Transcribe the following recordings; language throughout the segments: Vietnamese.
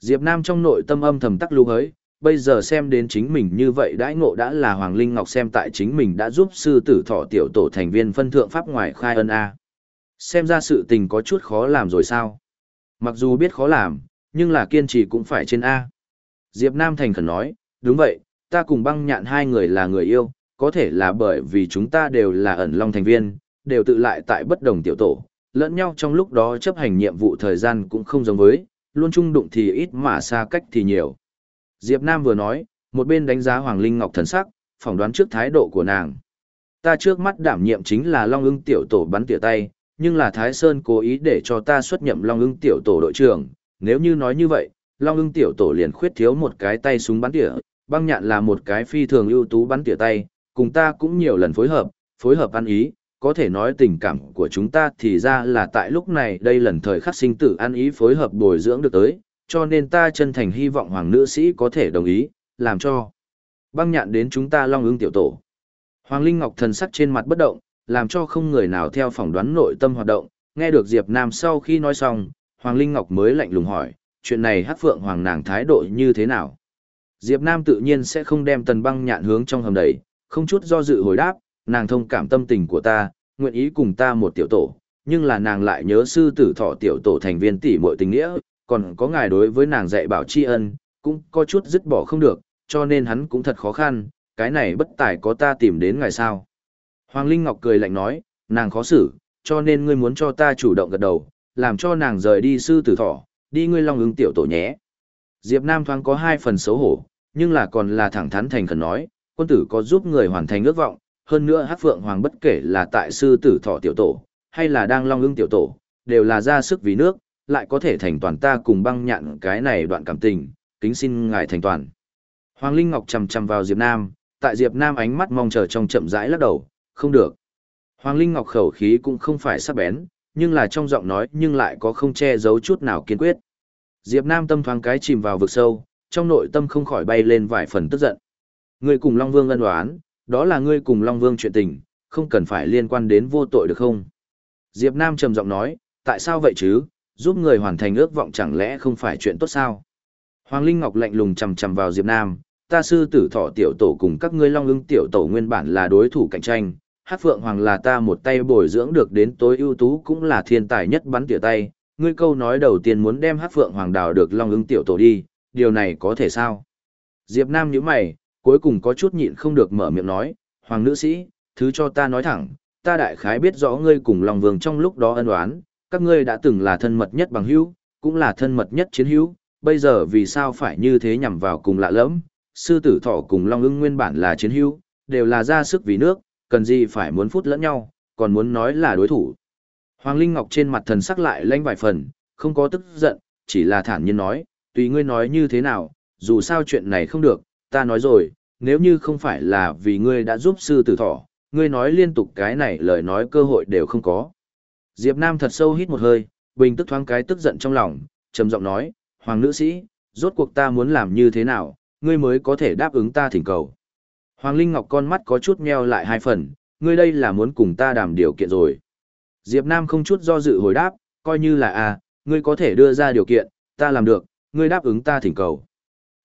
Diệp Nam trong nội tâm âm thầm tắc lưu hới, bây giờ xem đến chính mình như vậy đãi ngộ đã là Hoàng Linh Ngọc xem tại chính mình đã giúp sư tử thọ tiểu tổ thành viên phân thượng pháp ngoài khai ân A. Xem ra sự tình có chút khó làm rồi sao? Mặc dù biết khó làm, nhưng là kiên trì cũng phải trên A. Diệp Nam thành khẩn nói, đúng vậy, ta cùng băng nhạn hai người là người yêu, có thể là bởi vì chúng ta đều là ẩn long thành viên, đều tự lại tại bất đồng tiểu tổ, lẫn nhau trong lúc đó chấp hành nhiệm vụ thời gian cũng không giống với, luôn chung đụng thì ít mà xa cách thì nhiều. Diệp Nam vừa nói, một bên đánh giá Hoàng Linh Ngọc thần sắc, phỏng đoán trước thái độ của nàng. Ta trước mắt đảm nhiệm chính là Long ưng tiểu tổ bắn tỉa tay, nhưng là Thái Sơn cố ý để cho ta xuất nhậm Long ưng tiểu tổ đội trưởng, nếu như nói như vậy, Long ưng tiểu tổ liền khuyết thiếu một cái tay súng bắn tỉa, băng nhạn là một cái phi thường ưu tú bắn tỉa tay, cùng ta cũng nhiều lần phối hợp, phối hợp ăn ý, có thể nói tình cảm của chúng ta thì ra là tại lúc này đây lần thời khắc sinh tử ăn ý phối hợp bồi dưỡng được tới, cho nên ta chân thành hy vọng hoàng nữ sĩ có thể đồng ý, làm cho băng nhạn đến chúng ta long ưng tiểu tổ. Hoàng Linh Ngọc thần sắc trên mặt bất động, làm cho không người nào theo phỏng đoán nội tâm hoạt động, nghe được Diệp Nam sau khi nói xong, Hoàng Linh Ngọc mới lạnh lùng hỏi, chuyện này hát phượng hoàng nàng thái độ như thế nào? Diệp Nam tự nhiên sẽ không đem tần băng nhạn hướng trong hầm đẩy, không chút do dự hồi đáp, nàng thông cảm tâm tình của ta, nguyện ý cùng ta một tiểu tổ, nhưng là nàng lại nhớ sư tử thọ tiểu tổ thành viên tỷ muội tình nghĩa, còn có ngài đối với nàng dạy bảo tri ân, cũng có chút dứt bỏ không được, cho nên hắn cũng thật khó khăn, cái này bất tài có ta tìm đến ngài sao. Hoàng Linh Ngọc cười lạnh nói, nàng khó xử, cho nên ngươi muốn cho ta chủ động gật đầu, làm cho nàng rời đi sư tử thọ, đi ngươi long ứng tiểu tổ nhé. Diệp Nam thoáng có hai phần xấu hổ, nhưng là còn là thẳng thắn thành khẩn nói, quân tử có giúp người hoàn thành ước vọng, hơn nữa hát phượng hoàng bất kể là tại sư tử thọ tiểu tổ, hay là đang long ưng tiểu tổ, đều là ra sức vì nước, lại có thể thành toàn ta cùng băng nhạn cái này đoạn cảm tình, kính xin ngài thành toàn. Hoàng Linh Ngọc chầm chầm vào Diệp Nam, tại Diệp Nam ánh mắt mong chờ trong chậm rãi lắc đầu, không được. Hoàng Linh Ngọc khẩu khí cũng không phải sắc bén, nhưng là trong giọng nói nhưng lại có không che giấu chút nào kiên quyết. Diệp Nam tâm thoáng cái chìm vào vực sâu, trong nội tâm không khỏi bay lên vài phần tức giận. người cùng Long Vương ân đoán, đó là ngươi cùng Long Vương chuyện tình, không cần phải liên quan đến vô tội được không? Diệp Nam trầm giọng nói, tại sao vậy chứ, giúp người hoàn thành ước vọng chẳng lẽ không phải chuyện tốt sao? Hoàng Linh Ngọc lạnh lùng chầm chầm vào Diệp Nam, ta sư tử thọ tiểu tổ cùng các ngươi Long ưng tiểu tổ nguyên bản là đối thủ cạnh tranh, Hát Phượng Hoàng là ta một tay bồi dưỡng được đến tối ưu tú cũng là thiên tài nhất bắn tỉa tay, ngươi câu nói đầu tiên muốn đem Hát Phượng Hoàng đào được Long ưng tiểu tổ đi, điều này có thể sao? Diệp Nam nhíu mày, cuối cùng có chút nhịn không được mở miệng nói, Hoàng nữ sĩ, thứ cho ta nói thẳng, ta đại khái biết rõ ngươi cùng Long Vương trong lúc đó ân oán, các ngươi đã từng là thân mật nhất bằng hữu, cũng là thân mật nhất chiến hữu, bây giờ vì sao phải như thế nhằm vào cùng lạ lẫm? Sư tử thọ cùng Long ưng nguyên bản là chiến hữu, đều là ra sức vì nước, cần gì phải muốn phút lẫn nhau, còn muốn nói là đối thủ. Hoàng Linh Ngọc trên mặt thần sắc lại lanh vài phần, không có tức giận, chỉ là thản nhiên nói, tùy ngươi nói như thế nào, dù sao chuyện này không được, ta nói rồi, nếu như không phải là vì ngươi đã giúp sư tử thỏ, ngươi nói liên tục cái này lời nói cơ hội đều không có. Diệp Nam thật sâu hít một hơi, bình tức thoáng cái tức giận trong lòng, trầm giọng nói, Hoàng nữ sĩ, rốt cuộc ta muốn làm như thế nào, ngươi mới có thể đáp ứng ta thỉnh cầu. Hoàng Linh Ngọc con mắt có chút nheo lại hai phần, ngươi đây là muốn cùng ta đàm điều kiện rồi. Diệp Nam không chút do dự hồi đáp, coi như là a, à, ngươi có thể đưa ra điều kiện, ta làm được, ngươi đáp ứng ta thỉnh cầu.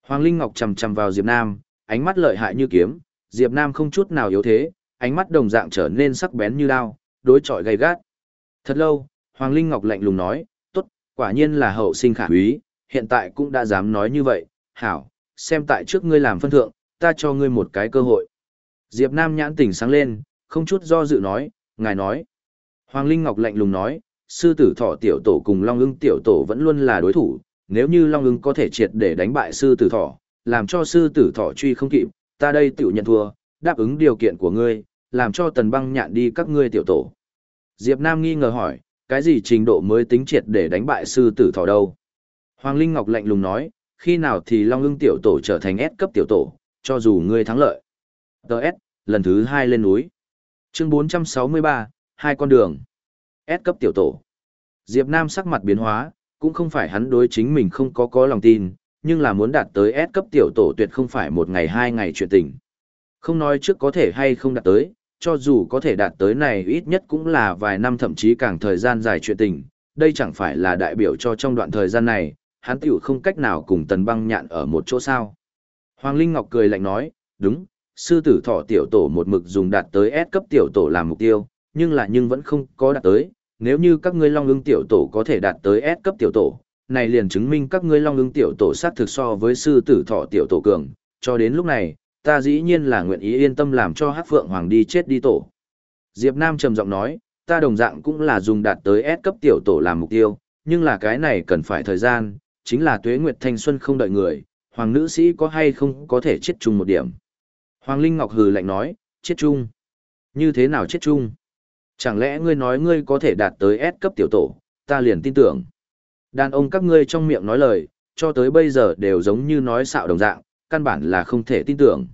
Hoàng Linh Ngọc chầm chầm vào Diệp Nam, ánh mắt lợi hại như kiếm, Diệp Nam không chút nào yếu thế, ánh mắt đồng dạng trở nên sắc bén như đao, đối chọi gay gắt. Thật lâu, Hoàng Linh Ngọc lạnh lùng nói, tốt, quả nhiên là hậu sinh khả quý, hiện tại cũng đã dám nói như vậy, hảo, xem tại trước ngươi làm phân thượng, ta cho ngươi một cái cơ hội. Diệp Nam nhãn tỉnh sáng lên, không chút do dự nói, ngài nói. Hoàng Linh Ngọc lạnh lùng nói, sư tử thọ tiểu tổ cùng Long ưng tiểu tổ vẫn luôn là đối thủ, nếu như Long ưng có thể triệt để đánh bại sư tử thọ, làm cho sư tử thọ truy không kịp, ta đây tiểu nhận thua, đáp ứng điều kiện của ngươi, làm cho tần băng nhạn đi các ngươi tiểu tổ. Diệp Nam nghi ngờ hỏi, cái gì trình độ mới tính triệt để đánh bại sư tử thỏ đâu? Hoàng Linh Ngọc lạnh lùng nói, khi nào thì Long ưng tiểu tổ trở thành S cấp tiểu tổ, cho dù ngươi thắng lợi. Đợt, lần thứ hai lên núi. Chương 463, hai con đường. S cấp tiểu tổ. Diệp Nam sắc mặt biến hóa, cũng không phải hắn đối chính mình không có có lòng tin, nhưng là muốn đạt tới S cấp tiểu tổ tuyệt không phải một ngày hai ngày chuyện tình. Không nói trước có thể hay không đạt tới, cho dù có thể đạt tới này ít nhất cũng là vài năm thậm chí càng thời gian dài chuyện tình, đây chẳng phải là đại biểu cho trong đoạn thời gian này, hắn tiểu không cách nào cùng tần băng nhạn ở một chỗ sao. Hoàng Linh Ngọc cười lạnh nói, đúng, sư tử thọ tiểu tổ một mực dùng đạt tới S cấp tiểu tổ làm mục tiêu, nhưng là nhưng vẫn không có đạt tới, nếu như các ngươi long ưng tiểu tổ có thể đạt tới S cấp tiểu tổ, này liền chứng minh các ngươi long ưng tiểu tổ sát thực so với sư tử thọ tiểu tổ cường, cho đến lúc này, ta dĩ nhiên là nguyện ý yên tâm làm cho Hắc Phượng Hoàng đi chết đi tổ. Diệp Nam trầm giọng nói, ta đồng dạng cũng là dùng đạt tới S cấp tiểu tổ làm mục tiêu, nhưng là cái này cần phải thời gian, chính là tuế nguyệt thanh xuân không đợi người, hoàng nữ sĩ có hay không có thể chết chung một điểm. Hoàng Linh Ngọc hừ lạnh nói, chết chung. Như thế nào chết chung? Chẳng lẽ ngươi nói ngươi có thể đạt tới S cấp tiểu tổ, ta liền tin tưởng. Đàn ông các ngươi trong miệng nói lời, cho tới bây giờ đều giống như nói xạo đồng dạng, căn bản là không thể tin tưởng.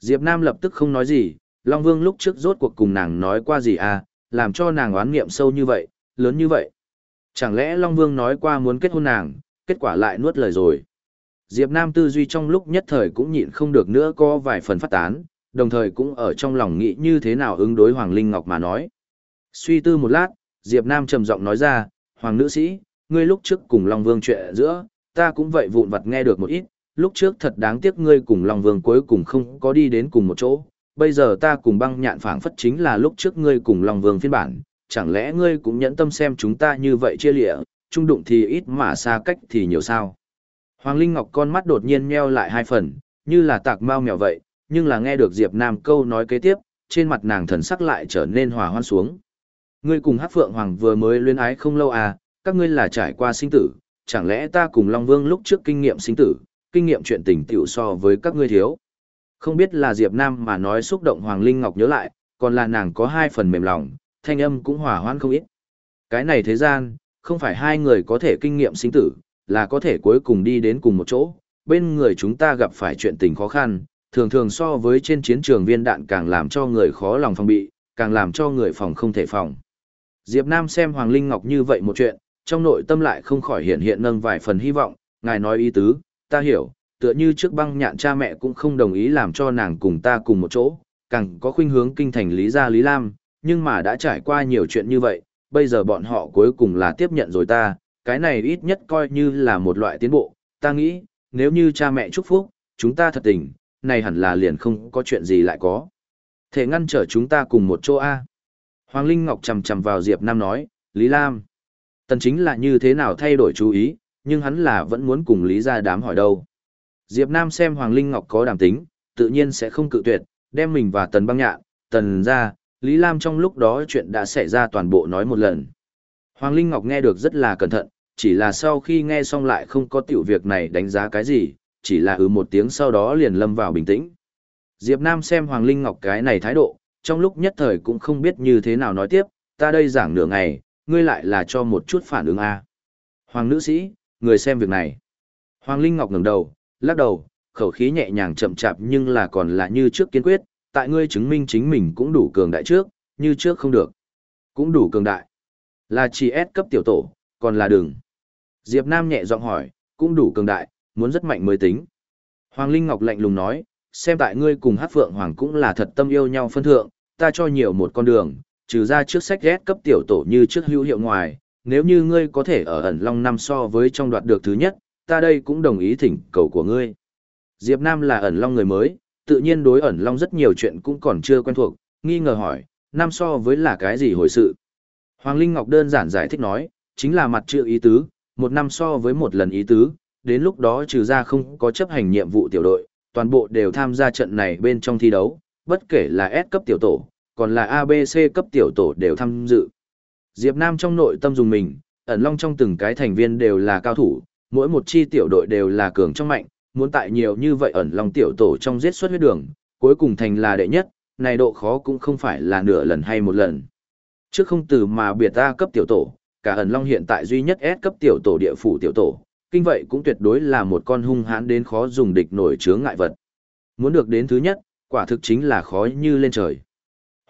Diệp Nam lập tức không nói gì, Long Vương lúc trước rốt cuộc cùng nàng nói qua gì à, làm cho nàng oán nghiệm sâu như vậy, lớn như vậy. Chẳng lẽ Long Vương nói qua muốn kết hôn nàng, kết quả lại nuốt lời rồi. Diệp Nam tư duy trong lúc nhất thời cũng nhịn không được nữa có vài phần phát tán, đồng thời cũng ở trong lòng nghĩ như thế nào ứng đối Hoàng Linh Ngọc mà nói. Suy tư một lát, Diệp Nam trầm giọng nói ra, Hoàng nữ sĩ, ngươi lúc trước cùng Long Vương chuyện giữa, ta cũng vậy vụn vặt nghe được một ít, lúc trước thật đáng tiếc ngươi cùng Long Vương cuối cùng không có đi đến cùng một chỗ, bây giờ ta cùng băng nhạn phảng phất chính là lúc trước ngươi cùng Long Vương phiên bản, chẳng lẽ ngươi cũng nhẫn tâm xem chúng ta như vậy chia lịa, trung đụng thì ít mà xa cách thì nhiều sao. Hoàng Linh Ngọc con mắt đột nhiên nheo lại hai phần, như là tạc mau mèo vậy, nhưng là nghe được Diệp Nam câu nói kế tiếp, trên mặt nàng thần sắc lại trở nên hòa hoan xuống. Ngươi cùng Hắc Phượng Hoàng vừa mới luyến ái không lâu à, các ngươi là trải qua sinh tử, chẳng lẽ ta cùng Long Vương lúc trước kinh nghiệm sinh tử, kinh nghiệm chuyện tình tiểu so với các ngươi thiếu. Không biết là Diệp Nam mà nói xúc động Hoàng Linh Ngọc nhớ lại, còn là nàng có hai phần mềm lòng, thanh âm cũng hòa hoan không ít. Cái này thế gian, không phải hai người có thể kinh nghiệm sinh tử, là có thể cuối cùng đi đến cùng một chỗ. Bên người chúng ta gặp phải chuyện tình khó khăn, thường thường so với trên chiến trường viên đạn càng làm cho người khó lòng phòng bị, càng làm cho người phòng không thể phòng. Diệp Nam xem Hoàng Linh Ngọc như vậy một chuyện, trong nội tâm lại không khỏi hiện hiện nâng vài phần hy vọng, ngài nói ý tứ, ta hiểu, tựa như trước băng nhạn cha mẹ cũng không đồng ý làm cho nàng cùng ta cùng một chỗ, càng có khuynh hướng kinh thành Lý Gia Lý Lam, nhưng mà đã trải qua nhiều chuyện như vậy, bây giờ bọn họ cuối cùng là tiếp nhận rồi ta, cái này ít nhất coi như là một loại tiến bộ, ta nghĩ, nếu như cha mẹ chúc phúc, chúng ta thật tình, này hẳn là liền không có chuyện gì lại có. Thể ngăn trở chúng ta cùng một chỗ A. Hoàng Linh Ngọc chầm chầm vào Diệp Nam nói, Lý Lam. Tần chính là như thế nào thay đổi chú ý, nhưng hắn là vẫn muốn cùng Lý gia đám hỏi đâu. Diệp Nam xem Hoàng Linh Ngọc có đảm tính, tự nhiên sẽ không cự tuyệt, đem mình và Tần băng nhạn, Tần ra, Lý Lam trong lúc đó chuyện đã xảy ra toàn bộ nói một lần. Hoàng Linh Ngọc nghe được rất là cẩn thận, chỉ là sau khi nghe xong lại không có tiểu việc này đánh giá cái gì, chỉ là ừ một tiếng sau đó liền lâm vào bình tĩnh. Diệp Nam xem Hoàng Linh Ngọc cái này thái độ, trong lúc nhất thời cũng không biết như thế nào nói tiếp, ta đây giảng nửa ngày, ngươi lại là cho một chút phản ứng a. Hoàng nữ sĩ, người xem việc này. Hoàng Linh Ngọc ngẩng đầu, lắc đầu, khẩu khí nhẹ nhàng chậm chạp nhưng là còn là như trước kiên quyết, tại ngươi chứng minh chính mình cũng đủ cường đại trước, như trước không được. Cũng đủ cường đại. Là chỉ S cấp tiểu tổ, còn là đường. Diệp Nam nhẹ giọng hỏi, cũng đủ cường đại, muốn rất mạnh mới tính. Hoàng Linh Ngọc lạnh lùng nói, xem tại ngươi cùng Hát Phượng Hoàng cũng là thật tâm yêu nhau phân thượng, ta cho nhiều một con đường, trừ ra trước sách ghét cấp tiểu tổ như trước hữu hiệu ngoài, nếu như ngươi có thể ở ẩn long năm so với trong đoạt được thứ nhất, ta đây cũng đồng ý thỉnh cầu của ngươi. Diệp Nam là ẩn long người mới, tự nhiên đối ẩn long rất nhiều chuyện cũng còn chưa quen thuộc, nghi ngờ hỏi, năm so với là cái gì hồi sự. Hoàng Linh Ngọc đơn giản giải thích nói, chính là mặt chữ ý tứ, một năm so với một lần ý tứ, đến lúc đó trừ ra không có chấp hành nhiệm vụ tiểu đội, toàn bộ đều tham gia trận này bên trong thi đấu, bất kể là S cấp tiểu tổ, còn là ABC cấp tiểu tổ đều tham dự. Diệp Nam trong nội tâm dùng mình, ẩn long trong từng cái thành viên đều là cao thủ, mỗi một chi tiểu đội đều là cường trong mạnh, muốn tại nhiều như vậy ẩn long tiểu tổ trong giết xuất huyết đường, cuối cùng thành là đệ nhất, này độ khó cũng không phải là nửa lần hay một lần. Trước không từ mà biệt A cấp tiểu tổ, cả ẩn long hiện tại duy nhất S cấp tiểu tổ địa phủ tiểu tổ, kinh vậy cũng tuyệt đối là một con hung hãn đến khó dùng địch nổi chướng ngại vật. Muốn được đến thứ nhất, quả thực chính là khó như lên trời.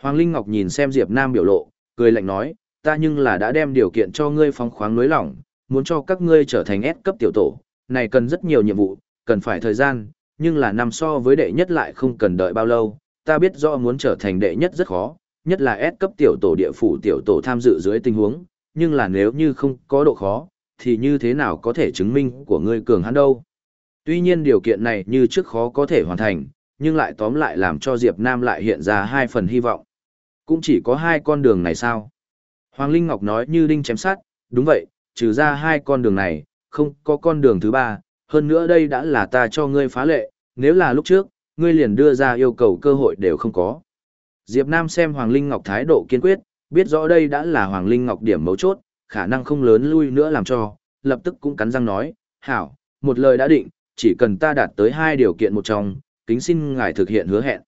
Hoàng Linh Ngọc nhìn xem Diệp Nam biểu lộ, cười lạnh nói, ta nhưng là đã đem điều kiện cho ngươi phóng khoáng nối lỏng, muốn cho các ngươi trở thành S cấp tiểu tổ, này cần rất nhiều nhiệm vụ, cần phải thời gian, nhưng là năm so với đệ nhất lại không cần đợi bao lâu, ta biết rõ muốn trở thành đệ nhất rất khó, nhất là S cấp tiểu tổ địa phủ tiểu tổ tham dự dưới tình huống, nhưng là nếu như không có độ khó, thì như thế nào có thể chứng minh của ngươi cường hắn đâu. Tuy nhiên điều kiện này như trước khó có thể hoàn thành, nhưng lại tóm lại làm cho Diệp Nam lại hiện ra hai phần hy vọng. Cũng chỉ có hai con đường này sao? Hoàng Linh Ngọc nói như đinh chém sát, đúng vậy, trừ ra hai con đường này, không có con đường thứ ba, hơn nữa đây đã là ta cho ngươi phá lệ, nếu là lúc trước, ngươi liền đưa ra yêu cầu cơ hội đều không có. Diệp Nam xem Hoàng Linh Ngọc thái độ kiên quyết, biết rõ đây đã là Hoàng Linh Ngọc điểm mấu chốt, khả năng không lớn lui nữa làm cho, lập tức cũng cắn răng nói, hảo, một lời đã định, chỉ cần ta đạt tới hai điều kiện một trong, kính xin ngài thực hiện hứa hẹn.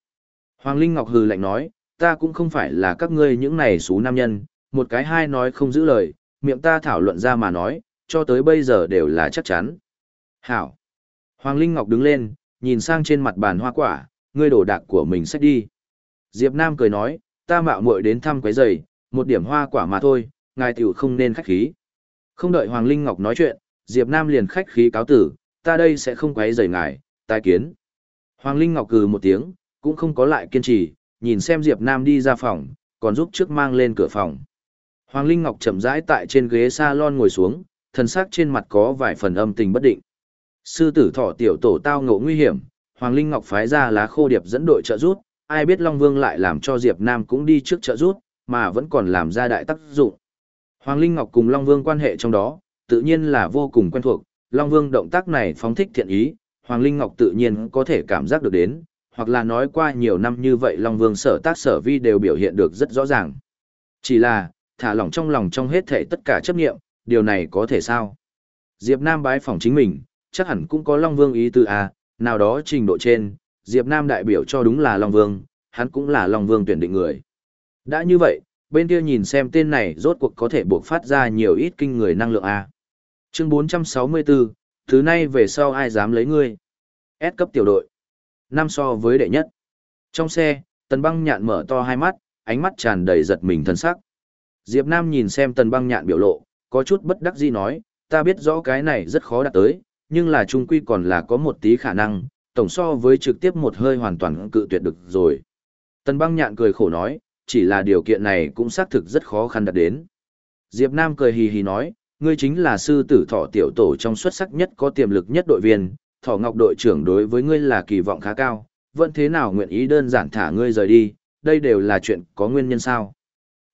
Hoàng Linh Ngọc hừ lạnh nói, ta cũng không phải là các ngươi những này xú nam nhân, một cái hai nói không giữ lời, miệng ta thảo luận ra mà nói, cho tới bây giờ đều là chắc chắn. Hảo. Hoàng Linh Ngọc đứng lên, nhìn sang trên mặt bàn hoa quả, ngươi đổ đạc của mình xách đi. Diệp Nam cười nói, ta mạo muội đến thăm quấy giày, một điểm hoa quả mà thôi, ngài tiểu không nên khách khí. Không đợi Hoàng Linh Ngọc nói chuyện, Diệp Nam liền khách khí cáo tử, ta đây sẽ không quấy rầy ngài, tai kiến. Hoàng Linh Ngọc cừ một tiếng, cũng không có lại kiên trì, nhìn xem Diệp Nam đi ra phòng, còn giúp trước mang lên cửa phòng. Hoàng Linh Ngọc chậm rãi tại trên ghế salon ngồi xuống, thân sắc trên mặt có vài phần âm tình bất định. Sư tử thọ tiểu tổ tao ngộ nguy hiểm, Hoàng Linh Ngọc phái ra lá khô điệp dẫn đội trợ rút, ai biết Long Vương lại làm cho Diệp Nam cũng đi trước trợ rút, mà vẫn còn làm ra đại tác dụng. Hoàng Linh Ngọc cùng Long Vương quan hệ trong đó, tự nhiên là vô cùng quen thuộc, Long Vương động tác này phóng thích thiện ý, Hoàng Linh Ngọc tự nhiên có thể cảm giác được đến, hoặc là nói qua nhiều năm như vậy Long Vương sở tác sở vi đều biểu hiện được rất rõ ràng. Chỉ là, thả lỏng trong lòng trong hết thể tất cả chấp nghiệm, điều này có thể sao? Diệp Nam bái phỏng chính mình, chắc hẳn cũng có Long Vương ý tư à, nào đó trình độ trên, Diệp Nam đại biểu cho đúng là Long Vương, hắn cũng là Long Vương tuyển định người. Đã như vậy, bên kia nhìn xem tên này rốt cuộc có thể buộc phát ra nhiều ít kinh người năng lượng à. Chương 464, thứ nay về sau ai dám lấy ngươi? S cấp tiểu đội. Năm so với đệ nhất. Trong xe, Tần Băng Nhạn mở to hai mắt, ánh mắt tràn đầy giật mình thân sắc. Diệp Nam nhìn xem Tần Băng Nhạn biểu lộ, có chút bất đắc dĩ nói, ta biết rõ cái này rất khó đạt tới, nhưng là trung quy còn là có một tí khả năng, tổng so với trực tiếp một hơi hoàn toàn cự tuyệt được rồi. Tần Băng Nhạn cười khổ nói, chỉ là điều kiện này cũng xác thực rất khó khăn đạt đến. Diệp Nam cười hì hì nói, ngươi chính là sư tử thỏ tiểu tổ trong xuất sắc nhất có tiềm lực nhất đội viên, thỏ ngọc đội trưởng đối với ngươi là kỳ vọng khá cao, vẫn thế nào nguyện ý đơn giản thả ngươi rời đi, đây đều là chuyện có nguyên nhân sao.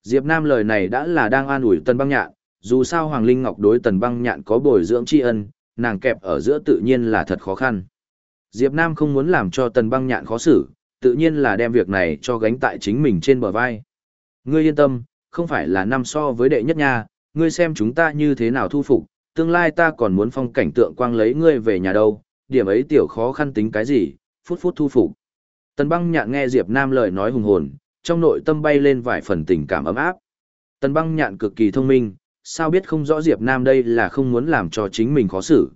Diệp Nam lời này đã là đang an ủi Tần Băng Nhạn, dù sao Hoàng Linh Ngọc đối Tần Băng Nhạn có bồi dưỡng tri ân, nàng kẹp ở giữa tự nhiên là thật khó khăn. Diệp Nam không muốn làm cho Tần Băng Nhạn khó xử, tự nhiên là đem việc này cho gánh tại chính mình trên bờ vai. Ngươi yên tâm, không phải là năm so với đệ nhất nha, ngươi xem chúng ta như thế nào thu phục, tương lai ta còn muốn phong cảnh tượng quang lấy ngươi về nhà đâu, điểm ấy tiểu khó khăn tính cái gì, phút phút thu phục. Tần băng nhạn nghe Diệp Nam lời nói hùng hồn, trong nội tâm bay lên vài phần tình cảm ấm áp. Tần băng nhạn cực kỳ thông minh, sao biết không rõ Diệp Nam đây là không muốn làm cho chính mình khó xử.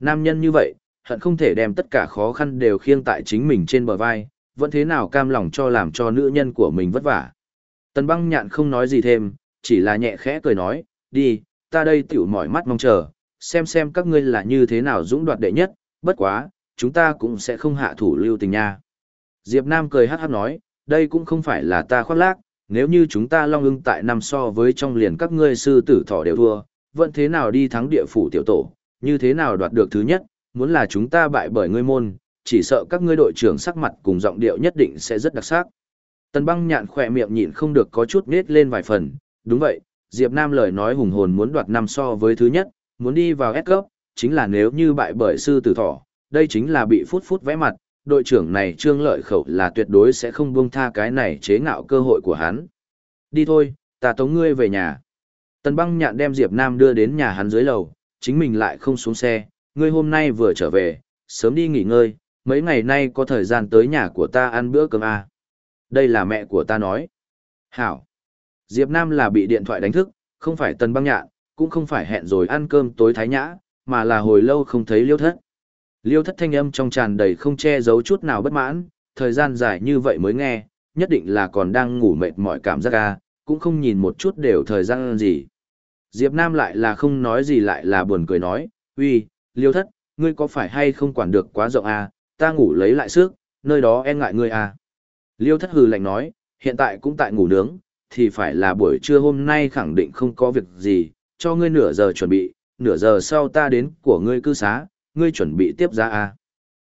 Nam nhân như vậy, hận không thể đem tất cả khó khăn đều khiêng tại chính mình trên bờ vai, vẫn thế nào cam lòng cho làm cho nữ nhân của mình vất vả. Tần băng nhạn không nói gì thêm, chỉ là nhẹ khẽ cười nói, đi, ta đây tiểu mỏi mắt mong chờ, xem xem các ngươi là như thế nào dũng đoạt đệ nhất, bất quá, chúng ta cũng sẽ không hạ thủ lưu tình nha. Diệp Nam cười hát hát nói, đây cũng không phải là ta khoác lác, nếu như chúng ta long ưng tại năm so với trong liền các ngươi sư tử thỏ đều thua, vẫn thế nào đi thắng địa phủ tiểu tổ, như thế nào đoạt được thứ nhất, muốn là chúng ta bại bởi ngươi môn, chỉ sợ các ngươi đội trưởng sắc mặt cùng giọng điệu nhất định sẽ rất đặc sắc. Tần băng nhạn khỏe miệng nhịn không được có chút nết lên vài phần, đúng vậy, Diệp Nam lời nói hùng hồn muốn đoạt năm so với thứ nhất, muốn đi vào S cấp, chính là nếu như bại bởi sư tử thỏ, đây chính là bị phút phút vẽ mặt, đội trưởng này trương lợi khẩu là tuyệt đối sẽ không buông tha cái này chế ngạo cơ hội của hắn. Đi thôi, ta tống ngươi về nhà. Tần băng nhạn đem Diệp Nam đưa đến nhà hắn dưới lầu, chính mình lại không xuống xe, ngươi hôm nay vừa trở về, sớm đi nghỉ ngơi, mấy ngày nay có thời gian tới nhà của ta ăn bữa cơm à. Đây là mẹ của ta nói. Hảo. Diệp Nam là bị điện thoại đánh thức, không phải tần băng nhạn, cũng không phải hẹn rồi ăn cơm tối thái nhã, mà là hồi lâu không thấy liêu thất. Liêu thất thanh âm trong tràn đầy không che giấu chút nào bất mãn, thời gian dài như vậy mới nghe, nhất định là còn đang ngủ mệt mỏi cảm giác à, cũng không nhìn một chút đều thời gian gì. Diệp Nam lại là không nói gì lại là buồn cười nói, uy, liêu thất, ngươi có phải hay không quản được quá rộng à, ta ngủ lấy lại sức, nơi đó e ngại ngươi à. Liêu thất hừ lạnh nói, hiện tại cũng tại ngủ nướng, thì phải là buổi trưa hôm nay khẳng định không có việc gì, cho ngươi nửa giờ chuẩn bị, nửa giờ sau ta đến của ngươi cư xá, ngươi chuẩn bị tiếp ra à.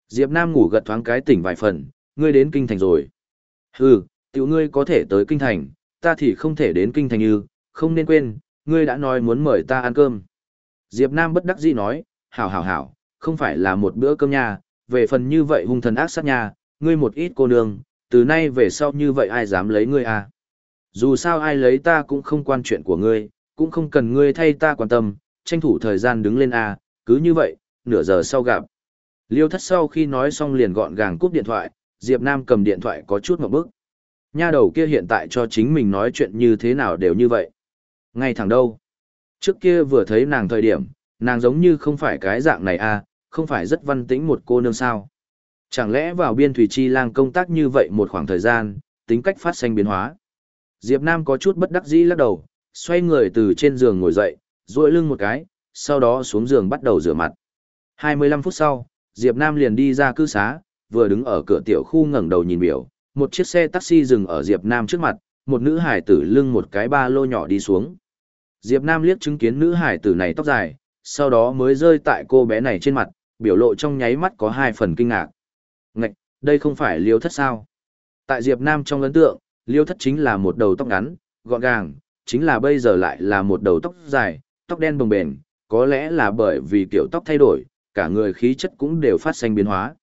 Diệp Nam ngủ gật thoáng cái tỉnh vài phần, ngươi đến kinh thành rồi. Hừ, tiểu ngươi có thể tới kinh thành, ta thì không thể đến kinh thành như, không nên quên, ngươi đã nói muốn mời ta ăn cơm. Diệp Nam bất đắc dĩ nói, hảo hảo hảo, không phải là một bữa cơm nha, về phần như vậy hung thần ác sát nha, ngươi một ít cô nương, từ nay về sau như vậy ai dám lấy ngươi à. Dù sao ai lấy ta cũng không quan chuyện của ngươi, cũng không cần ngươi thay ta quan tâm, tranh thủ thời gian đứng lên à, cứ như vậy, nửa giờ sau gặp. Liêu thất sau khi nói xong liền gọn gàng cúp điện thoại, Diệp Nam cầm điện thoại có chút một bức. Nha đầu kia hiện tại cho chính mình nói chuyện như thế nào đều như vậy. Ngay thẳng đâu. Trước kia vừa thấy nàng thời điểm, nàng giống như không phải cái dạng này à, không phải rất văn tĩnh một cô nương sao. Chẳng lẽ vào biên thủy chi lang công tác như vậy một khoảng thời gian, tính cách phát sinh biến hóa. Diệp Nam có chút bất đắc dĩ lắc đầu, xoay người từ trên giường ngồi dậy, duỗi lưng một cái, sau đó xuống giường bắt đầu rửa mặt. 25 phút sau, Diệp Nam liền đi ra cư xá, vừa đứng ở cửa tiểu khu ngẩng đầu nhìn biểu, một chiếc xe taxi dừng ở Diệp Nam trước mặt, một nữ hải tử lưng một cái ba lô nhỏ đi xuống. Diệp Nam liếc chứng kiến nữ hải tử này tóc dài, sau đó mới rơi tại cô bé này trên mặt, biểu lộ trong nháy mắt có hai phần kinh ngạc. Ngạch, đây không phải liêu thất sao? Tại Diệp Nam trong ấn tượng, liêu thất chính là một đầu tóc ngắn, gọn gàng, chính là bây giờ lại là một đầu tóc dài, tóc đen bồng bềnh, có lẽ là bởi vì kiểu tóc thay đổi, cả người khí chất cũng đều phát sinh biến hóa.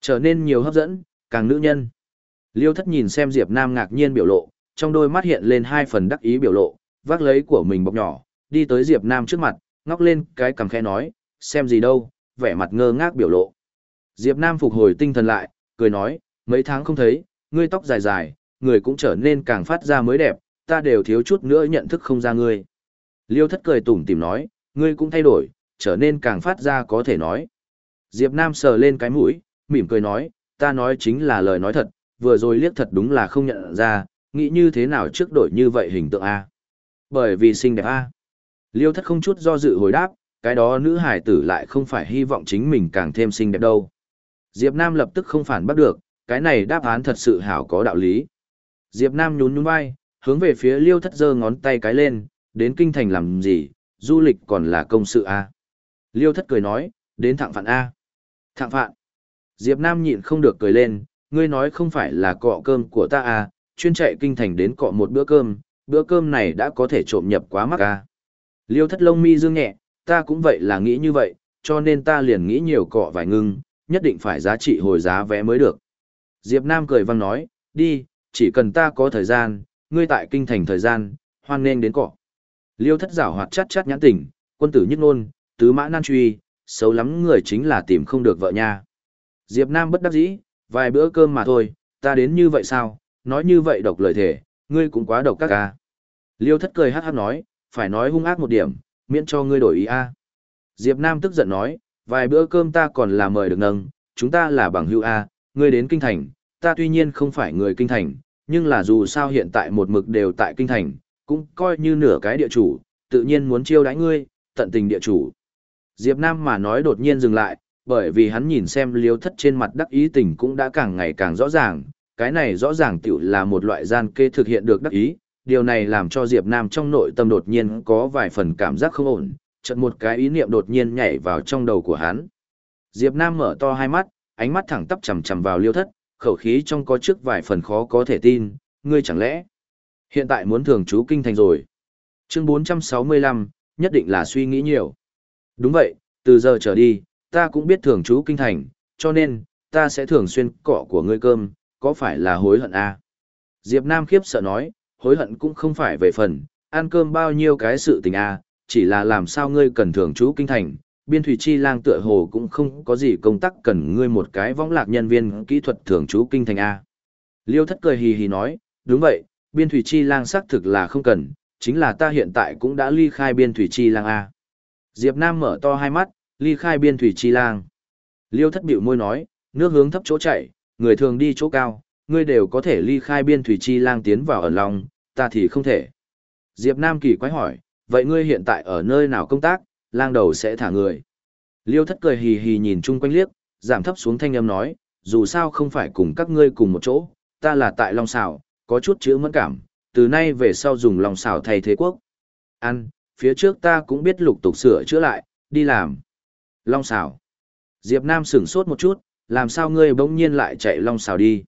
Trở nên nhiều hấp dẫn, càng nữ nhân. Liêu thất nhìn xem Diệp Nam ngạc nhiên biểu lộ, trong đôi mắt hiện lên hai phần đắc ý biểu lộ, vác lấy của mình bọc nhỏ, đi tới Diệp Nam trước mặt, ngóc lên cái cằm khẽ nói, xem gì đâu, vẻ mặt ngơ ngác biểu lộ. Diệp Nam phục hồi tinh thần lại, cười nói, mấy tháng không thấy, ngươi tóc dài dài, người cũng trở nên càng phát ra mới đẹp, ta đều thiếu chút nữa nhận thức không ra ngươi. Liêu thất cười tủm tỉm nói, ngươi cũng thay đổi, trở nên càng phát ra có thể nói. Diệp Nam sờ lên cái mũi, mỉm cười nói, ta nói chính là lời nói thật, vừa rồi liếc thật đúng là không nhận ra, nghĩ như thế nào trước đổi như vậy hình tượng A. Bởi vì xinh đẹp A. Liêu thất không chút do dự hồi đáp, cái đó nữ hải tử lại không phải hy vọng chính mình càng thêm xinh đẹp đâu. Diệp Nam lập tức không phản bắt được, cái này đáp án thật sự hảo có đạo lý. Diệp Nam nhún nhún vai, hướng về phía liêu thất giơ ngón tay cái lên, đến kinh thành làm gì, du lịch còn là công sự A. Liêu thất cười nói, đến thạng phạn A. Thạng phạn. Diệp Nam nhịn không được cười lên, ngươi nói không phải là cọ cơm của ta à chuyên chạy kinh thành đến cọ một bữa cơm, bữa cơm này đã có thể trộm nhập quá mắc à Liêu thất lông mi dương nhẹ, ta cũng vậy là nghĩ như vậy, cho nên ta liền nghĩ nhiều cọ vài ngưng, nhất định phải giá trị hồi giá vé mới được. Diệp Nam cười văng nói, đi, chỉ cần ta có thời gian, ngươi tại kinh thành thời gian, hoan nên đến cọ. Liêu thất giảo hoạt chát chát nhãn tỉnh, quân tử nhất ngôn, tứ mã nan truy, xấu lắm người chính là tìm không được vợ nha. Diệp Nam bất đắc dĩ, vài bữa cơm mà thôi, ta đến như vậy sao, nói như vậy độc lời thể, ngươi cũng quá độc các ca. Liêu thất cười hát hát nói, phải nói hung ác một điểm, miễn cho ngươi đổi ý a. Diệp Nam tức giận nói, vài bữa cơm ta còn là mời được nâng, chúng ta là bằng hữu a, ngươi đến kinh thành, ta tuy nhiên không phải người kinh thành, nhưng là dù sao hiện tại một mực đều tại kinh thành, cũng coi như nửa cái địa chủ, tự nhiên muốn chiêu đãi ngươi, tận tình địa chủ. Diệp Nam mà nói đột nhiên dừng lại, bởi vì hắn nhìn xem liêu thất trên mặt đắc ý tình cũng đã càng ngày càng rõ ràng, cái này rõ ràng tiểu là một loại gian kê thực hiện được đắc ý, điều này làm cho Diệp Nam trong nội tâm đột nhiên có vài phần cảm giác không ổn, chợt một cái ý niệm đột nhiên nhảy vào trong đầu của hắn. Diệp Nam mở to hai mắt, ánh mắt thẳng tắp chằm chằm vào liêu thất, khẩu khí trong có trước vài phần khó có thể tin, ngươi chẳng lẽ hiện tại muốn thường trú kinh thành rồi. Chương 465, nhất định là suy nghĩ nhiều. Đúng vậy, từ giờ trở đi, ta cũng biết thường trú kinh thành, cho nên, ta sẽ thường xuyên cọ của ngươi cơm, có phải là hối hận à? Diệp Nam khiếp sợ nói, hối hận cũng không phải về phần, ăn cơm bao nhiêu cái sự tình à, chỉ là làm sao ngươi cần thường trú kinh thành, biên thủy chi lang tựa hồ cũng không có gì công tác cần ngươi một cái võng lạc nhân viên kỹ thuật thường trú kinh thành A. Liêu thất cười hì hì nói, đúng vậy, biên thủy chi lang xác thực là không cần, chính là ta hiện tại cũng đã ly khai biên thủy chi lang A. Diệp Nam mở to hai mắt, ly khai biên thủy chi lang. Liêu thất biểu môi nói, nước hướng thấp chỗ chảy, người thường đi chỗ cao, ngươi đều có thể ly khai biên thủy chi lang tiến vào ở lòng, ta thì không thể. Diệp Nam kỳ quái hỏi, vậy ngươi hiện tại ở nơi nào công tác, lang đầu sẽ thả người. Liêu thất cười hì hì nhìn chung quanh liếc, giảm thấp xuống thanh âm nói, dù sao không phải cùng các ngươi cùng một chỗ, ta là tại Long Xảo, có chút chữ mẫn cảm, từ nay về sau dùng Long Xảo thay thế quốc. Ăn, phía trước ta cũng biết lục tục sửa chữa lại, đi làm. Long xảo. Diệp Nam sửng sốt một chút, làm sao ngươi bỗng nhiên lại chạy long xảo đi.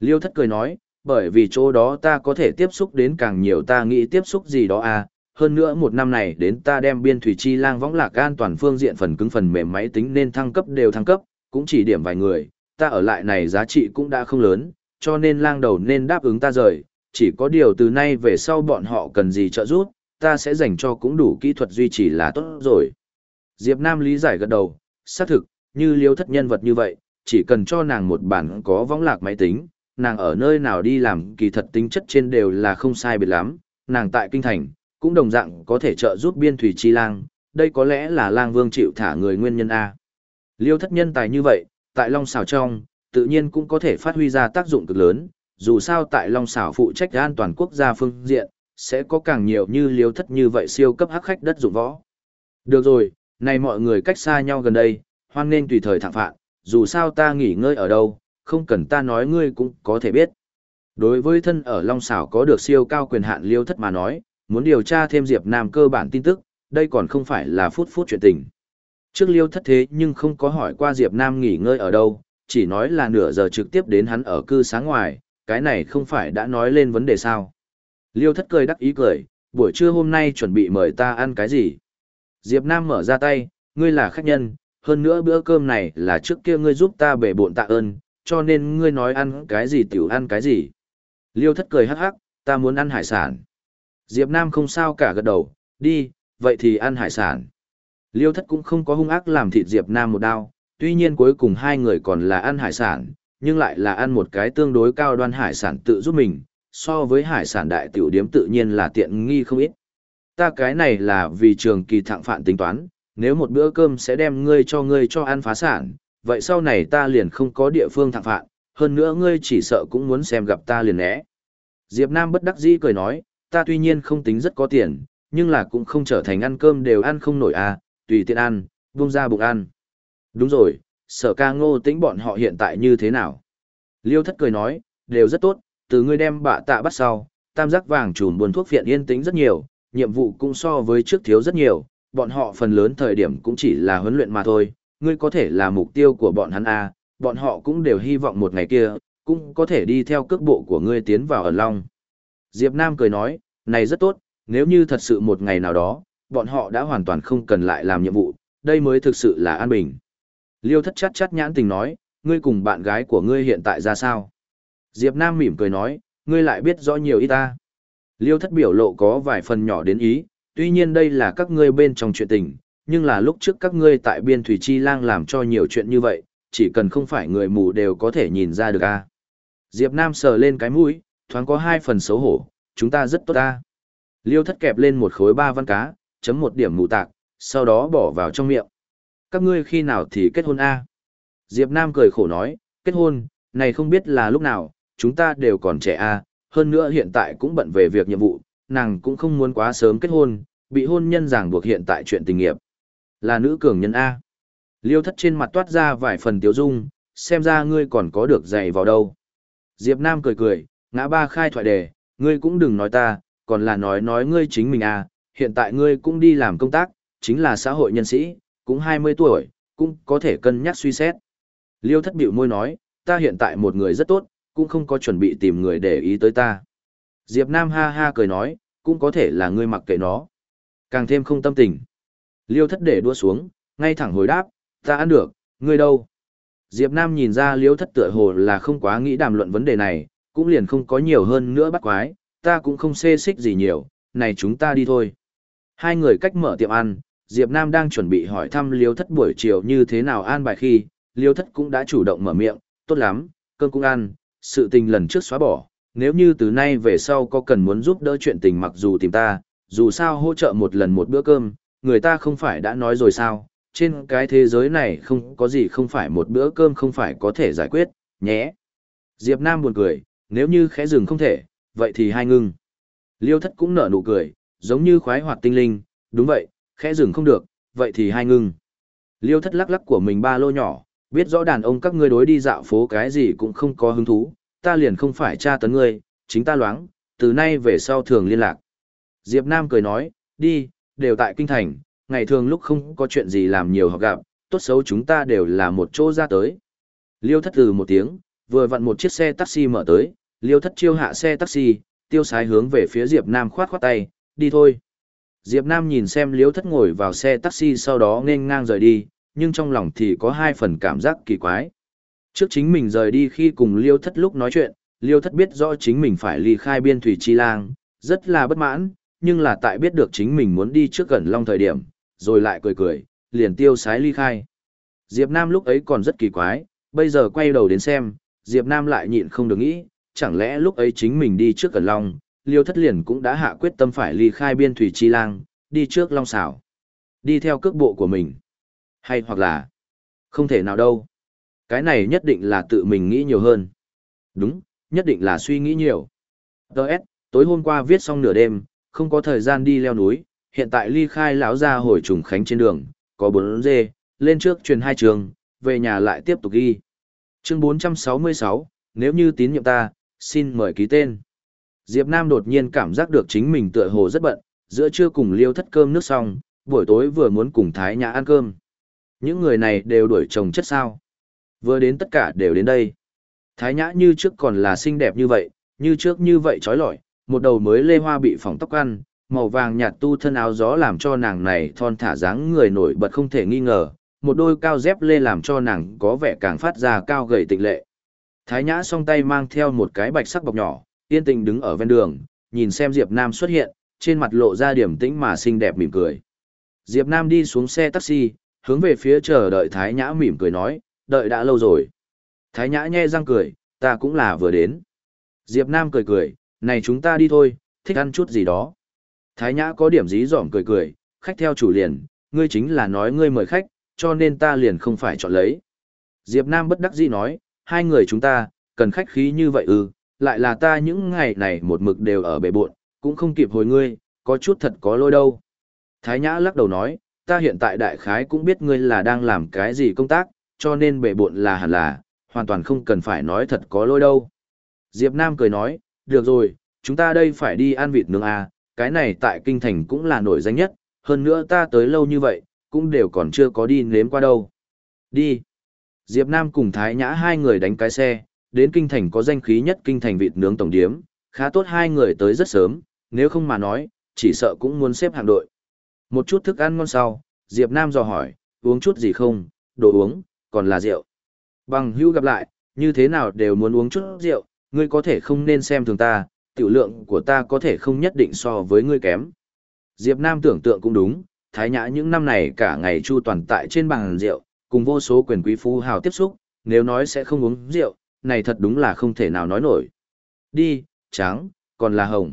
Liêu thất cười nói, bởi vì chỗ đó ta có thể tiếp xúc đến càng nhiều ta nghĩ tiếp xúc gì đó à, hơn nữa một năm này đến ta đem biên thủy chi lang võng lạc an toàn phương diện phần cứng phần mềm máy tính nên thăng cấp đều thăng cấp, cũng chỉ điểm vài người, ta ở lại này giá trị cũng đã không lớn, cho nên lang đầu nên đáp ứng ta rời, chỉ có điều từ nay về sau bọn họ cần gì trợ giúp, ta sẽ dành cho cũng đủ kỹ thuật duy trì là tốt rồi. Diệp Nam lý giải gật đầu, xác thực, như liêu thất nhân vật như vậy, chỉ cần cho nàng một bản có võng lạc máy tính, nàng ở nơi nào đi làm kỳ thật tính chất trên đều là không sai biệt lắm, nàng tại kinh thành, cũng đồng dạng có thể trợ giúp biên thủy chi lang, đây có lẽ là lang vương chịu thả người nguyên nhân A. Liêu thất nhân tài như vậy, tại Long Xảo trong, tự nhiên cũng có thể phát huy ra tác dụng cực lớn, dù sao tại Long Xảo phụ trách an toàn quốc gia phương diện, sẽ có càng nhiều như liêu thất như vậy siêu cấp hắc khách đất dụng võ. Được rồi, này mọi người cách xa nhau gần đây, hoan nên tùy thời thẳng phạn, dù sao ta nghỉ ngơi ở đâu, không cần ta nói ngươi cũng có thể biết. Đối với thân ở Long Xảo có được siêu cao quyền hạn liêu thất mà nói, muốn điều tra thêm Diệp Nam cơ bản tin tức, đây còn không phải là phút phút chuyện tình. Trước liêu thất thế nhưng không có hỏi qua Diệp Nam nghỉ ngơi ở đâu, chỉ nói là nửa giờ trực tiếp đến hắn ở cư sáng ngoài, cái này không phải đã nói lên vấn đề sao. Liêu thất cười đắc ý cười, buổi trưa hôm nay chuẩn bị mời ta ăn cái gì? Diệp Nam mở ra tay, ngươi là khách nhân, hơn nữa bữa cơm này là trước kia ngươi giúp ta bể bộn tạ ơn, cho nên ngươi nói ăn cái gì tiểu ăn cái gì. Liêu thất cười hắc hắc, ta muốn ăn hải sản. Diệp Nam không sao cả gật đầu, đi, vậy thì ăn hải sản. Liêu thất cũng không có hung ác làm thịt Diệp Nam một đao, tuy nhiên cuối cùng hai người còn là ăn hải sản, nhưng lại là ăn một cái tương đối cao đoan hải sản tự giúp mình, so với hải sản đại tiểu điếm tự nhiên là tiện nghi không ít. Ta cái này là vì trường kỳ thạng phạn tính toán, nếu một bữa cơm sẽ đem ngươi cho ngươi cho ăn phá sản, vậy sau này ta liền không có địa phương thẳng phạn, hơn nữa ngươi chỉ sợ cũng muốn xem gặp ta liền né. Diệp Nam bất đắc dĩ cười nói, ta tuy nhiên không tính rất có tiền, nhưng là cũng không trở thành ăn cơm đều ăn không nổi à, tùy tiện ăn, buông ra bụng ăn. Đúng rồi, sở ca ngô tính bọn họ hiện tại như thế nào? Liêu thất cười nói, đều rất tốt, từ ngươi đem bạ tạ bắt sau, tam giác vàng trùn buồn thuốc phiện yên tĩnh rất nhiều, nhiệm vụ cũng so với trước thiếu rất nhiều, bọn họ phần lớn thời điểm cũng chỉ là huấn luyện mà thôi, ngươi có thể là mục tiêu của bọn hắn A, bọn họ cũng đều hy vọng một ngày kia, cũng có thể đi theo cước bộ của ngươi tiến vào ở Long. Diệp Nam cười nói, này rất tốt, nếu như thật sự một ngày nào đó, bọn họ đã hoàn toàn không cần lại làm nhiệm vụ, đây mới thực sự là an bình. Liêu thất Chát Chát nhãn tình nói, ngươi cùng bạn gái của ngươi hiện tại ra sao? Diệp Nam mỉm cười nói, ngươi lại biết rõ nhiều ít ta. Liêu thất biểu lộ có vài phần nhỏ đến ý, tuy nhiên đây là các ngươi bên trong chuyện tình, nhưng là lúc trước các ngươi tại biên thủy chi lang làm cho nhiều chuyện như vậy, chỉ cần không phải người mù đều có thể nhìn ra được a. Diệp Nam sờ lên cái mũi, thoáng có hai phần xấu hổ, chúng ta rất tốt ta. Liêu thất kẹp lên một khối ba văn cá, chấm một điểm mù tạc, sau đó bỏ vào trong miệng. Các ngươi khi nào thì kết hôn a? Diệp Nam cười khổ nói, kết hôn, này không biết là lúc nào, chúng ta đều còn trẻ a, hơn nữa hiện tại cũng bận về việc nhiệm vụ, nàng cũng không muốn quá sớm kết hôn, bị hôn nhân ràng buộc hiện tại chuyện tình nghiệp. Là nữ cường nhân A. Liêu thất trên mặt toát ra vài phần tiếu dung, xem ra ngươi còn có được dạy vào đâu. Diệp Nam cười cười, ngã ba khai thoại đề, ngươi cũng đừng nói ta, còn là nói nói ngươi chính mình à, hiện tại ngươi cũng đi làm công tác, chính là xã hội nhân sĩ, cũng 20 tuổi, cũng có thể cân nhắc suy xét. Liêu thất biểu môi nói, ta hiện tại một người rất tốt, cũng không có chuẩn bị tìm người để ý tới ta. Diệp Nam ha ha cười nói, cũng có thể là ngươi mặc kệ nó. Càng thêm không tâm tình. Liêu thất để đua xuống, ngay thẳng hồi đáp, ta ăn được, ngươi đâu? Diệp Nam nhìn ra liêu thất tựa hồ là không quá nghĩ đàm luận vấn đề này, cũng liền không có nhiều hơn nữa bắt quái, ta cũng không xê xích gì nhiều, này chúng ta đi thôi. Hai người cách mở tiệm ăn, Diệp Nam đang chuẩn bị hỏi thăm liêu thất buổi chiều như thế nào an bài khi, liêu thất cũng đã chủ động mở miệng, tốt lắm, cơm cũng ăn, sự tình lần trước xóa bỏ, nếu như từ nay về sau có cần muốn giúp đỡ chuyện tình mặc dù tìm ta, dù sao hỗ trợ một lần một bữa cơm, người ta không phải đã nói rồi sao, trên cái thế giới này không có gì không phải một bữa cơm không phải có thể giải quyết, nhé. Diệp Nam buồn cười, nếu như khẽ rừng không thể, vậy thì hai ngưng. Liêu thất cũng nở nụ cười, giống như khoái hoạt tinh linh, đúng vậy, khẽ rừng không được, vậy thì hai ngưng. Liêu thất lắc lắc của mình ba lô nhỏ, biết rõ đàn ông các ngươi đối đi dạo phố cái gì cũng không có hứng thú, ta liền không phải tra tấn ngươi, chính ta loáng, từ nay về sau thường liên lạc. Diệp Nam cười nói, đi, đều tại kinh thành, ngày thường lúc không có chuyện gì làm nhiều họ gặp, tốt xấu chúng ta đều là một chỗ ra tới. Liêu thất từ một tiếng, vừa vặn một chiếc xe taxi mở tới, liêu thất chiêu hạ xe taxi, tiêu sái hướng về phía Diệp Nam khoát khoát tay, đi thôi. Diệp Nam nhìn xem liêu thất ngồi vào xe taxi sau đó nên ngang rời đi, nhưng trong lòng thì có hai phần cảm giác kỳ quái. Trước chính mình rời đi khi cùng liêu thất lúc nói chuyện, liêu thất biết rõ chính mình phải ly khai biên thủy chi lang, rất là bất mãn, nhưng là tại biết được chính mình muốn đi trước gần long thời điểm, rồi lại cười cười, liền tiêu sái ly khai. Diệp Nam lúc ấy còn rất kỳ quái, bây giờ quay đầu đến xem, Diệp Nam lại nhịn không được nghĩ, chẳng lẽ lúc ấy chính mình đi trước gần long, liêu thất liền cũng đã hạ quyết tâm phải ly khai biên thủy chi lang, đi trước long xảo, đi theo cước bộ của mình. Hay hoặc là, không thể nào đâu. Cái này nhất định là tự mình nghĩ nhiều hơn. Đúng, nhất định là suy nghĩ nhiều. Đợt, tối hôm qua viết xong nửa đêm, không có thời gian đi leo núi, hiện tại ly khai lão ra hồi trùng khánh trên đường, có 4 dê, lên trước truyền hai trường, về nhà lại tiếp tục ghi. Chương 466, nếu như tín nhiệm ta, xin mời ký tên. Diệp Nam đột nhiên cảm giác được chính mình tựa hồ rất bận, giữa trưa cùng liêu thất cơm nước xong, buổi tối vừa muốn cùng Thái Nhã ăn cơm. Những người này đều đuổi chồng chất sao. Vừa đến tất cả đều đến đây. Thái Nhã như trước còn là xinh đẹp như vậy, như trước như vậy trói lọi, một đầu mới lê hoa bị phỏng tóc ăn, màu vàng nhạt tu thân áo gió làm cho nàng này thon thả dáng người nổi bật không thể nghi ngờ, một đôi cao dép lê làm cho nàng có vẻ càng phát ra cao gầy tịnh lệ. Thái Nhã song tay mang theo một cái bạch sắc bọc nhỏ, yên tình đứng ở ven đường, nhìn xem Diệp Nam xuất hiện, trên mặt lộ ra điểm tĩnh mà xinh đẹp mỉm cười. Diệp Nam đi xuống xe taxi, hướng về phía chờ đợi Thái Nhã mỉm cười nói, đợi đã lâu rồi. Thái Nhã nhe răng cười, ta cũng là vừa đến. Diệp Nam cười cười, này chúng ta đi thôi, thích ăn chút gì đó. Thái Nhã có điểm dí dỏm cười cười, khách theo chủ liền, ngươi chính là nói ngươi mời khách, cho nên ta liền không phải chọn lấy. Diệp Nam bất đắc dĩ nói, hai người chúng ta, cần khách khí như vậy ư, lại là ta những ngày này một mực đều ở bể buộn, cũng không kịp hồi ngươi, có chút thật có lỗi đâu. Thái Nhã lắc đầu nói, ta hiện tại đại khái cũng biết ngươi là đang làm cái gì công tác, cho nên bể buộn là hẳn là, hoàn toàn không cần phải nói thật có lỗi đâu. Diệp Nam cười nói, được rồi, chúng ta đây phải đi ăn vịt nướng à, cái này tại kinh thành cũng là nổi danh nhất, hơn nữa ta tới lâu như vậy, cũng đều còn chưa có đi nếm qua đâu. Đi. Diệp Nam cùng Thái Nhã hai người đánh cái xe, đến kinh thành có danh khí nhất kinh thành vịt nướng tổng điếm, khá tốt hai người tới rất sớm, nếu không mà nói, chỉ sợ cũng muốn xếp hạng đội. Một chút thức ăn ngon sau, Diệp Nam dò hỏi, uống chút gì không, đồ uống, còn là rượu. Bằng hữu gặp lại, như thế nào đều muốn uống chút rượu, ngươi có thể không nên xem thường ta, tiểu lượng của ta có thể không nhất định so với ngươi kém. Diệp Nam tưởng tượng cũng đúng, Thái Nhã những năm này cả ngày chu toàn tại trên bàn rượu, cùng vô số quyền quý phú hào tiếp xúc, nếu nói sẽ không uống rượu, này thật đúng là không thể nào nói nổi. Đi, trắng, còn là hồng.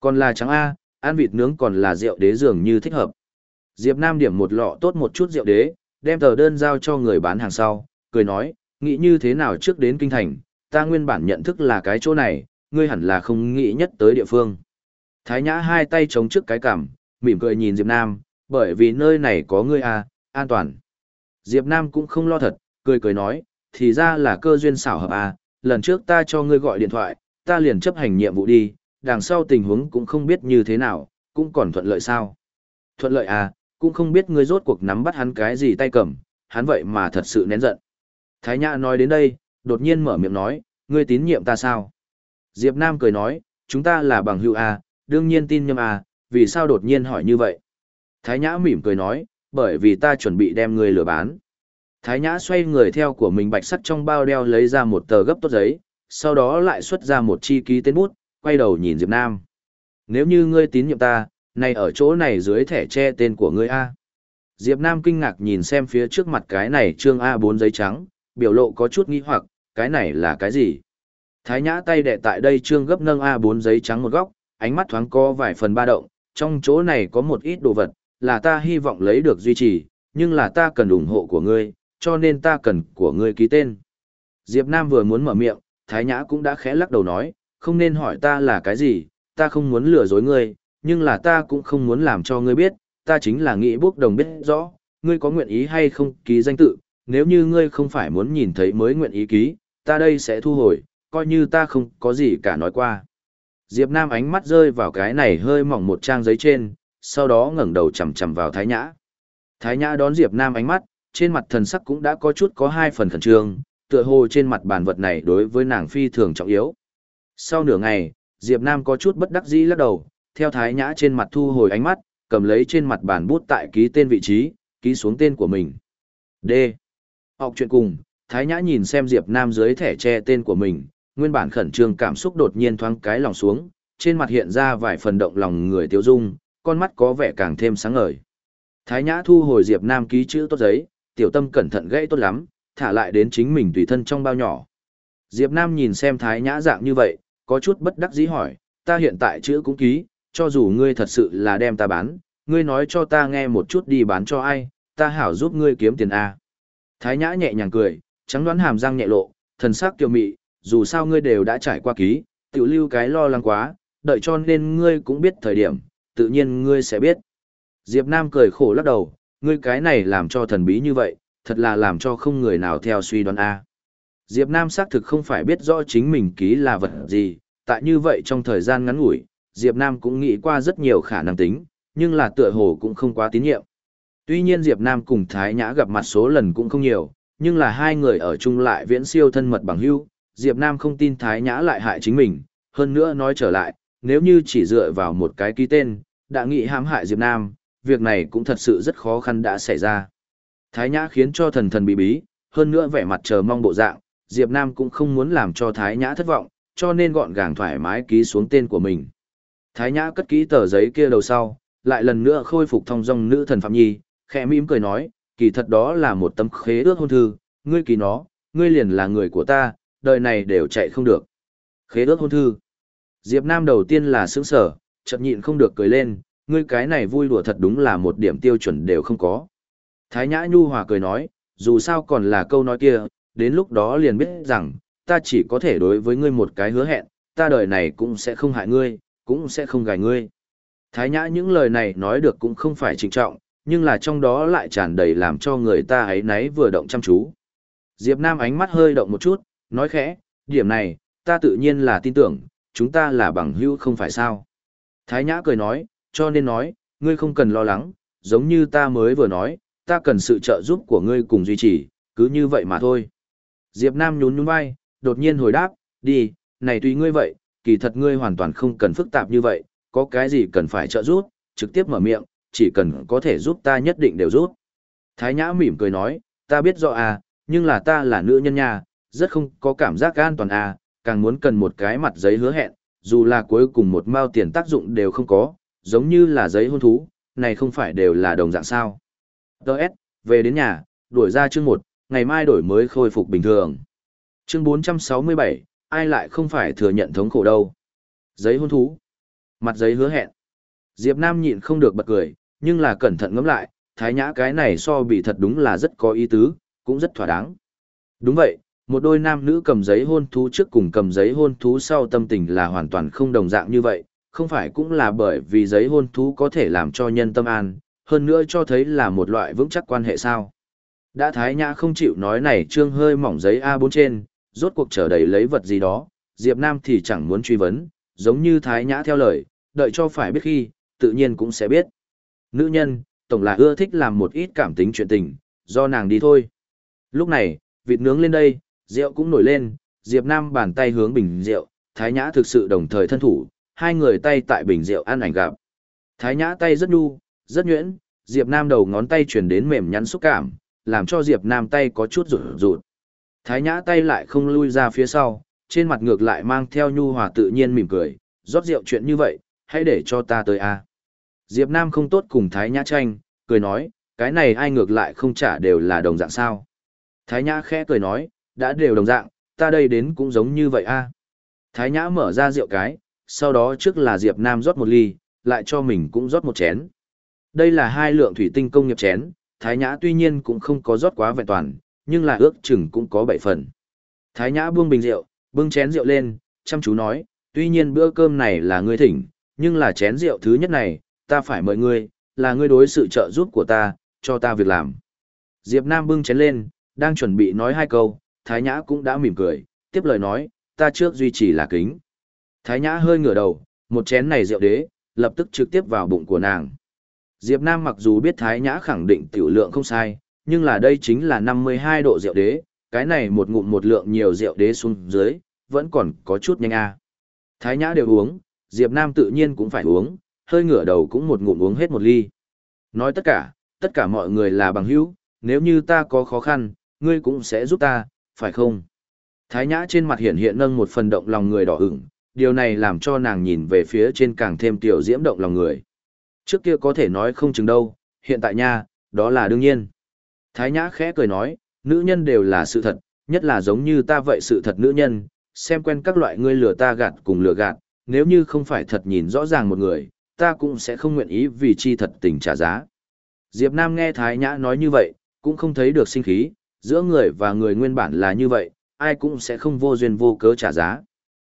Còn là trắng A, ăn vịt nướng còn là rượu đế dường như thích hợp. Diệp Nam điểm một lọ tốt một chút rượu đế, đem tờ đơn giao cho người bán hàng sau, cười nói, nghĩ như thế nào trước đến kinh thành, ta nguyên bản nhận thức là cái chỗ này, ngươi hẳn là không nghĩ nhất tới địa phương. Thái Nhã hai tay chống trước cái cằm, mỉm cười nhìn Diệp Nam, bởi vì nơi này có ngươi à, an toàn. Diệp Nam cũng không lo thật, cười cười nói, thì ra là cơ duyên xảo hợp à, lần trước ta cho ngươi gọi điện thoại, ta liền chấp hành nhiệm vụ đi, đằng sau tình huống cũng không biết như thế nào, cũng còn thuận lợi sao. Thuận lợi à, cũng không biết ngươi rốt cuộc nắm bắt hắn cái gì tay cầm, hắn vậy mà thật sự nén giận. Thái Nhã nói đến đây, đột nhiên mở miệng nói, ngươi tín nhiệm ta sao? Diệp Nam cười nói, chúng ta là bằng hữu à, đương nhiên tin nhầm à, vì sao đột nhiên hỏi như vậy? Thái Nhã mỉm cười nói, bởi vì ta chuẩn bị đem ngươi lừa bán. Thái Nhã xoay người theo của mình bạch sắt trong bao đeo lấy ra một tờ gấp tốt giấy, sau đó lại xuất ra một chi ký tên bút, quay đầu nhìn Diệp Nam. Nếu như ngươi tín nhiệm ta, này ở chỗ này dưới thẻ che tên của ngươi A. Diệp Nam kinh ngạc nhìn xem phía trước mặt cái này trương A4 giấy trắng, biểu lộ có chút nghi hoặc, cái này là cái gì? Thái Nhã tay đệ tại đây trương gấp nâng A4 giấy trắng một góc, ánh mắt thoáng co vài phần ba động, trong chỗ này có một ít đồ vật, là ta hy vọng lấy được duy trì, nhưng là ta cần ủng hộ của ngươi, cho nên ta cần của ngươi ký tên. Diệp Nam vừa muốn mở miệng, Thái Nhã cũng đã khẽ lắc đầu nói, không nên hỏi ta là cái gì, ta không muốn lừa dối ngươi, nhưng là ta cũng không muốn làm cho ngươi biết, ta chính là nghĩ bước đồng biết rõ, ngươi có nguyện ý hay không ký danh tự, nếu như ngươi không phải muốn nhìn thấy mới nguyện ý ký, ta đây sẽ thu hồi, coi như ta không có gì cả nói qua. Diệp Nam ánh mắt rơi vào cái này hơi mỏng một trang giấy trên, sau đó ngẩng đầu chầm chầm vào Thái Nhã. Thái Nhã đón Diệp Nam ánh mắt, trên mặt thần sắc cũng đã có chút có hai phần khẩn trương, tựa hồ trên mặt bản vật này đối với nàng phi thường trọng yếu. Sau nửa ngày, Diệp Nam có chút bất đắc dĩ lắc đầu, theo Thái Nhã trên mặt thu hồi ánh mắt, cầm lấy trên mặt bản bút tại ký tên vị trí, ký xuống tên của mình. D. Học chuyện cùng, Thái Nhã nhìn xem Diệp Nam dưới thẻ che tên của mình, nguyên bản khẩn trương cảm xúc đột nhiên thoáng cái lòng xuống, trên mặt hiện ra vài phần động lòng người tiêu dung, con mắt có vẻ càng thêm sáng ngời. Thái Nhã thu hồi Diệp Nam ký chữ tốt giấy, tiểu tâm cẩn thận gãy tốt lắm, thả lại đến chính mình tùy thân trong bao nhỏ. Diệp Nam nhìn xem Thái Nhã dạng như vậy, có chút bất đắc dĩ hỏi, ta hiện tại chữ cũng ký, cho dù ngươi thật sự là đem ta bán, ngươi nói cho ta nghe một chút đi bán cho ai, ta hảo giúp ngươi kiếm tiền A. Thái Nhã nhẹ nhàng cười, trắng đoán hàm răng nhẹ lộ, thần sắc kiều mị, dù sao ngươi đều đã trải qua ký, tiểu lưu cái lo lắng quá, đợi cho nên ngươi cũng biết thời điểm, tự nhiên ngươi sẽ biết. Diệp Nam cười khổ lắc đầu, ngươi cái này làm cho thần bí như vậy, thật là làm cho không người nào theo suy đoán A. Diệp Nam xác thực không phải biết rõ chính mình ký là vật gì, tại như vậy trong thời gian ngắn ngủi, Diệp Nam cũng nghĩ qua rất nhiều khả năng tính, nhưng là tựa hồ cũng không quá tín nhiệm. Tuy nhiên Diệp Nam cùng Thái Nhã gặp mặt số lần cũng không nhiều, nhưng là hai người ở chung lại viễn siêu thân mật bằng hữu, Diệp Nam không tin Thái Nhã lại hại chính mình, hơn nữa nói trở lại, nếu như chỉ dựa vào một cái ký tên, đã nghĩ hãm hại Diệp Nam, việc này cũng thật sự rất khó khăn đã xảy ra. Thái Nhã khiến cho thần thần bí bí, hơn nữa vẻ mặt chờ mong bộ dạng, Diệp Nam cũng không muốn làm cho Thái Nhã thất vọng, cho nên gọn gàng thoải mái ký xuống tên của mình. Thái Nhã cất ký tờ giấy kia đầu sau, lại lần nữa khôi phục thông dong nữ thần Phạm Nhi, khẽ mỉm cười nói, kỳ thật đó là một tấm khế ước hôn thư, ngươi ký nó, ngươi liền là người của ta, đời này đều chạy không được. Khế ước hôn thư. Diệp Nam đầu tiên là sững sở, chợt nhịn không được cười lên, ngươi cái này vui đùa thật đúng là một điểm tiêu chuẩn đều không có. Thái Nhã Nhu Hòa cười nói, dù sao còn là câu nói kia, đến lúc đó liền biết rằng, ta chỉ có thể đối với ngươi một cái hứa hẹn, ta đời này cũng sẽ không hại ngươi, cũng sẽ không gài ngươi. Thái Nhã những lời này nói được cũng không phải trịnh trọng, nhưng là trong đó lại tràn đầy làm cho người ta ấy náy vừa động chăm chú. Diệp Nam ánh mắt hơi động một chút, nói khẽ, điểm này, ta tự nhiên là tin tưởng, chúng ta là bằng hữu không phải sao. Thái Nhã cười nói, cho nên nói, ngươi không cần lo lắng, giống như ta mới vừa nói, ta cần sự trợ giúp của ngươi cùng duy trì, cứ như vậy mà thôi. Diệp Nam nhún nhún vai, đột nhiên hồi đáp, đi, này tùy ngươi vậy, kỳ thật ngươi hoàn toàn không cần phức tạp như vậy, có cái gì cần phải trợ giúp, trực tiếp mở miệng, chỉ cần có thể giúp ta nhất định đều giúp. Thái Nhã mỉm cười nói, ta biết rõ à, nhưng là ta là nữ nhân nha, rất không có cảm giác an toàn à, càng muốn cần một cái mặt giấy hứa hẹn, dù là cuối cùng một mao tiền tác dụng đều không có, giống như là giấy hôn thú, này không phải đều là đồng dạng sao. Đợt, về đến nhà, đuổi ra chương 1, ngày mai đổi mới khôi phục bình thường. Chương 467, ai lại không phải thừa nhận thống khổ đâu. Giấy hôn thú. Mặt giấy hứa hẹn. Diệp Nam nhịn không được bật cười, nhưng là cẩn thận ngẫm lại, thái nhã cái này so bị thật đúng là rất có ý tứ, cũng rất thỏa đáng. Đúng vậy, một đôi nam nữ cầm giấy hôn thú trước cùng cầm giấy hôn thú sau tâm tình là hoàn toàn không đồng dạng như vậy, không phải cũng là bởi vì giấy hôn thú có thể làm cho nhân tâm an, hơn nữa cho thấy là một loại vững chắc quan hệ sao. Đã Thái Nhã không chịu nói này trương hơi mỏng giấy A4 trên, rốt cuộc trở đầy lấy vật gì đó, Diệp Nam thì chẳng muốn truy vấn, giống như Thái Nhã theo lời, đợi cho phải biết khi, tự nhiên cũng sẽ biết. Nữ nhân, tổng là ưa thích làm một ít cảm tính chuyện tình, do nàng đi thôi. Lúc này, vịt nướng lên đây, rượu cũng nổi lên, Diệp Nam bàn tay hướng bình rượu, Thái Nhã thực sự đồng thời thân thủ, hai người tay tại bình rượu ăn ảnh gặp. Thái Nhã tay rất nhu, rất nhuyễn, Diệp Nam đầu ngón tay truyền đến mềm nhắn xúc cảm, làm cho Diệp Nam tay có chút rụt rụt. Thái Nhã tay lại không lui ra phía sau, trên mặt ngược lại mang theo nhu hòa tự nhiên mỉm cười, rót rượu chuyện như vậy, hãy để cho ta tới a. Diệp Nam không tốt cùng Thái Nhã tranh, cười nói, cái này ai ngược lại không trả đều là đồng dạng sao. Thái Nhã khẽ cười nói, đã đều đồng dạng, ta đây đến cũng giống như vậy a. À. Thái Nhã mở ra rượu cái, sau đó trước là Diệp Nam rót một ly, lại cho mình cũng rót một chén. Đây là hai lượng thủy tinh công nghiệp chén, Thái Nhã tuy nhiên cũng không có rót quá vẹn toàn, nhưng là ước chừng cũng có bảy phần. Thái Nhã buông bình rượu, bưng chén rượu lên, chăm chú nói, tuy nhiên bữa cơm này là ngươi thỉnh, nhưng là chén rượu thứ nhất này, ta phải mời ngươi, là ngươi đối sự trợ giúp của ta, cho ta việc làm. Diệp Nam bưng chén lên, đang chuẩn bị nói hai câu, Thái Nhã cũng đã mỉm cười, tiếp lời nói, ta trước duy trì là kính. Thái Nhã hơi ngửa đầu, một chén này rượu đế, lập tức trực tiếp vào bụng của nàng. Diệp Nam mặc dù biết Thái Nhã khẳng định tiểu lượng không sai, nhưng là đây chính là 52 độ rượu đế, cái này một ngụm một lượng nhiều rượu đế xuống dưới, vẫn còn có chút nhanh a. Thái Nhã đều uống, Diệp Nam tự nhiên cũng phải uống, hơi ngửa đầu cũng một ngụm uống hết một ly. Nói tất cả, tất cả mọi người là bằng hữu, nếu như ta có khó khăn, ngươi cũng sẽ giúp ta, phải không? Thái Nhã trên mặt hiện hiện nâng một phần động lòng người đỏ ửng, điều này làm cho nàng nhìn về phía trên càng thêm tiểu diễm động lòng người. Trước kia có thể nói không chừng đâu, hiện tại nha, đó là đương nhiên. Thái Nhã khẽ cười nói, nữ nhân đều là sự thật, nhất là giống như ta vậy sự thật nữ nhân, xem quen các loại ngươi lừa ta gạt cùng lừa gạt, nếu như không phải thật nhìn rõ ràng một người, ta cũng sẽ không nguyện ý vì chi thật tình trả giá. Diệp Nam nghe Thái Nhã nói như vậy, cũng không thấy được sinh khí, giữa người và người nguyên bản là như vậy, ai cũng sẽ không vô duyên vô cớ trả giá.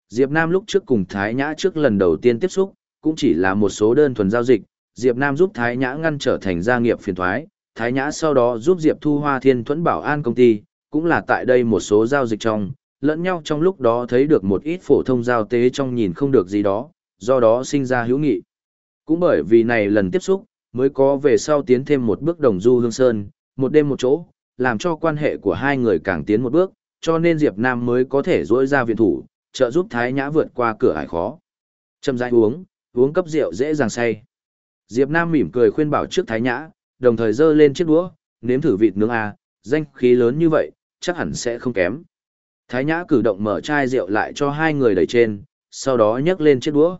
Diệp Nam lúc trước cùng Thái Nhã trước lần đầu tiên tiếp xúc, cũng chỉ là một số đơn thuần giao dịch, Diệp Nam giúp Thái Nhã ngăn trở thành gia nghiệp phiền toái. Thái Nhã sau đó giúp Diệp Thu Hoa Thiên Thuẫn Bảo An công ty, cũng là tại đây một số giao dịch trong, lẫn nhau trong lúc đó thấy được một ít phổ thông giao tế trong nhìn không được gì đó, do đó sinh ra hữu nghị. Cũng bởi vì này lần tiếp xúc, mới có về sau tiến thêm một bước đồng du hương sơn, một đêm một chỗ, làm cho quan hệ của hai người càng tiến một bước, cho nên Diệp Nam mới có thể dỗi ra viện thủ, trợ giúp Thái Nhã vượt qua cửa ải khó. Châm rãi uống, uống cấp rượu dễ dàng say. Diệp Nam mỉm cười khuyên bảo trước Thái Nhã, đồng thời dơ lên chiếc đũa, nếm thử vịt nướng a, danh khí lớn như vậy, chắc hẳn sẽ không kém. Thái Nhã cử động mở chai rượu lại cho hai người đầy trên, sau đó nhấc lên chiếc đũa.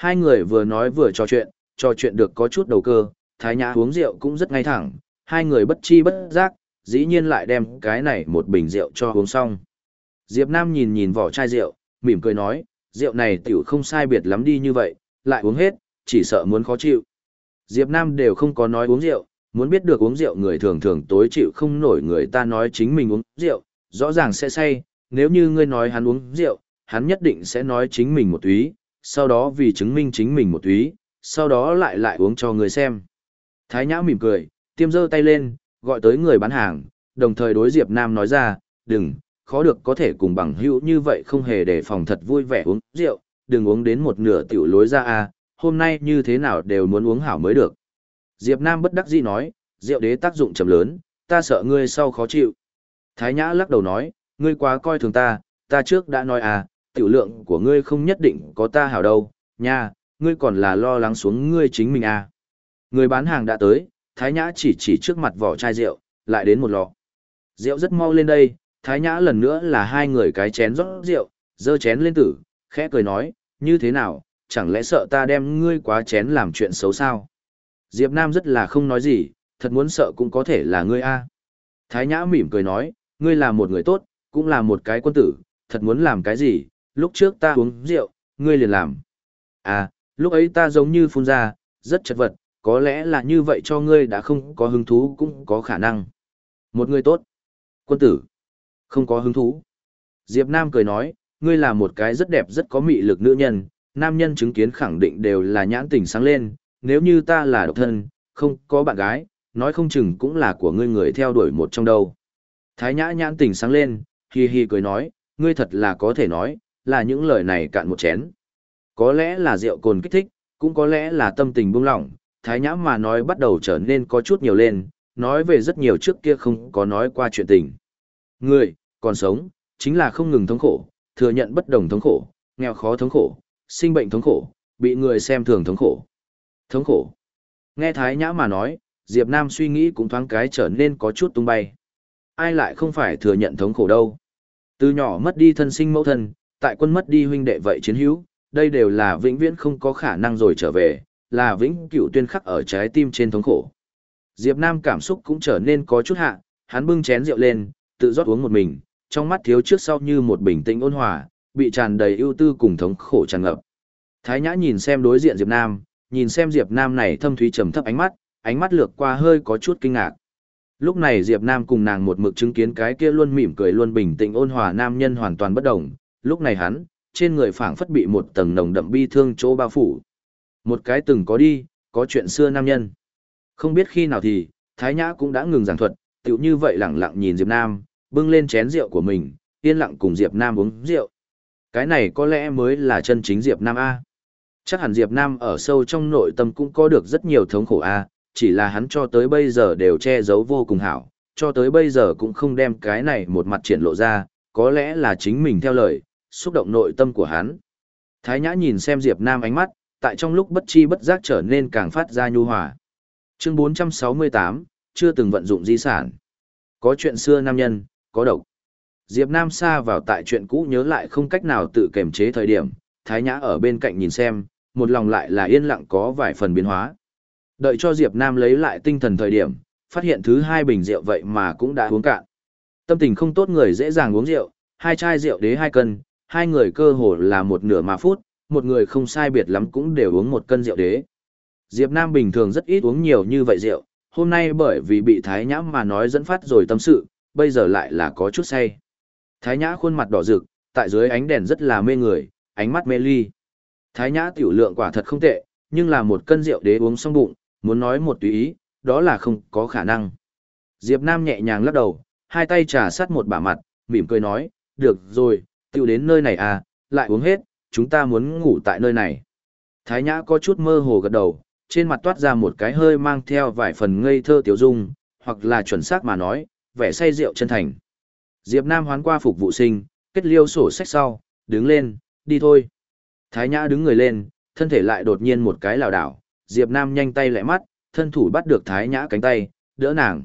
Hai người vừa nói vừa trò chuyện, trò chuyện được có chút đầu cơ, Thái Nhã uống rượu cũng rất ngay thẳng, hai người bất chi bất giác, dĩ nhiên lại đem cái này một bình rượu cho uống xong. Diệp Nam nhìn nhìn vỏ chai rượu, mỉm cười nói, rượu này tiểu không sai biệt lắm đi như vậy, lại uống hết, chỉ sợ muốn khó chịu. Diệp Nam đều không có nói uống rượu, muốn biết được uống rượu người thường thường tối chịu không nổi người ta nói chính mình uống rượu, rõ ràng sẽ say, nếu như ngươi nói hắn uống rượu, hắn nhất định sẽ nói chính mình một túy, sau đó vì chứng minh chính mình một túy, sau đó lại lại uống cho người xem. Thái Nhã mỉm cười, tiêm giơ tay lên, gọi tới người bán hàng, đồng thời đối Diệp Nam nói ra, đừng, khó được có thể cùng bằng hữu như vậy không hề để phòng thật vui vẻ uống rượu, đừng uống đến một nửa tiểu lối ra a, hôm nay như thế nào đều muốn uống hảo mới được. Diệp Nam bất đắc dĩ nói, rượu đế tác dụng trầm lớn, ta sợ ngươi sau khó chịu. Thái Nhã lắc đầu nói, ngươi quá coi thường ta, ta trước đã nói à, tiểu lượng của ngươi không nhất định có ta hảo đâu, nha, ngươi còn là lo lắng xuống ngươi chính mình à. Người bán hàng đã tới, Thái Nhã chỉ chỉ trước mặt vỏ chai rượu, lại đến một lọ. Rượu rất mau lên đây, Thái Nhã lần nữa là hai người cái chén rót rượu, dơ chén lên tử, khẽ cười nói, như thế nào, chẳng lẽ sợ ta đem ngươi quá chén làm chuyện xấu sao? Diệp Nam rất là không nói gì, thật muốn sợ cũng có thể là ngươi a. Thái Nhã mỉm cười nói, ngươi là một người tốt, cũng là một cái quân tử, thật muốn làm cái gì, lúc trước ta uống rượu, ngươi liền làm. À, lúc ấy ta giống như phun ra, rất chật vật, có lẽ là như vậy cho ngươi đã không có hứng thú cũng có khả năng. Một người tốt. Quân tử. Không có hứng thú. Diệp Nam cười nói, ngươi là một cái rất đẹp rất có mị lực nữ nhân, nam nhân chứng kiến khẳng định đều là nhãn tình sáng lên, nếu như ta là độc thân, không có bạn gái, nói không chừng cũng là của ngươi người theo đuổi một trong đâu. Thái nhã nhãn tình sáng lên, hì hì cười nói, ngươi thật là có thể nói, là những lời này cạn một chén. Có lẽ là rượu cồn kích thích, cũng có lẽ là tâm tình buông lỏng, thái nhã mà nói bắt đầu trở nên có chút nhiều lên, nói về rất nhiều trước kia không có nói qua chuyện tình. Người, còn sống, chính là không ngừng thống khổ, thừa nhận bất đồng thống khổ, nghèo khó thống khổ, sinh bệnh thống khổ, bị người xem thường thống khổ. Thống khổ. Nghe Thái Nhã mà nói, Diệp Nam suy nghĩ cũng thoáng cái trở nên có chút tung bay. Ai lại không phải thừa nhận thống khổ đâu. Từ nhỏ mất đi thân sinh mẫu thân, tại quân mất đi huynh đệ vậy chiến hữu, đây đều là vĩnh viễn không có khả năng rồi trở về, là vĩnh cửu tuyên khắc ở trái tim trên thống khổ. Diệp Nam cảm xúc cũng trở nên có chút hạ, hắn bưng chén rượu lên, tự rót uống một mình, trong mắt thiếu trước sau như một bình tĩnh ôn hòa, bị tràn đầy ưu tư cùng thống khổ tràn ngập. Thái Nhã nhìn xem đối diện Diệp Nam, nhìn xem Diệp Nam này thâm thúy trầm thấp ánh mắt, ánh mắt lược qua hơi có chút kinh ngạc. Lúc này Diệp Nam cùng nàng một mực chứng kiến cái kia luôn mỉm cười luôn bình tĩnh ôn hòa nam nhân hoàn toàn bất động, lúc này hắn, trên người phảng phất bị một tầng nồng đậm bi thương chỗ bao phủ. Một cái từng có đi, có chuyện xưa nam nhân. Không biết khi nào thì, Thái Nhã cũng đã ngừng giảng thuật, tựu như vậy lẳng lặng nhìn Diệp Nam, bưng lên chén rượu của mình, yên lặng cùng Diệp Nam uống rượu. Cái này có lẽ mới là chân chính Diệp Nam A. Chắc hẳn Diệp Nam ở sâu trong nội tâm cũng có được rất nhiều thống khổ a, chỉ là hắn cho tới bây giờ đều che giấu vô cùng hảo, cho tới bây giờ cũng không đem cái này một mặt triển lộ ra, có lẽ là chính mình theo lời, xúc động nội tâm của hắn. Thái Nhã nhìn xem Diệp Nam ánh mắt, tại trong lúc bất chi bất giác trở nên càng phát ra nhu hòa. Chương 468, chưa từng vận dụng di sản. Có chuyện xưa nam nhân, có độc. Diệp Nam xa vào tại chuyện cũ nhớ lại không cách nào tự kiềm chế thời điểm, Thái Nhã ở bên cạnh nhìn xem, một lòng lại là yên lặng có vài phần biến hóa. Đợi cho Diệp Nam lấy lại tinh thần thời điểm, phát hiện thứ hai bình rượu vậy mà cũng đã uống cạn. Tâm tình không tốt người dễ dàng uống rượu, hai chai rượu đế hai cân, hai người cơ hồ là một nửa mà phút, một người không sai biệt lắm cũng đều uống một cân rượu đế. Diệp Nam bình thường rất ít uống nhiều như vậy rượu, hôm nay bởi vì bị Thái Nhã mà nói dẫn phát rồi tâm sự, bây giờ lại là có chút say. Thái Nhã khuôn mặt đỏ rực, tại dưới ánh đèn rất là mê người, ánh mắt mê ly. Thái Nhã tiểu lượng quả thật không tệ, nhưng là một cân rượu đế uống xong bụng, muốn nói một tùy ý, đó là không có khả năng. Diệp Nam nhẹ nhàng lắc đầu, hai tay trà sát một bả mặt, mỉm cười nói, được rồi, tiêu đến nơi này à, lại uống hết, chúng ta muốn ngủ tại nơi này. Thái Nhã có chút mơ hồ gật đầu, trên mặt toát ra một cái hơi mang theo vài phần ngây thơ tiểu dung, hoặc là chuẩn xác mà nói, vẻ say rượu chân thành. Diệp Nam hoán qua phục vụ sinh, kết liêu sổ sách sau, đứng lên, đi thôi. Thái Nhã đứng người lên, thân thể lại đột nhiên một cái lảo đảo, Diệp Nam nhanh tay lẹ mắt, thân thủ bắt được Thái Nhã cánh tay, đỡ nàng.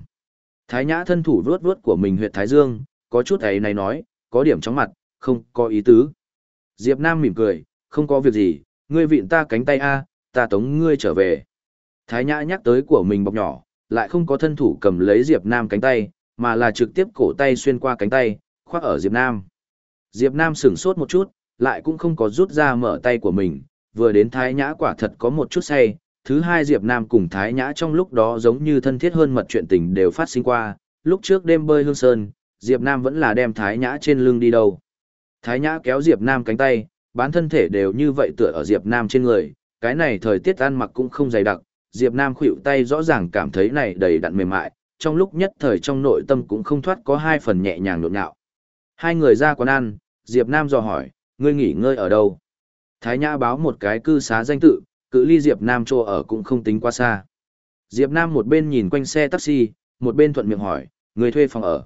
Thái Nhã thân thủ vuốt vuốt của mình huyệt Thái Dương, có chút ấy này nói, có điểm chóng mặt, không có ý tứ. Diệp Nam mỉm cười, không có việc gì, ngươi vịn ta cánh tay a, ta tống ngươi trở về. Thái Nhã nhắc tới của mình bọc nhỏ, lại không có thân thủ cầm lấy Diệp Nam cánh tay, mà là trực tiếp cổ tay xuyên qua cánh tay, khoác ở Diệp Nam. Diệp Nam sững sốt một chút, lại cũng không có rút ra mở tay của mình, vừa đến Thái Nhã quả thật có một chút say. Thứ hai Diệp Nam cùng Thái Nhã trong lúc đó giống như thân thiết hơn mật chuyện tình đều phát sinh qua, lúc trước đêm bơi hương sơn, Diệp Nam vẫn là đem Thái Nhã trên lưng đi đâu. Thái Nhã kéo Diệp Nam cánh tay, bán thân thể đều như vậy tựa ở Diệp Nam trên người, cái này thời tiết ăn mặc cũng không dày đặc, Diệp Nam khuỵu tay rõ ràng cảm thấy này đầy đặn mềm mại, trong lúc nhất thời trong nội tâm cũng không thoát có hai phần nhẹ nhàng nhộn nhạo. Hai người ra quán ăn, Diệp Nam dò hỏi, ngươi nghỉ ngơi ở đâu? Thái Nhã báo một cái cư xá danh tự, cự ly Diệp Nam chỗ ở cũng không tính quá xa. Diệp Nam một bên nhìn quanh xe taxi, một bên thuận miệng hỏi, ngươi thuê phòng ở.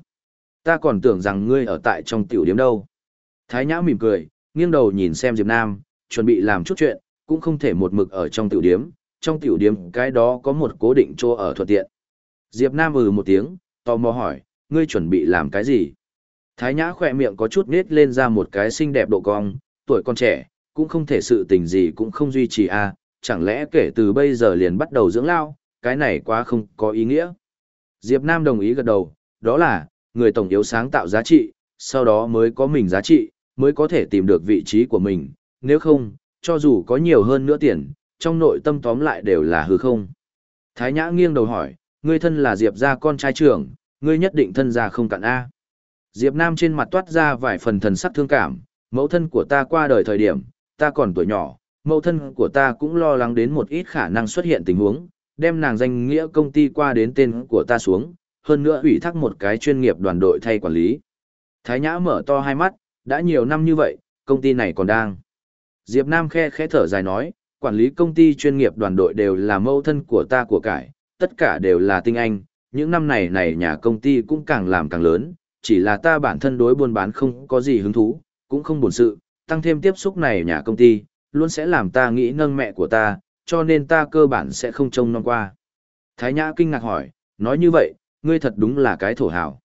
Ta còn tưởng rằng ngươi ở tại trong tiểu điểm đâu. Thái Nhã mỉm cười, nghiêng đầu nhìn xem Diệp Nam, chuẩn bị làm chút chuyện, cũng không thể một mực ở trong tiểu điếm, trong tiểu điếm cái đó có một cố định chỗ ở thuận tiện. Diệp Nam ừ một tiếng, tò mò hỏi, ngươi chuẩn bị làm cái gì? Thái Nhã khỏe miệng có chút nết lên ra một cái xinh đẹp độ cong, tuổi còn trẻ, cũng không thể sự tình gì cũng không duy trì à, chẳng lẽ kể từ bây giờ liền bắt đầu dưỡng lao, cái này quá không có ý nghĩa. Diệp Nam đồng ý gật đầu, đó là, người tổng yếu sáng tạo giá trị, sau đó mới có mình giá trị, mới có thể tìm được vị trí của mình, nếu không, cho dù có nhiều hơn nữa tiền, trong nội tâm tóm lại đều là hư không. Thái Nhã nghiêng đầu hỏi, ngươi thân là Diệp gia con trai trưởng, ngươi nhất định thân gia không cạn A. Diệp Nam trên mặt toát ra vài phần thần sắc thương cảm, mẫu thân của ta qua đời thời điểm, ta còn tuổi nhỏ, mẫu thân của ta cũng lo lắng đến một ít khả năng xuất hiện tình huống, đem nàng danh nghĩa công ty qua đến tên của ta xuống, hơn nữa ủy thác một cái chuyên nghiệp đoàn đội thay quản lý. Thái Nhã mở to hai mắt, đã nhiều năm như vậy, công ty này còn đang. Diệp Nam khe khẽ thở dài nói, quản lý công ty chuyên nghiệp đoàn đội đều là mẫu thân của ta của cải, tất cả đều là tinh anh, những năm này này nhà công ty cũng càng làm càng lớn, chỉ là ta bản thân đối buôn bán không có gì hứng thú, cũng không buồn sự, tăng thêm tiếp xúc này nhà công ty, luôn sẽ làm ta nghĩ nâng mẹ của ta, cho nên ta cơ bản sẽ không trông non qua. Thái Nhã kinh ngạc hỏi, nói như vậy, ngươi thật đúng là cái thổ hảo.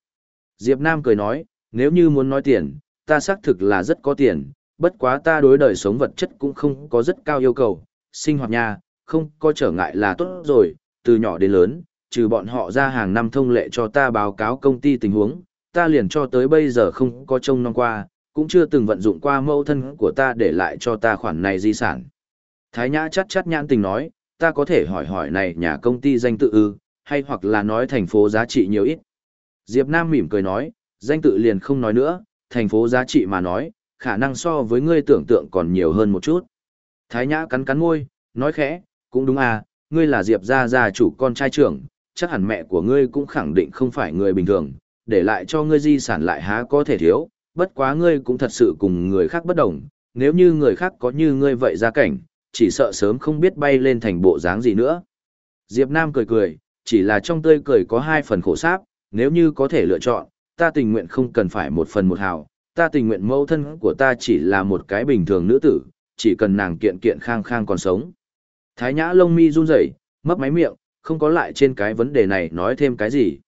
Diệp Nam cười nói, nếu như muốn nói tiền, ta xác thực là rất có tiền, bất quá ta đối đời sống vật chất cũng không có rất cao yêu cầu, sinh hoạt nha, không có trở ngại là tốt rồi, từ nhỏ đến lớn, trừ bọn họ ra hàng năm thông lệ cho ta báo cáo công ty tình huống, ta liền cho tới bây giờ không có trông non qua, cũng chưa từng vận dụng qua mẫu thân của ta để lại cho ta khoản này di sản. Thái Nhã chắt chắt nhãn tình nói, ta có thể hỏi hỏi này nhà công ty danh tự ư, hay hoặc là nói thành phố giá trị nhiều ít. Diệp Nam mỉm cười nói, danh tự liền không nói nữa, thành phố giá trị mà nói, khả năng so với ngươi tưởng tượng còn nhiều hơn một chút. Thái Nhã cắn cắn môi, nói khẽ, cũng đúng à, ngươi là Diệp gia gia chủ con trai trưởng, chắc hẳn mẹ của ngươi cũng khẳng định không phải người bình thường, để lại cho ngươi di sản lại há có thể thiếu, bất quá ngươi cũng thật sự cùng người khác bất đồng, nếu như người khác có như ngươi vậy gia cảnh, chỉ sợ sớm không biết bay lên thành bộ dáng gì nữa. Diệp Nam cười cười, chỉ là trong tươi cười có hai phần khổ sáp, nếu như có thể lựa chọn, ta tình nguyện không cần phải một phần một hào, ta tình nguyện mẫu thân của ta chỉ là một cái bình thường nữ tử, chỉ cần nàng kiện kiện khang khang còn sống. Thái nhã lông mi run rẩy, mấp máy miệng, không có lại trên cái vấn đề này nói thêm cái gì.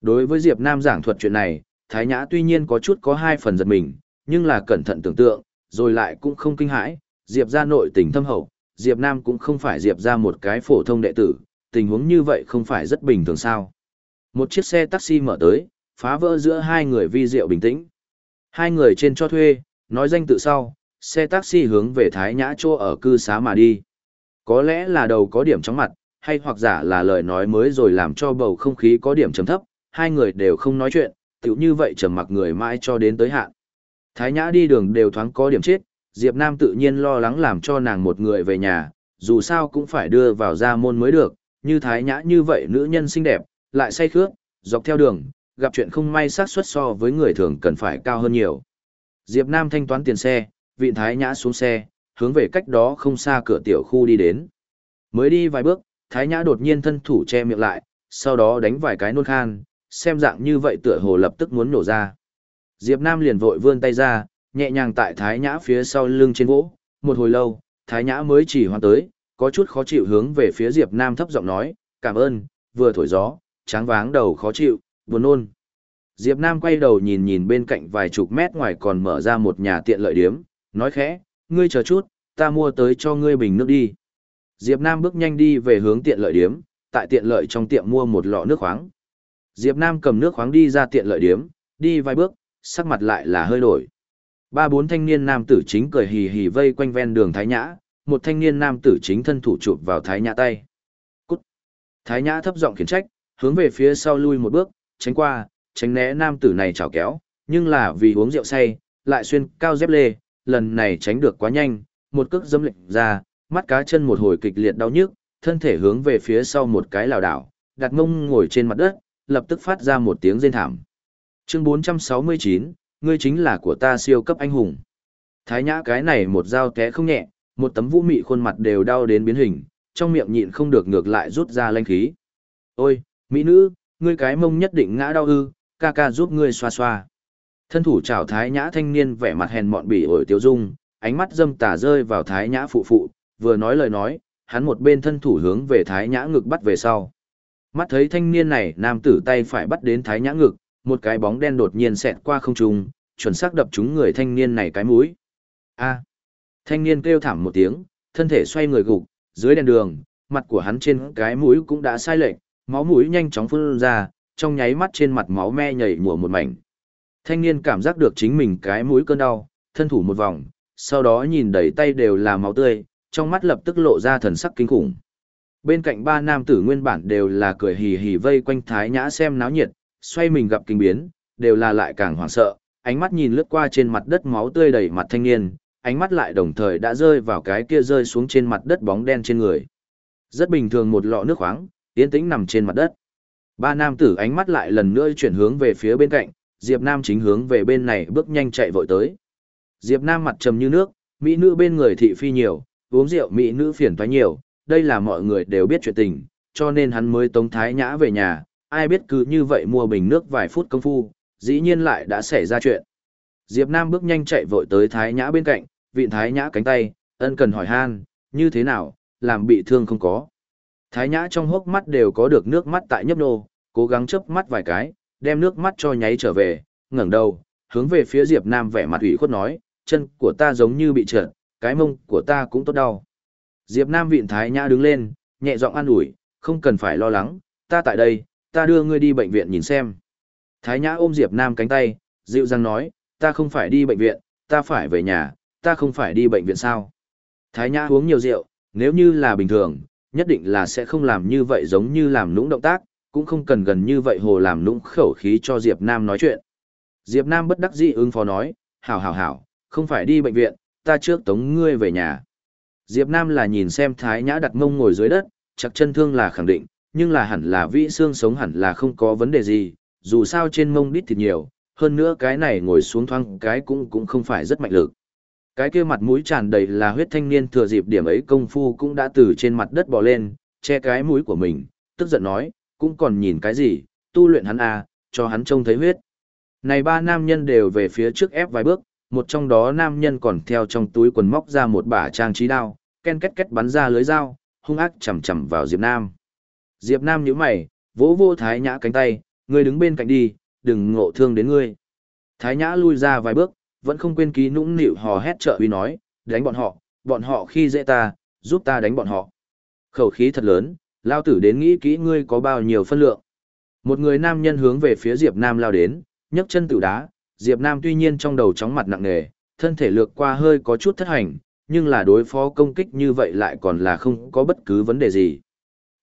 Đối với Diệp Nam giảng thuật chuyện này, Thái nhã tuy nhiên có chút có hai phần giật mình, nhưng là cẩn thận tưởng tượng, rồi lại cũng không kinh hãi, Diệp gia nội tình thâm hậu, Diệp Nam cũng không phải Diệp gia một cái phổ thông đệ tử, tình huống như vậy không phải rất bình thường sao. Một chiếc xe taxi mở tới, phá vỡ giữa hai người vi diệu bình tĩnh. Hai người trên cho thuê, nói danh tự sau, xe taxi hướng về Thái Nhã Chô ở cư xá mà đi. Có lẽ là đầu có điểm chóng mặt, hay hoặc giả là lời nói mới rồi làm cho bầu không khí có điểm trầm thấp, hai người đều không nói chuyện, tiểu như vậy trầm mặc người mãi cho đến tới hạn. Thái Nhã đi đường đều thoáng có điểm chết, Diệp Nam tự nhiên lo lắng làm cho nàng một người về nhà, dù sao cũng phải đưa vào gia môn mới được, như Thái Nhã như vậy nữ nhân xinh đẹp, lại say khước, dọc theo đường, gặp chuyện không may xác suất so với người thường cần phải cao hơn nhiều. Diệp Nam thanh toán tiền xe, vịn Thái Nhã xuống xe, hướng về cách đó không xa cửa tiểu khu đi đến. Mới đi vài bước, Thái Nhã đột nhiên thân thủ che miệng lại, sau đó đánh vài cái nôn khan, xem dạng như vậy tựa hồ lập tức muốn nổ ra. Diệp Nam liền vội vươn tay ra, nhẹ nhàng tại Thái Nhã phía sau lưng trên gỗ, một hồi lâu, Thái Nhã mới chỉ hoàn tới, có chút khó chịu hướng về phía Diệp Nam thấp giọng nói, cảm ơn, vừa thổi gió, tráng váng đầu khó chịu, buồn nôn. Diệp Nam quay đầu nhìn nhìn bên cạnh vài chục mét ngoài còn mở ra một nhà tiện lợi điếm, nói khẽ, ngươi chờ chút, ta mua tới cho ngươi bình nước đi. Diệp Nam bước nhanh đi về hướng tiện lợi điếm, tại tiện lợi trong tiệm mua một lọ nước khoáng. Diệp Nam cầm nước khoáng đi ra tiện lợi điếm, đi vài bước, sắc mặt lại là hơi đổi. Ba bốn thanh niên nam tử chính cười hì hì vây quanh ven đường Thái Nhã, một thanh niên nam tử chính thân thủ chụp vào Thái Nhã tay. Cút! Thái Nhã thấp giọng khiển trách, hướng về phía sau lui một bước, tránh qua, tránh né nam tử này chảo kéo, nhưng là vì uống rượu say, lại xuyên cao dép lê, lần này tránh được quá nhanh, một cước dâm lệnh ra, mắt cá chân một hồi kịch liệt đau nhức, thân thể hướng về phía sau một cái lảo đảo, đặt mông ngồi trên mặt đất, lập tức phát ra một tiếng rên thảm. Chương 469, ngươi chính là của ta siêu cấp anh hùng. Thái nhã cái này một dao té không nhẹ, một tấm vũ mị khuôn mặt đều đau đến biến hình, trong miệng nhịn không được ngược lại rút ra lanh khí. Ôi, mỹ nữ, ngươi cái mông nhất định ngã đau ư, ca ca giúp ngươi xoa xoa. Thân thủ chào thái nhã thanh niên vẻ mặt hèn mọn bỉ ổi tiêu dung, ánh mắt dâm tà rơi vào thái nhã phụ phụ, vừa nói lời nói, hắn một bên thân thủ hướng về thái nhã ngực bắt về sau. Mắt thấy thanh niên này nam tử tay phải bắt đến thái nhã ngực, một cái bóng đen đột nhiên xẹt qua không trung, chuẩn xác đập trúng người thanh niên này cái mũi. A. Thanh niên kêu thảm một tiếng, thân thể xoay người gục, dưới đèn đường, mặt của hắn trên cái mũi cũng đã sai lệch, máu mũi nhanh chóng phun ra, trong nháy mắt trên mặt máu me nhảy mùa một mảnh. Thanh niên cảm giác được chính mình cái mũi cơn đau, thân thủ một vòng, sau đó nhìn đầy tay đều là máu tươi, trong mắt lập tức lộ ra thần sắc kinh khủng. Bên cạnh ba nam tử nguyên bản đều là cười hì hì vây quanh Thái Nhã xem náo nhiệt, xoay mình gặp kinh biến, đều là lại càng hoảng sợ, ánh mắt nhìn lướt qua trên mặt đất máu tươi đầy mặt thanh niên, ánh mắt lại đồng thời đã rơi vào cái kia rơi xuống trên mặt đất bóng đen trên người. Rất bình thường một lọ nước khoáng, yên tĩnh nằm trên mặt đất. Ba nam tử ánh mắt lại lần nữa chuyển hướng về phía bên cạnh, Diệp Nam chính hướng về bên này bước nhanh chạy vội tới. Diệp Nam mặt trầm như nước, mỹ nữ bên người thị phi nhiều, uống rượu mỹ nữ phiền toái nhiều, đây là mọi người đều biết chuyện tình, cho nên hắn mới tống thái nhã về nhà, ai biết cứ như vậy mua bình nước vài phút công phu, dĩ nhiên lại đã xảy ra chuyện. Diệp Nam bước nhanh chạy vội tới thái nhã bên cạnh, vịn thái nhã cánh tay, ân cần hỏi han, như thế nào, làm bị thương không có. Thái nhã trong hốc mắt đều có được nước mắt tại nhấp nô, cố gắng chớp mắt vài cái, đem nước mắt cho nháy trở về, ngẩng đầu, hướng về phía Diệp Nam vẻ mặt ủy khuất nói, chân của ta giống như bị trượt, cái mông của ta cũng tốt đau. Diệp Nam vịn Thái Nhã đứng lên, nhẹ giọng an ủi, không cần phải lo lắng, ta tại đây, ta đưa ngươi đi bệnh viện nhìn xem. Thái Nhã ôm Diệp Nam cánh tay, dịu dàng nói, ta không phải đi bệnh viện, ta phải về nhà, ta không phải đi bệnh viện sao. Thái Nhã uống nhiều rượu, nếu như là bình thường, nhất định là sẽ không làm như vậy giống như làm nũng động tác, cũng không cần gần như vậy hồ làm nũng khẩu khí cho Diệp Nam nói chuyện. Diệp Nam bất đắc dĩ ứng phó nói, hảo hảo hảo, không phải đi bệnh viện, ta trước tống ngươi về nhà. Diệp Nam là nhìn xem Thái Nhã đặt mông ngồi dưới đất, chắc chân thương là khẳng định, nhưng là hẳn là vĩ xương sống hẳn là không có vấn đề gì, dù sao trên mông đít thịt nhiều, hơn nữa cái này ngồi xuống thoáng cái cũng cũng không phải rất mạnh lực. Cái kia mặt mũi tràn đầy là huyết thanh niên thừa dịp điểm ấy công phu cũng đã từ trên mặt đất bò lên, che cái mũi của mình, tức giận nói, cũng còn nhìn cái gì, tu luyện hắn à, cho hắn trông thấy huyết. Này ba nam nhân đều về phía trước ép vài bước, một trong đó nam nhân còn theo trong túi quần móc ra một bả trang trí đao, ken két két bắn ra lưới dao, hung ác chầm chầm vào Diệp Nam. Diệp Nam nhíu mày, vỗ vô Thái Nhã cánh tay, ngươi đứng bên cạnh đi, đừng ngộ thương đến ngươi. Thái Nhã lui ra vài bước, vẫn không quên ký nũng nịu hò hét trợ uy nói, đánh bọn họ, bọn họ khi dễ ta, giúp ta đánh bọn họ. Khẩu khí thật lớn, lao tử đến nghĩ kỹ ngươi có bao nhiêu phân lượng. Một người nam nhân hướng về phía Diệp Nam lao đến, nhấc chân tự đá, Diệp Nam tuy nhiên trong đầu chóng mặt nặng nề, thân thể lược qua hơi có chút thất hành, nhưng là đối phó công kích như vậy lại còn là không có bất cứ vấn đề gì.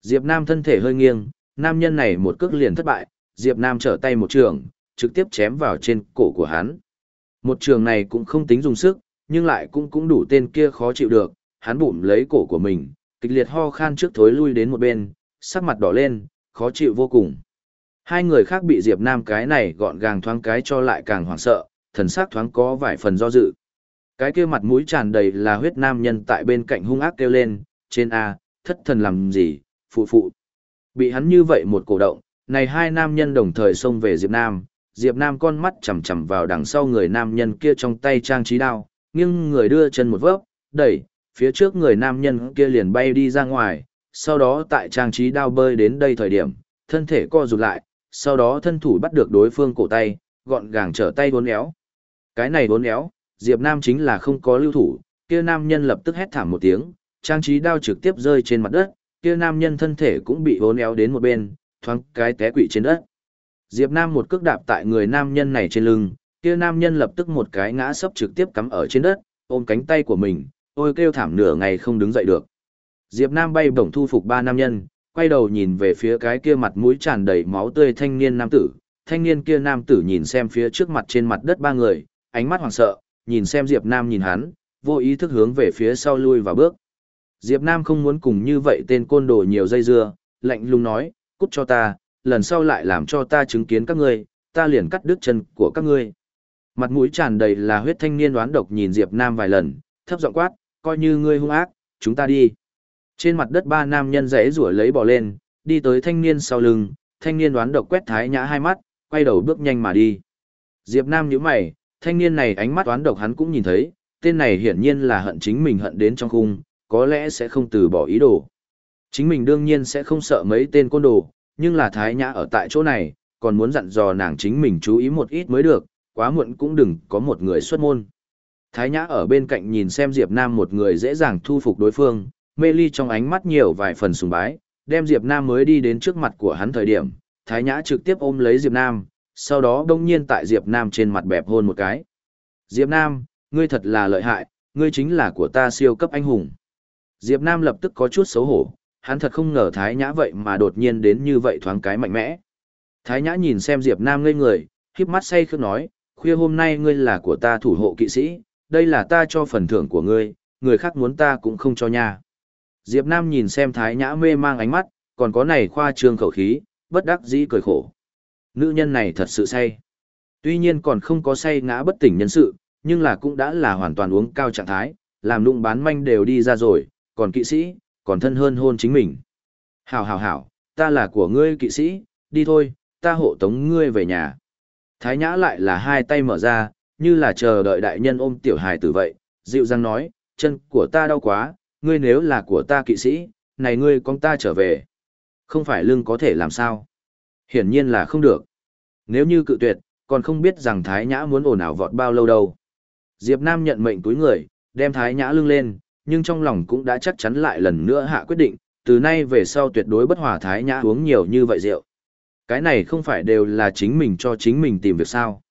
Diệp Nam thân thể hơi nghiêng, nam nhân này một cước liền thất bại, Diệp Nam trở tay một trường, trực tiếp chém vào trên cổ của hắn. Một trường này cũng không tính dùng sức, nhưng lại cũng cũng đủ tên kia khó chịu được, hắn bụm lấy cổ của mình, kịch liệt ho khan trước thối lui đến một bên, sắc mặt đỏ lên, khó chịu vô cùng. Hai người khác bị Diệp Nam cái này gọn gàng thoáng cái cho lại càng hoảng sợ, thần sắc thoáng có vài phần do dự. Cái kia mặt mũi tràn đầy là huyết nam nhân tại bên cạnh hung ác kêu lên, trên A, thất thần làm gì, phụ phụ. Bị hắn như vậy một cổ động, này hai nam nhân đồng thời xông về Diệp Nam, Diệp Nam con mắt chằm chằm vào đằng sau người nam nhân kia trong tay trang trí đao, nhưng người đưa chân một vấp, đẩy, phía trước người nam nhân kia liền bay đi ra ngoài, sau đó tại trang trí đao bơi đến đây thời điểm, thân thể co rụt lại, sau đó thân thủ bắt được đối phương cổ tay, gọn gàng trở tay bốn éo. Cái này bốn éo, Diệp Nam chính là không có lưu thủ, kia nam nhân lập tức hét thảm một tiếng, trang trí đao trực tiếp rơi trên mặt đất, kia nam nhân thân thể cũng bị bốn éo đến một bên, thoáng cái té quỵ trên đất. Diệp Nam một cước đạp tại người nam nhân này trên lưng, kia nam nhân lập tức một cái ngã sấp trực tiếp cắm ở trên đất, ôm cánh tay của mình, ôi kêu thảm nửa ngày không đứng dậy được. Diệp Nam bay bổng thu phục ba nam nhân, quay đầu nhìn về phía cái kia mặt mũi tràn đầy máu tươi thanh niên nam tử. Thanh niên kia nam tử nhìn xem phía trước mặt trên mặt đất ba người, ánh mắt hoảng sợ, nhìn xem Diệp Nam nhìn hắn, vô ý thức hướng về phía sau lui và bước. Diệp Nam không muốn cùng như vậy tên côn đồ nhiều dây dưa, lạnh lùng nói, cút cho ta, lần sau lại làm cho ta chứng kiến các ngươi, ta liền cắt đứt chân của các ngươi. Mặt mũi tràn đầy là huyết thanh niên đoán độc nhìn Diệp Nam vài lần, thấp giọng quát, coi như ngươi hung ác, chúng ta đi. Trên mặt đất ba nam nhân rẽ rủa lấy bỏ lên, đi tới thanh niên sau lưng, thanh niên đoán độc quét thái nhã hai mắt, quay đầu bước nhanh mà đi. Diệp Nam nhíu mày, thanh niên này ánh mắt đoán độc hắn cũng nhìn thấy, tên này hiển nhiên là hận chính mình hận đến trong khung, có lẽ sẽ không từ bỏ ý đồ. Chính mình đương nhiên sẽ không sợ mấy tên côn đồ, nhưng là thái nhã ở tại chỗ này, còn muốn dặn dò nàng chính mình chú ý một ít mới được, quá muộn cũng đừng có một người xuất môn. Thái nhã ở bên cạnh nhìn xem Diệp Nam một người dễ dàng thu phục đối phương, mê ly trong ánh mắt nhiều vài phần sùng bái, đem Diệp Nam mới đi đến trước mặt của hắn thời điểm, Thái nhã trực tiếp ôm lấy Diệp Nam, sau đó đông nhiên tại Diệp Nam trên mặt bẹp hôn một cái. Diệp Nam, ngươi thật là lợi hại, ngươi chính là của ta siêu cấp anh hùng. Diệp Nam lập tức có chút xấu hổ, hắn thật không ngờ Thái Nhã vậy mà đột nhiên đến như vậy thoáng cái mạnh mẽ. Thái Nhã nhìn xem Diệp Nam ngây người, khiếp mắt say khước nói, khuya hôm nay ngươi là của ta thủ hộ kỵ sĩ, đây là ta cho phần thưởng của ngươi, người khác muốn ta cũng không cho nha. Diệp Nam nhìn xem Thái Nhã mê mang ánh mắt, còn có này khoa trương khẩu khí, bất đắc dĩ cười khổ. Nữ nhân này thật sự say. Tuy nhiên còn không có say ngã bất tỉnh nhân sự, nhưng là cũng đã là hoàn toàn uống cao trạng thái, làm lụng bán manh đều đi ra rồi, còn kỵ sĩ, còn thân hơn hôn chính mình. Hảo hảo hảo, ta là của ngươi kỵ sĩ, đi thôi, ta hộ tống ngươi về nhà. Thái nhã lại là hai tay mở ra, như là chờ đợi đại nhân ôm tiểu hài tử vậy, dịu dàng nói, chân của ta đau quá, ngươi nếu là của ta kỵ sĩ, này ngươi con ta trở về. Không phải lưng có thể làm sao? Hiển nhiên là không được. Nếu như cự tuyệt, còn không biết rằng Thái Nhã muốn ồn ào vọt bao lâu đâu. Diệp Nam nhận mệnh túi người, đem Thái Nhã lưng lên, nhưng trong lòng cũng đã chắc chắn lại lần nữa hạ quyết định, từ nay về sau tuyệt đối bất hòa Thái Nhã uống nhiều như vậy rượu. Cái này không phải đều là chính mình cho chính mình tìm việc sao.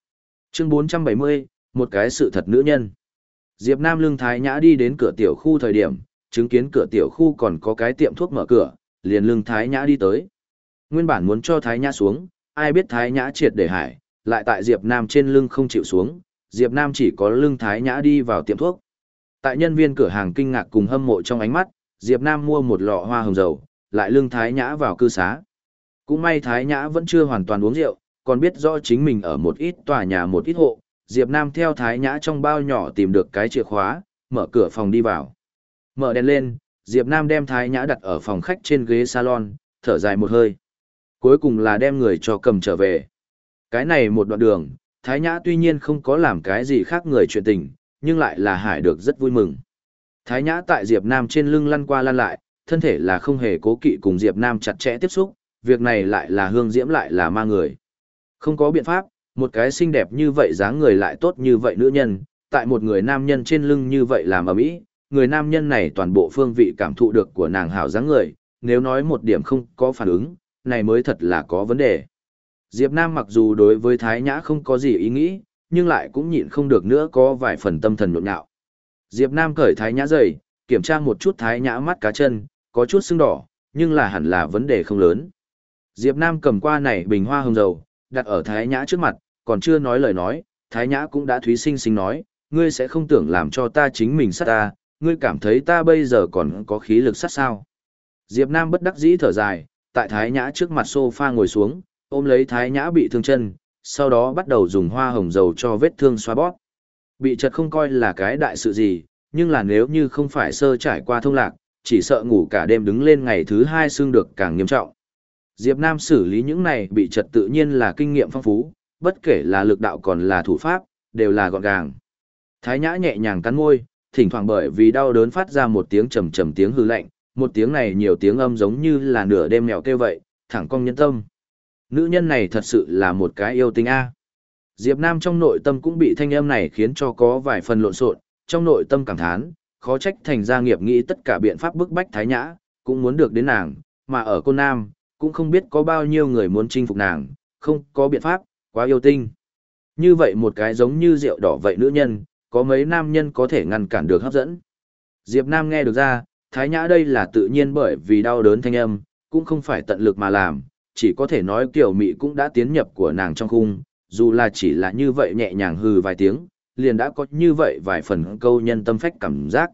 Chương 470, một cái sự thật nữ nhân. Diệp Nam lưng Thái Nhã đi đến cửa tiểu khu thời điểm, chứng kiến cửa tiểu khu còn có cái tiệm thuốc mở cửa, liền lưng Thái Nhã đi tới. Nguyên bản muốn cho Thái Nhã xuống, ai biết Thái Nhã triệt để hải, lại tại Diệp Nam trên lưng không chịu xuống, Diệp Nam chỉ có lưng Thái Nhã đi vào tiệm thuốc. Tại nhân viên cửa hàng kinh ngạc cùng hâm mộ trong ánh mắt, Diệp Nam mua một lọ hoa hồng dầu, lại lưng Thái Nhã vào cư xá. Cũng may Thái Nhã vẫn chưa hoàn toàn uống rượu, còn biết rõ chính mình ở một ít tòa nhà một ít hộ, Diệp Nam theo Thái Nhã trong bao nhỏ tìm được cái chìa khóa, mở cửa phòng đi vào. Mở đèn lên, Diệp Nam đem Thái Nhã đặt ở phòng khách trên ghế salon, thở dài một hơi. Cuối cùng là đem người cho cầm trở về. Cái này một đoạn đường, Thái Nhã tuy nhiên không có làm cái gì khác người chuyện tình, nhưng lại là hải được rất vui mừng. Thái Nhã tại Diệp Nam trên lưng lăn qua lăn lại, thân thể là không hề cố kỵ cùng Diệp Nam chặt chẽ tiếp xúc, việc này lại là hương diễm lại là ma người. Không có biện pháp, một cái xinh đẹp như vậy dáng người lại tốt như vậy nữ nhân, tại một người nam nhân trên lưng như vậy làm ở mỹ, người nam nhân này toàn bộ phương vị cảm thụ được của nàng hảo dáng người, nếu nói một điểm không có phản ứng, này mới thật là có vấn đề. Diệp Nam mặc dù đối với Thái Nhã không có gì ý nghĩ, nhưng lại cũng nhịn không được nữa có vài phần tâm thần nhộn nhạo. Diệp Nam cởi Thái Nhã dày, kiểm tra một chút Thái Nhã mắt cá chân, có chút sưng đỏ, nhưng là hẳn là vấn đề không lớn. Diệp Nam cầm qua này bình hoa hồng dầu, đặt ở Thái Nhã trước mặt, còn chưa nói lời nói, Thái Nhã cũng đã thúy sinh sinh nói, ngươi sẽ không tưởng làm cho ta chính mình sát ta, ngươi cảm thấy ta bây giờ còn có khí lực sát sao. Diệp Nam bất đắc dĩ thở dài, tại Thái Nhã trước mặt sofa ngồi xuống, ôm lấy Thái Nhã bị thương chân, sau đó bắt đầu dùng hoa hồng dầu cho vết thương xoa bóp. Bị chật không coi là cái đại sự gì, nhưng là nếu như không phải sơ trải qua thông lạc, chỉ sợ ngủ cả đêm đứng lên ngày thứ hai xương được càng nghiêm trọng. Diệp Nam xử lý những này bị chật tự nhiên là kinh nghiệm phong phú, bất kể là lực đạo còn là thủ pháp, đều là gọn gàng. Thái Nhã nhẹ nhàng cắn môi, thỉnh thoảng bởi vì đau đớn phát ra một tiếng trầm trầm tiếng hư lạnh, một tiếng này nhiều tiếng âm giống như là nửa đêm mèo kêu vậy, thẳng cong nhân tâm. Nữ nhân này thật sự là một cái yêu tinh a. Diệp Nam trong nội tâm cũng bị thanh âm này khiến cho có vài phần lộn xộn, trong nội tâm cảm thán, khó trách thành gia nghiệp nghĩ tất cả biện pháp bức bách Thái Nhã, cũng muốn được đến nàng, mà ở cô Nam, cũng không biết có bao nhiêu người muốn chinh phục nàng, không có biện pháp, quá yêu tinh. Như vậy một cái giống như rượu đỏ vậy nữ nhân, có mấy nam nhân có thể ngăn cản được hấp dẫn. Diệp Nam nghe được ra, Thái Nhã đây là tự nhiên bởi vì đau đớn thanh âm, cũng không phải tận lực mà làm, chỉ có thể nói kiểu mị cũng đã tiến nhập của nàng trong khung, dù là chỉ là như vậy nhẹ nhàng hừ vài tiếng, liền đã có như vậy vài phần câu nhân tâm phách cảm giác.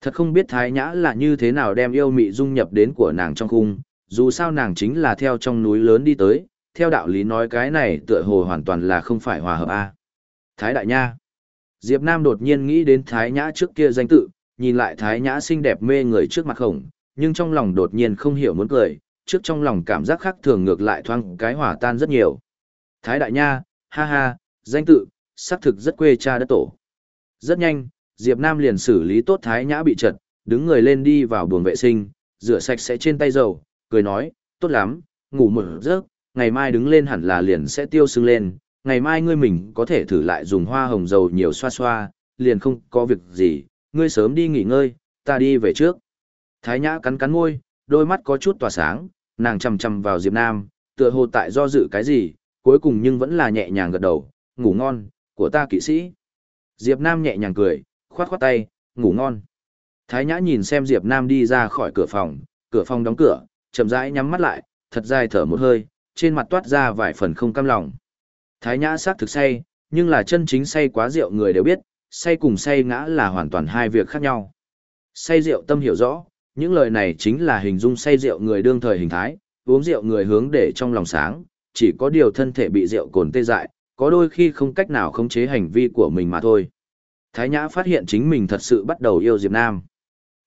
Thật không biết Thái Nhã là như thế nào đem yêu mị dung nhập đến của nàng trong khung, dù sao nàng chính là theo trong núi lớn đi tới, theo đạo lý nói cái này tựa hồ hoàn toàn là không phải hòa hợp a. Thái Đại Nha Diệp Nam đột nhiên nghĩ đến Thái Nhã trước kia danh tự, nhìn lại Thái Nhã xinh đẹp mê người trước mặt khổng, nhưng trong lòng đột nhiên không hiểu muốn cười, trước trong lòng cảm giác khác thường ngược lại thoáng cái hỏa tan rất nhiều. Thái Đại Nha, ha ha, danh tự, xác thực rất quê cha đất tổ. Rất nhanh, Diệp Nam liền xử lý tốt Thái Nhã bị trật, đứng người lên đi vào buồng vệ sinh, rửa sạch sẽ trên tay dầu, cười nói, tốt lắm, ngủ một giấc, ngày mai đứng lên hẳn là liền sẽ tiêu sưng lên, ngày mai ngươi mình có thể thử lại dùng hoa hồng dầu nhiều xoa xoa, liền không có việc gì, ngươi sớm đi nghỉ ngơi, ta đi về trước. Thái Nhã cắn cắn môi, đôi mắt có chút tỏa sáng, nàng chầm chầm vào Diệp Nam, tựa hồ tại do dự cái gì, cuối cùng nhưng vẫn là nhẹ nhàng gật đầu, ngủ ngon, của ta kỵ sĩ. Diệp Nam nhẹ nhàng cười, khoát khoát tay, ngủ ngon. Thái Nhã nhìn xem Diệp Nam đi ra khỏi cửa phòng, cửa phòng đóng cửa, chậm rãi nhắm mắt lại, thật dài thở một hơi, trên mặt toát ra vài phần không cam lòng. Thái Nhã xác thực say, nhưng là chân chính say quá rượu người đều biết, say cùng say ngã là hoàn toàn hai việc khác nhau. Say rượu tâm hiểu rõ, những lời này chính là hình dung say rượu người đương thời hình thái, uống rượu người hướng để trong lòng sáng, chỉ có điều thân thể bị rượu cồn tê dại, có đôi khi không cách nào khống chế hành vi của mình mà thôi. Thái Nhã phát hiện chính mình thật sự bắt đầu yêu Diệp Nam.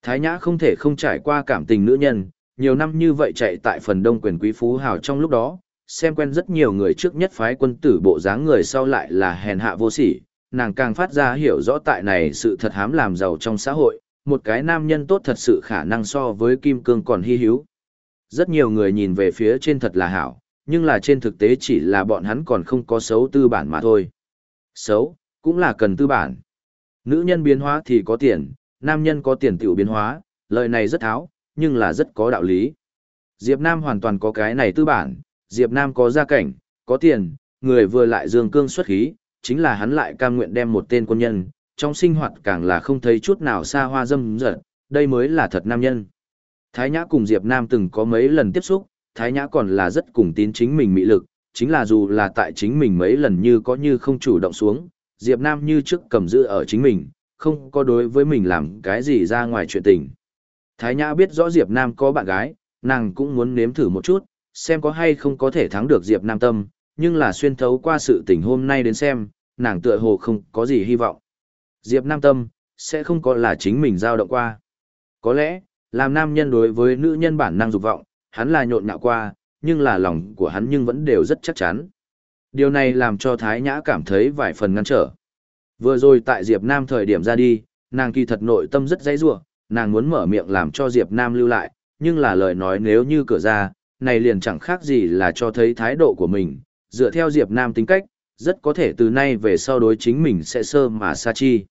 Thái Nhã không thể không trải qua cảm tình nữ nhân, nhiều năm như vậy chạy tại phần đông quyền quý phú hào trong lúc đó, xem quen rất nhiều người trước nhất phái quân tử bộ dáng người sau lại là hèn hạ vô sỉ, nàng càng phát ra hiểu rõ tại này sự thật hám làm giàu trong xã hội, một cái nam nhân tốt thật sự khả năng so với kim cương còn hy hữu. Rất nhiều người nhìn về phía trên thật là hảo, nhưng là trên thực tế chỉ là bọn hắn còn không có xấu tư bản mà thôi. Xấu, cũng là cần tư bản. Nữ nhân biến hóa thì có tiền, nam nhân có tiền tiểu biến hóa, lời này rất tháo, nhưng là rất có đạo lý. Diệp Nam hoàn toàn có cái này tư bản, Diệp Nam có gia cảnh, có tiền, người vừa lại dương cương xuất khí, chính là hắn lại cam nguyện đem một tên quân nhân, trong sinh hoạt càng là không thấy chút nào xa hoa dâm dật, đây mới là thật nam nhân. Thái Nhã cùng Diệp Nam từng có mấy lần tiếp xúc, Thái Nhã còn là rất cùng tín chính mình mị lực, chính là dù là tại chính mình mấy lần như có như không chủ động xuống, Diệp Nam như trước cầm giữ ở chính mình, không có đối với mình làm cái gì ra ngoài chuyện tình. Thái Nhã biết rõ Diệp Nam có bạn gái, nàng cũng muốn nếm thử một chút, xem có hay không có thể thắng được Diệp Nam tâm, nhưng là xuyên thấu qua sự tình hôm nay đến xem, nàng tựa hồ không có gì hy vọng. Diệp Nam tâm, sẽ không có là chính mình dao động qua. Có lẽ, làm nam nhân đối với nữ nhân bản năng dục vọng, hắn là nhộn nhạo qua, nhưng là lòng của hắn nhưng vẫn đều rất chắc chắn. Điều này làm cho Thái Nhã cảm thấy vài phần ngăn trở. Vừa rồi tại Diệp Nam thời điểm ra đi, nàng kỳ thật nội tâm rất dãy rủa, nàng muốn mở miệng làm cho Diệp Nam lưu lại, nhưng là lời nói nếu như cửa ra, này liền chẳng khác gì là cho thấy thái độ của mình, dựa theo Diệp Nam tính cách, rất có thể từ nay về sau đối chính mình sẽ sơ mà xa chi.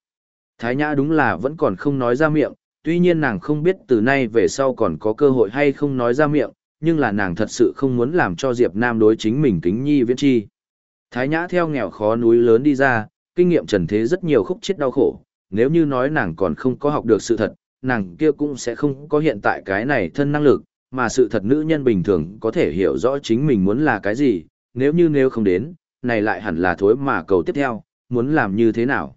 Thái Nhã đúng là vẫn còn không nói ra miệng, tuy nhiên nàng không biết từ nay về sau còn có cơ hội hay không nói ra miệng, nhưng là nàng thật sự không muốn làm cho Diệp Nam đối chính mình kính nhi viễn chi. Thái Nhã theo nghèo khó núi lớn đi ra, kinh nghiệm trần thế rất nhiều khúc chết đau khổ, nếu như nói nàng còn không có học được sự thật, nàng kia cũng sẽ không có hiện tại cái này thân năng lực, mà sự thật nữ nhân bình thường có thể hiểu rõ chính mình muốn là cái gì, nếu như nếu không đến, này lại hẳn là thối mà cầu tiếp theo, muốn làm như thế nào.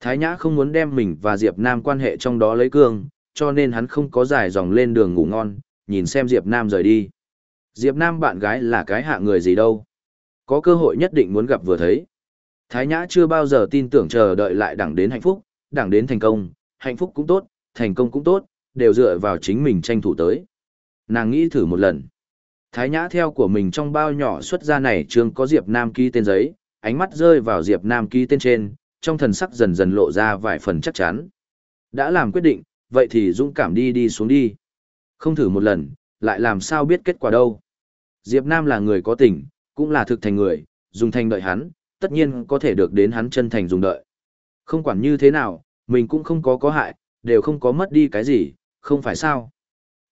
Thái Nhã không muốn đem mình và Diệp Nam quan hệ trong đó lấy cương, cho nên hắn không có dài dòng lên đường ngủ ngon, nhìn xem Diệp Nam rời đi. Diệp Nam bạn gái là cái hạ người gì đâu. Có cơ hội nhất định muốn gặp vừa thấy. Thái Nhã chưa bao giờ tin tưởng chờ đợi lại đẳng đến hạnh phúc, đẳng đến thành công, hạnh phúc cũng tốt, thành công cũng tốt, đều dựa vào chính mình tranh thủ tới. Nàng nghĩ thử một lần. Thái Nhã theo của mình trong bao nhỏ xuất ra này trường có Diệp Nam ký tên giấy, ánh mắt rơi vào Diệp Nam ký tên trên, trong thần sắc dần dần lộ ra vài phần chắc chắn. Đã làm quyết định, vậy thì dũng cảm đi đi xuống đi. Không thử một lần, lại làm sao biết kết quả đâu. Diệp Nam là người có tình, cũng là thực thành người, dùng thành đợi hắn, tất nhiên có thể được đến hắn chân thành dùng đợi. Không quản như thế nào, mình cũng không có có hại, đều không có mất đi cái gì, không phải sao.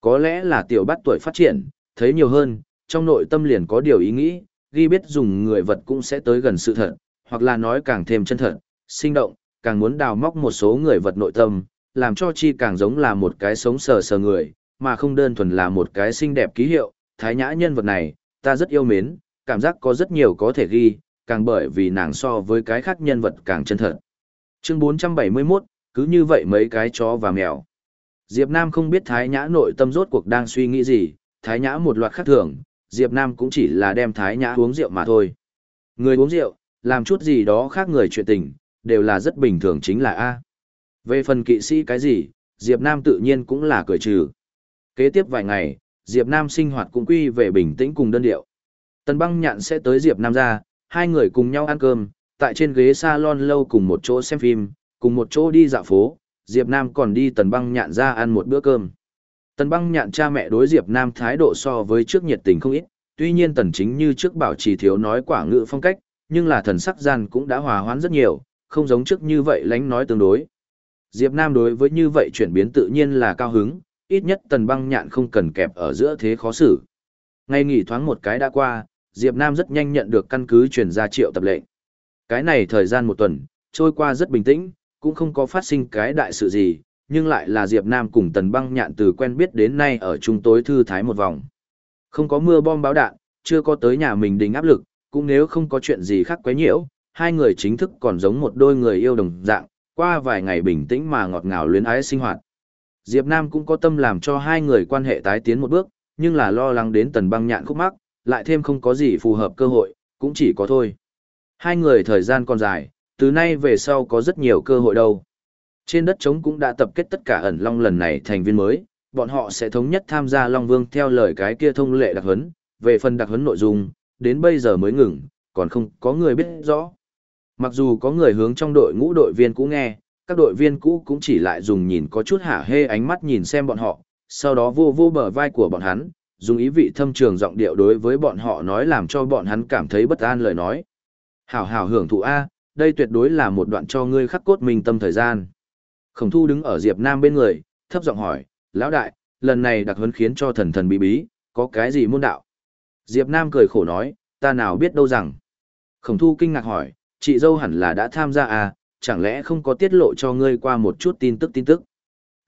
Có lẽ là tiểu bắt tuổi phát triển, thấy nhiều hơn, trong nội tâm liền có điều ý nghĩ, ghi biết dùng người vật cũng sẽ tới gần sự thật, hoặc là nói càng thêm chân thật, sinh động, càng muốn đào móc một số người vật nội tâm, làm cho chi càng giống là một cái sống sờ sờ người, mà không đơn thuần là một cái xinh đẹp ký hiệu, thái nhã nhân vật này, ta rất yêu mến, cảm giác có rất nhiều có thể ghi, càng bởi vì nàng so với cái khác nhân vật càng chân thật. Chương 471, cứ như vậy mấy cái chó và mèo. Diệp Nam không biết Thái Nhã nội tâm rốt cuộc đang suy nghĩ gì, Thái Nhã một loạt khác thường, Diệp Nam cũng chỉ là đem Thái Nhã uống rượu mà thôi. Người uống rượu, làm chút gì đó khác người chuyện tình, đều là rất bình thường chính là A. Về phần kỵ sĩ cái gì, Diệp Nam tự nhiên cũng là cười trừ. Kế tiếp vài ngày, Diệp Nam sinh hoạt cũng quy về bình tĩnh cùng đơn điệu. Tần băng nhạn sẽ tới Diệp Nam ra, hai người cùng nhau ăn cơm, tại trên ghế salon lâu cùng một chỗ xem phim, cùng một chỗ đi dạo phố, Diệp Nam còn đi tần băng nhạn ra ăn một bữa cơm. Tần băng nhạn cha mẹ đối Diệp Nam thái độ so với trước nhiệt tình không ít, tuy nhiên tần chính như trước bảo trì thiếu nói quả ngữ phong cách, nhưng là thần sắc gian cũng đã hòa hoãn rất nhiều, không giống trước như vậy lánh nói tương đối. Diệp Nam đối với như vậy chuyển biến tự nhiên là cao hứng, ít nhất tần băng nhạn không cần kẹp ở giữa thế khó xử. Ngay nghỉ thoáng một cái đã qua, Diệp Nam rất nhanh nhận được căn cứ truyền ra triệu tập lệnh. Cái này thời gian một tuần, trôi qua rất bình tĩnh, cũng không có phát sinh cái đại sự gì, nhưng lại là Diệp Nam cùng Tần Băng Nhạn từ quen biết đến nay ở chung tối thư thái một vòng. Không có mưa bom báo đạn, chưa có tới nhà mình đình áp lực, cũng nếu không có chuyện gì khác quấy nhiễu, hai người chính thức còn giống một đôi người yêu đồng dạng, qua vài ngày bình tĩnh mà ngọt ngào luyến ái sinh hoạt. Diệp Nam cũng có tâm làm cho hai người quan hệ tái tiến một bước, nhưng là lo lắng đến Tần Băng Nhạn khúc mắc, lại thêm không có gì phù hợp cơ hội, cũng chỉ có thôi. Hai người thời gian còn dài, từ nay về sau có rất nhiều cơ hội đâu. Trên đất trống cũng đã tập kết tất cả ẩn long lần này thành viên mới, bọn họ sẽ thống nhất tham gia Long Vương theo lời cái kia thông lệ đặc huấn, về phần đặc huấn nội dung, đến bây giờ mới ngừng, còn không có người biết rõ. Mặc dù có người hướng trong đội ngũ đội viên cũ nghe, các đội viên cũ cũng chỉ lại dùng nhìn có chút hả hê ánh mắt nhìn xem bọn họ, sau đó vô vô bờ vai của bọn hắn, dùng ý vị thâm trường giọng điệu đối với bọn họ nói làm cho bọn hắn cảm thấy bất an lời nói. Hảo hảo hưởng thụ A, đây tuyệt đối là một đoạn cho ngươi khắc cốt mình tâm thời gian. Khổng thu đứng ở Diệp Nam bên người, thấp giọng hỏi, lão đại, lần này đặc huấn khiến cho thần thần bí bí, có cái gì môn đạo? Diệp Nam cười khổ nói, ta nào biết đâu rằng. Khổng thu kinh ngạc hỏi, chị dâu hẳn là đã tham gia à, chẳng lẽ không có tiết lộ cho ngươi qua một chút tin tức tin tức?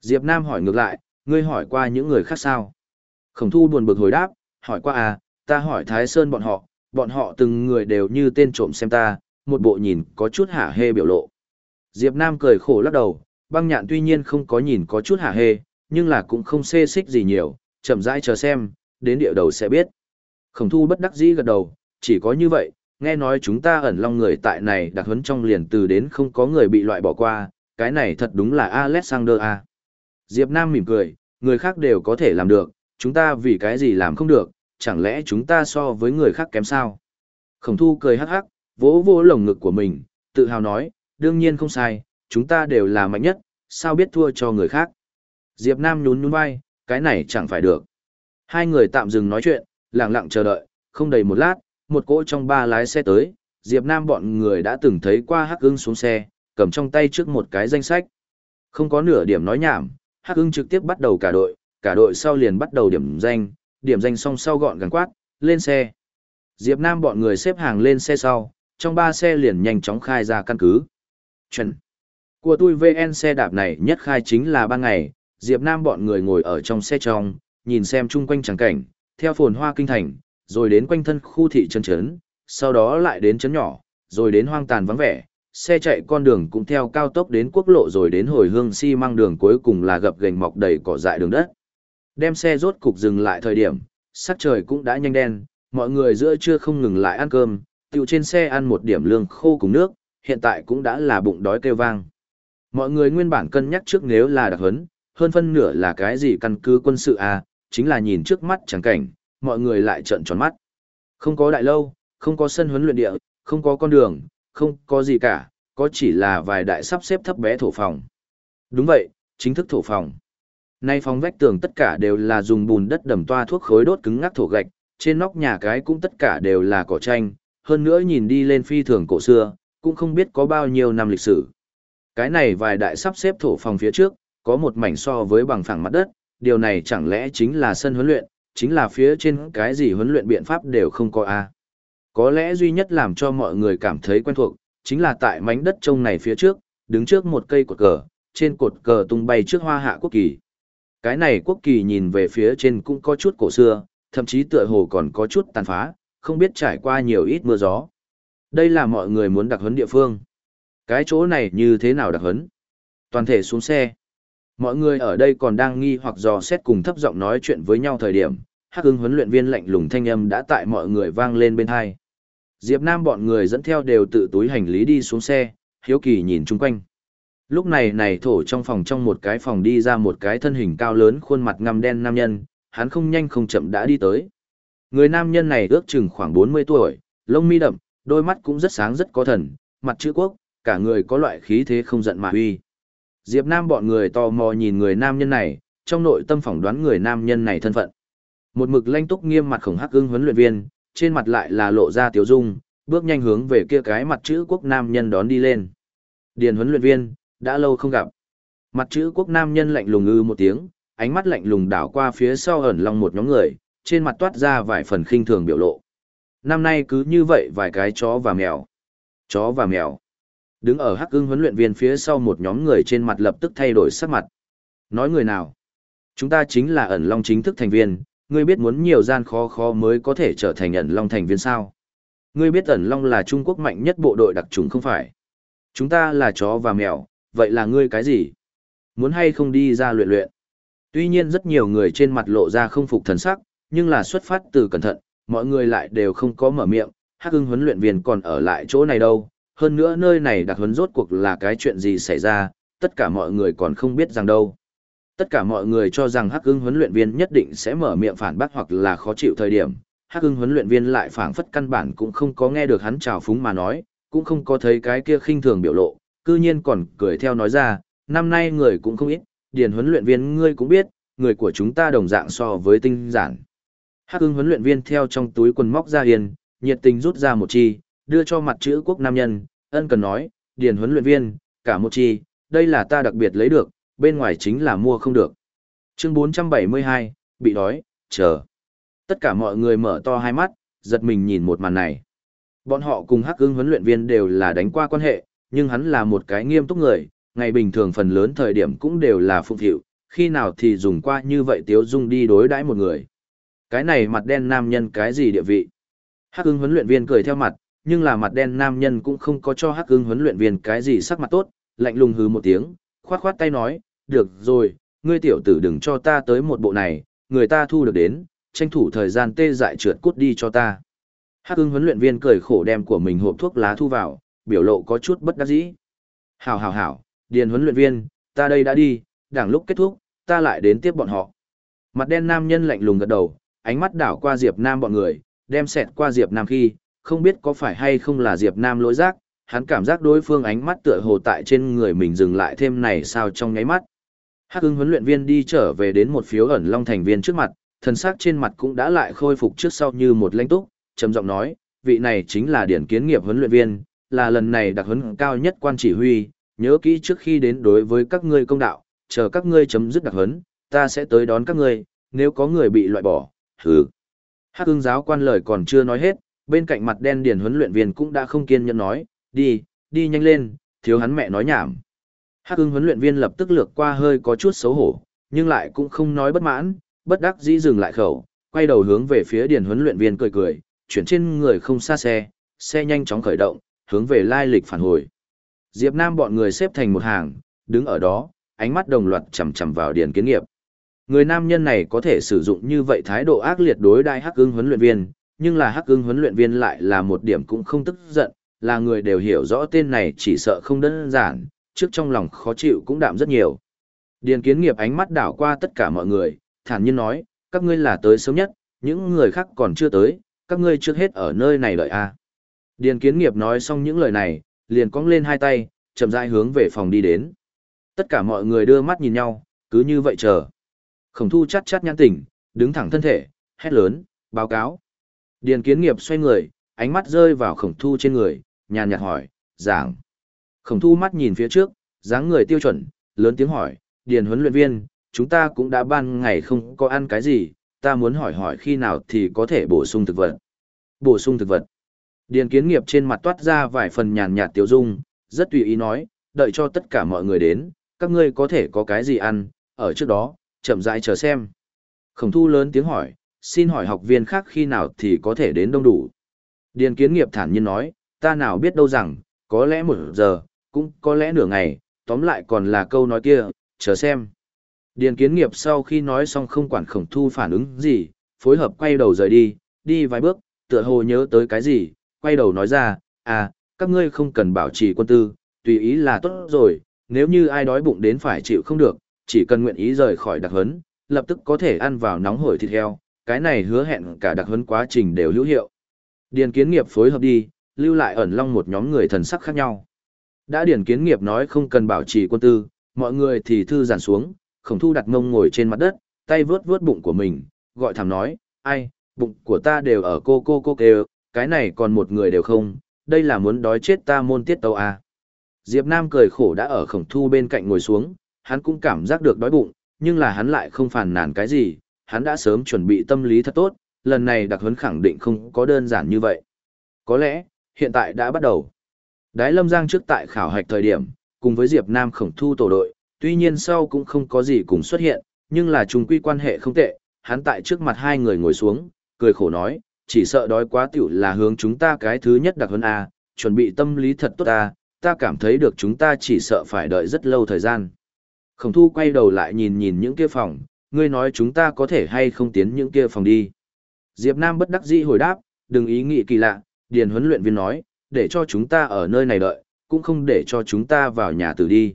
Diệp Nam hỏi ngược lại, ngươi hỏi qua những người khác sao? Khổng thu buồn bực hồi đáp, hỏi qua à, ta hỏi Thái Sơn bọn họ, bọn họ từng người đều như tên trộm xem ta, một bộ nhìn có chút hả hê biểu lộ. Diệp Nam cười khổ lắc đầu, băng nhạn tuy nhiên không có nhìn có chút hả hê, nhưng là cũng không xê xích gì nhiều, chậm rãi chờ xem, đến địa đầu sẽ biết. Khổng thu bất đắc dĩ gật đầu, chỉ có như vậy, nghe nói chúng ta ẩn long người tại này đặc huấn trong liền từ đến không có người bị loại bỏ qua, cái này thật đúng là Alexander A. Diệp Nam mỉm cười, người khác đều có thể làm được, chúng ta vì cái gì làm không được, chẳng lẽ chúng ta so với người khác kém sao? Khổng thu cười hắc hắc, vỗ vỗ lồng ngực của mình, tự hào nói, đương nhiên không sai, chúng ta đều là mạnh nhất, sao biết thua cho người khác. Diệp Nam nhún nhún vai, cái này chẳng phải được. Hai người tạm dừng nói chuyện, lặng lặng chờ đợi, không đầy một lát, một cỗ trong ba lái xe tới, Diệp Nam bọn người đã từng thấy qua Hắc Ưng xuống xe, cầm trong tay trước một cái danh sách. Không có nửa điểm nói nhảm, Hắc Ưng trực tiếp bắt đầu cả đội, cả đội sau liền bắt đầu điểm danh, điểm danh xong sau gọn gàng quát, lên xe. Diệp Nam bọn người xếp hàng lên xe sau, trong ba xe liền nhanh chóng khai ra căn cứ. Chuẩn. Của tôi VN xe đạp này nhất khai chính là ban ngày, Diệp Nam bọn người ngồi ở trong xe trong, nhìn xem chung quanh chẳng cảnh, theo phồn hoa kinh thành, rồi đến quanh thân khu thị trấn trấn, sau đó lại đến trấn nhỏ, rồi đến hoang tàn vắng vẻ, xe chạy con đường cũng theo cao tốc đến quốc lộ rồi đến hồi hương xi si măng đường cuối cùng là gập gành mọc đầy cỏ dại đường đất. Đem xe rốt cục dừng lại thời điểm, sắc trời cũng đã nhanh đen, mọi người giữa trưa không ngừng lại ăn cơm, tiểu trên xe ăn một điểm lương khô cùng nước, hiện tại cũng đã là bụng đói kêu vang. Mọi người nguyên bản cân nhắc trước nếu là đặc huấn, hơn phân nửa là cái gì căn cứ quân sự à, chính là nhìn trước mắt chẳng cảnh, mọi người lại trợn tròn mắt. Không có đại lâu, không có sân huấn luyện địa, không có con đường, không có gì cả, có chỉ là vài đại sắp xếp thấp bé thổ phòng. Đúng vậy, chính thức thổ phòng. Nay phòng vách tường tất cả đều là dùng bùn đất đầm toa thuốc khối đốt cứng ngắc thổ gạch, trên nóc nhà cái cũng tất cả đều là cỏ tranh, hơn nữa nhìn đi lên phi thường cổ xưa, cũng không biết có bao nhiêu năm lịch sử. Cái này vài đại sắp xếp thổ phòng phía trước, có một mảnh so với bằng phẳng mặt đất, điều này chẳng lẽ chính là sân huấn luyện, chính là phía trên cái gì huấn luyện biện pháp đều không có a. Có lẽ duy nhất làm cho mọi người cảm thấy quen thuộc, chính là tại mảnh đất trông này phía trước, đứng trước một cây cột cờ, trên cột cờ tung bay trước hoa hạ quốc kỳ. Cái này quốc kỳ nhìn về phía trên cũng có chút cổ xưa, thậm chí tựa hồ còn có chút tàn phá, không biết trải qua nhiều ít mưa gió. Đây là mọi người muốn đặc huấn địa phương. Cái chỗ này như thế nào đặc huấn? Toàn thể xuống xe. Mọi người ở đây còn đang nghi hoặc dò xét cùng thấp giọng nói chuyện với nhau thời điểm, hắc ưng huấn luyện viên lạnh lùng thanh âm đã tại mọi người vang lên bên hai. Diệp Nam bọn người dẫn theo đều tự túi hành lý đi xuống xe, hiếu kỳ nhìn chung quanh. Lúc này này thổ trong phòng trong một cái phòng đi ra một cái thân hình cao lớn khuôn mặt ngăm đen nam nhân, hắn không nhanh không chậm đã đi tới. Người nam nhân này ước chừng khoảng 40 tuổi, lông mi đậm, đôi mắt cũng rất sáng rất có thần, mặt chữ quốc, cả người có loại khí thế không giận mà uy. Diệp Nam bọn người tò mò nhìn người nam nhân này, trong nội tâm phỏng đoán người nam nhân này thân phận. Một mực lanh túc nghiêm mặt khổng hắc ưng huấn luyện viên, trên mặt lại là lộ ra tiểu dung, bước nhanh hướng về kia cái mặt chữ quốc nam nhân đón đi lên. Điền huấn luyện viên, đã lâu không gặp. Mặt chữ quốc nam nhân lạnh lùng ư một tiếng, ánh mắt lạnh lùng đảo qua phía sau ẩn long một nhóm người, trên mặt toát ra vài phần khinh thường biểu lộ. Năm nay cứ như vậy vài cái chó và mèo. Chó và mèo. Đứng ở hắc ưng huấn luyện viên phía sau một nhóm người trên mặt lập tức thay đổi sắc mặt. Nói người nào? Chúng ta chính là ẩn long chính thức thành viên, ngươi biết muốn nhiều gian khó khó mới có thể trở thành ẩn long thành viên sao? Ngươi biết ẩn long là Trung Quốc mạnh nhất bộ đội đặc trùng không phải? Chúng ta là chó và mèo, vậy là ngươi cái gì? Muốn hay không đi ra luyện luyện? Tuy nhiên rất nhiều người trên mặt lộ ra không phục thần sắc, nhưng là xuất phát từ cẩn thận, mọi người lại đều không có mở miệng, hắc ưng huấn luyện viên còn ở lại chỗ này đâu, hơn nữa nơi này đặc huấn rốt cuộc là cái chuyện gì xảy ra, tất cả mọi người còn không biết rằng đâu. Tất cả mọi người cho rằng Hắc Ưng huấn luyện viên nhất định sẽ mở miệng phản bác hoặc là khó chịu thời điểm, Hắc Ưng huấn luyện viên lại phảng phất căn bản cũng không có nghe được hắn chào phúng mà nói, cũng không có thấy cái kia khinh thường biểu lộ, cư nhiên còn cười theo nói ra, năm nay người cũng không ít, điền huấn luyện viên ngươi cũng biết, người của chúng ta đồng dạng so với tinh giản. Hắc Ưng huấn luyện viên theo trong túi quần móc ra hiền, nhiệt tình rút ra một chi, đưa cho mặt chữ quốc nam nhân, ân cần nói, điền huấn luyện viên, cả một chi, đây là ta đặc biệt lấy được, bên ngoài chính là mua không được. Chương 472, bị đói, chờ. Tất cả mọi người mở to hai mắt, giật mình nhìn một màn này. Bọn họ cùng hắc ưng huấn luyện viên đều là đánh qua quan hệ, nhưng hắn là một cái nghiêm túc người, ngày bình thường phần lớn thời điểm cũng đều là phụng thiệu, khi nào thì dùng qua như vậy tiếu dung đi đối đãi một người. Cái này mặt đen nam nhân cái gì địa vị? Hắc ưng huấn luyện viên cười theo mặt, nhưng là mặt đen nam nhân cũng không có cho hắc ưng huấn luyện viên cái gì sắc mặt tốt, lạnh lùng hừ một tiếng, khoát khoát tay nói, được rồi, ngươi tiểu tử đừng cho ta tới một bộ này, người ta thu được đến, tranh thủ thời gian tê dại trượt cút đi cho ta. Hắc ưng huấn luyện viên cười khổ đem của mình hộp thuốc lá thu vào, biểu lộ có chút bất đắc dĩ. Hảo hảo hảo, điền huấn luyện viên, ta đây đã đi, đảng lúc kết thúc, ta lại đến tiếp bọn họ. Mặt đen nam nhân lạnh lùng gật đầu, ánh mắt đảo qua Diệp Nam bọn người, đem xẹt qua Diệp Nam khi, không biết có phải hay không là Diệp Nam lỗi giác, hắn cảm giác đối phương ánh mắt tựa hồ tại trên người mình dừng lại thêm này sao trong nháy mắt. Hắc ưng huấn luyện viên đi trở về đến một phiếu ẩn long thành viên trước mặt, thần sắc trên mặt cũng đã lại khôi phục trước sau như một lãnh túc, trầm giọng nói, vị này chính là điển kiến nghiệp huấn luyện viên, là lần này đặc huấn cao nhất quan chỉ huy, nhớ kỹ trước khi đến đối với các ngươi công đạo, chờ các ngươi chấm dứt đặc huấn, ta sẽ tới đón các ngươi, nếu có người bị loại bỏ, hừ. Hắc ưng giáo quan lời còn chưa nói hết, bên cạnh mặt đen điển huấn luyện viên cũng đã không kiên nhẫn nói, đi, đi nhanh lên, thiếu hắn mẹ nói nhảm. Hắc ưng huấn luyện viên lập tức lược qua hơi có chút xấu hổ, nhưng lại cũng không nói bất mãn, bất đắc dĩ dừng lại khẩu, quay đầu hướng về phía Điền huấn luyện viên cười cười, chuyển trên người không xa xe, xe nhanh chóng khởi động, hướng về lai lịch phản hồi. Diệp Nam bọn người xếp thành một hàng, đứng ở đó, ánh mắt đồng loạt chằm chằm vào Điền kiến nghiệp. Người nam nhân này có thể sử dụng như vậy thái độ ác liệt đối đại hắc ưng huấn luyện viên, nhưng là hắc ưng huấn luyện viên lại là một điểm cũng không tức giận, là người đều hiểu rõ tên này chỉ sợ không đơn giản, trước trong lòng khó chịu cũng đạm rất nhiều. Điền kiến nghiệp ánh mắt đảo qua tất cả mọi người, thản nhiên nói, các ngươi là tới sớm nhất, những người khác còn chưa tới, các ngươi trước hết ở nơi này đợi a. Điền kiến nghiệp nói xong những lời này, liền cong lên hai tay, chậm rãi hướng về phòng đi đến. Tất cả mọi người đưa mắt nhìn nhau, cứ như vậy chờ. Khổng thu chắt chắt nhãn tỉnh, đứng thẳng thân thể, hét lớn, báo cáo. Điền kiến nghiệp xoay người, ánh mắt rơi vào khổng thu trên người, nhàn nhạt hỏi, giảng. Khổng thu mắt nhìn phía trước, dáng người tiêu chuẩn, lớn tiếng hỏi, điền huấn luyện viên, chúng ta cũng đã ban ngày không có ăn cái gì, ta muốn hỏi hỏi khi nào thì có thể bổ sung thực vật. Bổ sung thực vật. Điền kiến nghiệp trên mặt toát ra vài phần nhàn nhạt tiêu dung, rất tùy ý nói, đợi cho tất cả mọi người đến, các ngươi có thể có cái gì ăn, ở trước đó, chậm rãi chờ xem. Khổng thu lớn tiếng hỏi, xin hỏi học viên khác khi nào thì có thể đến đông đủ. Điền kiến nghiệp thản nhiên nói, ta nào biết đâu rằng, có lẽ một giờ, cũng có lẽ nửa ngày, tóm lại còn là câu nói kia, chờ xem. Điền kiến nghiệp sau khi nói xong không quản khổng thu phản ứng gì, phối hợp quay đầu rời đi, đi vài bước, tựa hồ nhớ tới cái gì, quay đầu nói ra, à, các ngươi không cần bảo trì quân tư, tùy ý là tốt rồi, nếu như ai đói bụng đến phải chịu không được, chỉ cần nguyện ý rời khỏi đặc hấn, lập tức có thể ăn vào nóng hổi thịt heo, cái này hứa hẹn cả đặc hấn quá trình đều hữu hiệu. Điền kiến nghiệp phối hợp đi, lưu lại ẩn long một nhóm người thần sắc khác nhau. Đã điển kiến nghiệp nói không cần bảo trì quân tư, mọi người thì thư giản xuống, khổng thu đặt mông ngồi trên mặt đất, tay vướt vướt bụng của mình, gọi thảm nói, ai, bụng của ta đều ở cô cô cô kêu, cái này còn một người đều không, đây là muốn đói chết ta môn tiết tàu à. Diệp Nam cười khổ đã ở khổng thu bên cạnh ngồi xuống, hắn cũng cảm giác được đói bụng, nhưng là hắn lại không phản nàn cái gì, hắn đã sớm chuẩn bị tâm lý thật tốt, lần này đặc huấn khẳng định không có đơn giản như vậy. Có lẽ, hiện tại đã bắt đầu. Đái Lâm Giang trước tại khảo hạch thời điểm, cùng với Diệp Nam khổng thu tổ đội, tuy nhiên sau cũng không có gì cùng xuất hiện, nhưng là chung quy quan hệ không tệ, hắn tại trước mặt hai người ngồi xuống, cười khổ nói, chỉ sợ đói quá tiểu là hướng chúng ta cái thứ nhất đặc hơn A, chuẩn bị tâm lý thật tốt A, ta cảm thấy được chúng ta chỉ sợ phải đợi rất lâu thời gian. Khổng thu quay đầu lại nhìn nhìn những kia phòng, ngươi nói chúng ta có thể hay không tiến những kia phòng đi. Diệp Nam bất đắc dĩ hồi đáp, đừng ý nghĩ kỳ lạ, điền huấn luyện viên nói, để cho chúng ta ở nơi này đợi, cũng không để cho chúng ta vào nhà tử đi.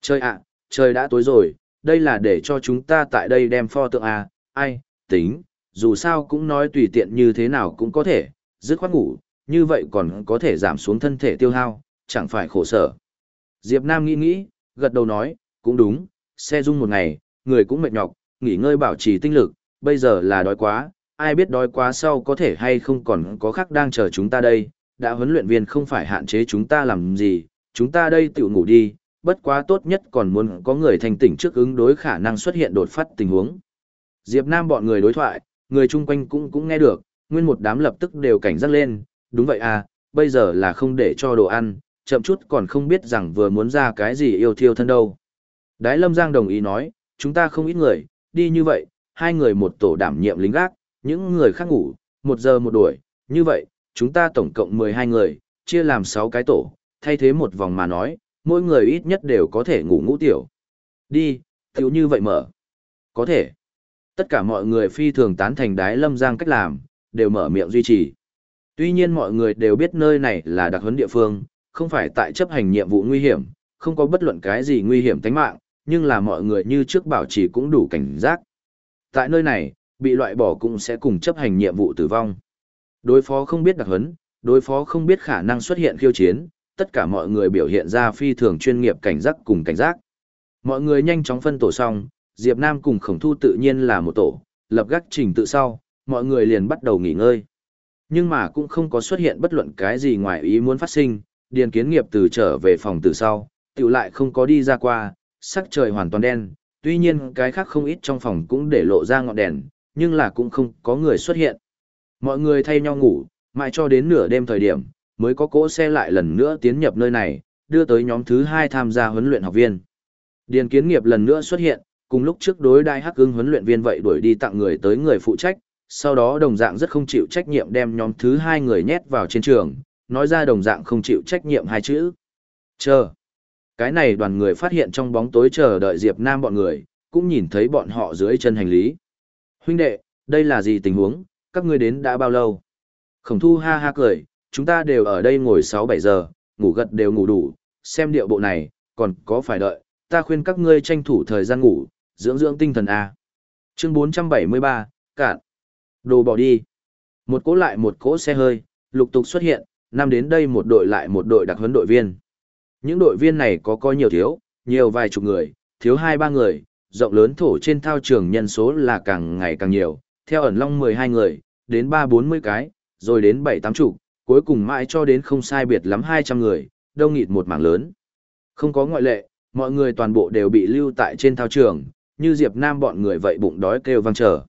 Trời ạ, trời đã tối rồi, đây là để cho chúng ta tại đây đem pho tượng à, ai, tính, dù sao cũng nói tùy tiện như thế nào cũng có thể, dứt khoát ngủ, như vậy còn có thể giảm xuống thân thể tiêu hao, chẳng phải khổ sở. Diệp Nam nghĩ nghĩ, gật đầu nói, cũng đúng, xe rung một ngày, người cũng mệt nhọc, nghỉ ngơi bảo trì tinh lực, bây giờ là đói quá, ai biết đói quá sau có thể hay không còn có khác đang chờ chúng ta đây, đã huấn luyện viên không phải hạn chế chúng ta làm gì, chúng ta đây tự ngủ đi, bất quá tốt nhất còn muốn có người thành tỉnh trước ứng đối khả năng xuất hiện đột phát tình huống. Diệp Nam bọn người đối thoại, người chung quanh cũng cũng nghe được, nguyên một đám lập tức đều cảnh giác lên, đúng vậy à, bây giờ là không để cho đồ ăn, chậm chút còn không biết rằng vừa muốn ra cái gì yêu thiêu thân đâu. Đái Lâm Giang đồng ý nói, chúng ta không ít người, đi như vậy, hai người một tổ đảm nhiệm lính gác, những người khác ngủ, một giờ một đuổi, như vậy, chúng ta tổng cộng 12 người, chia làm 6 cái tổ, thay thế một vòng mà nói, mỗi người ít nhất đều có thể ngủ ngũ tiểu. Đi, tiểu như vậy mở. Có thể. Tất cả mọi người phi thường tán thành đái lâm giang cách làm, đều mở miệng duy trì. Tuy nhiên mọi người đều biết nơi này là đặc huấn địa phương, không phải tại chấp hành nhiệm vụ nguy hiểm, không có bất luận cái gì nguy hiểm tính mạng, nhưng là mọi người như trước bảo trì cũng đủ cảnh giác. Tại nơi này, bị loại bỏ cũng sẽ cùng chấp hành nhiệm vụ tử vong. Đối phó không biết đặc huấn, đối phó không biết khả năng xuất hiện khiêu chiến, tất cả mọi người biểu hiện ra phi thường chuyên nghiệp cảnh giác cùng cảnh giác. Mọi người nhanh chóng phân tổ xong, Diệp Nam cùng Khổng Thu tự nhiên là một tổ, lập gác trình tự sau, mọi người liền bắt đầu nghỉ ngơi. Nhưng mà cũng không có xuất hiện bất luận cái gì ngoài ý muốn phát sinh, Điền Kiến Nghiệp từ trở về phòng từ sau, tiểu lại không có đi ra qua, sắc trời hoàn toàn đen, tuy nhiên cái khác không ít trong phòng cũng để lộ ra ngọn đèn, nhưng là cũng không có người xuất hiện. Mọi người thay nhau ngủ, mãi cho đến nửa đêm thời điểm, mới có cỗ xe lại lần nữa tiến nhập nơi này, đưa tới nhóm thứ hai tham gia huấn luyện học viên. Điền kiến nghiệp lần nữa xuất hiện, cùng lúc trước đối đai hắc ưng huấn luyện viên vậy đuổi đi tặng người tới người phụ trách, sau đó đồng dạng rất không chịu trách nhiệm đem nhóm thứ hai người nhét vào trên trường, nói ra đồng dạng không chịu trách nhiệm hai chữ. Chờ. Cái này đoàn người phát hiện trong bóng tối chờ đợi Diệp Nam bọn người, cũng nhìn thấy bọn họ dưới chân hành lý. Huynh đệ, đây là gì tình huống, các ngươi đến đã bao lâu? Khổng thu ha ha cười, chúng ta đều ở đây ngồi 6-7 giờ, ngủ gật đều ngủ đủ, xem điệu bộ này, còn có phải đợi, ta khuyên các ngươi tranh thủ thời gian ngủ, dưỡng dưỡng tinh thần A. Chương 473, cạn. Đồ bỏ đi. Một cỗ lại một cỗ xe hơi, lục tục xuất hiện, năm đến đây một đội lại một đội đặc huấn đội viên. Những đội viên này có coi nhiều thiếu, nhiều vài chục người, thiếu hai ba người, rộng lớn thổ trên thao trường nhân số là càng ngày càng nhiều, theo ẩn long 12 người, đến 3-40 cái, rồi đến 7-8 chục, cuối cùng mãi cho đến không sai biệt lắm 200 người, đông nghịt một mảng lớn. Không có ngoại lệ, mọi người toàn bộ đều bị lưu tại trên thao trường, như Diệp Nam bọn người vậy bụng đói kêu vang trở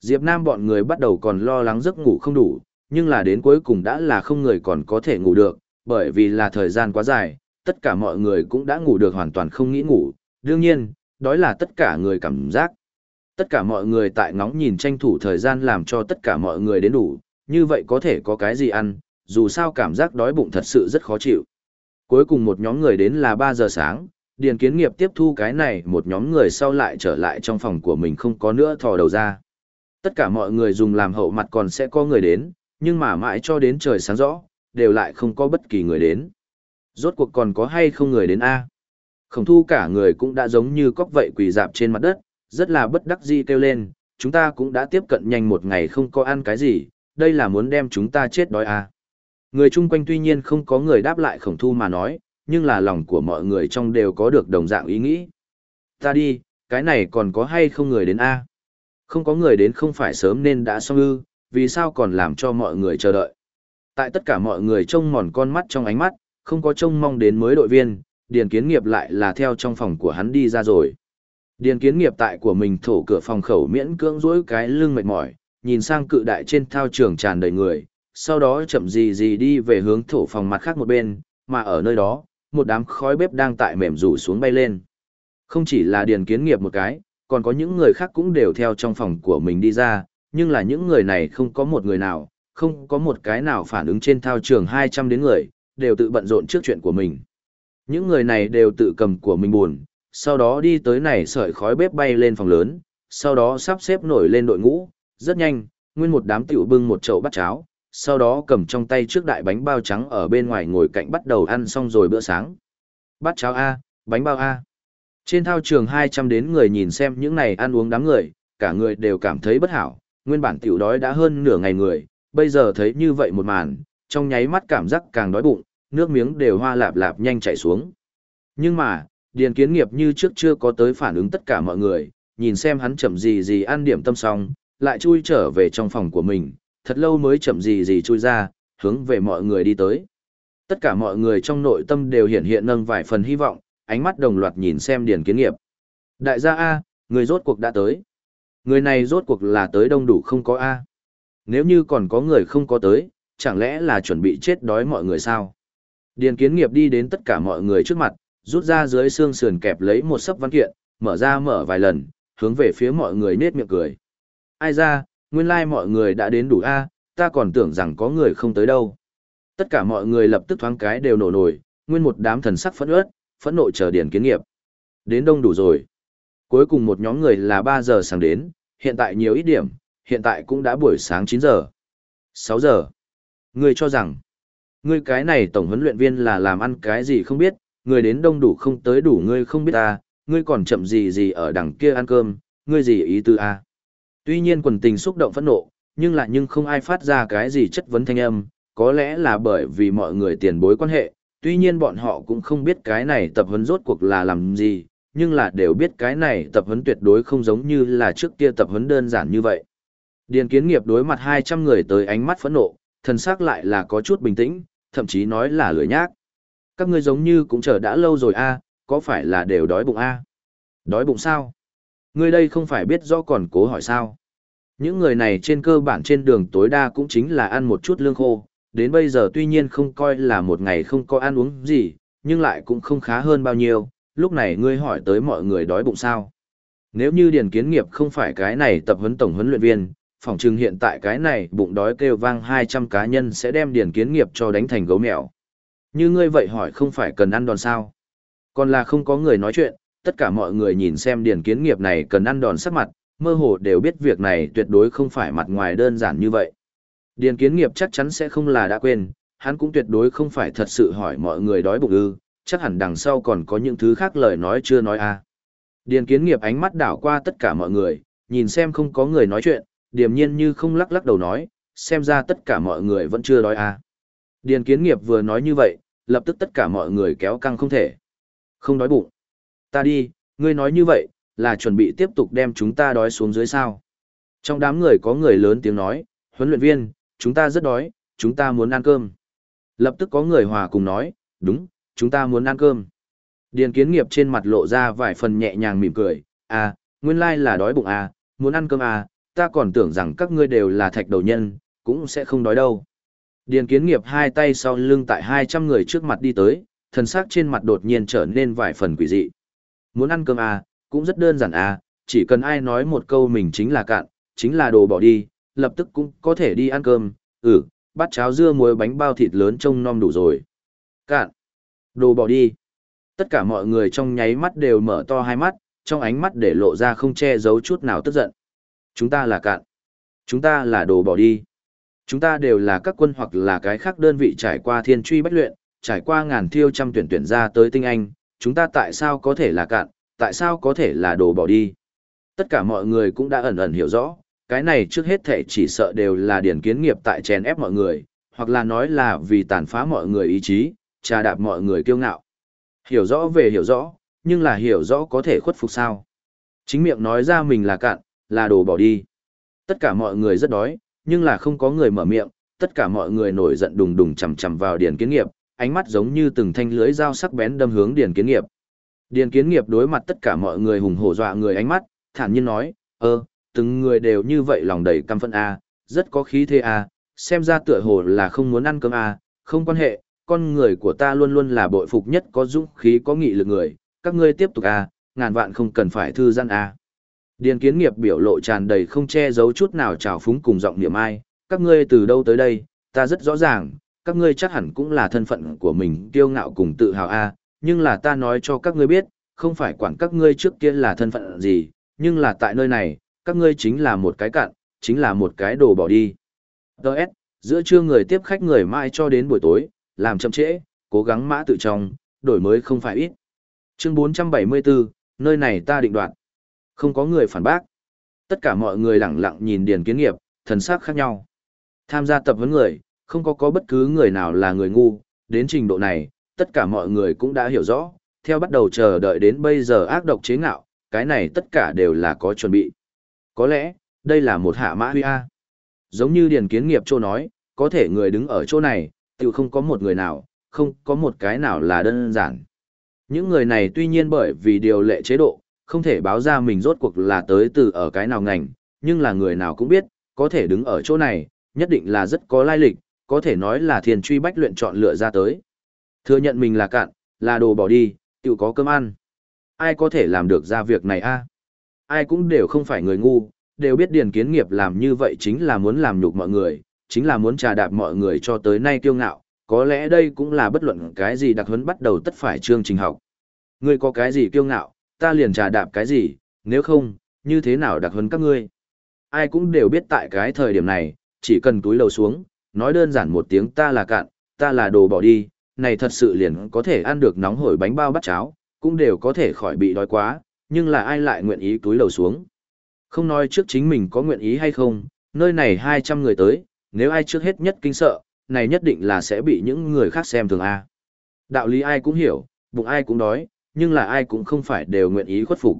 Diệp Nam bọn người bắt đầu còn lo lắng giấc ngủ không đủ, nhưng là đến cuối cùng đã là không người còn có thể ngủ được, bởi vì là thời gian quá dài, tất cả mọi người cũng đã ngủ được hoàn toàn không nghĩ ngủ. Đương nhiên, đó là tất cả người cảm giác. Tất cả mọi người tại ngóng nhìn tranh thủ thời gian làm cho tất cả mọi người đến đủ, như vậy có thể có cái gì ăn, dù sao cảm giác đói bụng thật sự rất khó chịu. Cuối cùng một nhóm người đến là 3 giờ sáng, Điền Kiến Nghiệp tiếp thu cái này một nhóm người sau lại trở lại trong phòng của mình không có nữa thò đầu ra. Tất cả mọi người dùng làm hậu mặt còn sẽ có người đến, nhưng mà mãi cho đến trời sáng rõ, đều lại không có bất kỳ người đến. Rốt cuộc còn có hay không người đến A. Khổng thu cả người cũng đã giống như cóc vậy quỳ dạp trên mặt đất, rất là bất đắc dĩ kêu lên, chúng ta cũng đã tiếp cận nhanh một ngày không có ăn cái gì, đây là muốn đem chúng ta chết đói à. Người chung quanh tuy nhiên không có người đáp lại khổng thu mà nói, nhưng là lòng của mọi người trong đều có được đồng dạng ý nghĩ. Ta đi, cái này còn có hay không người đến a Không có người đến không phải sớm nên đã xong ư, vì sao còn làm cho mọi người chờ đợi. Tại tất cả mọi người trông mòn con mắt trong ánh mắt, không có trông mong đến mới đội viên, Điền Kiến Nghiệp lại là theo trong phòng của hắn đi ra rồi. Điền Kiến Nghiệp tại của mình thổ cửa phòng khẩu miễn cưỡng dỗi cái lưng mệt mỏi, nhìn sang cự đại trên thao trường tràn đầy người, sau đó chậm gì gì đi về hướng thổ phòng mặt khác một bên, mà ở nơi đó, một đám khói bếp đang tại mềm rủ xuống bay lên. Không chỉ là Điền Kiến Nghiệp một cái, còn có những người khác cũng đều theo trong phòng của mình đi ra, nhưng là những người này không có một người nào, không có một cái nào phản ứng trên thao trường 200 đến người, đều tự bận rộn trước chuyện của mình. Những người này đều tự cầm của mình buồn, sau đó đi tới này sợi khói bếp bay lên phòng lớn, sau đó sắp xếp nổi lên đội ngũ, rất nhanh, nguyên một đám tiểu bưng một chậu bát cháo, sau đó cầm trong tay trước đại bánh bao trắng ở bên ngoài ngồi cạnh bắt đầu ăn xong rồi bữa sáng. Bát cháo A, bánh bao A. Trên thao trường 200 đến người nhìn xem những này ăn uống đám người, cả người đều cảm thấy bất hảo, nguyên bản tiểu đói đã hơn nửa ngày người, bây giờ thấy như vậy một màn, trong nháy mắt cảm giác càng đói bụng, nước miếng đều hoa lạp lạp nhanh chảy xuống. Nhưng mà, Điền Kiến Nghiệp như trước chưa có tới phản ứng tất cả mọi người, nhìn xem hắn chậm gì gì ăn điểm tâm xong, lại chui trở về trong phòng của mình, thật lâu mới chậm gì gì chui ra, hướng về mọi người đi tới. Tất cả mọi người trong nội tâm đều hiện hiện nâng vài phần hy vọng, ánh mắt đồng loạt nhìn xem Điền Kiến Nghiệp. Đại gia A, người rốt cuộc đã tới. Người này rốt cuộc là tới đông đủ không có A. Nếu như còn có người không có tới, chẳng lẽ là chuẩn bị chết đói mọi người sao? Điền Kiến Nghiệp đi đến tất cả mọi người trước mặt, rút ra dưới xương sườn kẹp lấy một sấp văn kiện, mở ra mở vài lần, hướng về phía mọi người nết miệng cười. Ai ra, nguyên lai like mọi người đã đến đủ a, ta còn tưởng rằng có người không tới đâu. Tất cả mọi người lập tức thoáng cái đều nổ nổi, nguyên một đám thần sắc phẫn uất, phẫn nộ chờ điển kiến nghiệp. Đến đông đủ rồi. Cuối cùng một nhóm người là 3 giờ sáng đến, hiện tại nhiều ít điểm, hiện tại cũng đã buổi sáng 9 giờ. 6 giờ. Ngươi cho rằng, ngươi cái này tổng huấn luyện viên là làm ăn cái gì không biết, người đến đông đủ không tới đủ ngươi không biết ta, ngươi còn chậm gì gì ở đằng kia ăn cơm, ngươi gì ý tư a? Tuy nhiên quần tình xúc động phẫn nộ, nhưng lại nhưng không ai phát ra cái gì chất vấn thanh âm, có lẽ là bởi vì mọi người tiền bối quan hệ, tuy nhiên bọn họ cũng không biết cái này tập huấn rốt cuộc là làm gì, nhưng là đều biết cái này tập huấn tuyệt đối không giống như là trước kia tập huấn đơn giản như vậy. Điền kiến nghiệp đối mặt 200 người tới ánh mắt phẫn nộ, thần sắc lại là có chút bình tĩnh, thậm chí nói là lười nhác. Các ngươi giống như cũng chờ đã lâu rồi a, có phải là đều đói bụng a? Đói bụng sao? Ngươi đây không phải biết rõ còn cố hỏi sao? Những người này trên cơ bản trên đường tối đa cũng chính là ăn một chút lương khô, đến bây giờ tuy nhiên không coi là một ngày không có ăn uống gì, nhưng lại cũng không khá hơn bao nhiêu, lúc này ngươi hỏi tới mọi người đói bụng sao. Nếu như Điền Kiến Nghiệp không phải cái này tập huấn tổng huấn luyện viên, phòng trừng hiện tại cái này bụng đói kêu vang 200 cá nhân sẽ đem Điền Kiến Nghiệp cho đánh thành gấu mèo. Như ngươi vậy hỏi không phải cần ăn đòn sao? Còn là không có người nói chuyện, tất cả mọi người nhìn xem Điền Kiến Nghiệp này cần ăn đòn sắc mặt, mơ hồ đều biết việc này tuyệt đối không phải mặt ngoài đơn giản như vậy. Điền kiến nghiệp chắc chắn sẽ không là đã quên, hắn cũng tuyệt đối không phải thật sự hỏi mọi người đói bụng ư, chắc hẳn đằng sau còn có những thứ khác lời nói chưa nói a. À. Điền kiến nghiệp ánh mắt đảo qua tất cả mọi người, nhìn xem không có người nói chuyện, điềm nhiên như không lắc lắc đầu nói, xem ra tất cả mọi người vẫn chưa đói a. À. Điền kiến nghiệp vừa nói như vậy, lập tức tất cả mọi người kéo căng không thể. Không đói bụng. Ta đi, ngươi nói như vậy, là chuẩn bị tiếp tục đem chúng ta đói xuống dưới sao. Trong đám người có người lớn tiếng nói, huấn luyện viên, chúng ta rất đói, chúng ta muốn ăn cơm. Lập tức có người hòa cùng nói, đúng, chúng ta muốn ăn cơm. Điền kiến nghiệp trên mặt lộ ra vài phần nhẹ nhàng mỉm cười, à, nguyên lai là đói bụng à, muốn ăn cơm à, ta còn tưởng rằng các ngươi đều là thạch đầu nhân, cũng sẽ không đói đâu. Điền kiến nghiệp hai tay sau lưng tại 200 người trước mặt đi tới, thần sắc trên mặt đột nhiên trở nên vài phần quỷ dị. Muốn ăn cơm à, cũng rất đơn giản à, chỉ cần ai nói một câu mình chính là cạn, chính là đồ bỏ đi, lập tức cũng có thể đi ăn cơm, ừ, bát cháo dưa muối bánh bao thịt lớn trông nom đủ rồi. Cạn, đồ bỏ đi. Tất cả mọi người trong nháy mắt đều mở to hai mắt, trong ánh mắt để lộ ra không che giấu chút nào tức giận. Chúng ta là cạn. Chúng ta là đồ bỏ đi. Chúng ta đều là các quân hoặc là cái khác đơn vị trải qua thiên truy bách luyện, trải qua ngàn thiêu trăm tuyển tuyển ra tới tinh anh, chúng ta tại sao có thể là cạn, tại sao có thể là đồ bỏ đi. Tất cả mọi người cũng đã ẩn ẩn hiểu rõ, cái này trước hết thể chỉ sợ đều là điển kiến nghiệp tại chèn ép mọi người, hoặc là nói là vì tàn phá mọi người ý chí, trà đạp mọi người kiêu ngạo. Hiểu rõ về hiểu rõ, nhưng là hiểu rõ có thể khuất phục sao. Chính miệng nói ra mình là cạn, là đồ bỏ đi. Tất cả mọi người rất đói, nhưng là không có người mở miệng, tất cả mọi người nổi giận đùng đùng chầm chầm vào Điền kiến nghiệp, ánh mắt giống như từng thanh lưới dao sắc bén đâm hướng Điền kiến nghiệp. Điền kiến nghiệp đối mặt tất cả mọi người hùng hổ dọa người ánh mắt, thản nhiên nói, ơ, từng người đều như vậy lòng đầy căm phẫn a, rất có khí thế a, xem ra tựa hồ là không muốn ăn cơm a, không quan hệ, con người của ta luôn luôn là bội phục nhất có dũng khí có nghị lực người, các ngươi tiếp tục a, ngàn vạn không cần phải thư gian a. Điền kiến nghiệp biểu lộ tràn đầy không che giấu chút nào trào phúng cùng giọng niệm ai, các ngươi từ đâu tới đây, ta rất rõ ràng, các ngươi chắc hẳn cũng là thân phận của mình kiêu ngạo cùng tự hào a, nhưng là ta nói cho các ngươi biết, không phải quản các ngươi trước kia là thân phận gì, nhưng là tại nơi này, các ngươi chính là một cái cạn, chính là một cái đồ bỏ đi. Đợt, giữa trưa người tiếp khách người mai cho đến buổi tối, làm chậm trễ, cố gắng mã tự trong, đổi mới không phải ít. Chương 474, nơi này ta định đoạt. Không có người phản bác. Tất cả mọi người lặng lặng nhìn điền kiến nghiệp, thần sắc khác nhau. Tham gia tập huấn người, không có có bất cứ người nào là người ngu, đến trình độ này, tất cả mọi người cũng đã hiểu rõ, theo bắt đầu chờ đợi đến bây giờ ác độc chế ngạo, cái này tất cả đều là có chuẩn bị. Có lẽ, đây là một hạ mã huy A. Giống như Điền Kiến Nghiệp Châu nói, có thể người đứng ở chỗ này, tự không có một người nào, không có một cái nào là đơn giản. Những người này tuy nhiên bởi vì điều lệ chế độ, không thể báo ra mình rốt cuộc là tới từ ở cái nào ngành, nhưng là người nào cũng biết, có thể đứng ở chỗ này, nhất định là rất có lai lịch, có thể nói là thiền truy bách luyện chọn lựa ra tới. Thừa nhận mình là cạn, là đồ bỏ đi, tự có cơm ăn. Ai có thể làm được ra việc này a? Ai cũng đều không phải người ngu, đều biết điền kiến nghiệp làm như vậy chính là muốn làm nhục mọi người, chính là muốn trà đạp mọi người cho tới nay kiêu ngạo, có lẽ đây cũng là bất luận cái gì đặc huấn bắt đầu tất phải chương trình học. Ngươi có cái gì kiêu ngạo, ta liền trà đạp cái gì, nếu không, như thế nào đặc hơn các ngươi. Ai cũng đều biết tại cái thời điểm này, chỉ cần túi lầu xuống, nói đơn giản một tiếng ta là cạn, ta là đồ bỏ đi, này thật sự liền có thể ăn được nóng hổi bánh bao bắt cháo, cũng đều có thể khỏi bị đói quá, nhưng là ai lại nguyện ý túi lầu xuống. Không nói trước chính mình có nguyện ý hay không, nơi này 200 người tới, nếu ai trước hết nhất kinh sợ, này nhất định là sẽ bị những người khác xem thường A. Đạo lý ai cũng hiểu, bụng ai cũng đói, nhưng là ai cũng không phải đều nguyện ý khuất phục.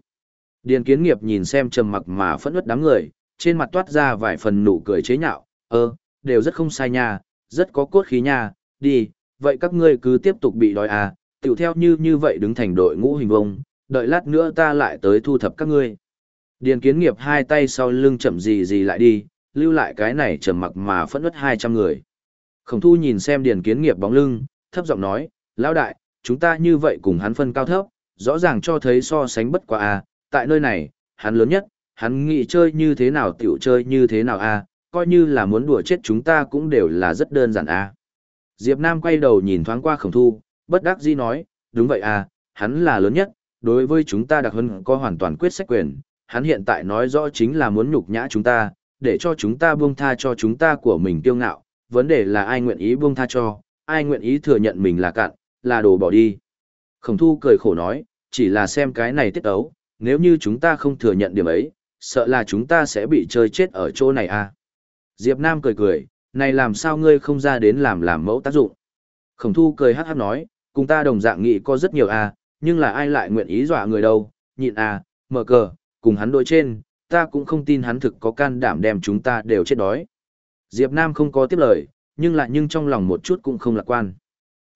Điền kiến nghiệp nhìn xem trầm mặc mà phẫn nứt đám người, trên mặt toát ra vài phần nụ cười chế nhạo, ơ, đều rất không sai nha, rất có cốt khí nha, đi, vậy các ngươi cứ tiếp tục bị đói à, tiểu theo như như vậy đứng thành đội ngũ hình vông, đợi lát nữa ta lại tới thu thập các ngươi. Điền kiến nghiệp hai tay sau lưng chậm gì gì lại đi, lưu lại cái này trầm mặc mà phẫn nứt 200 người. Khổng thu nhìn xem điền kiến nghiệp bóng lưng, thấp giọng nói, lão đại, chúng ta như vậy cùng hắn phân cao thấp, rõ ràng cho thấy so sánh bất quá à, tại nơi này, hắn lớn nhất, hắn nghĩ chơi như thế nào tiểu chơi như thế nào à, coi như là muốn đùa chết chúng ta cũng đều là rất đơn giản à. Diệp Nam quay đầu nhìn thoáng qua khổng thu, bất đắc dĩ nói, đúng vậy à, hắn là lớn nhất, đối với chúng ta đặc hơn có hoàn toàn quyết sách quyền, hắn hiện tại nói rõ chính là muốn nhục nhã chúng ta, để cho chúng ta buông tha cho chúng ta của mình kiêu ngạo, vấn đề là ai nguyện ý buông tha cho, ai nguyện ý thừa nhận mình là cạn, là đồ bỏ đi. Khổng thu cười khổ nói, chỉ là xem cái này tiết ấu, nếu như chúng ta không thừa nhận điểm ấy, sợ là chúng ta sẽ bị chơi chết ở chỗ này à. Diệp Nam cười cười, này làm sao ngươi không ra đến làm làm mẫu tác dụng. Khổng thu cười hát hát nói, cùng ta đồng dạng nghị có rất nhiều à, nhưng là ai lại nguyện ý dọa người đâu, nhịn à, mở cờ, cùng hắn đối trên, ta cũng không tin hắn thực có can đảm đem chúng ta đều chết đói. Diệp Nam không có tiếp lời, nhưng lại nhưng trong lòng một chút cũng không lạc quan.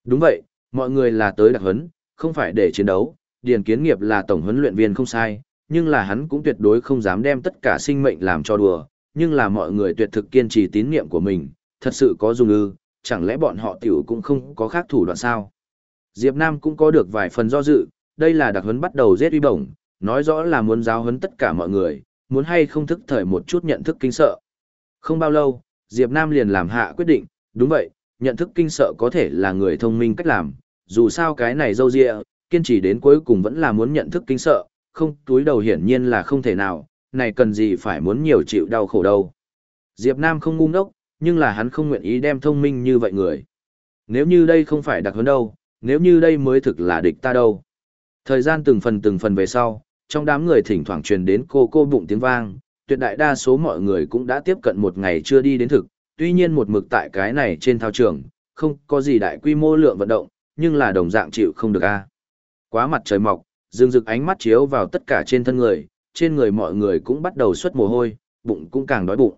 Đúng vậy, mọi người là tới đặc huấn, không phải để chiến đấu, Điền Kiến Nghiệp là tổng huấn luyện viên không sai, nhưng là hắn cũng tuyệt đối không dám đem tất cả sinh mệnh làm cho đùa, nhưng là mọi người tuyệt thực kiên trì tín nhiệm của mình, thật sự có dùng ư, chẳng lẽ bọn họ tiểu cũng không có khác thủ đoạn sao? Diệp Nam cũng có được vài phần do dự, đây là đặc huấn bắt đầu giết uy bổng, nói rõ là muốn giáo huấn tất cả mọi người, muốn hay không thức thời một chút nhận thức kinh sợ. Không bao lâu, Diệp Nam liền làm hạ quyết định, đúng vậy, nhận thức kinh sợ có thể là người thông minh cách làm, dù sao cái này dâu dịa, kiên trì đến cuối cùng vẫn là muốn nhận thức kinh sợ, không túi đầu hiển nhiên là không thể nào, này cần gì phải muốn nhiều chịu đau khổ đâu. Diệp Nam không ngu ngốc, nhưng là hắn không nguyện ý đem thông minh như vậy người. Nếu như đây không phải đặc huấn đâu, nếu như đây mới thực là địch ta đâu. Thời gian từng phần từng phần về sau, trong đám người thỉnh thoảng truyền đến cô cô bụng tiếng vang, tuyệt đại đa số mọi người cũng đã tiếp cận một ngày chưa đi đến thực, tuy nhiên một mực tại cái này trên thao trường, không có gì đại quy mô lượng vận động, nhưng là đồng dạng chịu không được a. Quá mặt trời mọc, dương rực ánh mắt chiếu vào tất cả trên thân người, trên người mọi người cũng bắt đầu xuất mồ hôi, bụng cũng càng đói bụng.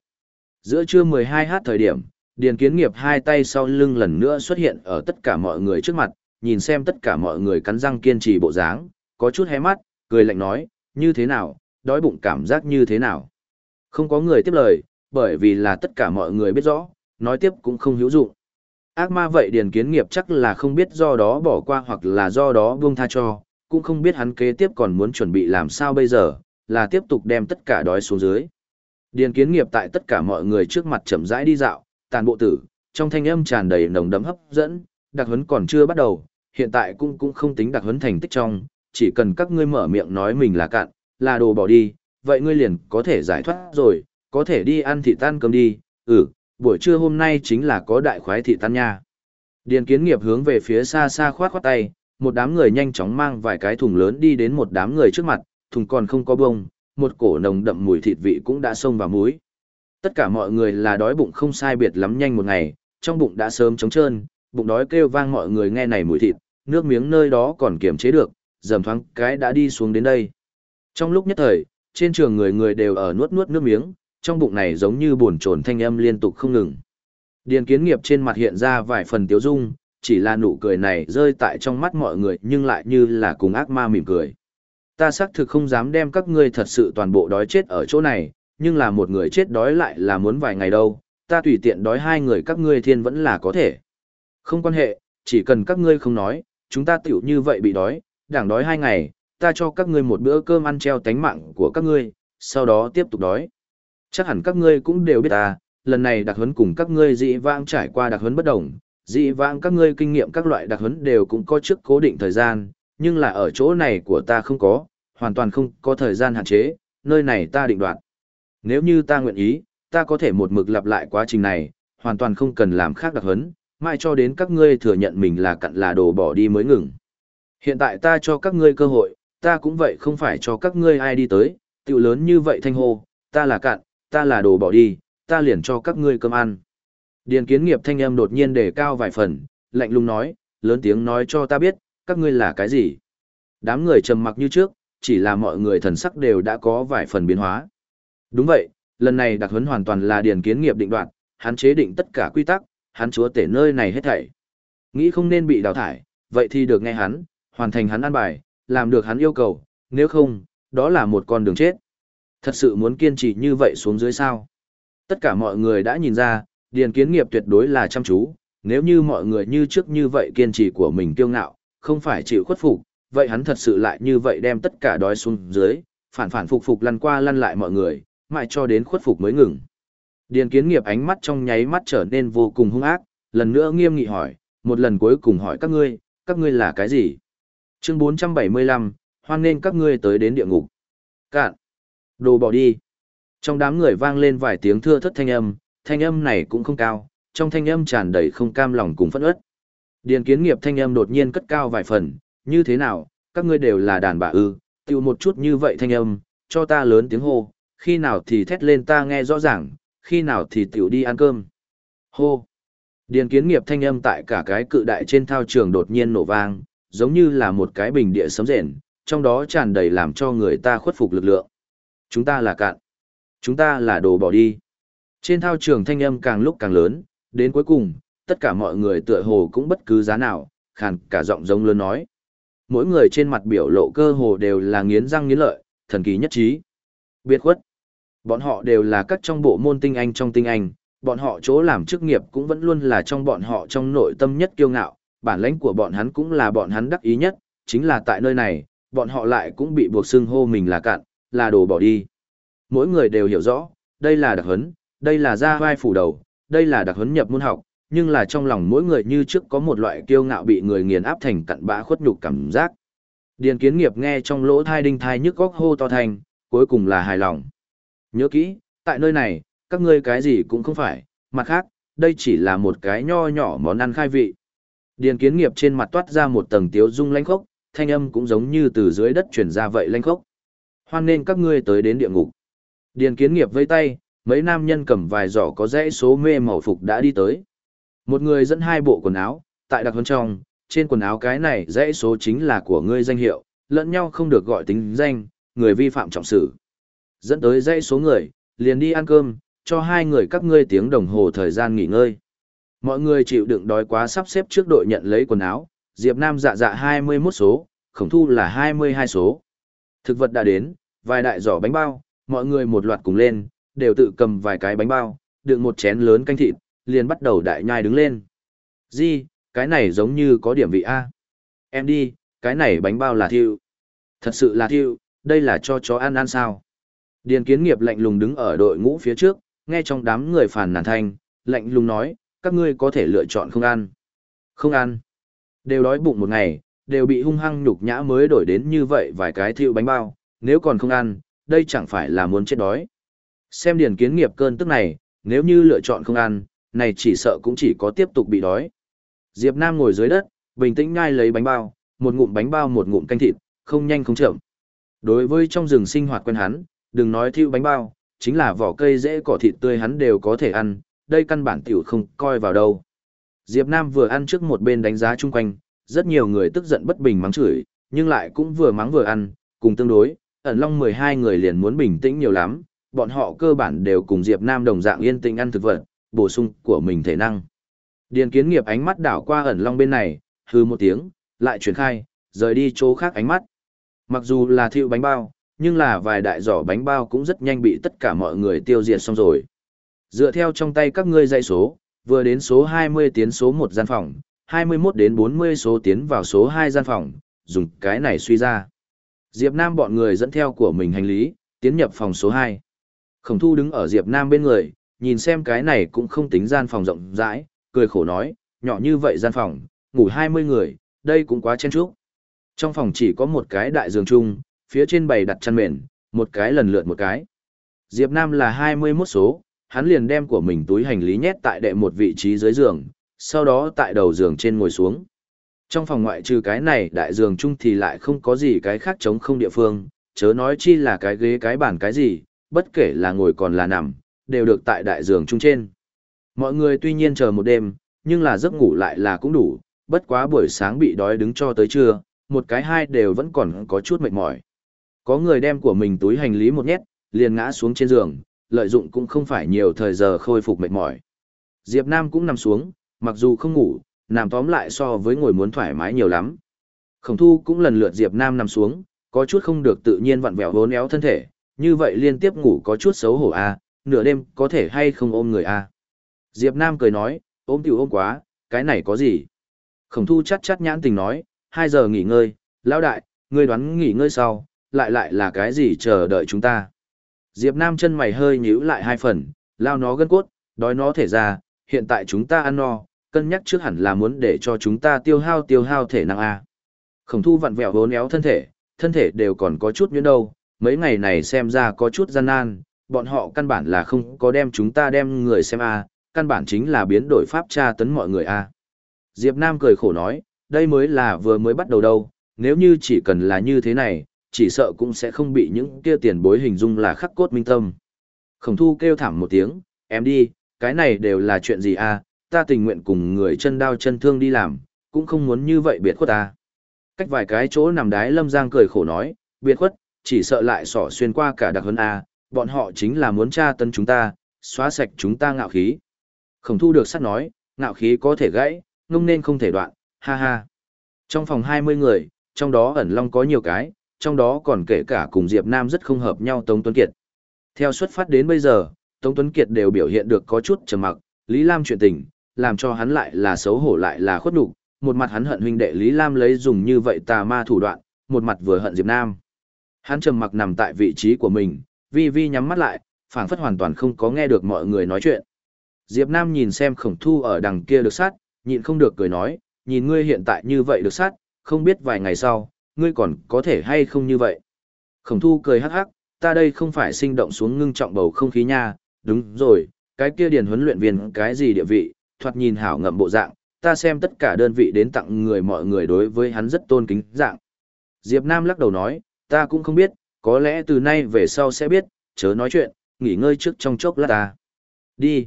Giữa trưa 12h thời điểm, Điền Kiến Nghiệp hai tay sau lưng lần nữa xuất hiện ở tất cả mọi người trước mặt, nhìn xem tất cả mọi người cắn răng kiên trì bộ dáng, có chút hé mắt, cười lạnh nói, như thế nào, đói bụng cảm giác như thế nào. Không có người tiếp lời, bởi vì là tất cả mọi người biết rõ, nói tiếp cũng không hữu dụng. Ác ma vậy Điền Kiến Nghiệp chắc là không biết do đó bỏ qua hoặc là do đó buông tha cho, cũng không biết hắn kế tiếp còn muốn chuẩn bị làm sao bây giờ, là tiếp tục đem tất cả đói xuống dưới. Điền Kiến Nghiệp tại tất cả mọi người trước mặt chậm rãi đi dạo, tàn bộ tử, trong thanh âm tràn đầy nồng đấm hấp dẫn, đặc huấn còn chưa bắt đầu, hiện tại cũng cũng không tính đặc huấn thành tích trong, chỉ cần các ngươi mở miệng nói mình là cạn, là đồ bỏ đi, vậy ngươi liền có thể giải thoát rồi, có thể đi ăn thịt tan cơm đi, ừ, buổi trưa hôm nay chính là có đại khoái thị tan nha. Điền kiến nghiệp hướng về phía xa xa khoát khoát tay, một đám người nhanh chóng mang vài cái thùng lớn đi đến một đám người trước mặt, thùng còn không có bông, một cổ nồng đậm mùi thịt vị cũng đã xông vào mũi. Tất cả mọi người là đói bụng không sai biệt lắm nhanh một ngày, trong bụng đã sớm trống trơn, bụng đói kêu vang mọi người nghe này mùi thịt, nước miếng nơi đó còn kiềm chế được, dầm thoáng cái đã đi xuống đến đây. Trong lúc nhất thời, trên trường người người đều ở nuốt nuốt nước miếng, trong bụng này giống như buồn trồn thanh âm liên tục không ngừng. Điền kiến nghiệp trên mặt hiện ra vài phần tiếu dung, chỉ là nụ cười này rơi tại trong mắt mọi người nhưng lại như là cùng ác ma mỉm cười. Ta xác thực không dám đem các ngươi thật sự toàn bộ đói chết ở chỗ này, nhưng là một người chết đói lại là muốn vài ngày đâu, ta tùy tiện đói hai người các ngươi thiên vẫn là có thể. Không quan hệ, chỉ cần các ngươi không nói, chúng ta tiểu như vậy bị đói, đảng đói hai ngày, ta cho các ngươi một bữa cơm ăn treo tánh mạng của các ngươi, sau đó tiếp tục đói. Chắc hẳn các ngươi cũng đều biết ta, lần này đặc huấn cùng các ngươi dị vãng trải qua đặc huấn bất đồng, dị vãng các ngươi kinh nghiệm các loại đặc huấn đều cũng có trước cố định thời gian, nhưng là ở chỗ này của ta không có, hoàn toàn không có thời gian hạn chế, nơi này ta định đoạt. Nếu như ta nguyện ý, ta có thể một mực lặp lại quá trình này, hoàn toàn không cần làm khác đặc huấn mai cho đến các ngươi thừa nhận mình là cặn là đồ bỏ đi mới ngừng. Hiện tại ta cho các ngươi cơ hội, ta cũng vậy không phải cho các ngươi ai đi tới, tiểu lớn như vậy thanh hô, ta là cặn, ta là đồ bỏ đi, ta liền cho các ngươi cơm ăn. Điền kiến nghiệp thanh âm đột nhiên đề cao vài phần, lạnh lùng nói, lớn tiếng nói cho ta biết, các ngươi là cái gì. Đám người trầm mặc như trước, chỉ là mọi người thần sắc đều đã có vài phần biến hóa. Đúng vậy, lần này đặc huấn hoàn toàn là điền kiến nghiệp định đoạt, hắn chế định tất cả quy tắc, hắn chúa tể nơi này hết thảy. Nghĩ không nên bị đào thải, vậy thì được nghe hắn, hoàn thành hắn an bài, làm được hắn yêu cầu, nếu không, đó là một con đường chết. Thật sự muốn kiên trì như vậy xuống dưới sao? Tất cả mọi người đã nhìn ra, điền kiến nghiệp tuyệt đối là chăm chú, nếu như mọi người như trước như vậy kiên trì của mình kiêu ngạo, không phải chịu khuất phục, vậy hắn thật sự lại như vậy đem tất cả đói xuống dưới, phản phản phục phục lăn qua lăn lại mọi người, mãi cho đến khuất phục mới ngừng. Điền kiến nghiệp ánh mắt trong nháy mắt trở nên vô cùng hung ác, lần nữa nghiêm nghị hỏi, một lần cuối cùng hỏi các ngươi, các ngươi là cái gì? Chương 475, hoan nên các ngươi tới đến địa ngục. Cạn. Đồ bỏ đi. Trong đám người vang lên vài tiếng thưa thất thanh âm, thanh âm này cũng không cao, trong thanh âm tràn đầy không cam lòng cùng phẫn uất. Điền kiến nghiệp thanh âm đột nhiên cất cao vài phần, như thế nào, các ngươi đều là đàn bà ư, tiêu một chút như vậy thanh âm, cho ta lớn tiếng hô, khi nào thì thét lên ta nghe rõ ràng, khi nào thì tiểu đi ăn cơm. Hô! Điền kiến nghiệp thanh âm tại cả cái cự đại trên thao trường đột nhiên nổ vang, giống như là một cái bình địa sấm rền, trong đó tràn đầy làm cho người ta khuất phục lực lượng. Chúng ta là cạn. Chúng ta là đồ bỏ đi. Trên thao trường thanh âm càng lúc càng lớn, đến cuối cùng, tất cả mọi người tựa hồ cũng bất cứ giá nào, khàn cả giọng giống lớn nói. Mỗi người trên mặt biểu lộ cơ hồ đều là nghiến răng nghiến lợi, thần kỳ nhất trí. Biệt khuất. Bọn họ đều là các trong bộ môn tinh anh trong tinh anh, bọn họ chỗ làm chức nghiệp cũng vẫn luôn là trong bọn họ trong nội tâm nhất kiêu ngạo, bản lãnh của bọn hắn cũng là bọn hắn đắc ý nhất, chính là tại nơi này, bọn họ lại cũng bị buộc xưng hô mình là cạn, là đồ bỏ đi. Mỗi người đều hiểu rõ, đây là đặc huấn, đây là ra vai phủ đầu, đây là đặc huấn nhập môn học, nhưng là trong lòng mỗi người như trước có một loại kiêu ngạo bị người nghiền áp thành cặn bã khuất nhục cảm giác. Điền kiến nghiệp nghe trong lỗ thai đinh thai nhức góc hô to thành, cuối cùng là hài lòng. Nhớ kỹ, tại nơi này, các ngươi cái gì cũng không phải, mặt khác, đây chỉ là một cái nho nhỏ món ăn khai vị. Điền kiến nghiệp trên mặt toát ra một tầng tiếu dung lanh khốc, thanh âm cũng giống như từ dưới đất chuyển ra vậy lanh khốc. Hoan nên các ngươi tới đến địa ngục. Điền kiến nghiệp vây tay, mấy nam nhân cầm vài giỏ có dãy số mê màu phục đã đi tới. Một người dẫn hai bộ quần áo, tại đặc hơn trong, trên quần áo cái này dãy số chính là của ngươi danh hiệu, lẫn nhau không được gọi tính danh, người vi phạm trọng xử. Dẫn tới dãy số người, liền đi ăn cơm, cho hai người các ngươi tiếng đồng hồ thời gian nghỉ ngơi. Mọi người chịu đựng đói quá sắp xếp trước đội nhận lấy quần áo, Diệp Nam dạ dạ 21 số, khổng thu là 22 số. Thực vật đã đến, vài đại giỏ bánh bao, mọi người một loạt cùng lên, đều tự cầm vài cái bánh bao, đựng một chén lớn canh thịt, liền bắt đầu đại nhai đứng lên. Di, cái này giống như có điểm vị A. Em đi, cái này bánh bao là thiêu. Thật sự là thiêu, đây là cho chó ăn ăn sao. Điền kiến nghiệp lạnh lùng đứng ở đội ngũ phía trước, nghe trong đám người phản nàn thanh, lạnh lùng nói, các ngươi có thể lựa chọn không ăn. Không ăn. Đều đói bụng một ngày, đều bị hung hăng nhục nhã mới đổi đến như vậy vài cái thiệu bánh bao, nếu còn không ăn, đây chẳng phải là muốn chết đói. Xem điển kiến nghiệp cơn tức này, nếu như lựa chọn không ăn, này chỉ sợ cũng chỉ có tiếp tục bị đói. Diệp Nam ngồi dưới đất, bình tĩnh nhai lấy bánh bao, một ngụm bánh bao một ngụm canh thịt, không nhanh không chậm. Đối với trong rừng sinh hoạt quen hắn, đừng nói thiêu bánh bao, chính là vỏ cây dễ cỏ thịt tươi hắn đều có thể ăn, đây căn bản tiểu không coi vào đâu. Diệp Nam vừa ăn trước một bên đánh giá chung quanh, rất nhiều người tức giận bất bình mắng chửi, nhưng lại cũng vừa mắng vừa ăn, cùng tương đối, ẩn long 12 người liền muốn bình tĩnh nhiều lắm, bọn họ cơ bản đều cùng Diệp Nam đồng dạng yên tĩnh ăn thực vật, bổ sung của mình thể năng. Điền kiến nghiệp ánh mắt đảo qua ẩn long bên này, hư một tiếng, lại chuyển khai, rời đi chỗ khác ánh mắt. Mặc dù là thiệu bánh bao, nhưng là vài đại giỏ bánh bao cũng rất nhanh bị tất cả mọi người tiêu diệt xong rồi. Dựa theo trong tay các ngươi dạy số, vừa đến số 20 tiến số 1 gian phòng, 21 đến 40 số tiến vào số 2 gian phòng, dùng cái này suy ra. Diệp Nam bọn người dẫn theo của mình hành lý, tiến nhập phòng số 2. Khổng thu đứng ở Diệp Nam bên người, nhìn xem cái này cũng không tính gian phòng rộng rãi, cười khổ nói, nhỏ như vậy gian phòng, ngủ 20 người, đây cũng quá chen chúc. Trong phòng chỉ có một cái đại giường chung, phía trên bày đặt chăn mền, một cái lần lượt một cái. Diệp Nam là 21 số, hắn liền đem của mình túi hành lý nhét tại đệ một vị trí dưới giường, sau đó tại đầu giường trên ngồi xuống. Trong phòng ngoại trừ cái này đại giường chung thì lại không có gì cái khác chống không địa phương, chớ nói chi là cái ghế cái bàn cái gì, bất kể là ngồi còn là nằm, đều được tại đại giường chung trên. Mọi người tuy nhiên chờ một đêm, nhưng là giấc ngủ lại là cũng đủ, bất quá buổi sáng bị đói đứng cho tới trưa, một cái hai đều vẫn còn có chút mệt mỏi. Có người đem của mình túi hành lý một nhét, liền ngã xuống trên giường, lợi dụng cũng không phải nhiều thời giờ khôi phục mệt mỏi. Diệp Nam cũng nằm xuống, mặc dù không ngủ, nằm tóm lại so với ngồi muốn thoải mái nhiều lắm. Khổng thu cũng lần lượt Diệp Nam nằm xuống, có chút không được tự nhiên vặn vẹo hốn éo thân thể, như vậy liên tiếp ngủ có chút xấu hổ a, nửa đêm có thể hay không ôm người a. Diệp Nam cười nói, ôm tiểu ôm quá, cái này có gì? Khổng thu chắt chắt nhãn tình nói, hai giờ nghỉ ngơi, lão đại, ngươi đoán nghỉ ngơi sau, lại lại là cái gì chờ đợi chúng ta. Diệp Nam chân mày hơi nhíu lại hai phần, lao nó gân cốt, đói nó thể ra, hiện tại chúng ta ăn no, cân nhắc trước hẳn là muốn để cho chúng ta tiêu hao tiêu hao thể năng A. Khổng thu vặn vẹo vốn éo thân thể, thân thể đều còn có chút nhuyễn đâu, mấy ngày này xem ra có chút gian nan, bọn họ căn bản là không có đem chúng ta đem người xem A, căn bản chính là biến đổi pháp tra tấn mọi người A. Diệp Nam cười khổ nói, đây mới là vừa mới bắt đầu đâu, nếu như chỉ cần là như thế này, chỉ sợ cũng sẽ không bị những kia tiền bối hình dung là khắc cốt minh tâm. Khổng thu kêu thảm một tiếng, em đi, cái này đều là chuyện gì à, ta tình nguyện cùng người chân đau chân thương đi làm, cũng không muốn như vậy biệt khuất ta. Cách vài cái chỗ nằm đái lâm giang cười khổ nói, biệt khuất, chỉ sợ lại sỏ xuyên qua cả đặc hơn à? bọn họ chính là muốn tra tấn chúng ta, xóa sạch chúng ta ngạo khí. Khổng thu được sắt nói, ngạo khí có thể gãy, ngông nên không thể đoạn, ha ha. Trong phòng 20 người, trong đó ẩn long có nhiều cái, trong đó còn kể cả cùng Diệp Nam rất không hợp nhau Tống Tuấn Kiệt. Theo xuất phát đến bây giờ, Tống Tuấn Kiệt đều biểu hiện được có chút trầm mặc, Lý Lam chuyện tình, làm cho hắn lại là xấu hổ lại là khuất nhục, một mặt hắn hận huynh đệ Lý Lam lấy dùng như vậy tà ma thủ đoạn, một mặt vừa hận Diệp Nam. Hắn trầm mặc nằm tại vị trí của mình, vi vi nhắm mắt lại, phảng phất hoàn toàn không có nghe được mọi người nói chuyện. Diệp Nam nhìn xem khổng thu ở đằng kia được sát, nhịn không được cười nói, nhìn ngươi hiện tại như vậy được sát, không biết vài ngày sau, ngươi còn có thể hay không như vậy. Khổng thu cười hắc hắc, ta đây không phải sinh động xuống ngưng trọng bầu không khí nha, đúng rồi, cái kia điền huấn luyện viên cái gì địa vị, thoạt nhìn hảo ngậm bộ dạng, ta xem tất cả đơn vị đến tặng người mọi người đối với hắn rất tôn kính dạng. Diệp Nam lắc đầu nói, ta cũng không biết, có lẽ từ nay về sau sẽ biết, chớ nói chuyện, nghỉ ngơi trước trong chốc lát ta. Đi.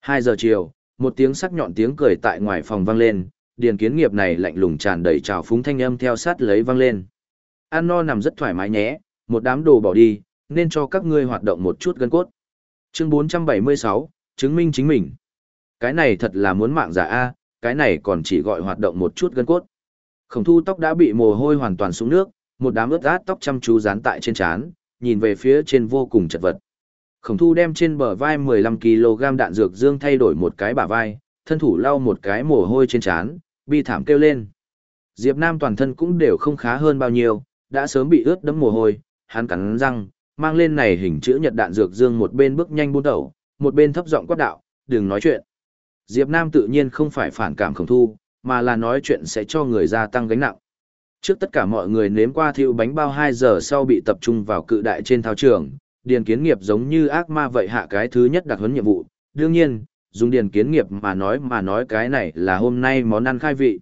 2 giờ chiều, một tiếng sắc nhọn tiếng cười tại ngoài phòng vang lên, điền kiến nghiệp này lạnh lùng tràn đầy trào phúng thanh âm theo sát lấy vang lên. An no nằm rất thoải mái nhé, một đám đồ bỏ đi, nên cho các ngươi hoạt động một chút gân cốt. Chương 476, chứng minh chính mình. Cái này thật là muốn mạng giả A, cái này còn chỉ gọi hoạt động một chút gân cốt. Khổng thu tóc đã bị mồ hôi hoàn toàn xuống nước, một đám ướt át tóc chăm chú dán tại trên trán, nhìn về phía trên vô cùng chật vật. Khổng thu đem trên bờ vai 15kg đạn dược dương thay đổi một cái bả vai, thân thủ lau một cái mồ hôi trên trán, bi thảm kêu lên. Diệp Nam toàn thân cũng đều không khá hơn bao nhiêu, đã sớm bị ướt đẫm mồ hôi, hắn cắn răng, mang lên này hình chữ nhật đạn dược dương một bên bước nhanh buôn đầu, một bên thấp giọng quát đạo, đừng nói chuyện. Diệp Nam tự nhiên không phải phản cảm khổng thu, mà là nói chuyện sẽ cho người gia tăng gánh nặng. Trước tất cả mọi người nếm qua thiêu bánh bao 2 giờ sau bị tập trung vào cự đại trên thao trường, điền kiến nghiệp giống như ác ma vậy hạ cái thứ nhất đặc huấn nhiệm vụ. Đương nhiên, dùng điền kiến nghiệp mà nói mà nói cái này là hôm nay món ăn khai vị.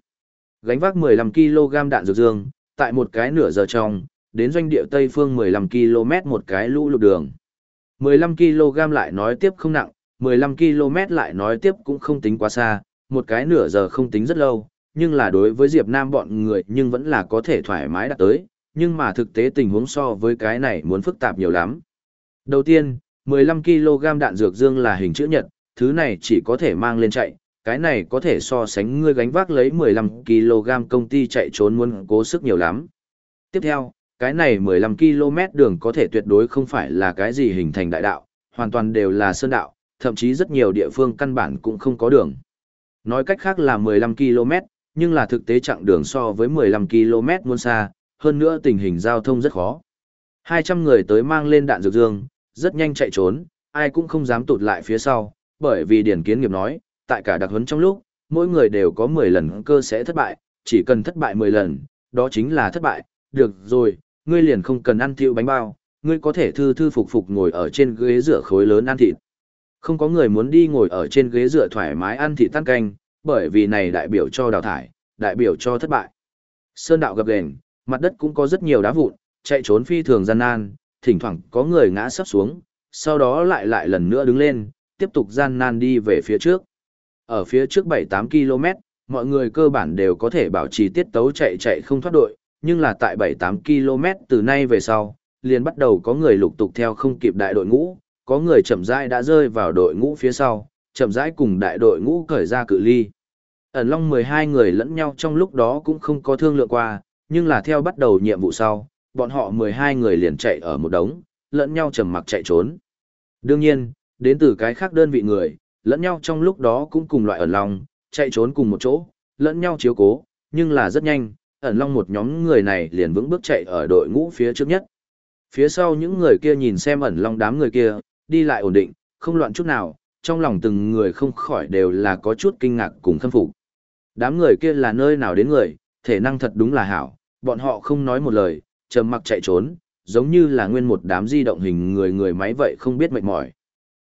Gánh vác 15kg đạn dược dương, tại một cái nửa giờ trong, đến doanh địa Tây Phương 15 km một cái lũ lụt đường. 15 kg lại nói tiếp không nặng, 15 km lại nói tiếp cũng không tính quá xa, một cái nửa giờ không tính rất lâu, nhưng là đối với Diệp Nam bọn người nhưng vẫn là có thể thoải mái đạt tới, nhưng mà thực tế tình huống so với cái này muốn phức tạp nhiều lắm. Đầu tiên, 15 kg đạn dược dương là hình chữ nhật, thứ này chỉ có thể mang lên chạy, cái này có thể so sánh ngươi gánh vác lấy 15 kg công ty chạy trốn muốn cố sức nhiều lắm. Tiếp theo, cái này 15 km đường có thể tuyệt đối không phải là cái gì hình thành đại đạo, hoàn toàn đều là sơn đạo, thậm chí rất nhiều địa phương căn bản cũng không có đường. Nói cách khác là 15 km, nhưng là thực tế chặng đường so với 15 km muôn xa, hơn nữa tình hình giao thông rất khó. 200 người tới mang lên đạn dược dương, rất nhanh chạy trốn, ai cũng không dám tụt lại phía sau, bởi vì Điển Kiến Nghiệp nói, tại cả đặc huấn trong lúc, mỗi người đều có 10 lần cơ sẽ thất bại, chỉ cần thất bại 10 lần, đó chính là thất bại, được rồi, ngươi liền không cần ăn thiệu bánh bao, ngươi có thể thư thư phục phục ngồi ở trên ghế rửa khối lớn ăn thịt. Không có người muốn đi ngồi ở trên ghế dựa thoải mái ăn thịt tan canh, bởi vì này đại biểu cho đào thải, đại biểu cho thất bại. Sơn đạo gập ghềnh, mặt đất cũng có rất nhiều đá vụn, chạy trốn phi thường gian nan, thỉnh thoảng có người ngã sắp xuống, sau đó lại lại lần nữa đứng lên, tiếp tục gian nan đi về phía trước. Ở phía trước 7-8 km, mọi người cơ bản đều có thể bảo trì tiết tấu chạy chạy không thoát đội, nhưng là tại 7-8 km từ nay về sau, liền bắt đầu có người lục tục theo không kịp đại đội ngũ, có người chậm rãi đã rơi vào đội ngũ phía sau, chậm rãi cùng đại đội ngũ cởi ra cự ly. Ẩn Long 12 người lẫn nhau trong lúc đó cũng không có thương lượng qua, nhưng là theo bắt đầu nhiệm vụ sau, bọn họ 12 người liền chạy ở một đống, lẫn nhau trầm mặc chạy trốn. Đương nhiên, đến từ cái khác đơn vị người, lẫn nhau trong lúc đó cũng cùng loại ẩn long, chạy trốn cùng một chỗ, lẫn nhau chiếu cố, nhưng là rất nhanh, ẩn long một nhóm người này liền vững bước chạy ở đội ngũ phía trước nhất. Phía sau những người kia nhìn xem ẩn long đám người kia, đi lại ổn định, không loạn chút nào, trong lòng từng người không khỏi đều là có chút kinh ngạc cùng khâm phục. Đám người kia là nơi nào đến người, thể năng thật đúng là hảo, bọn họ không nói một lời, trầm mặc chạy trốn, giống như là nguyên một đám di động hình người người máy vậy không biết mệt mỏi.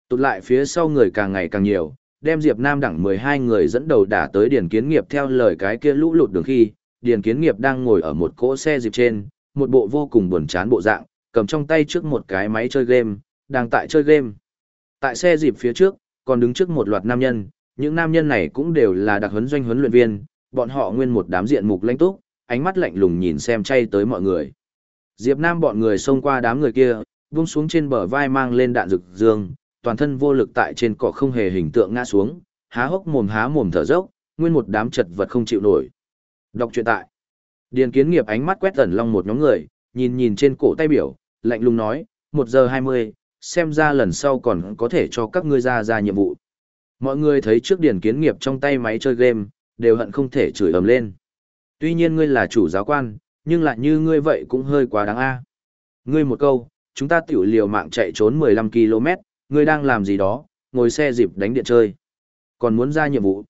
Tụt lại phía sau người càng ngày càng nhiều, đem Diệp Nam đẳng 12 người dẫn đầu đả tới Điền Kiến Nghiệp theo lời cái kia lũ lụt đường khi, Điền Kiến Nghiệp đang ngồi ở một cỗ xe dịp trên, một bộ vô cùng buồn chán bộ dạng, cầm trong tay trước một cái máy chơi game, đang tại chơi game. Tại xe dịp phía trước, còn đứng trước một loạt nam nhân, những nam nhân này cũng đều là đặc huấn doanh huấn luyện viên, bọn họ nguyên một đám diện mục lãnh túc, ánh mắt lạnh lùng nhìn xem chay tới mọi người. Diệp Nam bọn người xông qua đám người kia, vung xuống trên bờ vai mang lên đạn rực dương, toàn thân vô lực tại trên cỏ không hề hình tượng ngã xuống, há hốc mồm há mồm thở dốc, nguyên một đám chật vật không chịu nổi. Đọc truyện tại. Điền Kiến Nghiệp ánh mắt quét tẩn long một nhóm người, nhìn nhìn trên cổ tay biểu, lạnh lùng nói, một giờ 20, xem ra lần sau còn có thể cho các ngươi ra ra nhiệm vụ. Mọi người thấy trước Điền Kiến Nghiệp trong tay máy chơi game, đều hận không thể chửi ầm lên. Tuy nhiên ngươi là chủ giáo quan, nhưng lại như ngươi vậy cũng hơi quá đáng a. Ngươi một câu, chúng ta tiểu liều mạng chạy trốn 15 km, ngươi đang làm gì đó, ngồi xe dịp đánh điện chơi. Còn muốn ra nhiệm vụ.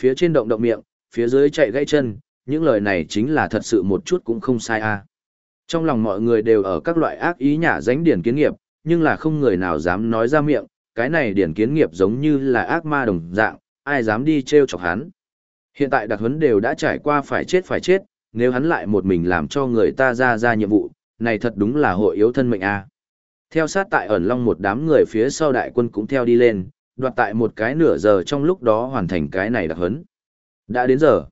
Phía trên động động miệng, phía dưới chạy gãy chân, những lời này chính là thật sự một chút cũng không sai a. Trong lòng mọi người đều ở các loại ác ý nhả dánh điển kiến nghiệp, nhưng là không người nào dám nói ra miệng, cái này điển kiến nghiệp giống như là ác ma đồng dạng, ai dám đi treo chọc hắn. Hiện tại đặc huấn đều đã trải qua phải chết phải chết, nếu hắn lại một mình làm cho người ta ra ra nhiệm vụ, này thật đúng là hội yếu thân mệnh a. Theo sát tại ẩn long một đám người phía sau đại quân cũng theo đi lên, đoạt tại một cái nửa giờ trong lúc đó hoàn thành cái này đặc huấn. Đã đến giờ.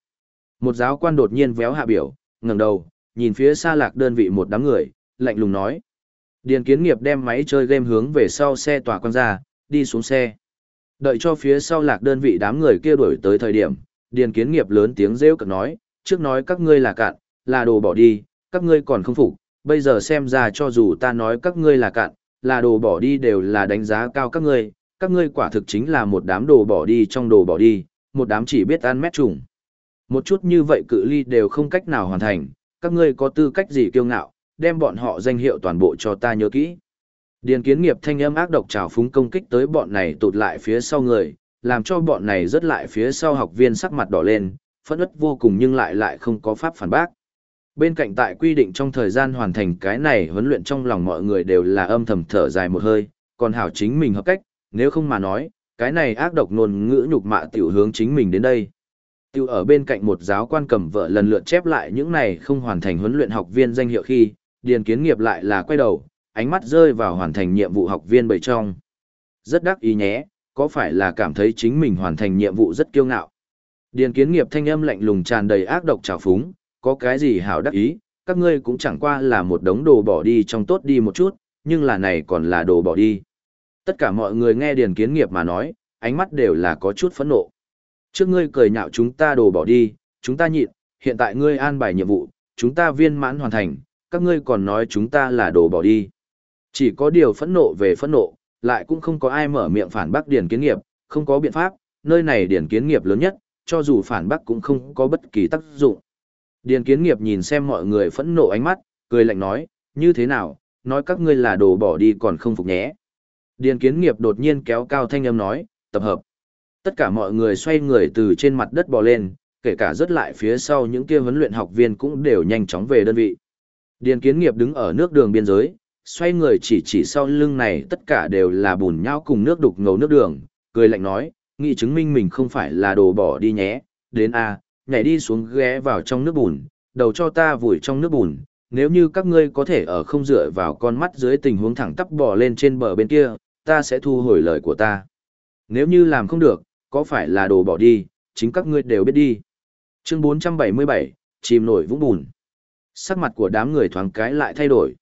Một giáo quan đột nhiên véo hạ biểu, ngẩng đầu, nhìn phía xa lạc đơn vị một đám người, lạnh lùng nói. Điền kiến nghiệp đem máy chơi game hướng về sau xe tòa quan ra, đi xuống xe. Đợi cho phía sau lạc đơn vị đám người kia đuổi tới thời điểm, điền kiến nghiệp lớn tiếng rêu cực nói, trước nói các ngươi là cạn, là đồ bỏ đi, các ngươi còn không phục, bây giờ xem ra cho dù ta nói các ngươi là cạn, là đồ bỏ đi đều là đánh giá cao các ngươi, các ngươi quả thực chính là một đám đồ bỏ đi trong đồ bỏ đi, một đám chỉ biết ăn mét trùng. Một chút như vậy cự ly đều không cách nào hoàn thành, các ngươi có tư cách gì kiêu ngạo, đem bọn họ danh hiệu toàn bộ cho ta nhớ kỹ. Điền kiến nghiệp thanh âm ác độc trào phúng công kích tới bọn này tụt lại phía sau người, làm cho bọn này rớt lại phía sau học viên sắc mặt đỏ lên, phẫn ức vô cùng nhưng lại lại không có pháp phản bác. Bên cạnh tại quy định trong thời gian hoàn thành cái này huấn luyện trong lòng mọi người đều là âm thầm thở dài một hơi, còn hảo chính mình hợp cách, nếu không mà nói, cái này ác độc nôn ngữ nhục mạ tiểu hướng chính mình đến đây tiêu ở bên cạnh một giáo quan cầm vợ lần lượt chép lại những này không hoàn thành huấn luyện học viên danh hiệu khi, điền kiến nghiệp lại là quay đầu, ánh mắt rơi vào hoàn thành nhiệm vụ học viên bầy trong. Rất đắc ý nhé, có phải là cảm thấy chính mình hoàn thành nhiệm vụ rất kiêu ngạo. Điền kiến nghiệp thanh âm lạnh lùng tràn đầy ác độc trào phúng, có cái gì hảo đắc ý, các ngươi cũng chẳng qua là một đống đồ bỏ đi trong tốt đi một chút, nhưng là này còn là đồ bỏ đi. Tất cả mọi người nghe Điền Kiến Nghiệp mà nói, ánh mắt đều là có chút phẫn nộ. Trước ngươi cười nhạo chúng ta đồ bỏ đi, chúng ta nhịn, hiện tại ngươi an bài nhiệm vụ, chúng ta viên mãn hoàn thành, các ngươi còn nói chúng ta là đồ bỏ đi. Chỉ có điều phẫn nộ về phẫn nộ, lại cũng không có ai mở miệng phản bác Điền Kiến Nghiệp, không có biện pháp, nơi này Điền Kiến Nghiệp lớn nhất, cho dù phản bác cũng không có bất kỳ tác dụng. Điền kiến nghiệp nhìn xem mọi người phẫn nộ ánh mắt, cười lạnh nói, như thế nào, nói các ngươi là đồ bỏ đi còn không phục nhé. Điền kiến nghiệp đột nhiên kéo cao thanh âm nói, tập hợp. Tất cả mọi người xoay người từ trên mặt đất bò lên, kể cả rớt lại phía sau những kia huấn luyện học viên cũng đều nhanh chóng về đơn vị. Điền kiến nghiệp đứng ở nước đường biên giới, xoay người chỉ chỉ sau lưng này tất cả đều là bùn nhão cùng nước đục ngầu nước đường, cười lạnh nói, nghị chứng minh mình không phải là đồ bỏ đi nhé, đến a, nhảy đi xuống ghé vào trong nước bùn, đầu cho ta vùi trong nước bùn, nếu như các ngươi có thể ở không dựa vào con mắt dưới tình huống thẳng tắp bò lên trên bờ bên kia, ta sẽ thu hồi lời của ta. Nếu như làm không được, có phải là đồ bỏ đi, chính các ngươi đều biết đi. Chương 477, chìm nổi vũng bùn. Sắc mặt của đám người thoáng cái lại thay đổi.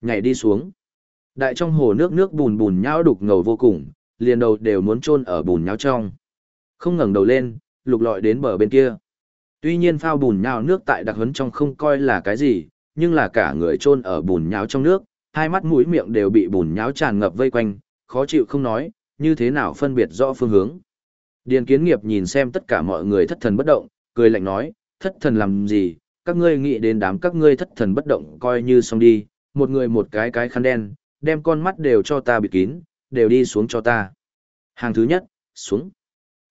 Nhảy đi xuống. Đại trong hồ nước nước bùn bùn nhão đục ngầu vô cùng, liền đầu đều muốn chôn ở bùn nhão trong. Không ngẩng đầu lên, lục lọi đến bờ bên kia. Tuy nhiên phao bùn nhão nước tại đặc huấn trong không coi là cái gì, nhưng là cả người chôn ở bùn nhão trong nước, hai mắt mũi miệng đều bị bùn nhão tràn ngập vây quanh, khó chịu không nói, như thế nào phân biệt rõ phương hướng. Điền kiến nghiệp nhìn xem tất cả mọi người thất thần bất động, cười lạnh nói, thất thần làm gì, các ngươi nghĩ đến đám các ngươi thất thần bất động coi như xong đi, một người một cái cái khăn đen, đem con mắt đều cho ta bịt kín, đều đi xuống cho ta. Hàng thứ nhất, xuống.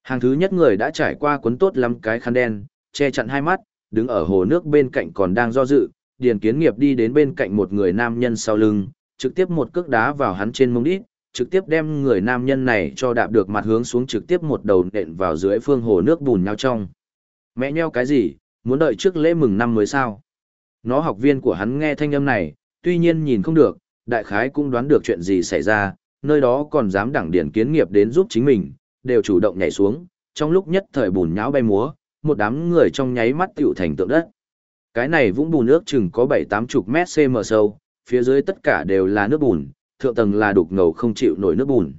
Hàng thứ nhất người đã trải qua cuốn tốt lắm cái khăn đen, che chặn hai mắt, đứng ở hồ nước bên cạnh còn đang do dự, Điền Kiến Nghiệp đi đến bên cạnh một người nam nhân sau lưng, trực tiếp một cước đá vào hắn trên mông đít, trực tiếp đem người nam nhân này cho đạp được mặt hướng xuống trực tiếp một đầu nện vào dưới phương hồ nước bùn nhau trong. Mẹ nheo cái gì, muốn đợi trước lễ mừng năm mới sao? Nó học viên của hắn nghe thanh âm này, tuy nhiên nhìn không được, đại khái cũng đoán được chuyện gì xảy ra, nơi đó còn dám đẳng điển kiến nghiệp đến giúp chính mình, đều chủ động nhảy xuống, trong lúc nhất thời bùn nhão bay múa, một đám người trong nháy mắt tiểu thành tượng đất. Cái này vũng bùn nước chừng có 7-8 chục mét cm sâu, phía dưới tất cả đều là nước bùn, thượng tầng là đục ngầu không chịu nổi nước bùn.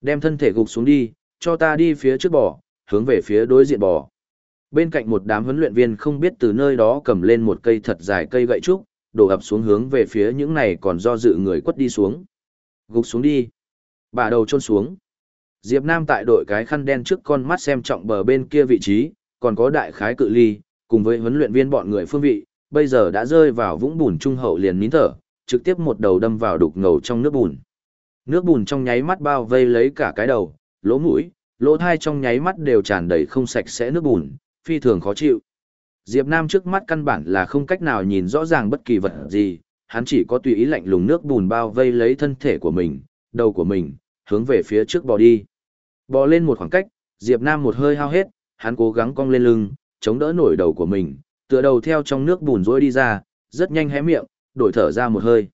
Đem thân thể gục xuống đi, cho ta đi phía trước bò, hướng về phía đối diện bò. Bên cạnh một đám huấn luyện viên không biết từ nơi đó cầm lên một cây thật dài cây gậy trúc, đổ ập xuống hướng về phía những này còn do dự người quất đi xuống. Gục xuống đi. Bà đầu trôn xuống. Diệp Nam tại đội cái khăn đen trước con mắt xem trọng bờ bên kia vị trí, còn có đại khái cự ly, cùng với huấn luyện viên bọn người phương vị, bây giờ đã rơi vào vũng bùn trung hậu liền nín thở, trực tiếp một đầu đâm vào đục ngầu trong nước bùn. Nước bùn trong nháy mắt bao vây lấy cả cái đầu, lỗ mũi, lỗ thai trong nháy mắt đều tràn đầy không sạch sẽ nước bùn, phi thường khó chịu. Diệp Nam trước mắt căn bản là không cách nào nhìn rõ ràng bất kỳ vật gì, hắn chỉ có tùy ý lạnh lùng nước bùn bao vây lấy thân thể của mình, đầu của mình, hướng về phía trước bò đi. Bò lên một khoảng cách, Diệp Nam một hơi hao hết, hắn cố gắng cong lên lưng, chống đỡ nổi đầu của mình, tựa đầu theo trong nước bùn rối đi ra, rất nhanh hé miệng, đổi thở ra một hơi.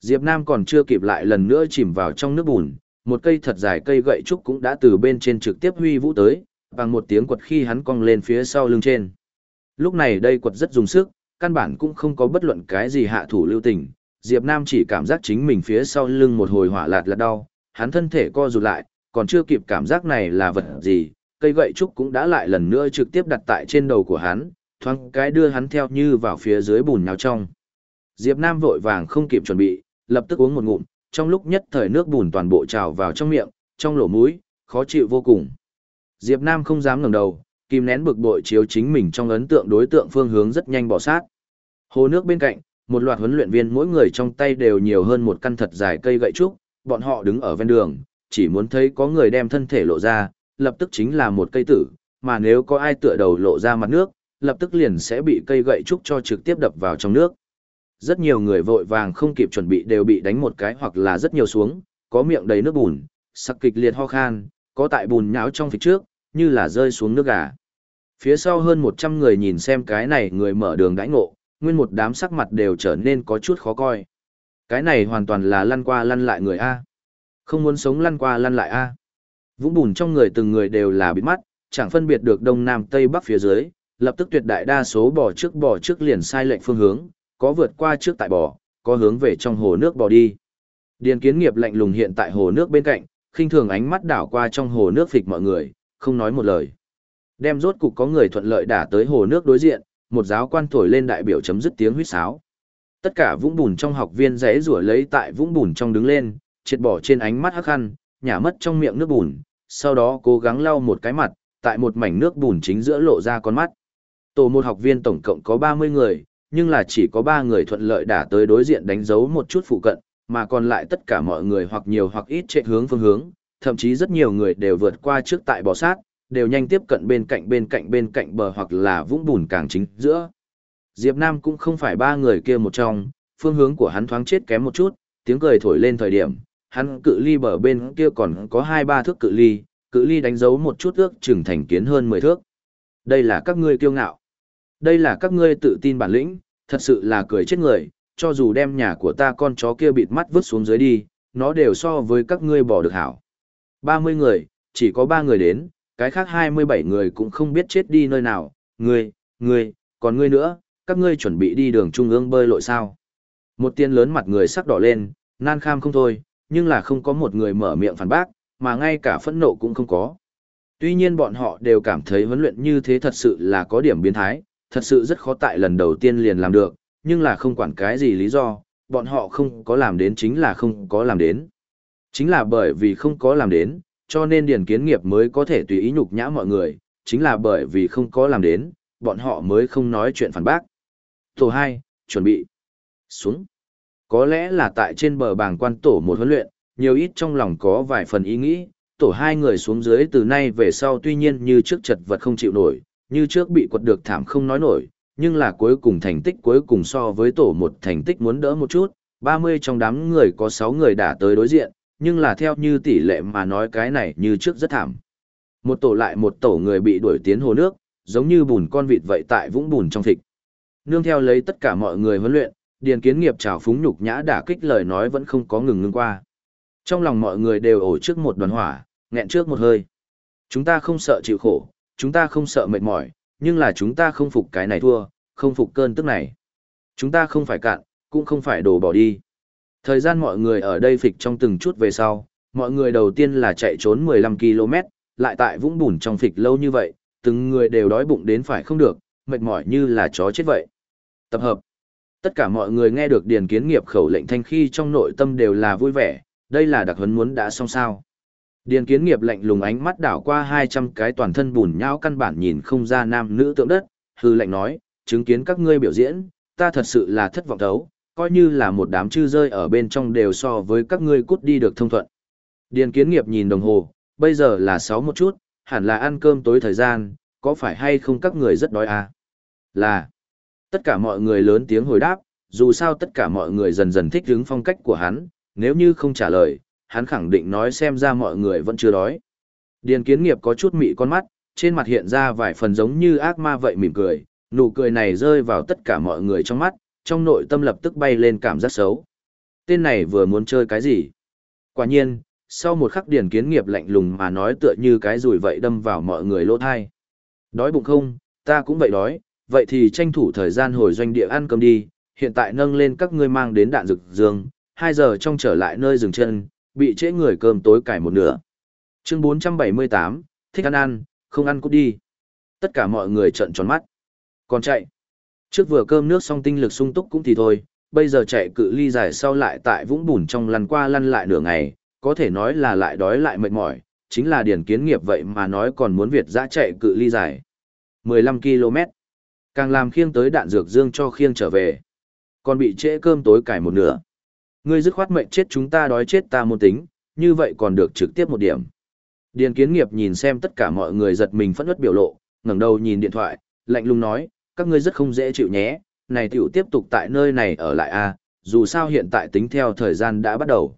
Diệp Nam còn chưa kịp lại lần nữa chìm vào trong nước bùn, một cây thật dài cây gậy trúc cũng đã từ bên trên trực tiếp huy vũ tới, bằng một tiếng quật khi hắn cong lên phía sau lưng trên. Lúc này đây quật rất dùng sức, căn bản cũng không có bất luận cái gì hạ thủ lưu tình, Diệp Nam chỉ cảm giác chính mình phía sau lưng một hồi hỏa lạt lạt đau, hắn thân thể co rụt lại, còn chưa kịp cảm giác này là vật gì, cây gậy trúc cũng đã lại lần nữa trực tiếp đặt tại trên đầu của hắn, thoáng cái đưa hắn theo như vào phía dưới bùn nhào trong. Diệp Nam vội vàng không kịp chuẩn bị, lập tức uống một ngụm, trong lúc nhất thời nước bùn toàn bộ trào vào trong miệng, trong lỗ mũi, khó chịu vô cùng. Diệp Nam không dám ngẩng đầu, kìm nén bực bội chiếu chính mình trong ấn tượng đối tượng phương hướng rất nhanh bỏ sát. Hồ nước bên cạnh, một loạt huấn luyện viên mỗi người trong tay đều nhiều hơn một căn thật dài cây gậy trúc, bọn họ đứng ở ven đường, chỉ muốn thấy có người đem thân thể lộ ra, lập tức chính là một cây tử, mà nếu có ai tựa đầu lộ ra mặt nước, lập tức liền sẽ bị cây gậy trúc cho trực tiếp đập vào trong nước. Rất nhiều người vội vàng không kịp chuẩn bị đều bị đánh một cái hoặc là rất nhiều xuống, có miệng đầy nước bùn, sắc kịch liệt ho khan, có tại bùn nháo trong phía trước, như là rơi xuống nước gà. Phía sau hơn 100 người nhìn xem cái này người mở đường đãi ngộ, nguyên một đám sắc mặt đều trở nên có chút khó coi. Cái này hoàn toàn là lăn qua lăn lại người A. Không muốn sống lăn qua lăn lại A. Vũng bùn trong người từng người đều là bị mắt, chẳng phân biệt được đông nam tây bắc phía dưới, lập tức tuyệt đại đa số bỏ trước bỏ trước liền sai lệnh phương hướng, có vượt qua trước tại bò, có hướng về trong hồ nước bò đi. Điền kiến nghiệp lạnh lùng hiện tại hồ nước bên cạnh, khinh thường ánh mắt đảo qua trong hồ nước phịch mọi người, không nói một lời. Đem rốt cục có người thuận lợi đả tới hồ nước đối diện, một giáo quan thổi lên đại biểu chấm dứt tiếng huýt sáo. Tất cả vũng bùn trong học viên rẽ rủa lấy tại vũng bùn trong đứng lên, triệt bỏ trên ánh mắt hắc khăn, nhả mất trong miệng nước bùn, sau đó cố gắng lau một cái mặt, tại một mảnh nước bùn chính giữa lộ ra con mắt. Tổ một học viên tổng cộng có 30 người, nhưng là chỉ có 3 người thuận lợi đả tới đối diện đánh dấu một chút phụ cận, mà còn lại tất cả mọi người hoặc nhiều hoặc ít chạy hướng phương hướng, thậm chí rất nhiều người đều vượt qua trước tại bò sát, đều nhanh tiếp cận bên cạnh bên cạnh bên cạnh bờ hoặc là vũng bùn càng chính giữa. Diệp Nam cũng không phải ba người kia một trong, phương hướng của hắn thoáng chết kém một chút, tiếng cười thổi lên thời điểm, hắn cự ly bờ bên kia còn có hai ba thước cự ly, cự ly đánh dấu một chút ước chừng thành kiến hơn 10 thước. Đây là các ngươi kiêu ngạo. Đây là các ngươi tự tin bản lĩnh, thật sự là cười chết người, cho dù đem nhà của ta con chó kia bịt mắt vứt xuống dưới đi, nó đều so với các ngươi bỏ được hảo. 30 người, chỉ có 3 người đến, cái khác 27 người cũng không biết chết đi nơi nào, ngươi, ngươi, còn ngươi nữa, các ngươi chuẩn bị đi đường trung ương bơi lội sao. Một tiên lớn mặt người sắc đỏ lên, nan kham không thôi, nhưng là không có một người mở miệng phản bác, mà ngay cả phẫn nộ cũng không có. Tuy nhiên bọn họ đều cảm thấy huấn luyện như thế thật sự là có điểm biến thái, thật sự rất khó tại lần đầu tiên liền làm được, nhưng là không quản cái gì lý do, bọn họ không có làm đến chính là không có làm đến. Chính là bởi vì không có làm đến, cho nên Điền Kiến Nghiệp mới có thể tùy ý nhục nhã mọi người, chính là bởi vì không có làm đến, bọn họ mới không nói chuyện phản bác. Tổ 2, chuẩn bị. Xuống. Có lẽ là tại trên bờ bàng quan tổ một huấn luyện, nhiều ít trong lòng có vài phần ý nghĩ, tổ hai người xuống dưới từ nay về sau tuy nhiên như trước chật vật không chịu nổi, như trước bị quật được thảm không nói nổi, nhưng là cuối cùng thành tích cuối cùng so với tổ một thành tích muốn đỡ một chút, 30 trong đám người có 6 người đã tới đối diện, nhưng là theo như tỷ lệ mà nói cái này như trước rất thảm. Một tổ lại một tổ người bị đuổi tiến hồ nước, giống như bùn con vịt vậy tại vũng bùn trong thịt. Nương theo lấy tất cả mọi người huấn luyện, điền kiến nghiệp trào phúng nhục nhã đả kích lời nói vẫn không có ngừng ngưng qua. Trong lòng mọi người đều ổ trước một đoàn hỏa, nghẹn trước một hơi. Chúng ta không sợ chịu khổ, chúng ta không sợ mệt mỏi, nhưng là chúng ta không phục cái này thua, không phục cơn tức này. Chúng ta không phải cạn, cũng không phải đổ bỏ đi. Thời gian mọi người ở đây phịch trong từng chút về sau, mọi người đầu tiên là chạy trốn 15 km, lại tại vũng bùn trong phịch lâu như vậy, từng người đều đói bụng đến phải không được, mệt mỏi như là chó chết vậy. Tập hợp. Tất cả mọi người nghe được điền kiến nghiệp khẩu lệnh thanh khi trong nội tâm đều là vui vẻ, đây là đặc huấn muốn đã xong sao. Điền kiến nghiệp lạnh lùng ánh mắt đảo qua 200 cái toàn thân bùn nhão căn bản nhìn không ra nam nữ tượng đất, hư lạnh nói, chứng kiến các ngươi biểu diễn, ta thật sự là thất vọng thấu, coi như là một đám chư rơi ở bên trong đều so với các ngươi cút đi được thông thuận. Điền kiến nghiệp nhìn đồng hồ, bây giờ là 6 một chút, hẳn là ăn cơm tối thời gian, có phải hay không các người rất đói à? Là. Tất cả mọi người lớn tiếng hồi đáp, dù sao tất cả mọi người dần dần thích hướng phong cách của hắn, nếu như không trả lời, hắn khẳng định nói xem ra mọi người vẫn chưa đói. Điền kiến nghiệp có chút mị con mắt, trên mặt hiện ra vài phần giống như ác ma vậy mỉm cười, nụ cười này rơi vào tất cả mọi người trong mắt, trong nội tâm lập tức bay lên cảm giác xấu. Tên này vừa muốn chơi cái gì? Quả nhiên, sau một khắc điền kiến nghiệp lạnh lùng mà nói tựa như cái rùi vậy đâm vào mọi người lỗ thai. Đói bụng không, ta cũng vậy đói, vậy thì tranh thủ thời gian hồi doanh địa ăn cơm đi, hiện tại nâng lên các ngươi mang đến đạn rực dương, 2 giờ trong trở lại nơi dừng chân, bị trễ người cơm tối cải một nửa. Chương 478, thích ăn ăn, không ăn cút đi. Tất cả mọi người trợn tròn mắt. Còn chạy. Trước vừa cơm nước xong tinh lực sung túc cũng thì thôi, bây giờ chạy cự ly dài sau lại tại vũng bùn trong lăn qua lăn lại nửa ngày, có thể nói là lại đói lại mệt mỏi, chính là điển kiến nghiệp vậy mà nói còn muốn Việt dã chạy cự ly dài. 15 km. Càng làm khiêng tới đạn dược dương cho khiêng trở về. Còn bị trễ cơm tối cải một nửa. Ngươi dứt khoát mệnh chết chúng ta đói chết ta môn tính, như vậy còn được trực tiếp một điểm. Điền kiến nghiệp nhìn xem tất cả mọi người giật mình phẫn nứt biểu lộ, ngẩng đầu nhìn điện thoại, lạnh lùng nói, các ngươi rất không dễ chịu nhé, này tiểu tiếp tục tại nơi này ở lại a, à, dù sao hiện tại tính theo thời gian đã bắt đầu.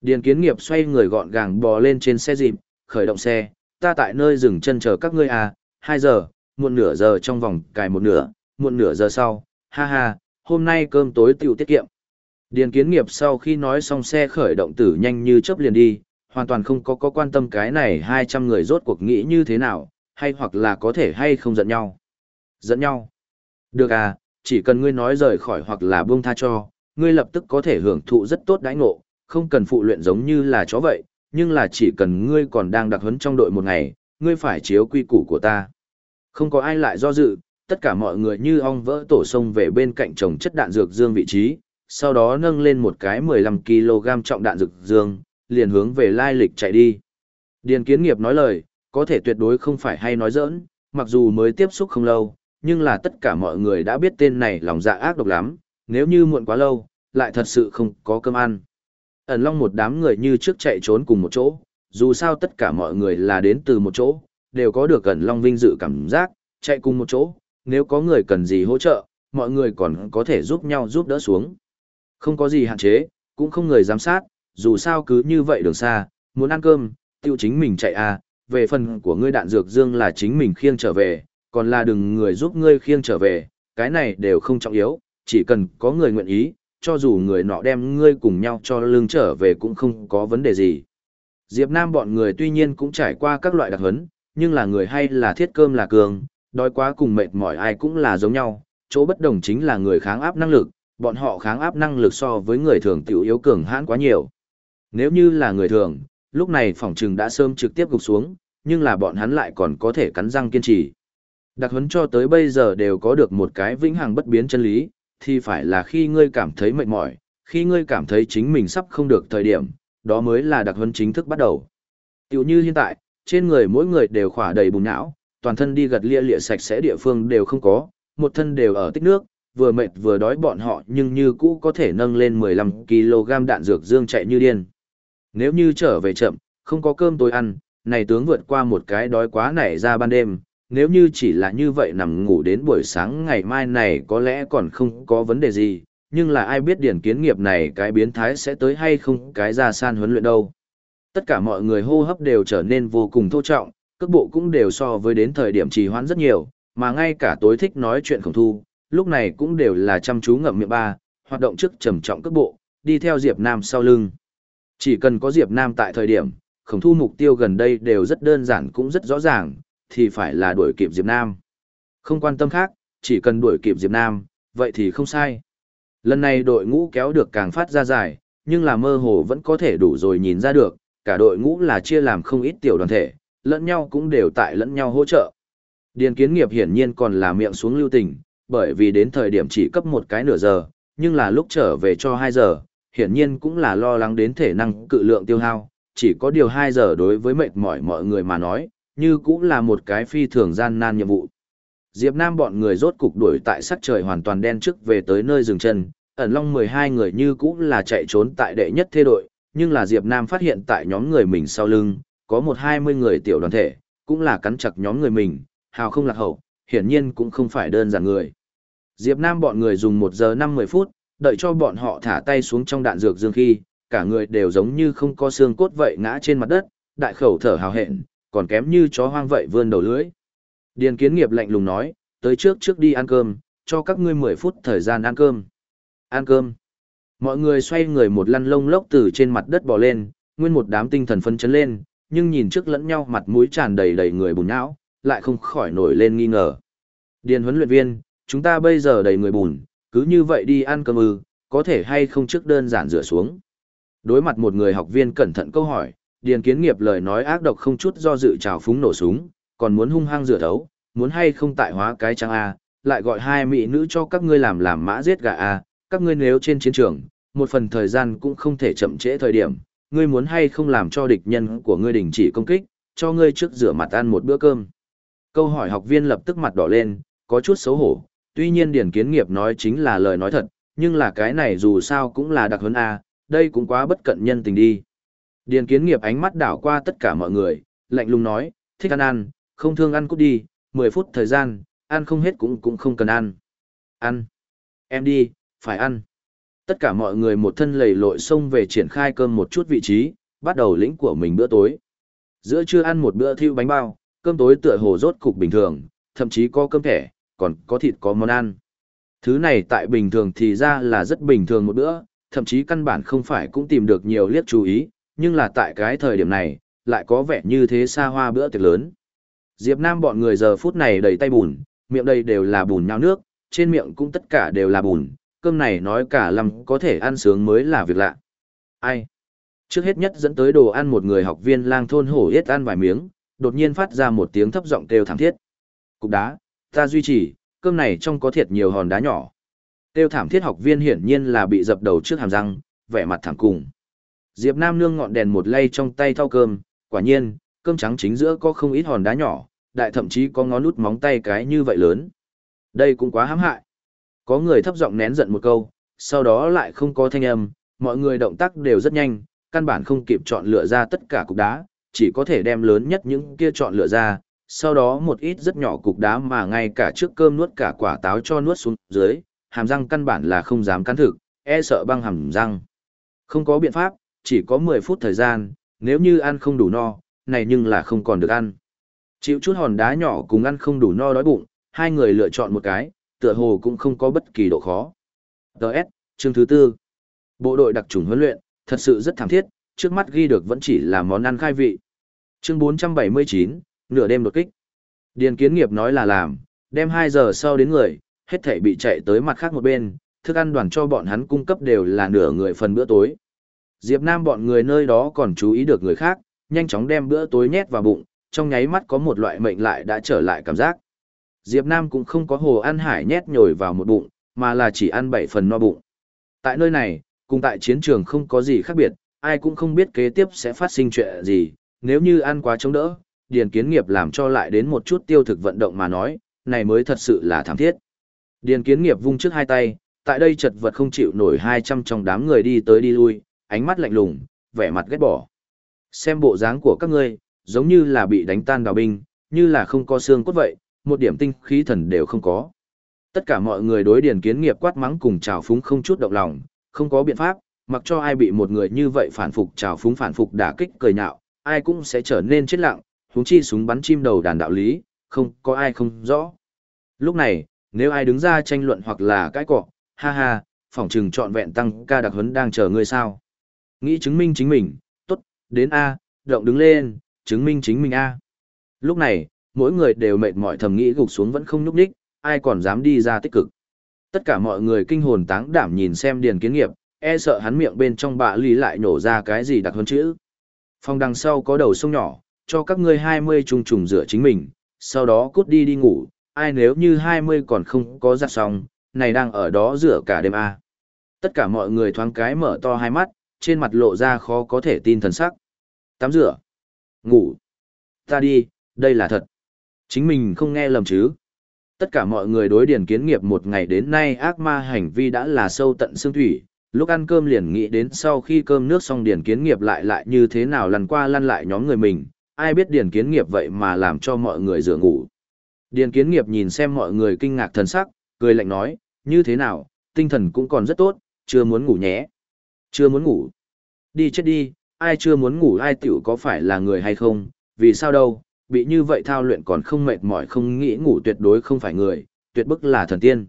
Điền kiến nghiệp xoay người gọn gàng bò lên trên xe dịp, khởi động xe, ta tại nơi dừng chân chờ các ngươi à, 2 giờ, muộn nửa giờ trong vòng cài một nửa, muộn nửa giờ sau, ha ha, hôm nay cơm tối tiểu tiết kiệm. Điền kiến nghiệp sau khi nói xong xe khởi động tử nhanh như chớp liền đi, hoàn toàn không có có quan tâm cái này 200 người rốt cuộc nghĩ như thế nào, hay hoặc là có thể hay không giận nhau. Giận nhau. Được à, chỉ cần ngươi nói rời khỏi hoặc là buông tha cho, ngươi lập tức có thể hưởng thụ rất tốt đãi ngộ, không cần phụ luyện giống như là chó vậy, nhưng là chỉ cần ngươi còn đang đặc huấn trong đội một ngày, ngươi phải chiếu quy củ của ta. Không có ai lại do dự, tất cả mọi người như ong vỡ tổ sông về bên cạnh trồng chất đạn dược dương vị trí, sau đó nâng lên một cái 15kg trọng đạn dược dương, liền hướng về lai lịch chạy đi. Điền kiến nghiệp nói lời, có thể tuyệt đối không phải hay nói giỡn, mặc dù mới tiếp xúc không lâu, nhưng là tất cả mọi người đã biết tên này lòng dạ ác độc lắm, nếu như muộn quá lâu, lại thật sự không có cơm ăn. Ẩn long một đám người như trước chạy trốn cùng một chỗ, dù sao tất cả mọi người là đến từ một chỗ, đều có được ẩn long vinh dự cảm giác, chạy cùng một chỗ, nếu có người cần gì hỗ trợ, mọi người còn có thể giúp nhau giúp đỡ xuống. Không có gì hạn chế, cũng không người giám sát, dù sao cứ như vậy đường xa, muốn ăn cơm, tiêu chính mình chạy à, về phần của ngươi đạn dược dương là chính mình khiêng trở về, còn là đừng người giúp ngươi khiêng trở về, cái này đều không trọng yếu, chỉ cần có người nguyện ý, cho dù người nọ đem ngươi cùng nhau cho lương trở về cũng không có vấn đề gì. Diệp Nam bọn người tuy nhiên cũng trải qua các loại đặc huấn, nhưng là người hay là thiết cơm là cường, đói quá cùng mệt mỏi ai cũng là giống nhau, chỗ bất đồng chính là người kháng áp năng lực, bọn họ kháng áp năng lực so với người thường tiểu yếu cường hãn quá nhiều. Nếu như là người thường, lúc này phòng trừng đã sơm trực tiếp gục xuống, nhưng là bọn hắn lại còn có thể cắn răng kiên trì. Đặc huấn cho tới bây giờ đều có được một cái vĩnh hằng bất biến chân lý, thì phải là khi ngươi cảm thấy mệt mỏi, khi ngươi cảm thấy chính mình sắp không được thời điểm, đó mới là đặc huấn chính thức bắt đầu. Tiểu như hiện tại, trên người mỗi người đều khỏa đầy bùn não, toàn thân đi gật lia lịa sạch sẽ địa phương đều không có, một thân đều ở tích nước, vừa mệt vừa đói bọn họ nhưng như cũ có thể nâng lên 15kg đạn dược dương chạy như điên. Nếu như trở về chậm, không có cơm tối ăn, này tướng vượt qua một cái đói quá nảy ra ban đêm, nếu như chỉ là như vậy nằm ngủ đến buổi sáng ngày mai này có lẽ còn không có vấn đề gì, nhưng là ai biết điển kiến nghiệp này cái biến thái sẽ tới hay không cái ra san huấn luyện đâu. Tất cả mọi người hô hấp đều trở nên vô cùng thô trọng, cước bộ cũng đều so với đến thời điểm trì hoãn rất nhiều, mà ngay cả tối thích nói chuyện khổng thu, lúc này cũng đều là chăm chú ngậm miệng ba, hoạt động trước trầm trọng cước bộ, đi theo Diệp Nam sau lưng. Chỉ cần có Diệp Nam tại thời điểm, khổng thu mục tiêu gần đây đều rất đơn giản cũng rất rõ ràng, thì phải là đuổi kịp Diệp Nam. Không quan tâm khác, chỉ cần đuổi kịp Diệp Nam, vậy thì không sai. Lần này đội ngũ kéo được càng phát ra dài, nhưng là mơ hồ vẫn có thể đủ rồi nhìn ra được, cả đội ngũ là chia làm không ít tiểu đoàn thể, lẫn nhau cũng đều tại lẫn nhau hỗ trợ. Điền kiến nghiệp hiển nhiên còn là miệng xuống lưu tình, bởi vì đến thời điểm chỉ cấp một cái nửa giờ, nhưng là lúc trở về cho 2 giờ, hiển nhiên cũng là lo lắng đến thể năng cự lượng tiêu hao, chỉ có điều 2 giờ đối với mệt mỏi mọi người mà nói, như cũng là một cái phi thường gian nan nhiệm vụ. Diệp Nam bọn người rốt cục đuổi tại sắc trời hoàn toàn đen trước về tới nơi dừng chân, ẩn long 12 người như cũng là chạy trốn tại đệ nhất thế đội, nhưng là Diệp Nam phát hiện tại nhóm người mình sau lưng, có một 20 người tiểu đoàn thể, cũng là cắn chặt nhóm người mình, hào không lạc hậu, hiển nhiên cũng không phải đơn giản người. Diệp Nam bọn người dùng 1 giờ 50 phút, đợi cho bọn họ thả tay xuống trong đạn dược dương khi, cả người đều giống như không có xương cốt vậy ngã trên mặt đất, đại khẩu thở hào hẹn, còn kém như chó hoang vậy vươn đầu lưỡi. Điền kiến nghiệp lạnh lùng nói, tới trước trước đi ăn cơm, cho các ngươi 10 phút thời gian ăn cơm. Ăn cơm. Mọi người xoay người một lăn lông lốc từ trên mặt đất bò lên, nguyên một đám tinh thần phấn chấn lên, nhưng nhìn trước lẫn nhau mặt mũi tràn đầy đầy người bùn não, lại không khỏi nổi lên nghi ngờ. Điền huấn luyện viên, chúng ta bây giờ đầy người bùn, cứ như vậy đi ăn cơm ư, có thể hay không trước đơn giản rửa xuống. Đối mặt một người học viên cẩn thận câu hỏi, Điền Kiến Nghiệp lời nói ác độc không chút do dự trào phúng nổ súng, còn muốn hung hăng rửa thấu, muốn hay không tại hóa cái trang A, lại gọi hai mỹ nữ cho các ngươi làm làm mã giết gà A, các ngươi nếu trên chiến trường, một phần thời gian cũng không thể chậm trễ thời điểm, ngươi muốn hay không làm cho địch nhân của ngươi đình chỉ công kích, cho ngươi trước rửa mặt ăn một bữa cơm. Câu hỏi học viên lập tức mặt đỏ lên, có chút xấu hổ, tuy nhiên Điền Kiến Nghiệp nói chính là lời nói thật, nhưng là cái này dù sao cũng là đặc huấn A, đây cũng quá bất cận nhân tình đi. Điền kiến nghiệp ánh mắt đảo qua tất cả mọi người, lạnh lùng nói, thích ăn ăn, không thương ăn cút đi, 10 phút thời gian, ăn không hết cũng cũng không cần ăn. Ăn. Em đi, phải ăn. Tất cả mọi người một thân lầy lội xông về triển khai cơm một chút vị trí, bắt đầu lĩnh của mình bữa tối. Giữa trưa ăn một bữa thiêu bánh bao, cơm tối tựa hồ rốt cục bình thường, thậm chí có cơm thẻ, còn có thịt có món ăn. Thứ này tại bình thường thì ra là rất bình thường một bữa, thậm chí căn bản không phải cũng tìm được nhiều liếc chú ý, nhưng là tại cái thời điểm này, lại có vẻ như thế xa hoa bữa tiệc lớn. Diệp Nam bọn người giờ phút này đầy tay bùn, miệng đầy đều là bùn nhau nước, trên miệng cũng tất cả đều là bùn, cơm này nói cả lầm có thể ăn sướng mới là việc lạ. Ai? Trước hết nhất dẫn tới đồ ăn một người học viên lang thôn hổ yết ăn vài miếng, đột nhiên phát ra một tiếng thấp giọng kêu thảm thiết. Cục đá, ta duy trì, cơm này trong có thiệt nhiều hòn đá nhỏ. tiêu thảm thiết học viên hiển nhiên là bị dập đầu trước hàm răng, vẻ mặt thảm cùng. Diệp Nam nương ngọn đèn một lay trong tay thau cơm, quả nhiên, cơm trắng chính giữa có không ít hòn đá nhỏ, đại thậm chí có ngón nút móng tay cái như vậy lớn. Đây cũng quá hãm hại. Có người thấp giọng nén giận một câu, sau đó lại không có thanh âm, mọi người động tác đều rất nhanh, căn bản không kịp chọn lựa ra tất cả cục đá, chỉ có thể đem lớn nhất những kia chọn lựa ra, sau đó một ít rất nhỏ cục đá mà ngay cả trước cơm nuốt cả quả táo cho nuốt xuống dưới, hàm răng căn bản là không dám cắn thực, e sợ băng hàm răng. Không có biện pháp, chỉ có 10 phút thời gian, nếu như ăn không đủ no, này nhưng là không còn được ăn. Chịu chút hòn đá nhỏ cùng ăn không đủ no đói bụng, hai người lựa chọn một cái, tựa hồ cũng không có bất kỳ độ khó. Đợt, chương thứ tư. Bộ đội đặc trùng huấn luyện, thật sự rất thảm thiết, trước mắt ghi được vẫn chỉ là món ăn khai vị. Chương 479, nửa đêm đột kích. Điền kiến nghiệp nói là làm, đem 2 giờ sau đến người, hết thảy bị chạy tới mặt khác một bên, thức ăn đoàn cho bọn hắn cung cấp đều là nửa người phần bữa tối. Diệp Nam bọn người nơi đó còn chú ý được người khác, nhanh chóng đem bữa tối nhét vào bụng, trong nháy mắt có một loại mệnh lại đã trở lại cảm giác. Diệp Nam cũng không có hồ ăn hải nhét nhồi vào một bụng, mà là chỉ ăn 7 phần no bụng. Tại nơi này, cùng tại chiến trường không có gì khác biệt, ai cũng không biết kế tiếp sẽ phát sinh chuyện gì, nếu như ăn quá chống đỡ, điền kiến nghiệp làm cho lại đến một chút tiêu thực vận động mà nói, này mới thật sự là thảm thiết. Điền kiến nghiệp vung trước hai tay, tại đây chật vật không chịu nổi 200 trong đám người đi tới đi lui, ánh mắt lạnh lùng, vẻ mặt ghét bỏ. Xem bộ dáng của các ngươi, giống như là bị đánh tan đào binh, như là không có xương cốt vậy, một điểm tinh khí thần đều không có. Tất cả mọi người đối điền kiến nghiệp quát mắng cùng chào phúng không chút động lòng, không có biện pháp, mặc cho ai bị một người như vậy phản phục chào phúng phản phục đả kích cười nhạo, ai cũng sẽ trở nên chết lặng, huống chi súng bắn chim đầu đàn đạo lý, không có ai không rõ. Lúc này, nếu ai đứng ra tranh luận hoặc là cãi cọ, ha ha, phỏng trừng trọn vẹn tăng ca đặc huấn đang chờ ngươi sao. Nghĩ chứng minh chính mình, tốt, đến A, động đứng lên, chứng minh chính mình A. Lúc này, mỗi người đều mệt mỏi thầm nghĩ gục xuống vẫn không nhúc đích, ai còn dám đi ra tích cực. Tất cả mọi người kinh hồn táng đảm nhìn xem điền kiến nghiệp, e sợ hắn miệng bên trong bạ lý lại nổ ra cái gì đặc hơn chữ. Phòng đằng sau có đầu sông nhỏ, cho các ngươi 20 trùng trùng rửa chính mình, sau đó cút đi đi ngủ, ai nếu như 20 còn không có giặt xong, này đang ở đó rửa cả đêm à. Tất cả mọi người thoáng cái mở to hai mắt, trên mặt lộ ra khó có thể tin thần sắc. Tắm rửa, ngủ, ta đi, đây là thật. Chính mình không nghe lầm chứ. Tất cả mọi người đối điển kiến nghiệp một ngày đến nay ác ma hành vi đã là sâu tận xương thủy, lúc ăn cơm liền nghĩ đến sau khi cơm nước xong điển kiến nghiệp lại lại như thế nào lần qua lăn lại nhóm người mình, ai biết Điền kiến nghiệp vậy mà làm cho mọi người dựa ngủ. Điền kiến nghiệp nhìn xem mọi người kinh ngạc thần sắc, cười lạnh nói, như thế nào, tinh thần cũng còn rất tốt, chưa muốn ngủ nhé. Chưa muốn ngủ. Đi chết đi, ai chưa muốn ngủ ai tiểu có phải là người hay không, vì sao đâu, bị như vậy thao luyện còn không mệt mỏi không nghĩ ngủ tuyệt đối không phải người, tuyệt bức là thần tiên.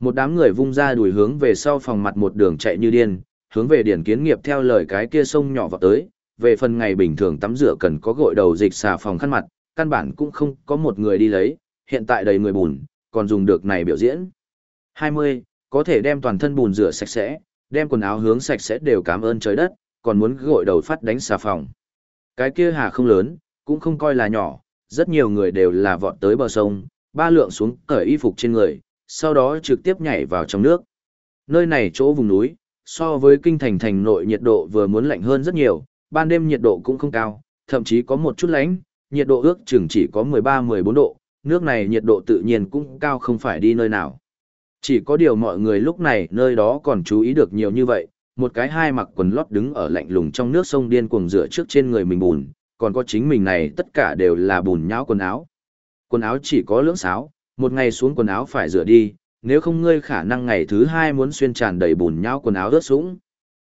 Một đám người vung ra đuổi hướng về sau phòng mặt một đường chạy như điên, hướng về điển kiến nghiệp theo lời cái kia sông nhỏ vào tới, về phần ngày bình thường tắm rửa cần có gội đầu dịch xà phòng khăn mặt, căn bản cũng không có một người đi lấy, hiện tại đầy người bùn, còn dùng được này biểu diễn. 20. Có thể đem toàn thân bùn rửa sạch sẽ, đem quần áo hướng sạch sẽ đều cảm ơn trời đất, còn muốn gội đầu phát đánh xà phòng. Cái kia hà không lớn, cũng không coi là nhỏ, rất nhiều người đều là vọt tới bờ sông, ba lượng xuống cởi y phục trên người, sau đó trực tiếp nhảy vào trong nước. Nơi này chỗ vùng núi, so với kinh thành thành nội nhiệt độ vừa muốn lạnh hơn rất nhiều, ban đêm nhiệt độ cũng không cao, thậm chí có một chút lạnh, nhiệt độ ước chừng chỉ có 13-14 độ, nước này nhiệt độ tự nhiên cũng cao không phải đi nơi nào. Chỉ có điều mọi người lúc này nơi đó còn chú ý được nhiều như vậy, một cái hai mặc quần lót đứng ở lạnh lùng trong nước sông điên cuồng rửa trước trên người mình bùn, còn có chính mình này tất cả đều là bùn nhão quần áo. Quần áo chỉ có lưỡng sáo, một ngày xuống quần áo phải rửa đi, nếu không ngươi khả năng ngày thứ hai muốn xuyên tràn đầy bùn nhão quần áo ướt sũng.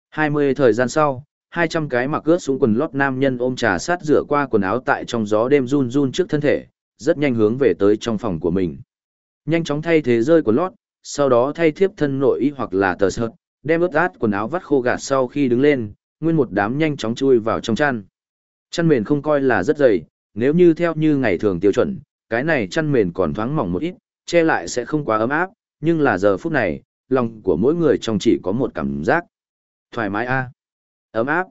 20 thời gian sau, 200 cái mặc ướt xuống quần lót nam nhân ôm trà sát rửa qua quần áo tại trong gió đêm run run trước thân thể, rất nhanh hướng về tới trong phòng của mình. Nhanh chóng thay thế rơi quần lót, sau đó thay thiếp thân nội y hoặc là tờ sợt, đem ướt át quần áo vắt khô gạt sau khi đứng lên, nguyên một đám nhanh chóng chui vào trong chăn. Chăn mền không coi là rất dày, nếu như theo như ngày thường tiêu chuẩn, cái này chăn mền còn thoáng mỏng một ít, che lại sẽ không quá ấm áp, nhưng là giờ phút này, lòng của mỗi người trong chỉ có một cảm giác. Thoải mái a Ấm áp.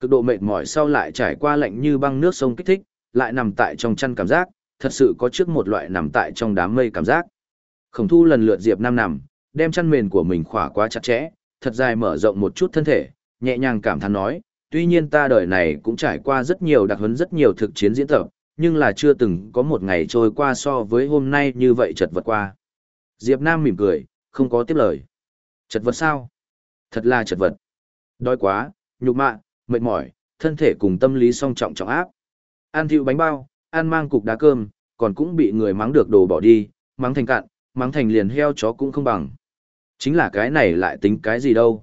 Cực độ mệt mỏi sau lại trải qua lạnh như băng nước sông kích thích, lại nằm tại trong chăn cảm giác, thật sự có trước một loại nằm tại trong đám mây cảm giác. Khổng thu lần lượt Diệp Nam nằm, đem chăn mền của mình khỏa quá chặt chẽ, thật dài mở rộng một chút thân thể, nhẹ nhàng cảm thán nói, tuy nhiên ta đời này cũng trải qua rất nhiều đặc huấn rất nhiều thực chiến diễn tập, nhưng là chưa từng có một ngày trôi qua so với hôm nay như vậy chật vật qua. Diệp Nam mỉm cười, không có tiếp lời. Chật vật sao? Thật là chật vật. Đói quá, nhục mạ, mệt mỏi, thân thể cùng tâm lý song trọng trọng áp. Ăn thịu bánh bao, ăn mang cục đá cơm, còn cũng bị người mắng được đồ bỏ đi, mắng thành cạn, mắng thành liền heo chó cũng không bằng. Chính là cái này lại tính cái gì đâu.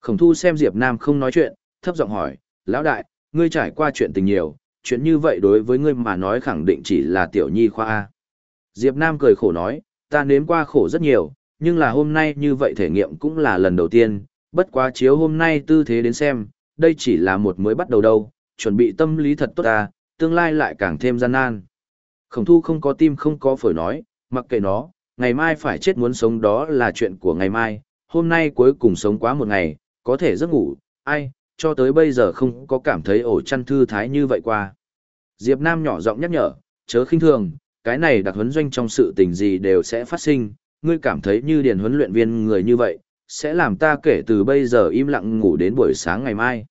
Khổng thu xem Diệp Nam không nói chuyện, thấp giọng hỏi, lão đại, ngươi trải qua chuyện tình nhiều, chuyện như vậy đối với ngươi mà nói khẳng định chỉ là tiểu nhi khoa A. Diệp Nam cười khổ nói, ta nếm qua khổ rất nhiều, nhưng là hôm nay như vậy thể nghiệm cũng là lần đầu tiên, bất quá chiếu hôm nay tư thế đến xem, đây chỉ là một mới bắt đầu đâu, chuẩn bị tâm lý thật tốt ta, tương lai lại càng thêm gian nan. Khổng thu không có tim không có phổi nói, mặc kệ nó, ngày mai phải chết muốn sống đó là chuyện của ngày mai, hôm nay cuối cùng sống quá một ngày, có thể giấc ngủ, ai, cho tới bây giờ không có cảm thấy ổ chăn thư thái như vậy qua. Diệp Nam nhỏ giọng nhắc nhở, chớ khinh thường, cái này đặc huấn doanh trong sự tình gì đều sẽ phát sinh, ngươi cảm thấy như điền huấn luyện viên người như vậy, sẽ làm ta kể từ bây giờ im lặng ngủ đến buổi sáng ngày mai.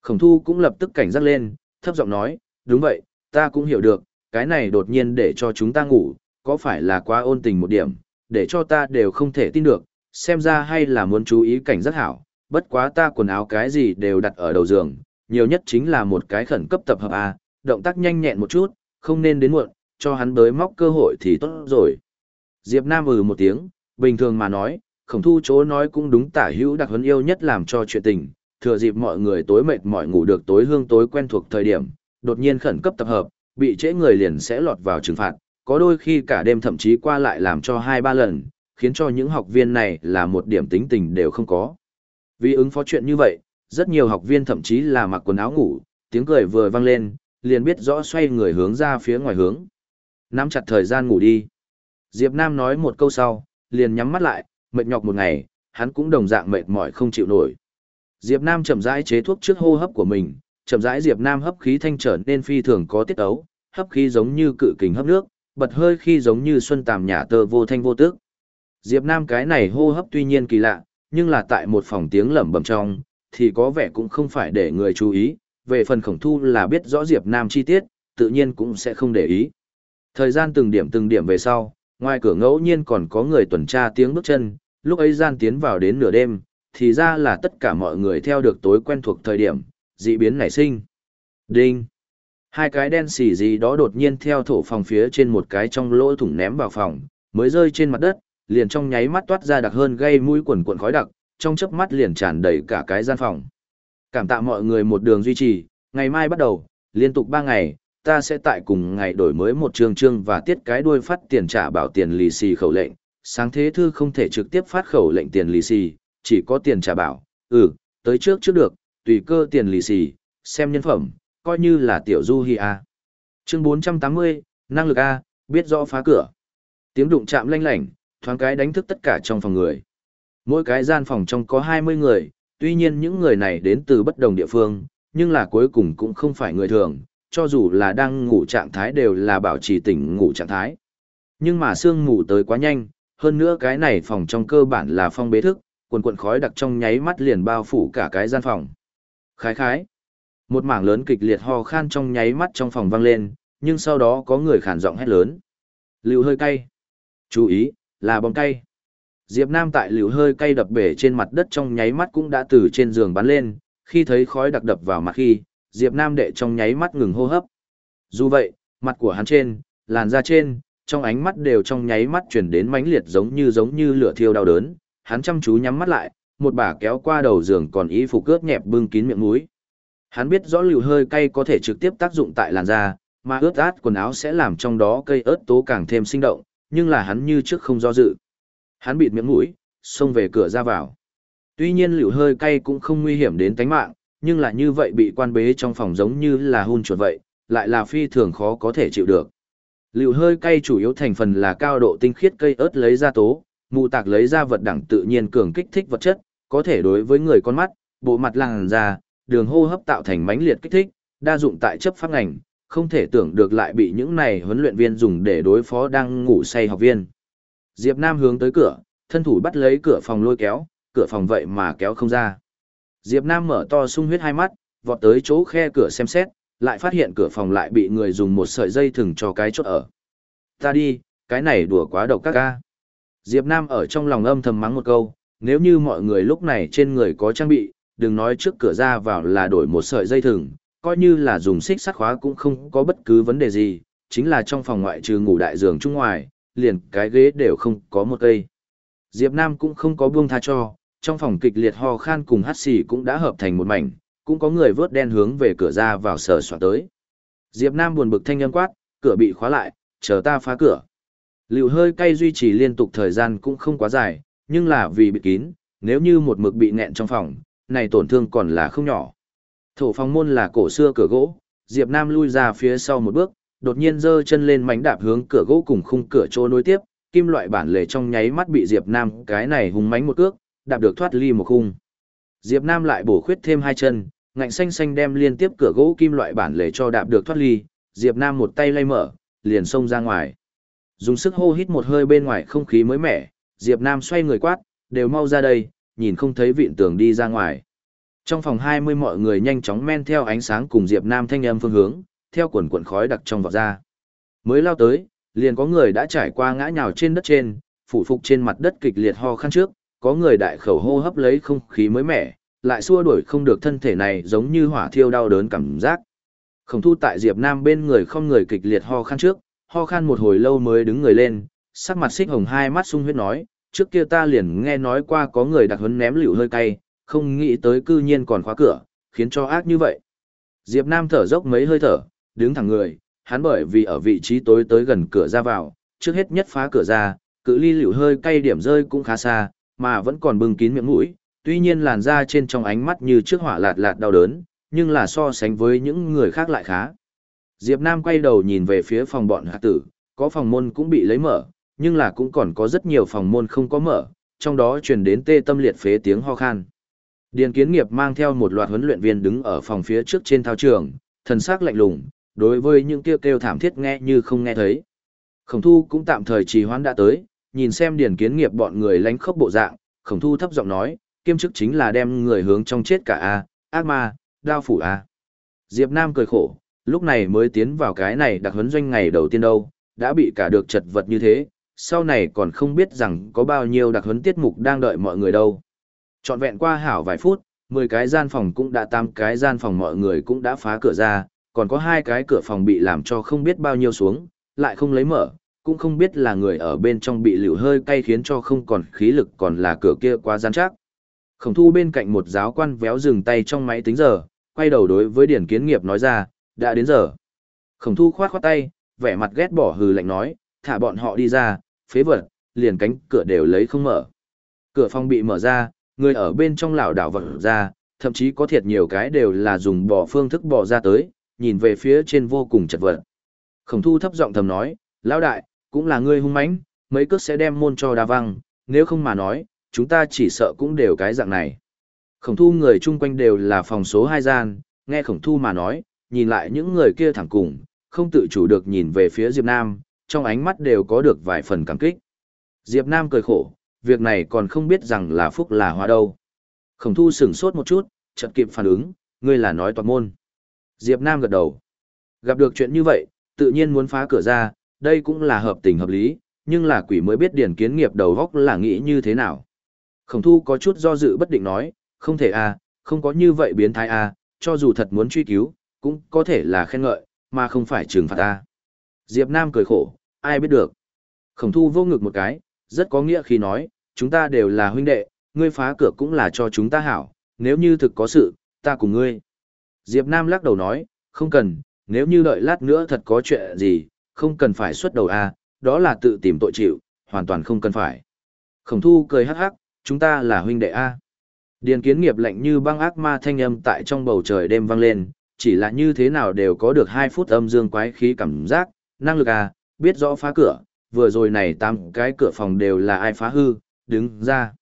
Khổng thu cũng lập tức cảnh giác lên, thấp giọng nói, đúng vậy, ta cũng hiểu được, cái này đột nhiên để cho chúng ta ngủ, có phải là quá ôn tình một điểm, để cho ta đều không thể tin được, xem ra hay là muốn chú ý cảnh giác hảo, bất quá ta quần áo cái gì đều đặt ở đầu giường, nhiều nhất chính là một cái khẩn cấp tập hợp A, động tác nhanh nhẹn một chút, không nên đến muộn, cho hắn bới móc cơ hội thì tốt rồi. Diệp Nam ừ một tiếng, bình thường mà nói, khổng thu chỗ nói cũng đúng tả hữu đặc huấn yêu nhất làm cho chuyện tình, thừa dịp mọi người tối mệt mỏi ngủ được tối hương tối quen thuộc thời điểm, đột nhiên khẩn cấp tập hợp, bị trễ người liền sẽ lọt vào trừng phạt, có đôi khi cả đêm thậm chí qua lại làm cho hai ba lần, khiến cho những học viên này là một điểm tính tình đều không có. Vì ứng phó chuyện như vậy, rất nhiều học viên thậm chí là mặc quần áo ngủ, tiếng cười vừa vang lên, liền biết rõ xoay người hướng ra phía ngoài hướng. Nắm chặt thời gian ngủ đi. Diệp Nam nói một câu sau, liền nhắm mắt lại, mệt nhọc một ngày, hắn cũng đồng dạng mệt mỏi không chịu nổi. Diệp Nam chậm rãi chế thuốc trước hô hấp của mình, chậm rãi Diệp Nam hấp khí thanh trở nên phi thường có tiết ấu, hấp khí giống như cự kình hấp nước, bật hơi khi giống như xuân tàm nhả tơ vô thanh vô tức. Diệp Nam cái này hô hấp tuy nhiên kỳ lạ, nhưng là tại một phòng tiếng lẩm bẩm trong, thì có vẻ cũng không phải để người chú ý, về phần khổng thu là biết rõ Diệp Nam chi tiết, tự nhiên cũng sẽ không để ý. Thời gian từng điểm từng điểm về sau, ngoài cửa ngẫu nhiên còn có người tuần tra tiếng bước chân, lúc ấy gian tiến vào đến nửa đêm, thì ra là tất cả mọi người theo được tối quen thuộc thời điểm, dị biến nảy sinh. Đinh! Hai cái đen xỉ gì đó đột nhiên theo thổ phòng phía trên một cái trong lỗ thủng ném vào phòng, mới rơi trên mặt đất, liền trong nháy mắt toát ra đặc hơn gây mũi quần cuộn khói đặc, trong chớp mắt liền tràn đầy cả cái gian phòng. Cảm tạ mọi người một đường duy trì, ngày mai bắt đầu, liên tục 3 ngày, ta sẽ tại cùng ngày đổi mới một chương chương và tiết cái đuôi phát tiền trả bảo tiền lì xì khẩu lệnh. Sáng thế thư không thể trực tiếp phát khẩu lệnh tiền lì xì, chỉ có tiền trả bảo. Ừ, tới trước trước được, tùy cơ tiền lì xì, xem nhân phẩm, coi như là tiểu du hi a. Chương 480, năng lực A, biết rõ phá cửa. Tiếng đụng chạm lanh lảnh, thoáng cái đánh thức tất cả trong phòng người. Mỗi cái gian phòng trong có 20 người, tuy nhiên những người này đến từ bất đồng địa phương, nhưng là cuối cùng cũng không phải người thường, cho dù là đang ngủ trạng thái đều là bảo trì tỉnh ngủ trạng thái. Nhưng mà sương ngủ tới quá nhanh, hơn nữa cái này phòng trong cơ bản là phong bế thức, quần quần khói đặc trong nháy mắt liền bao phủ cả cái gian phòng. Khái khái. Một mảng lớn kịch liệt ho khan trong nháy mắt trong phòng vang lên, nhưng sau đó có người khản giọng hét lớn. Lưu hơi cay. Chú ý, là bom cay. Diệp Nam tại liều hơi cay đập bể trên mặt đất trong nháy mắt cũng đã từ trên giường bắn lên, khi thấy khói đặc đập vào mặt khi, Diệp Nam đệ trong nháy mắt ngừng hô hấp. Dù vậy, mặt của hắn trên, làn da trên, trong ánh mắt đều trong nháy mắt chuyển đến mãnh liệt giống như giống như lửa thiêu đau đớn, hắn chăm chú nhắm mắt lại, một bà kéo qua đầu giường còn y phục cướp nhẹp bưng kín miệng mũi. Hắn biết rõ liều hơi cay có thể trực tiếp tác dụng tại làn da, mà ướt át quần áo sẽ làm trong đó cây ớt tố càng thêm sinh động, nhưng là hắn như trước không do dự. Hắn bịt miệng mũi, xông về cửa ra vào. Tuy nhiên liều hơi cay cũng không nguy hiểm đến tính mạng, nhưng là như vậy bị quan bế trong phòng giống như là hun chuột vậy, lại là phi thường khó có thể chịu được. Liều hơi cay chủ yếu thành phần là cao độ tinh khiết cây ớt lấy ra tố, mù tạc lấy ra vật đẳng tự nhiên cường kích thích vật chất, có thể đối với người con mắt, bộ mặt làn da, đường hô hấp tạo thành mãnh liệt kích thích, đa dụng tại chấp pháp ngành, không thể tưởng được lại bị những này huấn luyện viên dùng để đối phó đang ngủ say học viên. Diệp Nam hướng tới cửa, thân thủ bắt lấy cửa phòng lôi kéo, cửa phòng vậy mà kéo không ra. Diệp Nam mở to sung huyết hai mắt, vọt tới chỗ khe cửa xem xét, lại phát hiện cửa phòng lại bị người dùng một sợi dây thừng cho cái chốt ở. Ta đi, cái này đùa quá độc các ca. Diệp Nam ở trong lòng âm thầm mắng một câu, nếu như mọi người lúc này trên người có trang bị, đừng nói trước cửa ra vào là đổi một sợi dây thừng, coi như là dùng xích sắt khóa cũng không có bất cứ vấn đề gì, chính là trong phòng ngoại trừ ngủ đại giường trung ngoài, liền cái ghế đều không có một cây. Diệp Nam cũng không có buông tha cho, trong phòng kịch liệt ho khan cùng hắt xì cũng đã hợp thành một mảnh, cũng có người vớt đen hướng về cửa ra vào sờ soạn tới. Diệp Nam buồn bực thanh âm quát, cửa bị khóa lại, chờ ta phá cửa. Liều hơi cay duy trì liên tục thời gian cũng không quá dài, nhưng là vì bị kín, nếu như một mực bị nẹn trong phòng, này tổn thương còn là không nhỏ. Thổ phòng môn là cổ xưa cửa gỗ, Diệp Nam lui ra phía sau một bước, đột nhiên giơ chân lên mảnh đạp hướng cửa gỗ cùng khung cửa chỗ nối tiếp, kim loại bản lề trong nháy mắt bị Diệp Nam cái này hùng mánh một cước, đạp được thoát ly một khung. Diệp Nam lại bổ khuyết thêm hai chân, ngạnh xanh xanh đem liên tiếp cửa gỗ kim loại bản lề cho đạp được thoát ly, Diệp Nam một tay lay mở, liền xông ra ngoài. Dùng sức hô hít một hơi bên ngoài không khí mới mẻ, Diệp Nam xoay người quát, đều mau ra đây, nhìn không thấy vịn tường đi ra ngoài. Trong phòng 20 mọi người nhanh chóng men theo ánh sáng cùng Diệp Nam thanh âm phương hướng, theo quần cuộn khói đặc trong vọt ra. Mới lao tới, liền có người đã trải qua ngã nhào trên đất trên, phủ phục trên mặt đất kịch liệt ho khăn trước, có người đại khẩu hô hấp lấy không khí mới mẻ, lại xua đuổi không được thân thể này giống như hỏa thiêu đau đớn cảm giác. Khổng thu tại Diệp Nam bên người không người kịch liệt ho khan trước, ho khan một hồi lâu mới đứng người lên, sắc mặt xích hồng hai mắt sung huyết nói, trước kia ta liền nghe nói qua có người đặc huấn ném liều hơi cay, không nghĩ tới cư nhiên còn khóa cửa, khiến cho ác như vậy. Diệp Nam thở dốc mấy hơi thở, đứng thẳng người, hắn bởi vì ở vị trí tối tới gần cửa ra vào, trước hết nhất phá cửa ra, cự ly liều hơi cay điểm rơi cũng khá xa, mà vẫn còn bưng kín miệng mũi, tuy nhiên làn da trên trong ánh mắt như trước hỏa lạt lạt đau đớn, nhưng là so sánh với những người khác lại khá. Diệp Nam quay đầu nhìn về phía phòng bọn hạ tử, có phòng môn cũng bị lấy mở, nhưng là cũng còn có rất nhiều phòng môn không có mở, trong đó truyền đến tê tâm liệt phế tiếng ho khan. Điền kiến nghiệp mang theo một loạt huấn luyện viên đứng ở phòng phía trước trên thao trường, thần sắc lạnh lùng, đối với những kêu kêu thảm thiết nghe như không nghe thấy. Khổng thu cũng tạm thời trì hoãn đã tới, nhìn xem điền kiến nghiệp bọn người lánh khốc bộ dạng, khổng thu thấp giọng nói, kiêm chức chính là đem người hướng trong chết cả A, ác ma, đao phủ A. Diệp Nam cười khổ, lúc này mới tiến vào cái này đặc huấn doanh ngày đầu tiên đâu, đã bị cả được chật vật như thế, sau này còn không biết rằng có bao nhiêu đặc huấn tiết mục đang đợi mọi người đâu. Chọn vẹn qua hảo vài phút, 10 cái gian phòng cũng đã tam cái gian phòng mọi người cũng đã phá cửa ra, còn có hai cái cửa phòng bị làm cho không biết bao nhiêu xuống, lại không lấy mở, cũng không biết là người ở bên trong bị liều hơi cay khiến cho không còn khí lực còn là cửa kia quá gian chắc. Khổng thu bên cạnh một giáo quan véo dừng tay trong máy tính giờ, quay đầu đối với điển kiến nghiệp nói ra, đã đến giờ. Khổng thu khoát khoát tay, vẻ mặt ghét bỏ hừ lạnh nói, thả bọn họ đi ra, phế vật, liền cánh cửa đều lấy không mở. Cửa phòng bị mở ra, người ở bên trong lảo đảo vật ra, thậm chí có thiệt nhiều cái đều là dùng bỏ phương thức bỏ ra tới, nhìn về phía trên vô cùng chật vật. Khổng thu thấp giọng thầm nói, lão đại, cũng là ngươi hung mãnh, mấy cước sẽ đem môn cho đa văng, nếu không mà nói, chúng ta chỉ sợ cũng đều cái dạng này. Khổng thu người chung quanh đều là phòng số hai gian, nghe khổng thu mà nói, nhìn lại những người kia thẳng cùng, không tự chủ được nhìn về phía Diệp Nam, trong ánh mắt đều có được vài phần cảm kích. Diệp Nam cười khổ, việc này còn không biết rằng là phúc là hoa đâu. Khổng thu sửng sốt một chút, chợt kịp phản ứng, ngươi là nói toàn môn. Diệp Nam gật đầu. Gặp được chuyện như vậy, tự nhiên muốn phá cửa ra, đây cũng là hợp tình hợp lý, nhưng là quỷ mới biết điển kiến nghiệp đầu góc là nghĩ như thế nào. Khổng thu có chút do dự bất định nói, không thể à, không có như vậy biến thái à, cho dù thật muốn truy cứu, cũng có thể là khen ngợi, mà không phải trừng phạt ta. Diệp Nam cười khổ, ai biết được. Khổng thu vô ngực một cái, rất có nghĩa khi nói, chúng ta đều là huynh đệ, ngươi phá cửa cũng là cho chúng ta hảo, nếu như thực có sự, ta cùng ngươi. Diệp Nam lắc đầu nói, không cần, nếu như đợi lát nữa thật có chuyện gì, không cần phải xuất đầu a, à, đó là tự tìm tội chịu, hoàn toàn không cần phải. Khổng thu cười hắc hắc, chúng ta là huynh đệ a. Điền kiến nghiệp lạnh như băng ác ma thanh âm tại trong bầu trời đêm vang lên, chỉ là như thế nào đều có được 2 phút âm dương quái khí cảm giác, năng lực à, biết rõ phá cửa, vừa rồi này tám cái cửa phòng đều là ai phá hư, đứng ra.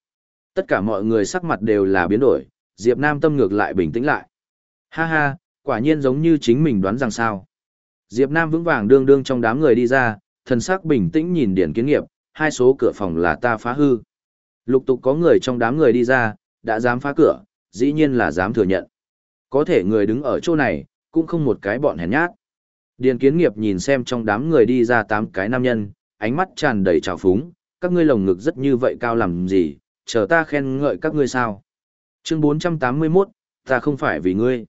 Tất cả mọi người sắc mặt đều là biến đổi, Diệp Nam tâm ngược lại bình tĩnh lại. Ha ha, quả nhiên giống như chính mình đoán rằng sao. Diệp Nam vững vàng đương đương trong đám người đi ra, thần sắc bình tĩnh nhìn điển kiến nghiệp, hai số cửa phòng là ta phá hư. Lục tục có người trong đám người đi ra, đã dám phá cửa, dĩ nhiên là dám thừa nhận. Có thể người đứng ở chỗ này, cũng không một cái bọn hèn nhát. Điền kiến nghiệp nhìn xem trong đám người đi ra tám cái nam nhân, ánh mắt tràn đầy trào phúng, các ngươi lồng ngực rất như vậy cao làm gì, chờ ta khen ngợi các ngươi sao. Chương 481, ta không phải vì ngươi.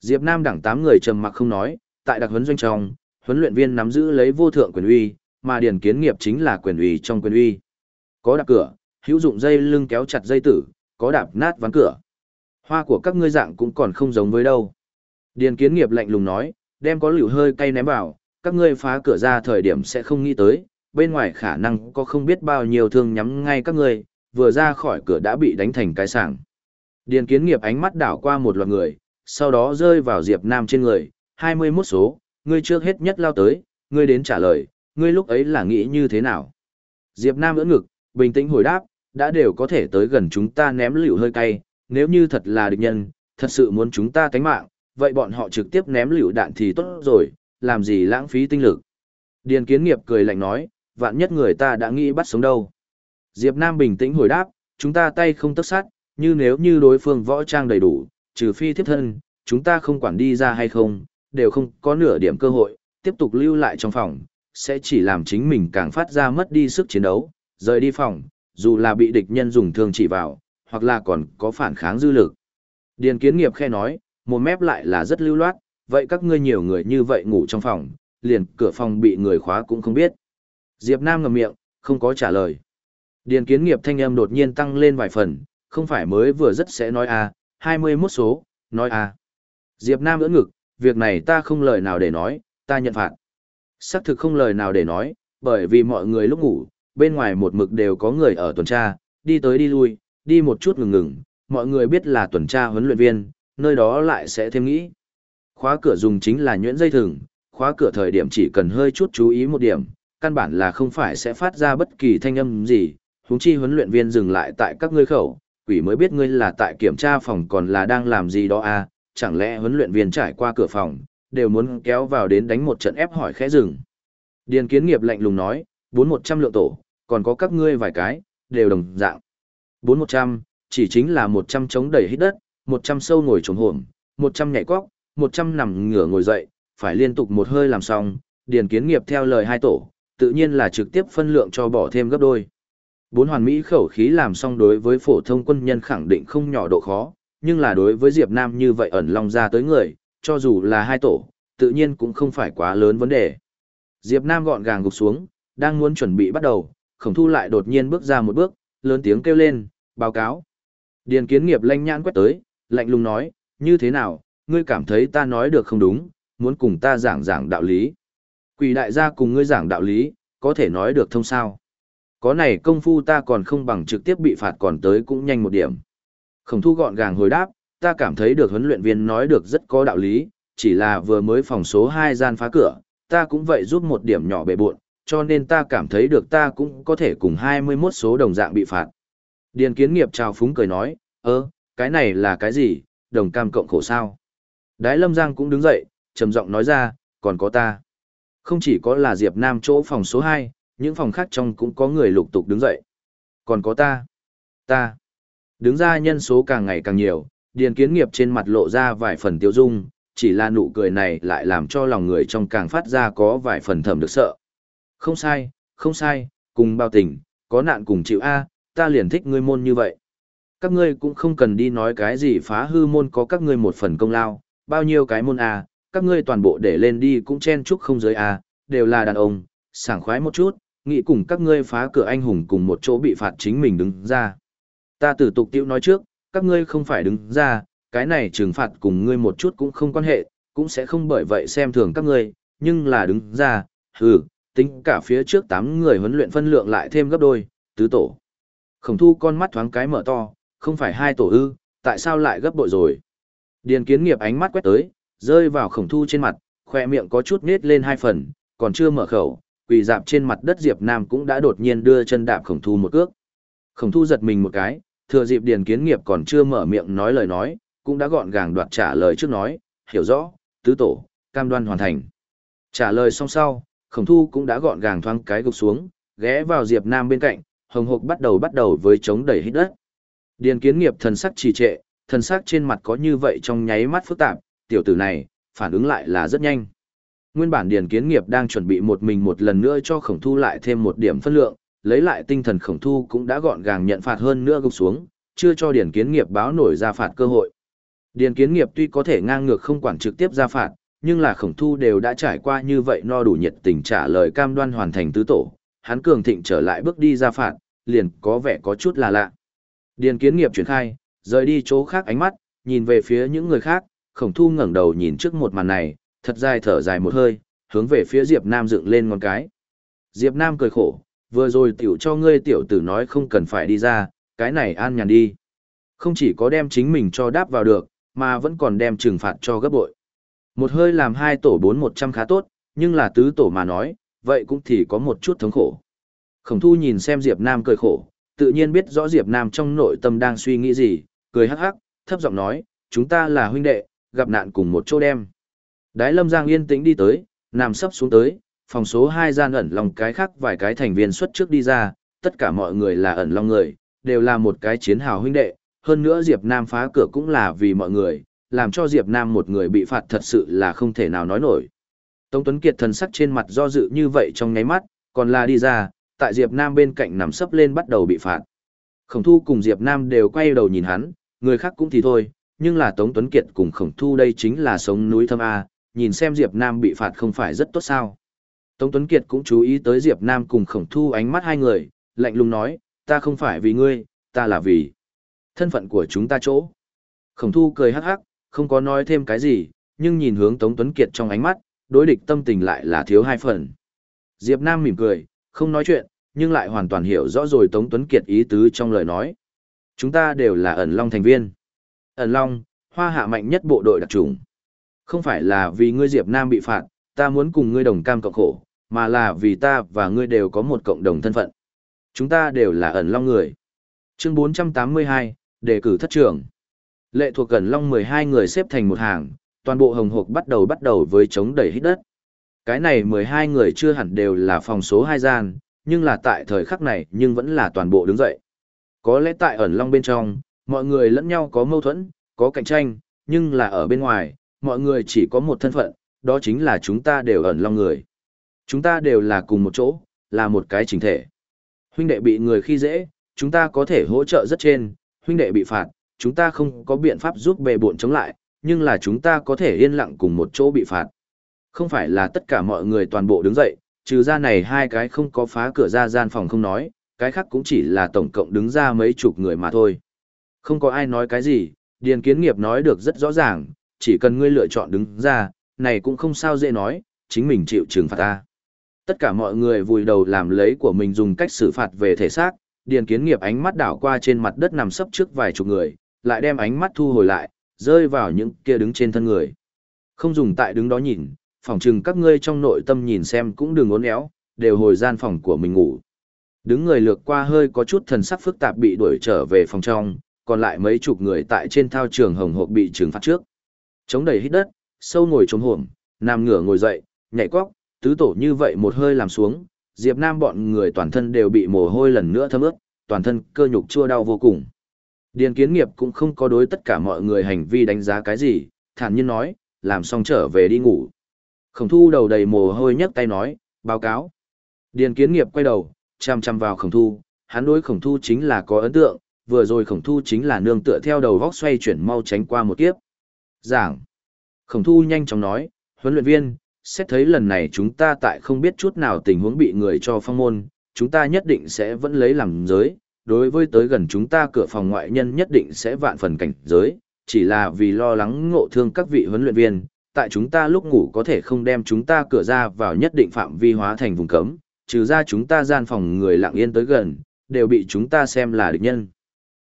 Diệp Nam đẳng tám người trầm mặc không nói, tại đặc huấn doanh trong, huấn luyện viên nắm giữ lấy vô thượng quyền uy, mà điền kiến nghiệp chính là quyền uy trong quyền uy. Có đặc cửa, hữu dụng dây lưng kéo chặt dây tử, có đạp nát ván cửa. Hoa của các ngươi dạng cũng còn không giống với đâu. Điền kiến nghiệp lạnh lùng nói, đem có liều hơi cay ném vào, các ngươi phá cửa ra thời điểm sẽ không nghĩ tới, bên ngoài khả năng có không biết bao nhiêu thương nhắm ngay các ngươi, vừa ra khỏi cửa đã bị đánh thành cái sảng. Điền kiến nghiệp ánh mắt đảo qua một loạt người, sau đó rơi vào Diệp Nam trên người, 21 số, ngươi trước hết nhất lao tới, ngươi đến trả lời, ngươi lúc ấy là nghĩ như thế nào? Diệp Nam ưỡn ngực, bình tĩnh hồi đáp, đã đều có thể tới gần chúng ta ném liều hơi cay, nếu như thật là địch nhân, thật sự muốn chúng ta tánh mạng, vậy bọn họ trực tiếp ném liều đạn thì tốt rồi, làm gì lãng phí tinh lực. Điền kiến nghiệp cười lạnh nói, vạn nhất người ta đã nghĩ bắt sống đâu. Diệp Nam bình tĩnh hồi đáp, chúng ta tay không tất sát, như nếu như đối phương võ trang đầy đủ, trừ phi thiếp thân, chúng ta không quản đi ra hay không, đều không có nửa điểm cơ hội, tiếp tục lưu lại trong phòng, sẽ chỉ làm chính mình càng phát ra mất đi sức chiến đấu, rời đi phòng, dù là bị địch nhân dùng thương chỉ vào, hoặc là còn có phản kháng dư lực. Điền kiến nghiệp khe nói, một mép lại là rất lưu loát, vậy các ngươi nhiều người như vậy ngủ trong phòng, liền cửa phòng bị người khóa cũng không biết. Diệp Nam ngậm miệng, không có trả lời. Điền kiến nghiệp thanh âm đột nhiên tăng lên vài phần, không phải mới vừa rất sẽ nói a, à, 21 số, nói a. À. Diệp Nam ưỡn ngực, việc này ta không lời nào để nói, ta nhận phạt. Sắc thực không lời nào để nói, bởi vì mọi người lúc ngủ, bên ngoài một mực đều có người ở tuần tra, đi tới đi lui, đi một chút ngừng ngừng, mọi người biết là tuần tra huấn luyện viên, nơi đó lại sẽ thêm nghĩ. Khóa cửa dùng chính là nhuyễn dây thừng, khóa cửa thời điểm chỉ cần hơi chút chú ý một điểm, căn bản là không phải sẽ phát ra bất kỳ thanh âm gì, huống chi huấn luyện viên dừng lại tại các ngươi khẩu, quỷ mới biết ngươi là tại kiểm tra phòng còn là đang làm gì đó à, chẳng lẽ huấn luyện viên trải qua cửa phòng, đều muốn kéo vào đến đánh một trận ép hỏi khẽ rừng. Điền kiến nghiệp lạnh lùng nói, bốn một trăm lượng tổ, còn có các ngươi vài cái, đều đồng dạng. Bốn một trăm, chỉ chính là một trăm chống đẩy hít đất, một trăm sâu ngồi trống hổm, một trăm nhảy cóc, một trăm nằm ngửa ngồi dậy, phải liên tục một hơi làm xong, điền kiến nghiệp theo lời hai tổ, tự nhiên là trực tiếp phân lượng cho bỏ thêm gấp đôi. Bốn hoàn mỹ khẩu khí làm xong đối với phổ thông quân nhân khẳng định không nhỏ độ khó, nhưng là đối với Diệp Nam như vậy ẩn long ra tới người, cho dù là hai tổ, tự nhiên cũng không phải quá lớn vấn đề. Diệp Nam gọn gàng gục xuống, đang muốn chuẩn bị bắt đầu, khổng thu lại đột nhiên bước ra một bước, lớn tiếng kêu lên, báo cáo. Điền kiến nghiệp lanh nhãn quét tới, lạnh lùng nói, như thế nào, ngươi cảm thấy ta nói được không đúng, muốn cùng ta giảng giảng đạo lý. Quỷ đại gia cùng ngươi giảng đạo lý, có thể nói được thông sao. Có này công phu ta còn không bằng trực tiếp bị phạt còn tới cũng nhanh một điểm. Khổng thu gọn gàng hồi đáp, ta cảm thấy được huấn luyện viên nói được rất có đạo lý, chỉ là vừa mới phòng số 2 gian phá cửa, ta cũng vậy giúp một điểm nhỏ bề buộn, cho nên ta cảm thấy được ta cũng có thể cùng 21 số đồng dạng bị phạt. Điền kiến nghiệp chào phúng cười nói, ơ, cái này là cái gì, đồng cam cộng khổ sao. Đái lâm giang cũng đứng dậy, trầm giọng nói ra, còn có ta. Không chỉ có là Diệp Nam chỗ phòng số 2, những phòng khác trong cũng có người lục tục đứng dậy. Còn có ta. Ta. Đứng ra nhân số càng ngày càng nhiều, điền kiến nghiệp trên mặt lộ ra vài phần tiêu dung, chỉ là nụ cười này lại làm cho lòng người trong càng phát ra có vài phần thầm được sợ. Không sai, không sai, cùng bao tình, có nạn cùng chịu A, ta liền thích ngươi môn như vậy. Các ngươi cũng không cần đi nói cái gì phá hư môn có các ngươi một phần công lao, bao nhiêu cái môn A, các ngươi toàn bộ để lên đi cũng chen chúc không giới A, đều là đàn ông, sảng khoái một chút, nghĩ cùng các ngươi phá cửa anh hùng cùng một chỗ bị phạt chính mình đứng ra. Ta tử tục tiêu nói trước, các ngươi không phải đứng ra, cái này trừng phạt cùng ngươi một chút cũng không quan hệ, cũng sẽ không bởi vậy xem thường các ngươi, nhưng là đứng ra, hừ, tính cả phía trước 8 người huấn luyện phân lượng lại thêm gấp đôi, tứ tổ. Khổng thu con mắt thoáng cái mở to, không phải hai tổ ư, tại sao lại gấp bội rồi? Điền kiến nghiệp ánh mắt quét tới, rơi vào khổng thu trên mặt, khoe miệng có chút nết lên hai phần, còn chưa mở khẩu, quỳ dạp trên mặt đất Diệp Nam cũng đã đột nhiên đưa chân đạp khổng thu một cước. Khổng thu giật mình một cái, thừa dịp điền kiến nghiệp còn chưa mở miệng nói lời nói, cũng đã gọn gàng đoạt trả lời trước nói, hiểu rõ, tứ tổ, cam đoan hoàn thành. Trả lời xong sau, khổng thu cũng đã gọn gàng thoáng cái gục xuống, ghé vào Diệp Nam bên cạnh, hồng hộc bắt đầu bắt đầu với chống đẩy hít đất. Điền kiến nghiệp thần sắc trì trệ, thần sắc trên mặt có như vậy trong nháy mắt phức tạp, tiểu tử này, phản ứng lại là rất nhanh. Nguyên bản Điền Kiến Nghiệp đang chuẩn bị một mình một lần nữa cho khổng thu lại thêm một điểm phân lượng, lấy lại tinh thần khổng thu cũng đã gọn gàng nhận phạt hơn nữa gục xuống, chưa cho Điền Kiến Nghiệp báo nổi ra phạt cơ hội. Điền Kiến Nghiệp tuy có thể ngang ngược không quản trực tiếp ra phạt, nhưng là khổng thu đều đã trải qua như vậy no đủ nhiệt tình trả lời cam đoan hoàn thành tứ tổ, hắn cường thịnh trở lại bước đi ra phạt, liền có vẻ có chút là lạ. Điền kiến nghiệp chuyển khai, rời đi chỗ khác ánh mắt, nhìn về phía những người khác, khổng thu ngẩng đầu nhìn trước một màn này, thật dài thở dài một hơi, hướng về phía Diệp Nam dựng lên ngón cái. Diệp Nam cười khổ, vừa rồi tiểu cho ngươi tiểu tử nói không cần phải đi ra, cái này an nhàn đi. Không chỉ có đem chính mình cho đáp vào được, mà vẫn còn đem trừng phạt cho gấp bội. Một hơi làm hai tổ bốn một trăm khá tốt, nhưng là tứ tổ mà nói, vậy cũng thì có một chút thống khổ. Khổng thu nhìn xem Diệp Nam cười khổ, tự nhiên biết rõ Diệp Nam trong nội tâm đang suy nghĩ gì, cười hắc hắc, thấp giọng nói, chúng ta là huynh đệ, gặp nạn cùng một chỗ đem. Đái lâm giang yên tĩnh đi tới, nằm sấp xuống tới, phòng số 2 gian ẩn lòng cái khác vài cái thành viên xuất trước đi ra, tất cả mọi người là ẩn lòng người, đều là một cái chiến hào huynh đệ, hơn nữa Diệp Nam phá cửa cũng là vì mọi người, làm cho Diệp Nam một người bị phạt thật sự là không thể nào nói nổi. Tống Tuấn Kiệt thần sắc trên mặt do dự như vậy trong ngáy mắt, còn là đi ra, tại Diệp Nam bên cạnh nằm sấp lên bắt đầu bị phạt. Khổng Thu cùng Diệp Nam đều quay đầu nhìn hắn, người khác cũng thì thôi, nhưng là Tống Tuấn Kiệt cùng Khổng Thu đây chính là sống núi thâm A, nhìn xem Diệp Nam bị phạt không phải rất tốt sao. Tống Tuấn Kiệt cũng chú ý tới Diệp Nam cùng Khổng Thu ánh mắt hai người, lạnh lùng nói, ta không phải vì ngươi, ta là vì thân phận của chúng ta chỗ. Khổng Thu cười hắc hắc, không có nói thêm cái gì, nhưng nhìn hướng Tống Tuấn Kiệt trong ánh mắt, đối địch tâm tình lại là thiếu hai phần. Diệp Nam mỉm cười, không nói chuyện, nhưng lại hoàn toàn hiểu rõ rồi Tống Tuấn Kiệt ý tứ trong lời nói. Chúng ta đều là ẩn long thành viên. Ẩn long, hoa hạ mạnh nhất bộ đội đặc trùng. Không phải là vì ngươi Diệp Nam bị phạt, ta muốn cùng ngươi đồng cam cộng khổ, mà là vì ta và ngươi đều có một cộng đồng thân phận. Chúng ta đều là ẩn long người. Chương 482, đề cử thất trưởng. Lệ thuộc cẩn long 12 người xếp thành một hàng, toàn bộ hồng hộc bắt đầu bắt đầu với chống đẩy hít đất. Cái này 12 người chưa hẳn đều là phòng số 2 gian, nhưng là tại thời khắc này nhưng vẫn là toàn bộ đứng dậy. Có lẽ tại ẩn long bên trong, mọi người lẫn nhau có mâu thuẫn, có cạnh tranh, nhưng là ở bên ngoài, mọi người chỉ có một thân phận, đó chính là chúng ta đều ẩn long người. Chúng ta đều là cùng một chỗ, là một cái chỉnh thể. Huynh đệ bị người khi dễ, chúng ta có thể hỗ trợ rất trên, huynh đệ bị phạt, chúng ta không có biện pháp giúp bề bộn chống lại, nhưng là chúng ta có thể yên lặng cùng một chỗ bị phạt. Không phải là tất cả mọi người toàn bộ đứng dậy, trừ ra này hai cái không có phá cửa ra gian phòng không nói, cái khác cũng chỉ là tổng cộng đứng ra mấy chục người mà thôi. Không có ai nói cái gì, Điền Kiến Nghiệp nói được rất rõ ràng, chỉ cần ngươi lựa chọn đứng ra, này cũng không sao dễ nói, chính mình chịu trừng phạt ta. Tất cả mọi người vùi đầu làm lấy của mình dùng cách xử phạt về thể xác, Điền Kiến Nghiệp ánh mắt đảo qua trên mặt đất nằm sấp trước vài chục người, lại đem ánh mắt thu hồi lại, rơi vào những kia đứng trên thân người. Không dùng tại đứng đó nhìn, phòng chừng các ngươi trong nội tâm nhìn xem cũng đừng uốn éo, đều hồi gian phòng của mình ngủ. Đứng người lược qua hơi có chút thần sắc phức tạp bị đuổi trở về phòng trong, còn lại mấy chục người tại trên thao trường hồng hộp bị trừng phạt trước. Chống đầy hít đất, sâu ngồi trống hổm, nằm ngửa ngồi dậy, nhảy quóc, tứ tổ như vậy một hơi làm xuống, Diệp Nam bọn người toàn thân đều bị mồ hôi lần nữa thấm ướt, toàn thân cơ nhục chua đau vô cùng. Điền kiến nghiệp cũng không có đối tất cả mọi người hành vi đánh giá cái gì, thản nhiên nói, làm xong trở về đi ngủ. Khổng thu đầu đầy mồ hôi nhấc tay nói, báo cáo. Điền kiến nghiệp quay đầu, chăm chăm vào khổng thu, hắn đối khổng thu chính là có ấn tượng, vừa rồi khổng thu chính là nương tựa theo đầu vóc xoay chuyển mau tránh qua một kiếp. Giảng. Khổng thu nhanh chóng nói, huấn luyện viên, xét thấy lần này chúng ta tại không biết chút nào tình huống bị người cho phong môn, chúng ta nhất định sẽ vẫn lấy làm giới, đối với tới gần chúng ta cửa phòng ngoại nhân nhất định sẽ vạn phần cảnh giới, chỉ là vì lo lắng ngộ thương các vị huấn luyện viên, tại chúng ta lúc ngủ có thể không đem chúng ta cửa ra vào nhất định phạm vi hóa thành vùng cấm, trừ ra chúng ta gian phòng người lặng yên tới gần, đều bị chúng ta xem là địch nhân.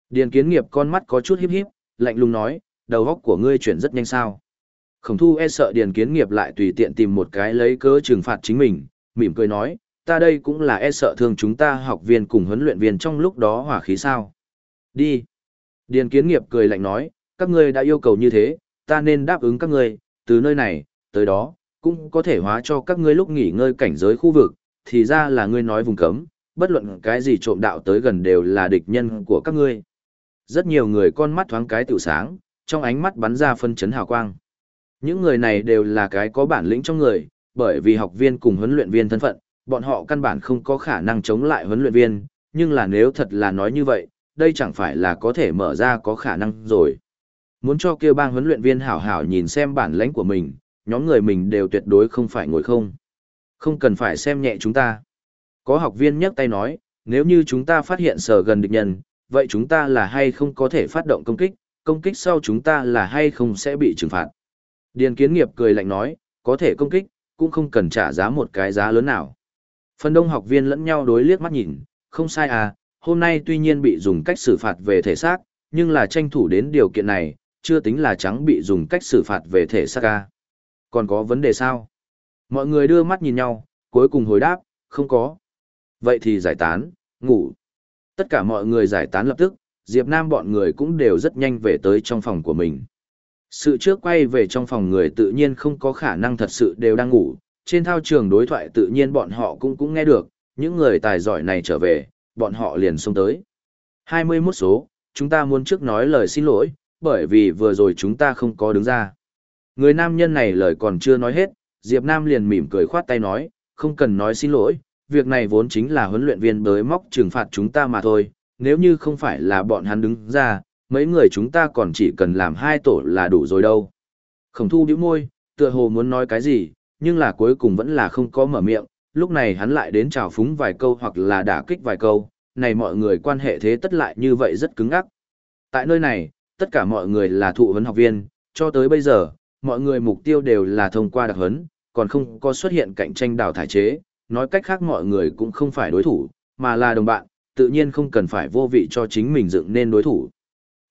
Điền kiến nghiệp con mắt có chút híp híp, lạnh lùng nói, đầu óc của ngươi chuyển rất nhanh sao. Khổng thu e sợ điền kiến nghiệp lại tùy tiện tìm một cái lấy cớ trừng phạt chính mình, mỉm cười nói, ta đây cũng là e sợ thương chúng ta học viên cùng huấn luyện viên trong lúc đó hỏa khí sao. Đi. Điền kiến nghiệp cười lạnh nói, các ngươi đã yêu cầu như thế, ta nên đáp ứng các ngươi, từ nơi này, tới đó, cũng có thể hóa cho các ngươi lúc nghỉ ngơi cảnh giới khu vực, thì ra là ngươi nói vùng cấm, bất luận cái gì trộm đạo tới gần đều là địch nhân của các ngươi. Rất nhiều người con mắt thoáng cái tiểu sáng, trong ánh mắt bắn ra phân chấn hào quang. Những người này đều là cái có bản lĩnh trong người, bởi vì học viên cùng huấn luyện viên thân phận, bọn họ căn bản không có khả năng chống lại huấn luyện viên, nhưng là nếu thật là nói như vậy, đây chẳng phải là có thể mở ra có khả năng rồi. Muốn cho kêu bang huấn luyện viên hảo hảo nhìn xem bản lãnh của mình, nhóm người mình đều tuyệt đối không phải ngồi không. Không cần phải xem nhẹ chúng ta. Có học viên nhấc tay nói, nếu như chúng ta phát hiện sở gần địch nhân, vậy chúng ta là hay không có thể phát động công kích, công kích sau chúng ta là hay không sẽ bị trừng phạt. Điền kiến nghiệp cười lạnh nói, có thể công kích, cũng không cần trả giá một cái giá lớn nào. Phần đông học viên lẫn nhau đối liếc mắt nhìn, không sai à, hôm nay tuy nhiên bị dùng cách xử phạt về thể xác, nhưng là tranh thủ đến điều kiện này, chưa tính là trắng bị dùng cách xử phạt về thể xác à. Còn có vấn đề sao? Mọi người đưa mắt nhìn nhau, cuối cùng hồi đáp, không có. Vậy thì giải tán, ngủ. Tất cả mọi người giải tán lập tức, Diệp Nam bọn người cũng đều rất nhanh về tới trong phòng của mình. Sự trước quay về trong phòng người tự nhiên không có khả năng thật sự đều đang ngủ, trên thao trường đối thoại tự nhiên bọn họ cũng cũng nghe được, những người tài giỏi này trở về, bọn họ liền xông tới. 21 số, chúng ta muốn trước nói lời xin lỗi, bởi vì vừa rồi chúng ta không có đứng ra. Người nam nhân này lời còn chưa nói hết, Diệp Nam liền mỉm cười khoát tay nói, không cần nói xin lỗi, việc này vốn chính là huấn luyện viên bới móc trừng phạt chúng ta mà thôi, nếu như không phải là bọn hắn đứng ra, mấy người chúng ta còn chỉ cần làm hai tổ là đủ rồi đâu. Khổng thu bĩu môi, tựa hồ muốn nói cái gì, nhưng là cuối cùng vẫn là không có mở miệng, lúc này hắn lại đến chào phúng vài câu hoặc là đả kích vài câu, này mọi người quan hệ thế tất lại như vậy rất cứng ngắc. Tại nơi này, tất cả mọi người là thụ huấn học viên, cho tới bây giờ, mọi người mục tiêu đều là thông qua đặc huấn, còn không có xuất hiện cạnh tranh đào thải chế, nói cách khác mọi người cũng không phải đối thủ, mà là đồng bạn, tự nhiên không cần phải vô vị cho chính mình dựng nên đối thủ.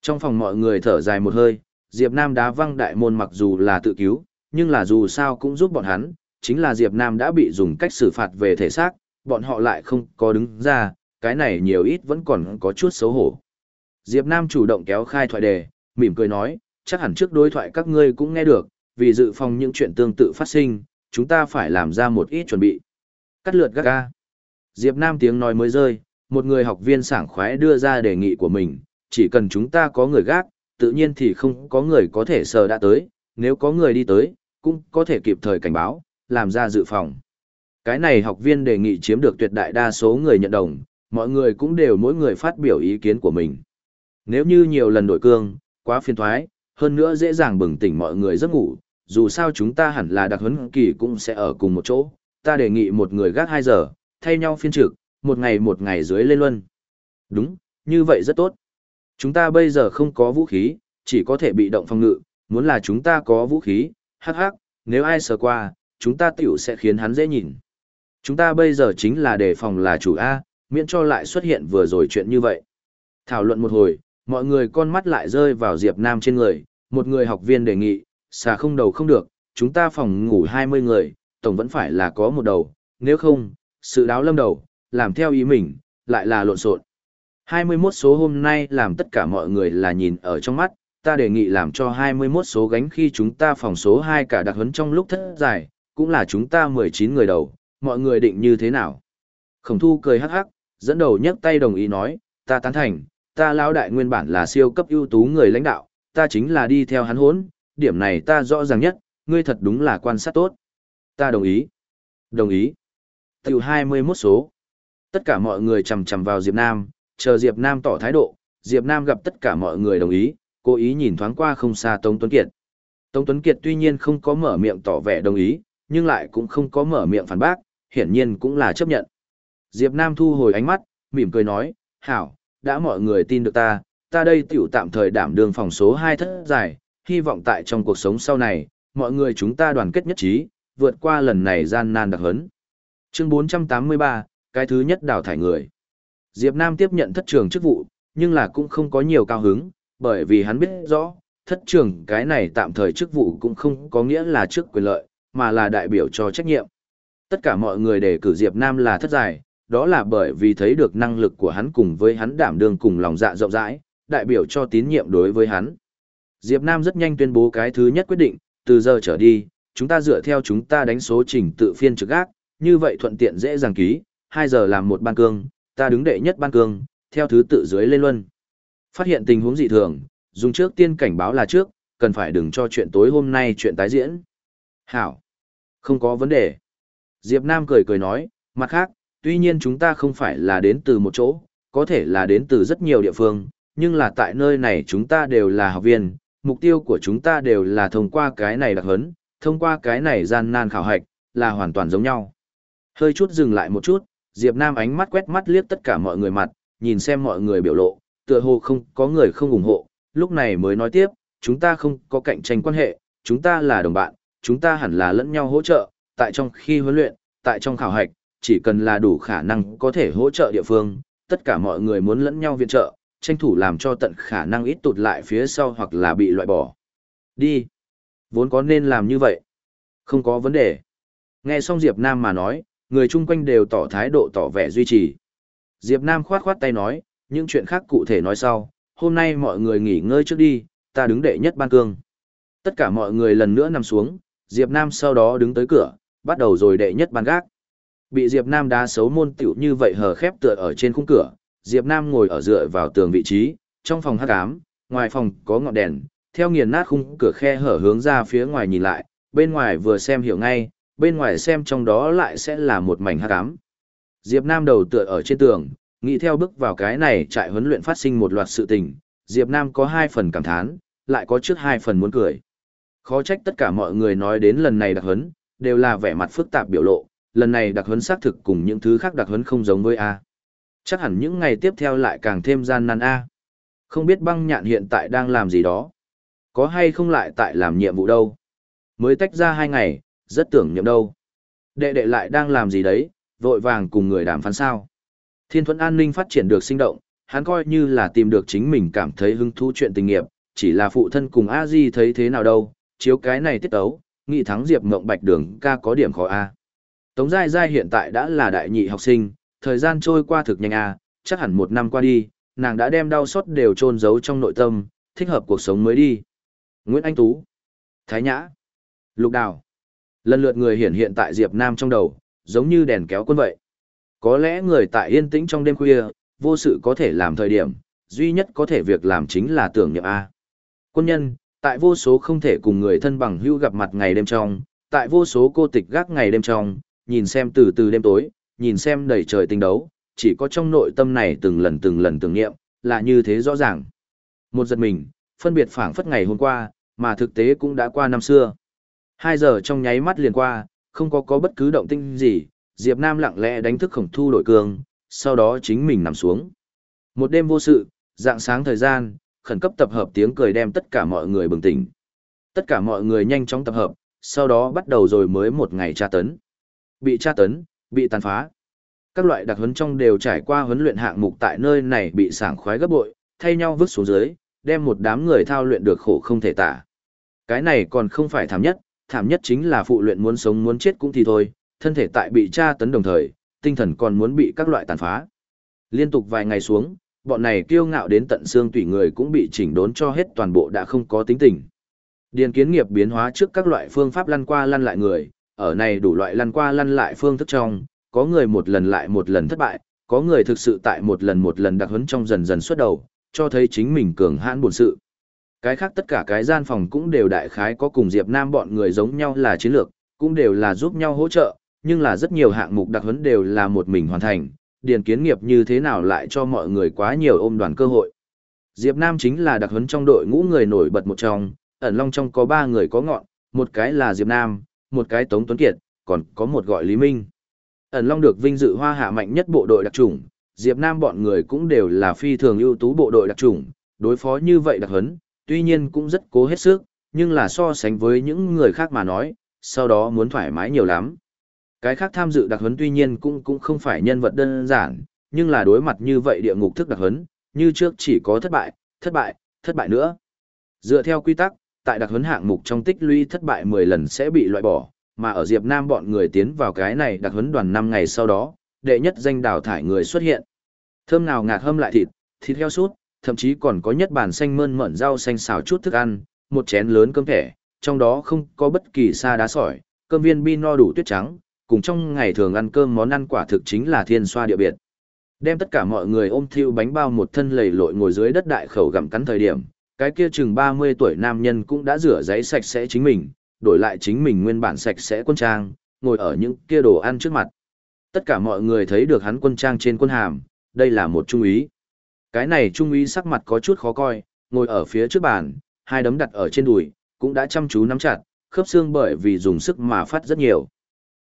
Trong phòng mọi người thở dài một hơi, Diệp Nam đá văng đại môn mặc dù là tự cứu, nhưng là dù sao cũng giúp bọn hắn, chính là Diệp Nam đã bị dùng cách xử phạt về thể xác, bọn họ lại không có đứng ra, cái này nhiều ít vẫn còn có chút xấu hổ. Diệp Nam chủ động kéo khai thoại đề, mỉm cười nói, chắc hẳn trước đối thoại các ngươi cũng nghe được, vì dự phòng những chuyện tương tự phát sinh, chúng ta phải làm ra một ít chuẩn bị. Cắt lượt gác ga. Diệp Nam tiếng nói mới rơi, một người học viên sảng khoái đưa ra đề nghị của mình, chỉ cần chúng ta có người gác, tự nhiên thì không có người có thể sờ đã tới, nếu có người đi tới, cũng có thể kịp thời cảnh báo, làm ra dự phòng. Cái này học viên đề nghị chiếm được tuyệt đại đa số người nhận đồng, mọi người cũng đều mỗi người phát biểu ý kiến của mình. Nếu như nhiều lần đổi cương, quá phiền thoái, hơn nữa dễ dàng bừng tỉnh mọi người giấc ngủ, dù sao chúng ta hẳn là đặc huấn kỳ cũng sẽ ở cùng một chỗ, ta đề nghị một người gác 2 giờ, thay nhau phiên trực, một ngày một ngày dưới lên luân. Đúng, như vậy rất tốt. Chúng ta bây giờ không có vũ khí, chỉ có thể bị động phòng ngự, muốn là chúng ta có vũ khí, hắc hắc, nếu ai sờ qua, chúng ta tiểu sẽ khiến hắn dễ nhìn. Chúng ta bây giờ chính là đề phòng là chủ A, miễn cho lại xuất hiện vừa rồi chuyện như vậy. Thảo luận một hồi, mọi người con mắt lại rơi vào Diệp Nam trên người, một người học viên đề nghị, xà không đầu không được, chúng ta phòng ngủ 20 người, tổng vẫn phải là có một đầu, nếu không, sự đáo lâm đầu, làm theo ý mình, lại là lộn xộn. 21 số hôm nay làm tất cả mọi người là nhìn ở trong mắt, ta đề nghị làm cho 21 số gánh khi chúng ta phòng số 2 cả đặc huấn trong lúc thất giải, cũng là chúng ta 19 người đầu, mọi người định như thế nào? Khổng thu cười hắc hắc, dẫn đầu nhấc tay đồng ý nói, ta tán thành, ta lão đại nguyên bản là siêu cấp ưu tú người lãnh đạo, ta chính là đi theo hắn hốn, điểm này ta rõ ràng nhất, ngươi thật đúng là quan sát tốt. Ta đồng ý. Đồng ý. Tiểu 21 số. Tất cả mọi người chầm chầm vào Diệp Nam, chờ Diệp Nam tỏ thái độ, Diệp Nam gặp tất cả mọi người đồng ý, cố ý nhìn thoáng qua không xa Tống Tuấn Kiệt. Tống Tuấn Kiệt tuy nhiên không có mở miệng tỏ vẻ đồng ý, nhưng lại cũng không có mở miệng phản bác, hiển nhiên cũng là chấp nhận. Diệp Nam thu hồi ánh mắt, mỉm cười nói, hảo, đã mọi người tin được ta, ta đây tiểu tạm thời đảm đương phòng số 2 thất giải, hy vọng tại trong cuộc sống sau này, mọi người chúng ta đoàn kết nhất trí, vượt qua lần này gian nan đặc hấn. Chương 483, cái thứ nhất đào thải người. Diệp Nam tiếp nhận thất trường chức vụ, nhưng là cũng không có nhiều cao hứng, bởi vì hắn biết rõ, thất trưởng cái này tạm thời chức vụ cũng không có nghĩa là chức quyền lợi, mà là đại biểu cho trách nhiệm. Tất cả mọi người đề cử Diệp Nam là thất giải, đó là bởi vì thấy được năng lực của hắn cùng với hắn đảm đương cùng lòng dạ rộng rãi, đại biểu cho tín nhiệm đối với hắn. Diệp Nam rất nhanh tuyên bố cái thứ nhất quyết định, từ giờ trở đi, chúng ta dựa theo chúng ta đánh số trình tự phiên trực gác, như vậy thuận tiện dễ dàng ký, 2 giờ làm một ban cương, ta đứng đệ nhất ban cương, theo thứ tự dưới lên luân. Phát hiện tình huống dị thường, dùng trước tiên cảnh báo là trước, cần phải đừng cho chuyện tối hôm nay chuyện tái diễn. Hảo. Không có vấn đề. Diệp Nam cười cười nói, mặt khác, tuy nhiên chúng ta không phải là đến từ một chỗ, có thể là đến từ rất nhiều địa phương, nhưng là tại nơi này chúng ta đều là học viên, mục tiêu của chúng ta đều là thông qua cái này đặc hấn, thông qua cái này gian nan khảo hạch, là hoàn toàn giống nhau. Hơi chút dừng lại một chút, Diệp Nam ánh mắt quét mắt liếc tất cả mọi người mặt, nhìn xem mọi người biểu lộ, tựa hồ không có người không ủng hộ, lúc này mới nói tiếp, chúng ta không có cạnh tranh quan hệ, chúng ta là đồng bạn, chúng ta hẳn là lẫn nhau hỗ trợ, tại trong khi huấn luyện, tại trong khảo hạch, chỉ cần là đủ khả năng có thể hỗ trợ địa phương, tất cả mọi người muốn lẫn nhau viện trợ, tranh thủ làm cho tận khả năng ít tụt lại phía sau hoặc là bị loại bỏ. Đi. Vốn có nên làm như vậy. Không có vấn đề. Nghe xong Diệp Nam mà nói, người chung quanh đều tỏ thái độ tỏ vẻ duy trì. Diệp Nam khoát khoát tay nói, những chuyện khác cụ thể nói sau, hôm nay mọi người nghỉ ngơi trước đi, ta đứng đệ nhất ban cương. Tất cả mọi người lần nữa nằm xuống, Diệp Nam sau đó đứng tới cửa, bắt đầu rồi đệ nhất ban gác. Bị Diệp Nam đá xấu môn tiểu như vậy hờ khép tựa ở trên khung cửa, Diệp Nam ngồi ở dựa vào tường vị trí, trong phòng hắc ám, ngoài phòng có ngọn đèn, theo nghiền nát khung cửa khe hở hướng ra phía ngoài nhìn lại, bên ngoài vừa xem hiểu ngay, bên ngoài xem trong đó lại sẽ là một mảnh hắc ám. Diệp Nam đầu tựa ở trên tường, nghĩ theo bước vào cái này trại huấn luyện phát sinh một loạt sự tình, Diệp Nam có hai phần cảm thán, lại có trước hai phần muốn cười. Khó trách tất cả mọi người nói đến lần này đặc huấn, đều là vẻ mặt phức tạp biểu lộ, lần này đặc huấn xác thực cùng những thứ khác đặc huấn không giống với A. Chắc hẳn những ngày tiếp theo lại càng thêm gian nan A. Không biết băng nhạn hiện tại đang làm gì đó. Có hay không lại tại làm nhiệm vụ đâu. Mới tách ra hai ngày, rất tưởng niệm đâu. Đệ đệ lại đang làm gì đấy, vội vàng cùng người đàm phán sao. Thiên thuẫn an ninh phát triển được sinh động, hắn coi như là tìm được chính mình cảm thấy hứng thú chuyện tình nghiệp, chỉ là phụ thân cùng a di thấy thế nào đâu, chiếu cái này tiết tấu, nghị thắng Diệp mộng Bạch Đường ca có điểm khó a. Tống Giai Giai hiện tại đã là đại nhị học sinh, thời gian trôi qua thực nhanh a, chắc hẳn một năm qua đi, nàng đã đem đau xót đều trôn giấu trong nội tâm, thích hợp cuộc sống mới đi. Nguyễn Anh Tú, Thái Nhã, Lục Đào. Lần lượt người hiện hiện tại Diệp Nam trong đầu, giống như đèn kéo quân vậy. Có lẽ người tại yên tĩnh trong đêm khuya, vô sự có thể làm thời điểm, duy nhất có thể việc làm chính là tưởng niệm A. Quân nhân, tại vô số không thể cùng người thân bằng hữu gặp mặt ngày đêm trong, tại vô số cô tịch gác ngày đêm trong, nhìn xem từ từ đêm tối, nhìn xem đầy trời tinh đấu, chỉ có trong nội tâm này từng lần từng lần tưởng niệm, là như thế rõ ràng. Một giật mình, phân biệt phảng phất ngày hôm qua, mà thực tế cũng đã qua năm xưa. Hai giờ trong nháy mắt liền qua, không có có bất cứ động tinh gì, Diệp Nam lặng lẽ đánh thức khổng thu đổi cường, sau đó chính mình nằm xuống. Một đêm vô sự, dạng sáng thời gian, khẩn cấp tập hợp tiếng cười đem tất cả mọi người bừng tỉnh. Tất cả mọi người nhanh chóng tập hợp, sau đó bắt đầu rồi mới một ngày tra tấn. Bị tra tấn, bị tàn phá. Các loại đặc huấn trong đều trải qua huấn luyện hạng mục tại nơi này bị sảng khoái gấp bội, thay nhau vứt xuống dưới, đem một đám người thao luyện được khổ không thể tả. Cái này còn không phải thảm nhất, thảm nhất chính là phụ luyện muốn sống muốn chết cũng thì thôi, thân thể tại bị tra tấn đồng thời, tinh thần còn muốn bị các loại tàn phá. Liên tục vài ngày xuống, bọn này kiêu ngạo đến tận xương tủy người cũng bị chỉnh đốn cho hết toàn bộ đã không có tính tình. Điền kiến nghiệp biến hóa trước các loại phương pháp lăn qua lăn lại người, ở này đủ loại lăn qua lăn lại phương thức trong, có người một lần lại một lần thất bại, có người thực sự tại một lần một lần đặc huấn trong dần dần xuất đầu, cho thấy chính mình cường hãn buồn sự. Cái khác tất cả cái gian phòng cũng đều đại khái có cùng Diệp Nam bọn người giống nhau là chiến lược, cũng đều là giúp nhau hỗ trợ, nhưng là rất nhiều hạng mục đặc huấn đều là một mình hoàn thành, điền kiến nghiệp như thế nào lại cho mọi người quá nhiều ôm đoàn cơ hội. Diệp Nam chính là đặc huấn trong đội ngũ người nổi bật một trong, ẩn long trong có ba người có ngọn, một cái là Diệp Nam, một cái Tống Tuấn Kiệt, còn có một gọi Lý Minh. Ẩn long được vinh dự hoa hạ mạnh nhất bộ đội đặc trùng Diệp Nam bọn người cũng đều là phi thường ưu tú bộ đội đặc trùng đối phó như vậy đặc huấn, tuy nhiên cũng rất cố hết sức, nhưng là so sánh với những người khác mà nói, sau đó muốn thoải mái nhiều lắm. Cái khác tham dự đặc huấn tuy nhiên cũng cũng không phải nhân vật đơn giản, nhưng là đối mặt như vậy địa ngục thức đặc huấn, như trước chỉ có thất bại, thất bại, thất bại nữa. Dựa theo quy tắc, tại đặc huấn hạng mục trong tích lũy thất bại 10 lần sẽ bị loại bỏ, mà ở Diệp Nam bọn người tiến vào cái này đặc huấn đoàn 5 ngày sau đó, đệ nhất danh đào thải người xuất hiện. Thơm nào ngạt hâm lại thịt, thịt heo sút, thậm chí còn có nhất bản xanh mơn mởn rau xanh xào chút thức ăn, một chén lớn cơm thẻ, trong đó không có bất kỳ sa đá sỏi, cơm viên bi no đủ tuyết trắng, cùng trong ngày thường ăn cơm món ăn quả thực chính là thiên xoa địa biệt. Đem tất cả mọi người ôm thiêu bánh bao một thân lầy lội ngồi dưới đất đại khẩu gặm cắn thời điểm, cái kia chừng 30 tuổi nam nhân cũng đã rửa giấy sạch sẽ chính mình, đổi lại chính mình nguyên bản sạch sẽ quân trang, ngồi ở những kia đồ ăn trước mặt. Tất cả mọi người thấy được hắn quân trang trên quân hàm, đây là một trung úy. Cái này trung úy sắc mặt có chút khó coi, ngồi ở phía trước bàn, hai đấm đặt ở trên đùi, cũng đã chăm chú nắm chặt, khớp xương bởi vì dùng sức mà phát rất nhiều.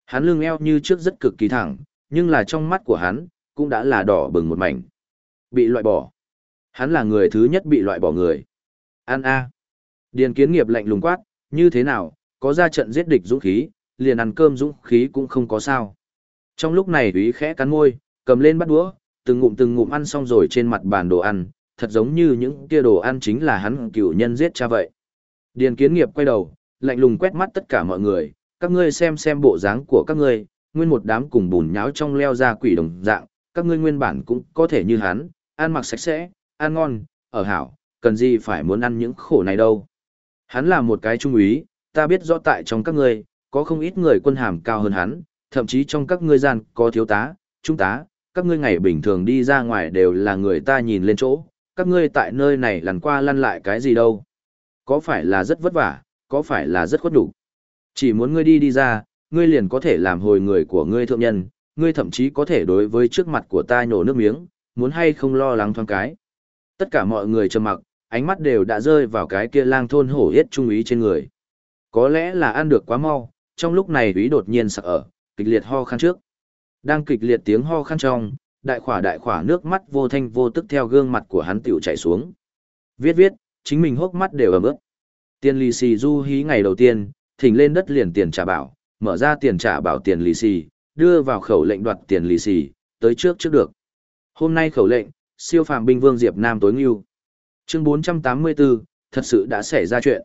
Hắn lưng eo như trước rất cực kỳ thẳng, nhưng là trong mắt của hắn, cũng đã là đỏ bừng một mảnh. Bị loại bỏ. Hắn là người thứ nhất bị loại bỏ người. Ăn a. Điền kiến nghiệp lạnh lùng quát, như thế nào, có ra trận giết địch dũng khí, liền ăn cơm dũng khí cũng không có sao. Trong lúc này úy khẽ cắn môi, cầm lên bắt đũa, từng ngụm từng ngụm ăn xong rồi trên mặt bàn đồ ăn, thật giống như những kia đồ ăn chính là hắn cửu nhân giết cha vậy. Điền kiến nghiệp quay đầu, lạnh lùng quét mắt tất cả mọi người, các ngươi xem xem bộ dáng của các ngươi, nguyên một đám cùng bùn nháo trong leo ra quỷ đồng dạng, các ngươi nguyên bản cũng có thể như hắn, ăn mặc sạch sẽ, ăn ngon, ở hảo, cần gì phải muốn ăn những khổ này đâu. Hắn là một cái trung úy, ta biết rõ tại trong các ngươi, có không ít người quân hàm cao hơn hắn, thậm chí trong các ngươi gian có thiếu tá, trung tá, các ngươi ngày bình thường đi ra ngoài đều là người ta nhìn lên chỗ, các ngươi tại nơi này lăn qua lăn lại cái gì đâu. Có phải là rất vất vả, có phải là rất khuất đủ. Chỉ muốn ngươi đi đi ra, ngươi liền có thể làm hồi người của ngươi thượng nhân, ngươi thậm chí có thể đối với trước mặt của ta nhổ nước miếng, muốn hay không lo lắng thoáng cái. Tất cả mọi người trầm mặc, ánh mắt đều đã rơi vào cái kia lang thôn hổ yết trung ý trên người. Có lẽ là ăn được quá mau, trong lúc này ý đột nhiên sặc ở, kịch liệt ho khan trước. Đang kịch liệt tiếng ho khan trong, đại khỏa đại khỏa nước mắt vô thanh vô tức theo gương mặt của hắn tiểu chảy xuống. Viết viết, chính mình hốc mắt đều ẩm ướt. tiên lì xì du hí ngày đầu tiên, thỉnh lên đất liền tiền trả bảo, mở ra tiền trả bảo tiền lì xì, đưa vào khẩu lệnh đoạt tiền lì xì, tới trước trước được. Hôm nay khẩu lệnh, siêu phàm binh vương Diệp Nam tối ngưu. Chương 484, thật sự đã xảy ra chuyện.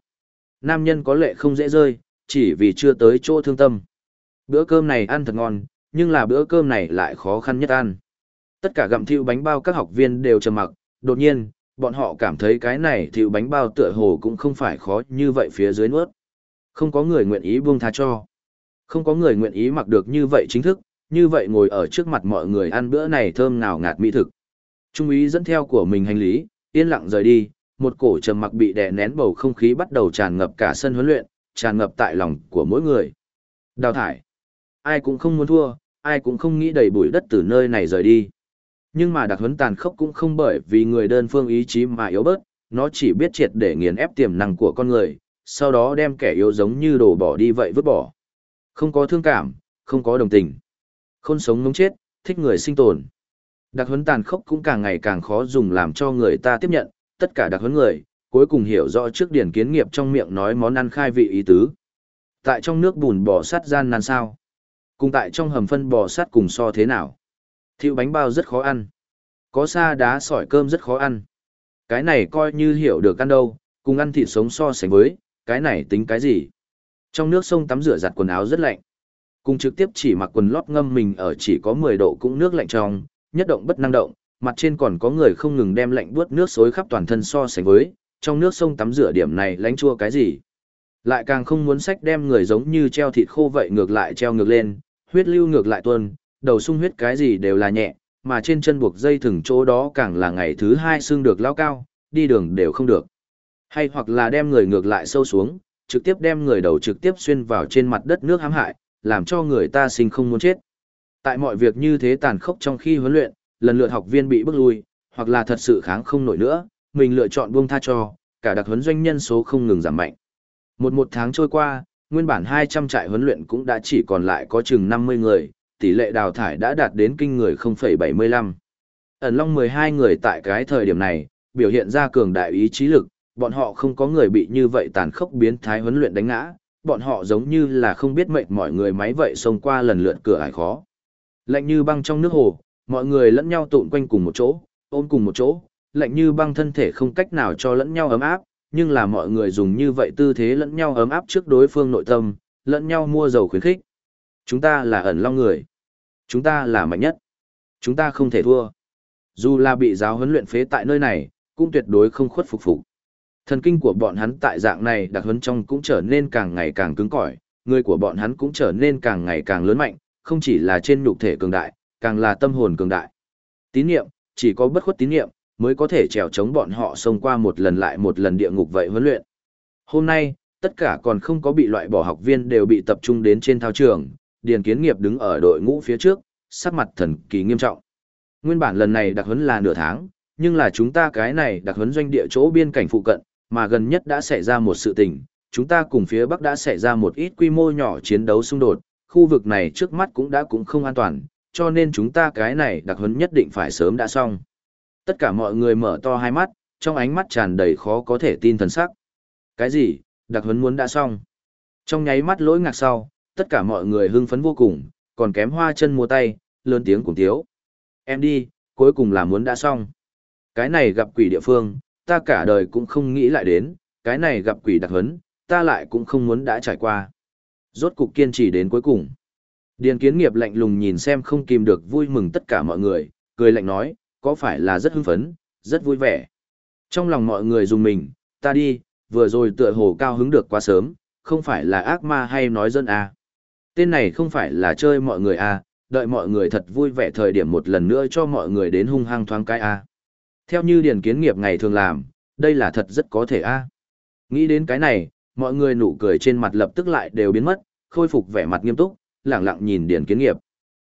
Nam nhân có lệ không dễ rơi, chỉ vì chưa tới chỗ thương tâm. Bữa cơm này ăn thật ngon, nhưng là bữa cơm này lại khó khăn nhất ăn. Tất cả gặm thiêu bánh bao các học viên đều trầm mặc, đột nhiên, bọn họ cảm thấy cái này thiêu bánh bao tựa hồ cũng không phải khó như vậy phía dưới nuốt. Không có người nguyện ý buông tha cho. Không có người nguyện ý mặc được như vậy chính thức, như vậy ngồi ở trước mặt mọi người ăn bữa này thơm ngào ngạt mỹ thực. Trung úy dẫn theo của mình hành lý, yên lặng rời đi, một cổ trầm mặc bị đè nén bầu không khí bắt đầu tràn ngập cả sân huấn luyện, tràn ngập tại lòng của mỗi người. Đào thải. Ai cũng không muốn thua, ai cũng không nghĩ đầy bụi đất từ nơi này rời đi. Nhưng mà đặc huấn tàn khốc cũng không bởi vì người đơn phương ý chí mà yếu bớt, nó chỉ biết triệt để nghiền ép tiềm năng của con người, sau đó đem kẻ yếu giống như đồ bỏ đi vậy vứt bỏ. Không có thương cảm, không có đồng tình. Khôn sống ngống chết, thích người sinh tồn. Đặc huấn tàn khốc cũng càng ngày càng khó dùng làm cho người ta tiếp nhận, tất cả đặc huấn người, cuối cùng hiểu rõ trước điển kiến nghiệp trong miệng nói món ăn khai vị ý tứ. Tại trong nước bùn bò sắt gian nan sao? Cùng tại trong hầm phân bò sắt cùng so thế nào? Thiệu bánh bao rất khó ăn. Có sa đá sỏi cơm rất khó ăn. Cái này coi như hiểu được ăn đâu, cùng ăn thịt sống so sánh với, cái này tính cái gì? Trong nước sông tắm rửa giặt quần áo rất lạnh. Cùng trực tiếp chỉ mặc quần lót ngâm mình ở chỉ có 10 độ cũng nước lạnh trong, nhất động bất năng động, mặt trên còn có người không ngừng đem lạnh buốt nước xối khắp toàn thân so sánh với, trong nước sông tắm rửa điểm này lánh chua cái gì. Lại càng không muốn sách đem người giống như treo thịt khô vậy ngược lại treo ngược lên, huyết lưu ngược lại tuôn, đầu sung huyết cái gì đều là nhẹ, mà trên chân buộc dây thừng chỗ đó càng là ngày thứ hai xương được lao cao, đi đường đều không được. Hay hoặc là đem người ngược lại sâu xuống, trực tiếp đem người đầu trực tiếp xuyên vào trên mặt đất nước hãm hại, làm cho người ta sinh không muốn chết. Tại mọi việc như thế tàn khốc trong khi huấn luyện, lần lượt học viên bị bức lui, hoặc là thật sự kháng không nổi nữa, mình lựa chọn buông tha cho, cả đặc huấn doanh nhân số không ngừng giảm mạnh. Một một tháng trôi qua, nguyên bản 200 trại huấn luyện cũng đã chỉ còn lại có chừng 50 người, tỷ lệ đào thải đã đạt đến kinh người 0,75. Ẩn Long 12 người tại cái thời điểm này, biểu hiện ra cường đại ý chí lực, bọn họ không có người bị như vậy tàn khốc biến thái huấn luyện đánh ngã, bọn họ giống như là không biết mệnh mọi người máy vậy xông qua lần lượt cửa ải khó. Lạnh như băng trong nước hồ, mọi người lẫn nhau tụn quanh cùng một chỗ, ôm cùng một chỗ, lạnh như băng thân thể không cách nào cho lẫn nhau ấm áp, nhưng là mọi người dùng như vậy tư thế lẫn nhau ấm áp trước đối phương nội tâm, lẫn nhau mua dầu khuyến khích. Chúng ta là ẩn long người. Chúng ta là mạnh nhất. Chúng ta không thể thua. Dù là bị giáo huấn luyện phế tại nơi này, cũng tuyệt đối không khuất phục phục. Thần kinh của bọn hắn tại dạng này đặc huấn trong cũng trở nên càng ngày càng cứng cỏi, người của bọn hắn cũng trở nên càng ngày càng lớn mạnh, không chỉ là trên nhục thể cường đại, càng là tâm hồn cường đại. Tín niệm, chỉ có bất khuất tín niệm mới có thể trèo chống bọn họ xông qua một lần lại một lần địa ngục vậy huấn luyện. Hôm nay, tất cả còn không có bị loại bỏ học viên đều bị tập trung đến trên thao trường, Điền Kiến Nghiệp đứng ở đội ngũ phía trước, sắc mặt thần kỳ nghiêm trọng. Nguyên bản lần này đặc huấn là nửa tháng, nhưng là chúng ta cái này đặc huấn doanh địa chỗ biên cảnh phụ cận, mà gần nhất đã xảy ra một sự tình, chúng ta cùng phía Bắc đã xảy ra một ít quy mô nhỏ chiến đấu xung đột, khu vực này trước mắt cũng đã cũng không an toàn, cho nên chúng ta cái này đặc huấn nhất định phải sớm đã xong. Tất cả mọi người mở to hai mắt, trong ánh mắt tràn đầy khó có thể tin thần sắc. Cái gì, đặc huấn muốn đã xong. Trong nháy mắt lỗi ngạc sau, tất cả mọi người hưng phấn vô cùng, còn kém hoa chân mua tay, lớn tiếng cùng thiếu. Em đi, cuối cùng là muốn đã xong. Cái này gặp quỷ địa phương, ta cả đời cũng không nghĩ lại đến, cái này gặp quỷ đặc huấn, ta lại cũng không muốn đã trải qua. Rốt cục kiên trì đến cuối cùng. Điền kiến nghiệp lạnh lùng nhìn xem không kìm được vui mừng tất cả mọi người, cười lạnh nói, có phải là rất hưng phấn, rất vui vẻ. Trong lòng mọi người dùng mình, ta đi, vừa rồi tựa hồ cao hứng được quá sớm, không phải là ác ma hay nói dân à. Tên này không phải là chơi mọi người à, đợi mọi người thật vui vẻ thời điểm một lần nữa cho mọi người đến hung hăng thoáng cái à. Theo như điển kiến nghiệp ngày thường làm, đây là thật rất có thể à. Nghĩ đến cái này, mọi người nụ cười trên mặt lập tức lại đều biến mất, khôi phục vẻ mặt nghiêm túc, lẳng lặng nhìn điển kiến nghiệp.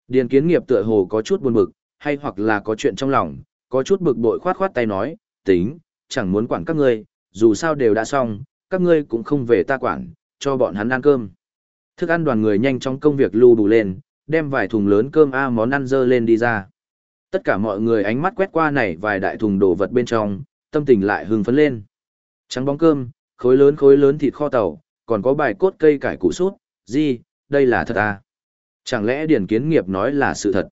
Điền kiến nghiệp tựa hồ có chút buồn bực, hay hoặc là có chuyện trong lòng, có chút bực bội khoát khoát tay nói, tính, chẳng muốn quản các ngươi, dù sao đều đã xong, các ngươi cũng không về ta quản, cho bọn hắn ăn cơm. Thức ăn đoàn người nhanh chóng công việc lưu đủ lên, đem vài thùng lớn cơm A món ăn dơ lên đi ra. Tất cả mọi người ánh mắt quét qua này vài đại thùng đồ vật bên trong, tâm tình lại hưng phấn lên. Trắng bóng cơm, khối lớn khối lớn thịt kho tàu, còn có bài cốt cây cải củ sút, gì, đây là thật à? Chẳng lẽ điển Kiến Nghiệp nói là sự thật?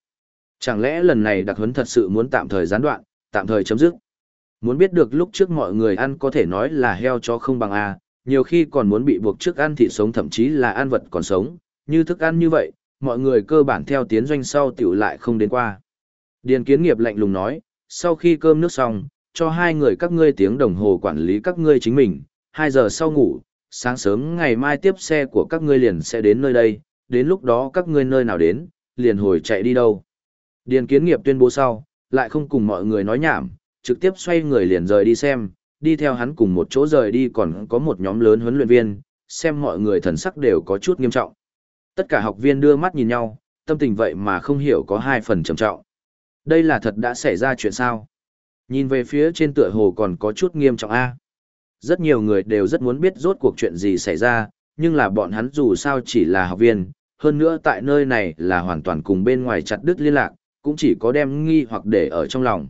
Chẳng lẽ lần này đặc huấn thật sự muốn tạm thời gián đoạn, tạm thời chấm dứt? Muốn biết được lúc trước mọi người ăn có thể nói là heo cho không bằng a, nhiều khi còn muốn bị buộc trước ăn thịt sống thậm chí là ăn vật còn sống, như thức ăn như vậy, mọi người cơ bản theo tiến doanh sau tiểu lại không đến qua. Điền kiến nghiệp lạnh lùng nói, sau khi cơm nước xong, cho hai người các ngươi tiếng đồng hồ quản lý các ngươi chính mình, hai giờ sau ngủ, sáng sớm ngày mai tiếp xe của các ngươi liền sẽ đến nơi đây, đến lúc đó các ngươi nơi nào đến, liền hồi chạy đi đâu. Điền kiến nghiệp tuyên bố sau, lại không cùng mọi người nói nhảm, trực tiếp xoay người liền rời đi xem, đi theo hắn cùng một chỗ rời đi còn có một nhóm lớn huấn luyện viên, xem mọi người thần sắc đều có chút nghiêm trọng. Tất cả học viên đưa mắt nhìn nhau, tâm tình vậy mà không hiểu có hai phần trầm trọng. Đây là thật đã xảy ra chuyện sao? Nhìn về phía trên tựa hồ còn có chút nghiêm trọng A. Rất nhiều người đều rất muốn biết rốt cuộc chuyện gì xảy ra, nhưng là bọn hắn dù sao chỉ là học viên, hơn nữa tại nơi này là hoàn toàn cùng bên ngoài chặt đứt liên lạc, cũng chỉ có đem nghi hoặc để ở trong lòng.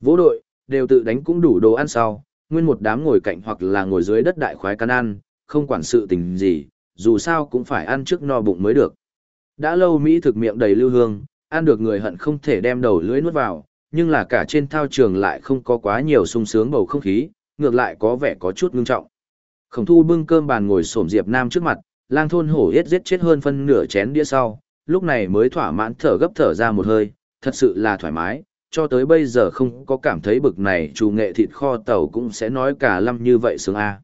Vỗ đội, đều tự đánh cũng đủ đồ ăn sau, nguyên một đám ngồi cạnh hoặc là ngồi dưới đất đại khoái can ăn, không quản sự tình gì, dù sao cũng phải ăn trước no bụng mới được. Đã lâu Mỹ thực miệng đầy lưu hương, ăn được người hận không thể đem đầu lưỡi nuốt vào, nhưng là cả trên thao trường lại không có quá nhiều sung sướng bầu không khí, ngược lại có vẻ có chút ngưng trọng. Khổng thu bưng cơm bàn ngồi xổm Diệp Nam trước mặt, lang thôn hổ yết giết chết hơn phân nửa chén đĩa sau, lúc này mới thỏa mãn thở gấp thở ra một hơi, thật sự là thoải mái, cho tới bây giờ không có cảm thấy bực này chủ nghệ thịt kho tàu cũng sẽ nói cả lâm như vậy sướng a.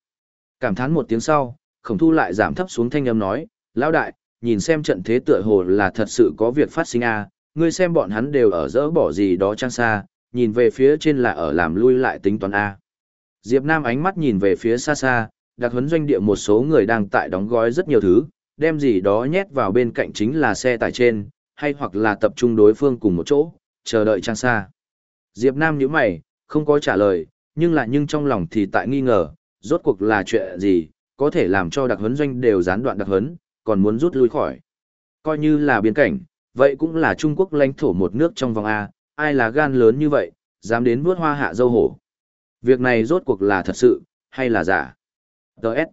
Cảm thán một tiếng sau, khổng thu lại giảm thấp xuống thanh âm nói, lão đại, nhìn xem trận thế tựa hồ là thật sự có việc phát sinh a, ngươi xem bọn hắn đều ở dỡ bỏ gì đó trang xa, nhìn về phía trên là ở làm lui lại tính toán a. Diệp Nam ánh mắt nhìn về phía xa xa, đặc huấn doanh địa một số người đang tại đóng gói rất nhiều thứ, đem gì đó nhét vào bên cạnh chính là xe tải trên, hay hoặc là tập trung đối phương cùng một chỗ, chờ đợi trang xa. Diệp Nam nhíu mày, không có trả lời, nhưng lại nhưng trong lòng thì tại nghi ngờ, rốt cuộc là chuyện gì, có thể làm cho đặc huấn doanh đều gián đoạn đặc huấn, còn muốn rút lui khỏi. Coi như là biên cảnh, vậy cũng là Trung Quốc lãnh thổ một nước trong vòng A, ai là gan lớn như vậy, dám đến vuốt hoa hạ dâu hổ. Việc này rốt cuộc là thật sự, hay là giả? Đợt.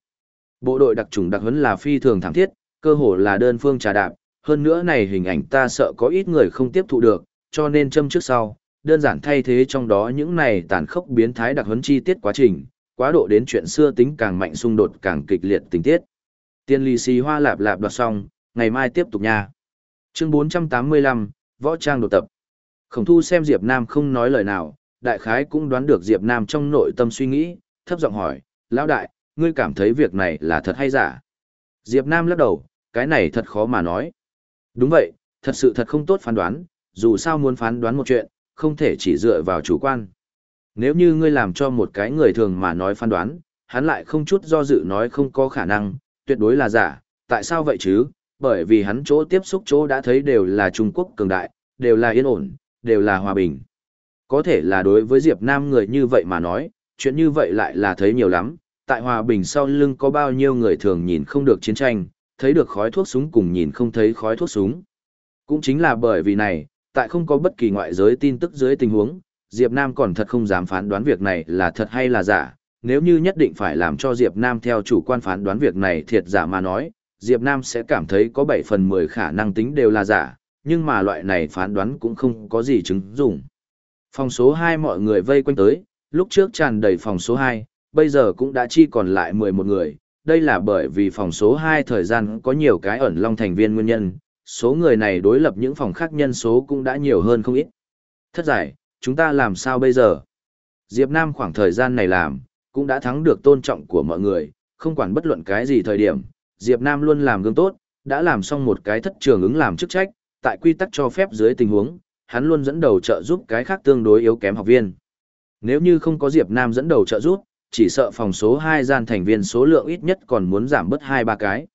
Bộ đội đặc trùng đặc huấn là phi thường thẳng thiết, cơ hồ là đơn phương trà đạp, hơn nữa này hình ảnh ta sợ có ít người không tiếp thụ được, cho nên châm trước sau, đơn giản thay thế trong đó những này tàn khốc biến thái đặc huấn chi tiết quá trình, quá độ đến chuyện xưa tính càng mạnh xung đột càng kịch liệt tình tiết. Tiên lì xì hoa lạp lạp đoạt xong, ngày mai tiếp tục nha. Chương 485, Võ Trang đột tập. Khổng thu xem Diệp Nam không nói lời nào, đại khái cũng đoán được Diệp Nam trong nội tâm suy nghĩ, thấp giọng hỏi, lão đại, ngươi cảm thấy việc này là thật hay giả? Diệp Nam lắc đầu, cái này thật khó mà nói. Đúng vậy, thật sự thật không tốt phán đoán, dù sao muốn phán đoán một chuyện, không thể chỉ dựa vào chủ quan. Nếu như ngươi làm cho một cái người thường mà nói phán đoán, hắn lại không chút do dự nói không có khả năng, tuyệt đối là giả, tại sao vậy chứ? Bởi vì hắn chỗ tiếp xúc chỗ đã thấy đều là Trung Quốc cường đại, đều là yên ổn, đều là hòa bình. Có thể là đối với Diệp Nam người như vậy mà nói, chuyện như vậy lại là thấy nhiều lắm, tại hòa bình sau lưng có bao nhiêu người thường nhìn không được chiến tranh, thấy được khói thuốc súng cùng nhìn không thấy khói thuốc súng. Cũng chính là bởi vì này, tại không có bất kỳ ngoại giới tin tức dưới tình huống, Diệp Nam còn thật không dám phán đoán việc này là thật hay là giả, nếu như nhất định phải làm cho Diệp Nam theo chủ quan phán đoán việc này thiệt giả mà nói, Diệp Nam sẽ cảm thấy có 7 phần 10 khả năng tính đều là giả, nhưng mà loại này phán đoán cũng không có gì chứng dụng. Phòng số 2 mọi người vây quanh tới, lúc trước tràn đầy phòng số 2, bây giờ cũng đã chi còn lại 11 người, đây là bởi vì phòng số 2 thời gian có nhiều cái ẩn long thành viên nguyên nhân, số người này đối lập những phòng khác nhân số cũng đã nhiều hơn không ít. Thất giải, chúng ta làm sao bây giờ? Diệp Nam khoảng thời gian này làm, cũng đã thắng được tôn trọng của mọi người, không quản bất luận cái gì thời điểm, Diệp Nam luôn làm gương tốt, đã làm xong một cái thất trường ứng làm chức trách, tại quy tắc cho phép dưới tình huống, hắn luôn dẫn đầu trợ giúp cái khác tương đối yếu kém học viên. Nếu như không có Diệp Nam dẫn đầu trợ giúp, chỉ sợ phòng số 2 gian thành viên số lượng ít nhất còn muốn giảm bớt 2-3 cái.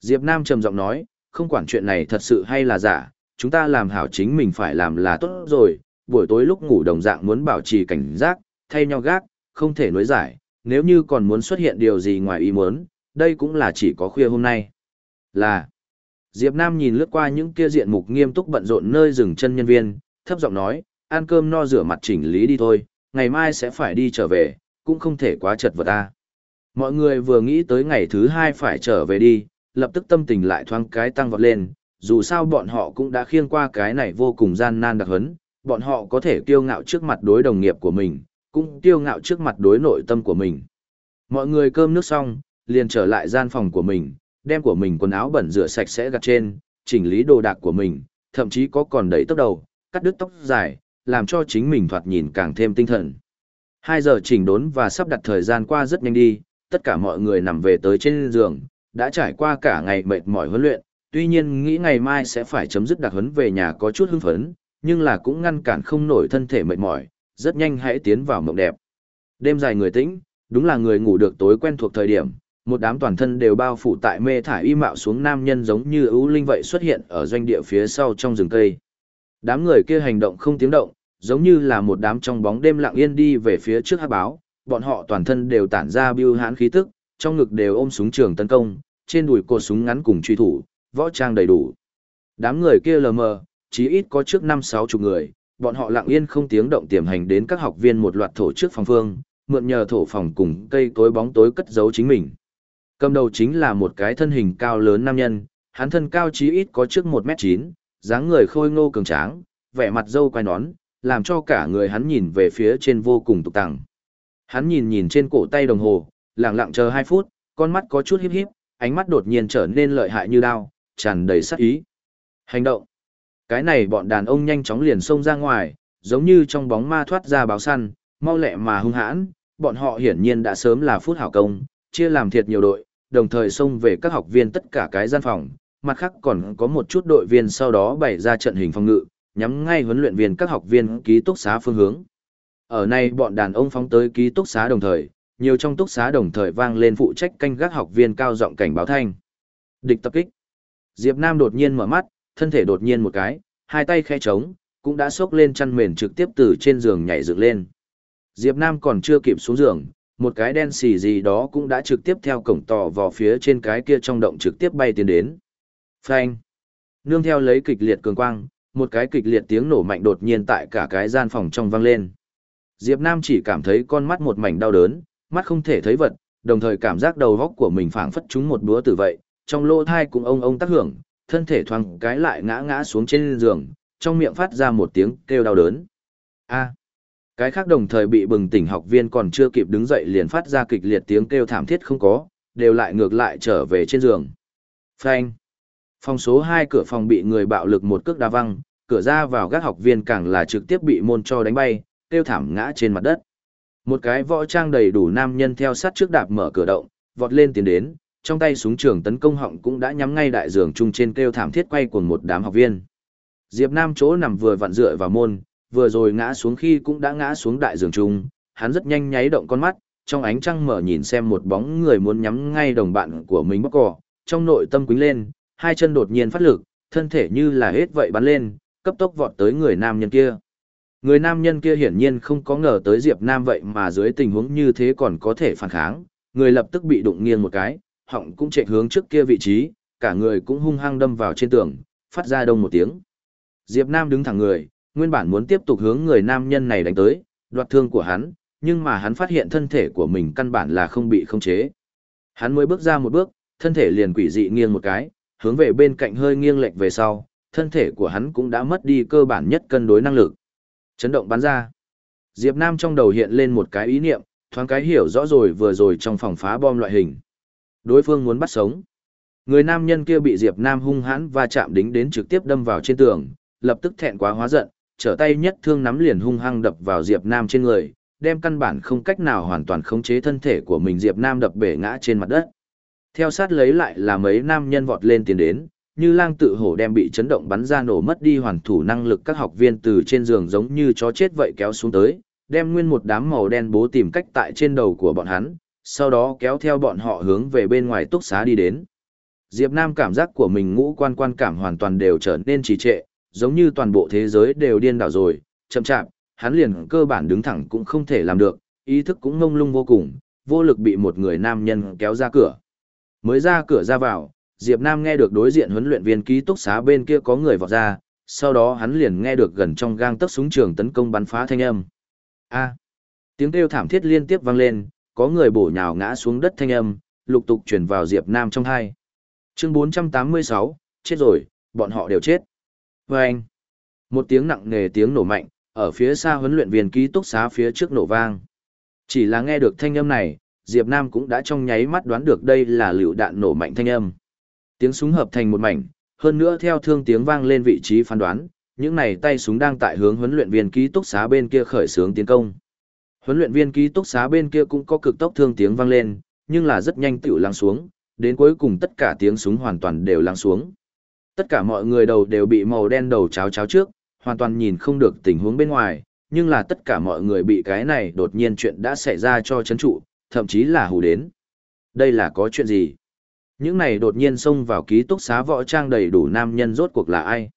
Diệp Nam trầm giọng nói, không quản chuyện này thật sự hay là giả, chúng ta làm hảo chính mình phải làm là tốt rồi, buổi tối lúc ngủ đồng dạng muốn bảo trì cảnh giác, thay nhau gác, không thể nối giải, nếu như còn muốn xuất hiện điều gì ngoài ý muốn, đây cũng là chỉ có khuya hôm nay. Là, Diệp Nam nhìn lướt qua những kia diện mục nghiêm túc bận rộn nơi dừng chân nhân viên, thấp giọng nói, ăn cơm no rửa mặt chỉnh lý đi thôi, ngày mai sẽ phải đi trở về, cũng không thể quá chật vật ta. Mọi người vừa nghĩ tới ngày thứ hai phải trở về đi, lập tức tâm tình lại thoáng cái tăng vọt lên, dù sao bọn họ cũng đã khiêng qua cái này vô cùng gian nan đặc hấn, bọn họ có thể kiêu ngạo trước mặt đối đồng nghiệp của mình, cũng kiêu ngạo trước mặt đối nội tâm của mình. Mọi người cơm nước xong, liền trở lại gian phòng của mình, đem của mình quần áo bẩn rửa sạch sẽ gặt trên, chỉnh lý đồ đạc của mình, thậm chí có còn đẩy tóc đầu, cắt đứt tóc dài, làm cho chính mình thoạt nhìn càng thêm tinh thần. 2 giờ chỉnh đốn và sắp đặt thời gian qua rất nhanh đi, tất cả mọi người nằm về tới trên giường, đã trải qua cả ngày mệt mỏi huấn luyện, tuy nhiên nghĩ ngày mai sẽ phải chấm dứt đặc huấn về nhà có chút hưng phấn, nhưng là cũng ngăn cản không nổi thân thể mệt mỏi, rất nhanh hãy tiến vào mộng đẹp. Đêm dài người tĩnh, đúng là người ngủ được tối quen thuộc thời điểm, một đám toàn thân đều bao phủ tại mê thải y mạo xuống nam nhân giống như ưu linh vậy xuất hiện ở doanh địa phía sau trong rừng cây. Đám người kia hành động không tiếng động, giống như là một đám trong bóng đêm lặng yên đi về phía trước hát báo, bọn họ toàn thân đều tản ra biêu hãn khí tức, trong ngực đều ôm súng trường tấn công, trên đùi cột súng ngắn cùng truy thủ, võ trang đầy đủ. Đám người kia lờ mờ, chí ít có trước năm sáu chục người, bọn họ lặng yên không tiếng động tiềm hành đến các học viên một loạt thổ trước phòng phương, mượn nhờ thổ phòng cùng cây tối bóng tối cất giấu chính mình. Cầm đầu chính là một cái thân hình cao lớn nam nhân, hắn thân cao chí ít có trước 1m9, dáng người khôi ngô cường tráng, vẻ mặt dâu quai nón, làm cho cả người hắn nhìn về phía trên vô cùng tục tằng. Hắn nhìn nhìn trên cổ tay đồng hồ, lặng lặng chờ 2 phút, con mắt có chút híp híp, ánh mắt đột nhiên trở nên lợi hại như đao, tràn đầy sát ý. Hành động. Cái này bọn đàn ông nhanh chóng liền xông ra ngoài, giống như trong bóng ma thoát ra báo săn, mau lẹ mà hung hãn, bọn họ hiển nhiên đã sớm là phút hảo công, chia làm thiệt nhiều đội, đồng thời xông về các học viên tất cả cái gian phòng, mặt khác còn có một chút đội viên sau đó bày ra trận hình phòng ngự, nhắm ngay huấn luyện viên các học viên ký túc xá phương hướng. Ở này bọn đàn ông phóng tới ký túc xá đồng thời, nhiều trong túc xá đồng thời vang lên phụ trách canh gác học viên cao giọng cảnh báo thanh. Địch tập kích. Diệp Nam đột nhiên mở mắt, thân thể đột nhiên một cái, hai tay khẽ trống, cũng đã sốc lên chăn mền trực tiếp từ trên giường nhảy dựng lên. Diệp Nam còn chưa kịp xuống giường, một cái đen xì gì đó cũng đã trực tiếp theo cổng tỏ vào phía trên cái kia trong động trực tiếp bay tiến đến. Phanh. Nương theo lấy kịch liệt cường quang, một cái kịch liệt tiếng nổ mạnh đột nhiên tại cả cái gian phòng trong vang lên. Diệp Nam chỉ cảm thấy con mắt một mảnh đau đớn, mắt không thể thấy vật, đồng thời cảm giác đầu góc của mình phảng phất trúng một búa tử vậy, trong lỗ thai cũng ông ông tác hưởng, thân thể thoáng cái lại ngã ngã xuống trên giường, trong miệng phát ra một tiếng kêu đau đớn. A. Cái khác đồng thời bị bừng tỉnh học viên còn chưa kịp đứng dậy liền phát ra kịch liệt tiếng kêu thảm thiết không có, đều lại ngược lại trở về trên giường. Phanh. Phòng số 2 cửa phòng bị người bạo lực một cước đá văng, cửa ra vào các học viên càng là trực tiếp bị môn cho đánh bay, kêu thảm ngã trên mặt đất. Một cái võ trang đầy đủ nam nhân theo sát trước đạp mở cửa động, vọt lên tiến đến, trong tay súng trường tấn công họng cũng đã nhắm ngay đại giường chung trên kêu thảm thiết quay cuồng một đám học viên. Diệp Nam chỗ nằm vừa vặn dựa vào môn, vừa rồi ngã xuống khi cũng đã ngã xuống đại giường chung, hắn rất nhanh nháy động con mắt, trong ánh trăng mở nhìn xem một bóng người muốn nhắm ngay đồng bạn của mình bóc cỏ, trong nội tâm quính lên, hai chân đột nhiên phát lực, thân thể như là hết vậy bắn lên, cấp tốc vọt tới người nam nhân kia. Người nam nhân kia hiển nhiên không có ngờ tới Diệp Nam vậy mà dưới tình huống như thế còn có thể phản kháng, người lập tức bị đụng nghiêng một cái, họng cũng chạy hướng trước kia vị trí, cả người cũng hung hăng đâm vào trên tường, phát ra đông một tiếng. Diệp Nam đứng thẳng người, Nguyên bản muốn tiếp tục hướng người nam nhân này đánh tới, đoạt thương của hắn, nhưng mà hắn phát hiện thân thể của mình căn bản là không bị khống chế. Hắn mới bước ra một bước, thân thể liền quỷ dị nghiêng một cái, hướng về bên cạnh hơi nghiêng lệch về sau, thân thể của hắn cũng đã mất đi cơ bản nhất cân đối năng lực. Chấn động bắn ra. Diệp Nam trong đầu hiện lên một cái ý niệm, thoáng cái hiểu rõ rồi vừa rồi trong phòng phá bom loại hình. Đối phương muốn bắt sống. Người nam nhân kia bị Diệp Nam hung hãn và chạm đính đến trực tiếp đâm vào trên tường, lập tức thẹn quá hóa giận, trở tay nhất thương nắm liền hung hăng đập vào Diệp Nam trên người, đem căn bản không cách nào hoàn toàn khống chế thân thể của mình Diệp Nam đập bể ngã trên mặt đất. Theo sát lấy lại là mấy nam nhân vọt lên tiến đến, như lang tự hổ đem bị chấn động bắn ra nổ mất đi hoàn thủ năng lực các học viên từ trên giường giống như chó chết vậy kéo xuống tới, đem nguyên một đám màu đen bố tìm cách tại trên đầu của bọn hắn, sau đó kéo theo bọn họ hướng về bên ngoài túc xá đi đến. Diệp Nam cảm giác của mình ngũ quan quan cảm hoàn toàn đều trở nên trì trệ, giống như toàn bộ thế giới đều điên đảo rồi, chậm chạp, hắn liền cơ bản đứng thẳng cũng không thể làm được, ý thức cũng ngông lung vô cùng, vô lực bị một người nam nhân kéo ra cửa. Mới ra cửa ra vào, Diệp Nam nghe được đối diện huấn luyện viên ký túc xá bên kia có người vọt ra, sau đó hắn liền nghe được gần trong gang tấc súng trường tấn công bắn phá thanh âm. A. Tiếng kêu thảm thiết liên tiếp vang lên, có người bổ nhào ngã xuống đất thanh âm, lục tục truyền vào Diệp Nam trong hai. Chương 486, chết rồi, bọn họ đều chết. Và anh. Một tiếng nặng nề tiếng nổ mạnh, ở phía xa huấn luyện viên ký túc xá phía trước nổ vang. Chỉ là nghe được thanh âm này, Diệp Nam cũng đã trong nháy mắt đoán được đây là liều đạn nổ mạnh thanh âm. Tiếng súng hợp thành một mảnh, hơn nữa theo thương tiếng vang lên vị trí phán đoán, những này tay súng đang tại hướng huấn luyện viên ký túc xá bên kia khởi xướng tiến công. Huấn luyện viên ký túc xá bên kia cũng có cực tốc thương tiếng vang lên, nhưng là rất nhanh tiểu lắng xuống, đến cuối cùng tất cả tiếng súng hoàn toàn đều lắng xuống. Tất cả mọi người đầu đều bị màu đen đầu cháo cháo trước, hoàn toàn nhìn không được tình huống bên ngoài, nhưng là tất cả mọi người bị cái này đột nhiên chuyện đã xảy ra cho chấn trụ, thậm chí là hù đến. Đây là có chuyện gì? Những này đột nhiên xông vào ký túc xá võ trang đầy đủ nam nhân rốt cuộc là ai?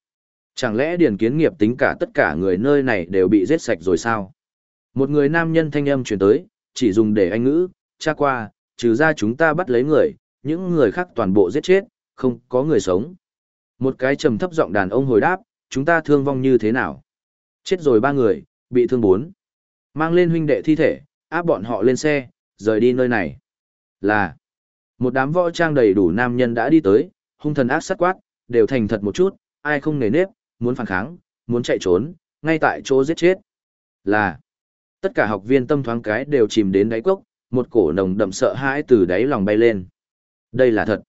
Chẳng lẽ điển kiến nghiệp tính cả tất cả người nơi này đều bị giết sạch rồi sao? Một người nam nhân thanh âm truyền tới, chỉ dùng để anh ngữ, cha qua, trừ ra chúng ta bắt lấy người, những người khác toàn bộ giết chết, không có người sống. Một cái trầm thấp giọng đàn ông hồi đáp, chúng ta thương vong như thế nào? Chết rồi ba người, bị thương bốn. Mang lên huynh đệ thi thể, áp bọn họ lên xe, rời đi nơi này. Là, một đám võ trang đầy đủ nam nhân đã đi tới, hung thần ác sát quát, đều thành thật một chút, ai không nề nếp, muốn phản kháng, muốn chạy trốn, ngay tại chỗ giết chết. Là, tất cả học viên tâm thoáng cái đều chìm đến đáy cốc, một cổ nồng đậm sợ hãi từ đáy lòng bay lên. Đây là thật.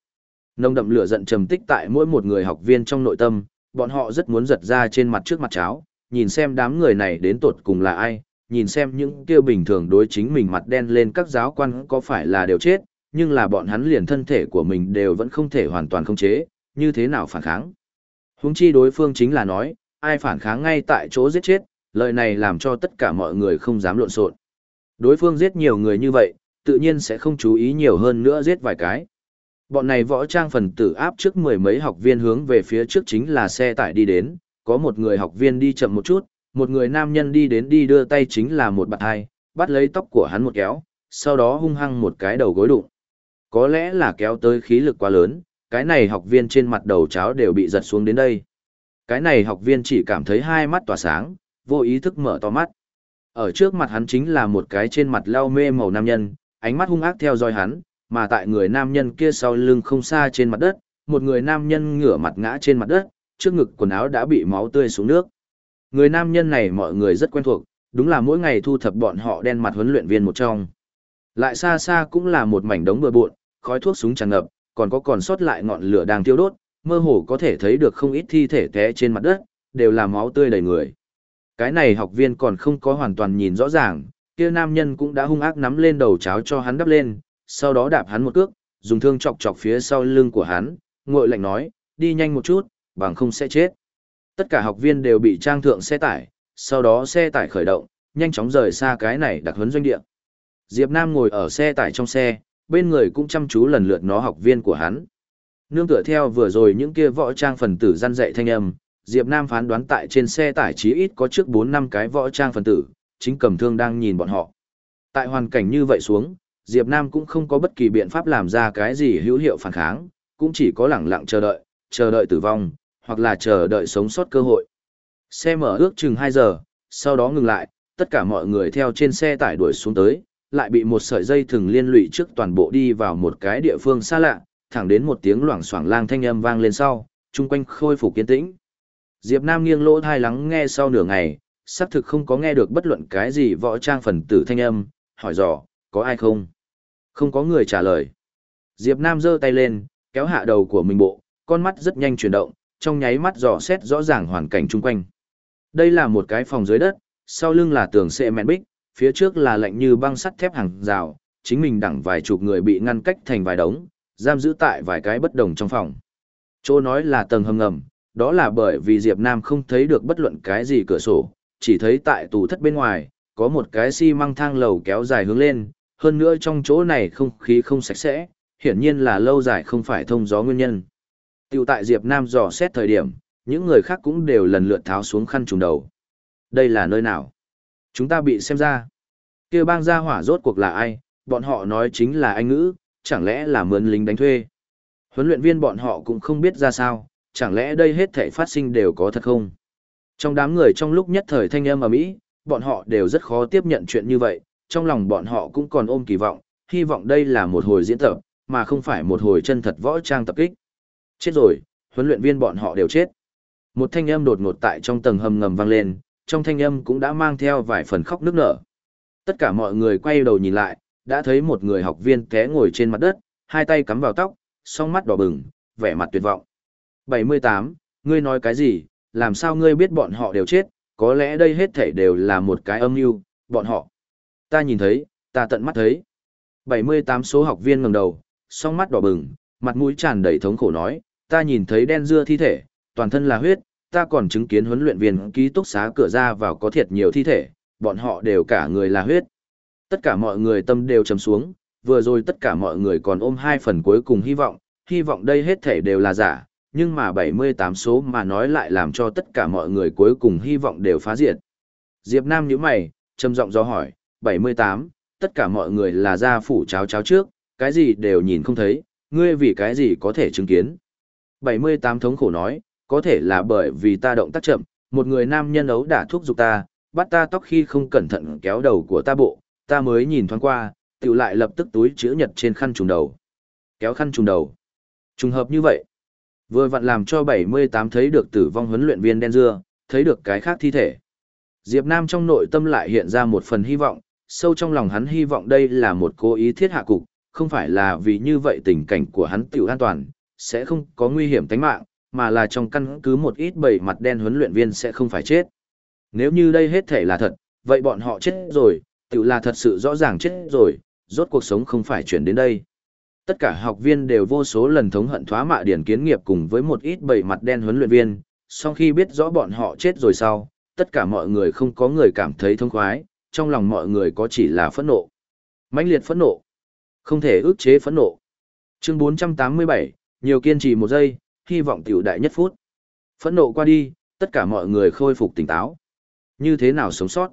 Nồng đậm lửa giận trầm tích tại mỗi một người học viên trong nội tâm, bọn họ rất muốn giật ra trên mặt trước mặt cháo, nhìn xem đám người này đến tột cùng là ai, nhìn xem những kêu bình thường đối chính mình mặt đen lên các giáo quan có phải là đều chết, nhưng là bọn hắn liền thân thể của mình đều vẫn không thể hoàn toàn khống chế, như thế nào phản kháng. Huống chi đối phương chính là nói, ai phản kháng ngay tại chỗ giết chết, lời này làm cho tất cả mọi người không dám lộn xộn. Đối phương giết nhiều người như vậy, tự nhiên sẽ không chú ý nhiều hơn nữa giết vài cái. Bọn này võ trang phần tử áp trước mười mấy học viên hướng về phía trước chính là xe tải đi đến, có một người học viên đi chậm một chút, một người nam nhân đi đến đi đưa tay chính là một bạn hai, bắt lấy tóc của hắn một kéo, sau đó hung hăng một cái đầu gối đụng. Có lẽ là kéo tới khí lực quá lớn, cái này học viên trên mặt đầu cháo đều bị giật xuống đến đây. Cái này học viên chỉ cảm thấy hai mắt tỏa sáng, vô ý thức mở to mắt. Ở trước mặt hắn chính là một cái trên mặt lau mê màu nam nhân, ánh mắt hung ác theo dõi hắn, mà tại người nam nhân kia sau lưng không xa trên mặt đất, một người nam nhân ngửa mặt ngã trên mặt đất, trước ngực quần áo đã bị máu tươi xuống nước. Người nam nhân này mọi người rất quen thuộc, đúng là mỗi ngày thu thập bọn họ đen mặt huấn luyện viên một trong. Lại xa xa cũng là một mảnh đống bừa bộn, khói thuốc súng tràn ngập, còn có còn sót lại ngọn lửa đang thiêu đốt, mơ hồ có thể thấy được không ít thi thể té trên mặt đất, đều là máu tươi đầy người. Cái này học viên còn không có hoàn toàn nhìn rõ ràng, kia nam nhân cũng đã hung ác nắm lên đầu cháo cho hắn đắp lên, sau đó đạp hắn một cước, dùng thương chọc chọc phía sau lưng của hắn, ngội lạnh nói, đi nhanh một chút, bằng không sẽ chết. Tất cả học viên đều bị trang thượng xe tải, sau đó xe tải khởi động, nhanh chóng rời xa cái này đặc huấn doanh địa. Diệp Nam ngồi ở xe tải trong xe, bên người cũng chăm chú lần lượt nó học viên của hắn. Nương tựa theo vừa rồi những kia võ trang phần tử gian dạy thanh âm, Diệp Nam phán đoán tại trên xe tải chí ít có trước 4 năm cái võ trang phần tử, chính cầm thương đang nhìn bọn họ. Tại hoàn cảnh như vậy xuống, Diệp Nam cũng không có bất kỳ biện pháp làm ra cái gì hữu hiệu phản kháng, cũng chỉ có lẳng lặng chờ đợi, chờ đợi tử vong, hoặc là chờ đợi sống sót cơ hội. Xe mở ước chừng 2 giờ, sau đó ngừng lại, tất cả mọi người theo trên xe tải đuổi xuống tới, lại bị một sợi dây thừng liên lụy trước toàn bộ đi vào một cái địa phương xa lạ, thẳng đến một tiếng loảng xoảng lang thanh âm vang lên sau, chung quanh khôi phục kiên tĩnh. Diệp Nam nghiêng lỗ tai lắng nghe sau nửa ngày, xác thực không có nghe được bất luận cái gì võ trang phần tử thanh âm, hỏi dò, có ai không? Không có người trả lời. Diệp Nam giơ tay lên, kéo hạ đầu của mình bộ, con mắt rất nhanh chuyển động, trong nháy mắt dò xét rõ ràng hoàn cảnh chung quanh. Đây là một cái phòng dưới đất, sau lưng là tường xệ mẹn bích, phía trước là lạnh như băng sắt thép hàng rào, chính mình đẳng vài chục người bị ngăn cách thành vài đống, giam giữ tại vài cái bất đồng trong phòng. Chỗ nói là tầng hầm ngầm, đó là bởi vì Diệp Nam không thấy được bất luận cái gì cửa sổ, chỉ thấy tại tủ thất bên ngoài, có một cái xi măng thang lầu kéo dài hướng lên, hơn nữa trong chỗ này không khí không sạch sẽ, hiển nhiên là lâu dài không phải thông gió nguyên nhân. Tiểu tại Diệp Nam dò xét thời điểm, những người khác cũng đều lần lượt tháo xuống khăn trùng đầu. Đây là nơi nào? Chúng ta bị xem ra. kia bang gia hỏa rốt cuộc là ai? Bọn họ nói chính là anh ngữ, chẳng lẽ là mướn lính đánh thuê? Huấn luyện viên bọn họ cũng không biết ra sao, chẳng lẽ đây hết thảy phát sinh đều có thật không? Trong đám người trong lúc nhất thời thanh âm ở Mỹ, bọn họ đều rất khó tiếp nhận chuyện như vậy, trong lòng bọn họ cũng còn ôm kỳ vọng, hy vọng đây là một hồi diễn tập, mà không phải một hồi chân thật võ trang tập kích. Chết rồi, huấn luyện viên bọn họ đều chết. Một thanh âm đột ngột tại trong tầng hầm ngầm vang lên, trong thanh âm cũng đã mang theo vài phần khóc nức nở. Tất cả mọi người quay đầu nhìn lại, đã thấy một người học viên té ngồi trên mặt đất, hai tay cắm vào tóc, song mắt đỏ bừng, vẻ mặt tuyệt vọng. 78, ngươi nói cái gì, làm sao ngươi biết bọn họ đều chết, có lẽ đây hết thảy đều là một cái âm mưu, bọn họ. Ta nhìn thấy, ta tận mắt thấy. 78 số học viên ngẩng đầu, song mắt đỏ bừng, mặt mũi tràn đầy thống khổ nói, ta nhìn thấy đen dưa thi thể, toàn thân là huyết, ta còn chứng kiến huấn luyện viên ký túc xá cửa ra vào có thiệt nhiều thi thể, bọn họ đều cả người là huyết. Tất cả mọi người tâm đều trầm xuống, vừa rồi tất cả mọi người còn ôm hai phần cuối cùng hy vọng, hy vọng đây hết thể đều là giả, nhưng mà 78 số mà nói lại làm cho tất cả mọi người cuối cùng hy vọng đều phá diệt. Diệp Nam nhíu mày, trầm giọng do hỏi, 78, tất cả mọi người là gia phủ cháo cháo trước, cái gì đều nhìn không thấy, ngươi vì cái gì có thể chứng kiến. 78 thống khổ nói, có thể là bởi vì ta động tác chậm, một người nam nhân ấu đã thúc giục ta, bắt ta tóc khi không cẩn thận kéo đầu của ta bộ, ta mới nhìn thoáng qua, tiểu lại lập tức túi chữ nhật trên khăn trùng đầu. Kéo khăn trùng đầu. Trùng hợp như vậy. Vừa vặn làm cho 78 thấy được tử vong huấn luyện viên đen dưa, thấy được cái khác thi thể. Diệp Nam trong nội tâm lại hiện ra một phần hy vọng, sâu trong lòng hắn hy vọng đây là một cố ý thiết hạ cục, không phải là vì như vậy tình cảnh của hắn tiểu an toàn, sẽ không có nguy hiểm tính mạng, mà là trong căn cứ một ít bầy mặt đen huấn luyện viên sẽ không phải chết. Nếu như đây hết thể là thật, vậy bọn họ chết rồi, tiểu là thật sự rõ ràng chết rồi, rốt cuộc sống không phải chuyển đến đây. Tất cả học viên đều vô số lần thống hận thoá mạ điển kiến nghiệp cùng với một ít bầy mặt đen huấn luyện viên, sau khi biết rõ bọn họ chết rồi sau, tất cả mọi người không có người cảm thấy thông khoái, trong lòng mọi người có chỉ là phẫn nộ. mãnh liệt phẫn nộ. Không thể ức chế phẫn nộ. Chương 487, nhiều kiên trì một giây, hy vọng tiểu đại nhất phút. Phẫn nộ qua đi, tất cả mọi người khôi phục tỉnh táo. Như thế nào sống sót?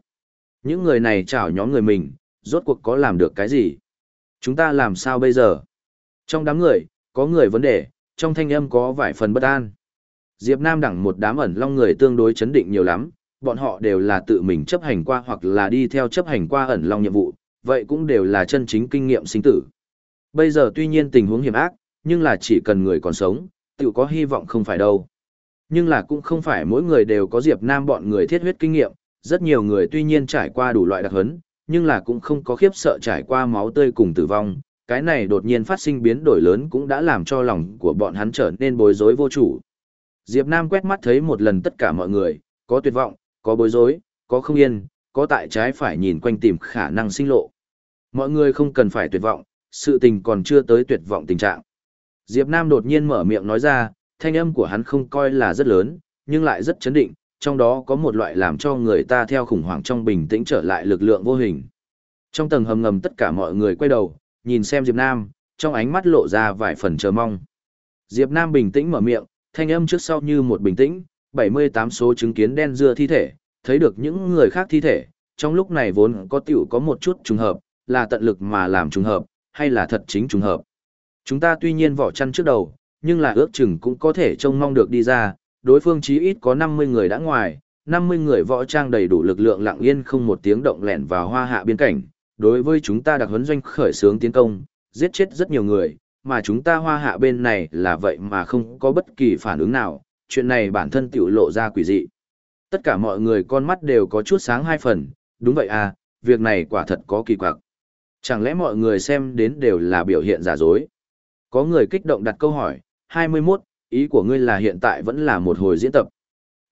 Những người này chảo nhóm người mình, rốt cuộc có làm được cái gì? Chúng ta làm sao bây giờ? Trong đám người, có người vấn đề, trong thanh âm có vài phần bất an. Diệp Nam đẳng một đám ẩn long người tương đối chấn định nhiều lắm, bọn họ đều là tự mình chấp hành qua hoặc là đi theo chấp hành qua ẩn long nhiệm vụ, vậy cũng đều là chân chính kinh nghiệm sinh tử. Bây giờ tuy nhiên tình huống hiểm ác, nhưng là chỉ cần người còn sống, tự có hy vọng không phải đâu. Nhưng là cũng không phải mỗi người đều có Diệp Nam bọn người thiết huyết kinh nghiệm, rất nhiều người tuy nhiên trải qua đủ loại đặc hấn, nhưng là cũng không có khiếp sợ trải qua máu tươi cùng tử vong. Cái này đột nhiên phát sinh biến đổi lớn cũng đã làm cho lòng của bọn hắn trở nên bối rối vô chủ. Diệp Nam quét mắt thấy một lần tất cả mọi người, có tuyệt vọng, có bối rối, có không yên, có tại trái phải nhìn quanh tìm khả năng sinh lộ. Mọi người không cần phải tuyệt vọng, sự tình còn chưa tới tuyệt vọng tình trạng. Diệp Nam đột nhiên mở miệng nói ra, thanh âm của hắn không coi là rất lớn, nhưng lại rất chấn định, trong đó có một loại làm cho người ta theo khủng hoảng trong bình tĩnh trở lại lực lượng vô hình. Trong tầng hầm ngầm tất cả mọi người quay đầu, nhìn xem Diệp Nam, trong ánh mắt lộ ra vài phần chờ mong. Diệp Nam bình tĩnh mở miệng, thanh âm trước sau như một bình tĩnh, 78 số chứng kiến đen dưa thi thể, thấy được những người khác thi thể, trong lúc này vốn có tiểu có một chút trùng hợp, là tận lực mà làm trùng hợp, hay là thật chính trùng hợp. Chúng ta tuy nhiên vỏ chăn trước đầu, nhưng là ước chừng cũng có thể trông mong được đi ra, đối phương chí ít có 50 người đã ngoài, 50 người võ trang đầy đủ lực lượng lặng yên không một tiếng động lẻn vào hoa hạ biên cảnh, đối với chúng ta đặc huấn doanh khởi xướng tiến công, giết chết rất nhiều người, mà chúng ta hoa hạ bên này là vậy mà không có bất kỳ phản ứng nào, chuyện này bản thân tiểu lộ ra quỷ dị. Tất cả mọi người con mắt đều có chút sáng hai phần, đúng vậy à, việc này quả thật có kỳ quặc. Chẳng lẽ mọi người xem đến đều là biểu hiện giả dối? Có người kích động đặt câu hỏi, 21, ý của ngươi là hiện tại vẫn là một hồi diễn tập.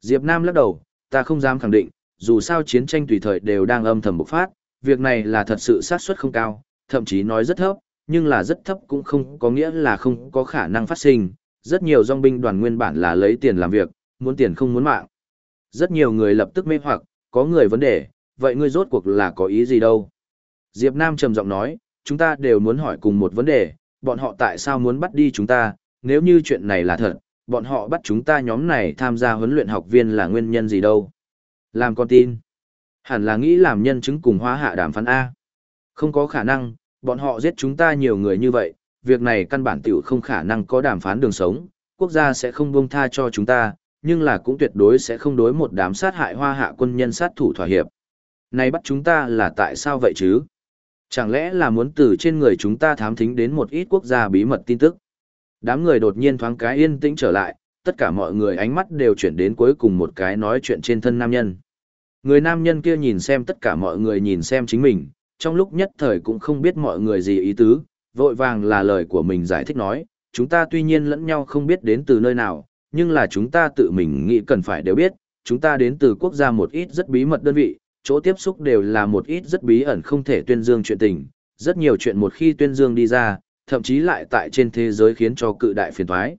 Diệp Nam lắc đầu, ta không dám khẳng định, dù sao chiến tranh tùy thời đều đang âm thầm bộc phát, việc này là thật sự sát suất không cao, thậm chí nói rất thấp, nhưng là rất thấp cũng không có nghĩa là không có khả năng phát sinh. Rất nhiều dòng binh đoàn nguyên bản là lấy tiền làm việc, muốn tiền không muốn mạng. Rất nhiều người lập tức mê hoặc, có người vấn đề, vậy ngươi rốt cuộc là có ý gì đâu? Diệp Nam trầm giọng nói, chúng ta đều muốn hỏi cùng một vấn đề, bọn họ tại sao muốn bắt đi chúng ta, nếu như chuyện này là thật, bọn họ bắt chúng ta nhóm này tham gia huấn luyện học viên là nguyên nhân gì đâu? Làm con tin. Hẳn là nghĩ làm nhân chứng cùng hóa hạ đàm phán A. Không có khả năng, bọn họ giết chúng ta nhiều người như vậy, việc này căn bản tiểu không khả năng có đàm phán đường sống, quốc gia sẽ không buông tha cho chúng ta, nhưng là cũng tuyệt đối sẽ không đối một đám sát hại hoa hạ quân nhân sát thủ thỏa hiệp. Này bắt chúng ta là tại sao vậy chứ? Chẳng lẽ là muốn từ trên người chúng ta thám thính đến một ít quốc gia bí mật tin tức? Đám người đột nhiên thoáng cái yên tĩnh trở lại, tất cả mọi người ánh mắt đều chuyển đến cuối cùng một cái nói chuyện trên thân nam nhân. Người nam nhân kia nhìn xem tất cả mọi người nhìn xem chính mình, trong lúc nhất thời cũng không biết mọi người gì ý tứ, vội vàng là lời của mình giải thích nói, chúng ta tuy nhiên lẫn nhau không biết đến từ nơi nào, nhưng là chúng ta tự mình nghĩ cần phải đều biết, chúng ta đến từ quốc gia một ít rất bí mật đơn vị, chỗ tiếp xúc đều là một ít rất bí ẩn không thể tuyên dương chuyện tình, rất nhiều chuyện một khi tuyên dương đi ra, thậm chí lại tại trên thế giới khiến cho cự đại phiền thoái.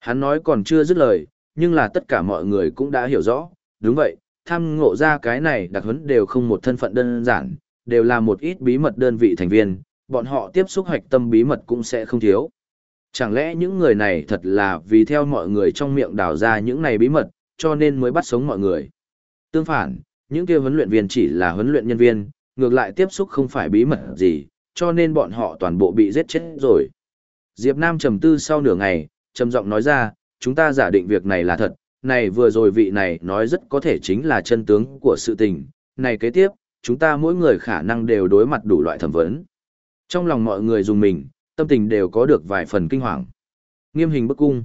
Hắn nói còn chưa dứt lời, nhưng là tất cả mọi người cũng đã hiểu rõ, đúng vậy, tham ngộ ra cái này đặc huấn đều không một thân phận đơn giản, đều là một ít bí mật đơn vị thành viên, bọn họ tiếp xúc hạch tâm bí mật cũng sẽ không thiếu. Chẳng lẽ những người này thật là vì theo mọi người trong miệng đào ra những này bí mật, cho nên mới bắt sống mọi người. Tương phản, những kia huấn luyện viên chỉ là huấn luyện nhân viên, ngược lại tiếp xúc không phải bí mật gì, cho nên bọn họ toàn bộ bị giết chết rồi. Diệp Nam trầm tư sau nửa ngày, trầm giọng nói ra, chúng ta giả định việc này là thật, này vừa rồi vị này nói rất có thể chính là chân tướng của sự tình, này kế tiếp, chúng ta mỗi người khả năng đều đối mặt đủ loại thẩm vấn. Trong lòng mọi người dùng mình, tâm tình đều có được vài phần kinh hoàng. Nghiêm hình bức cung.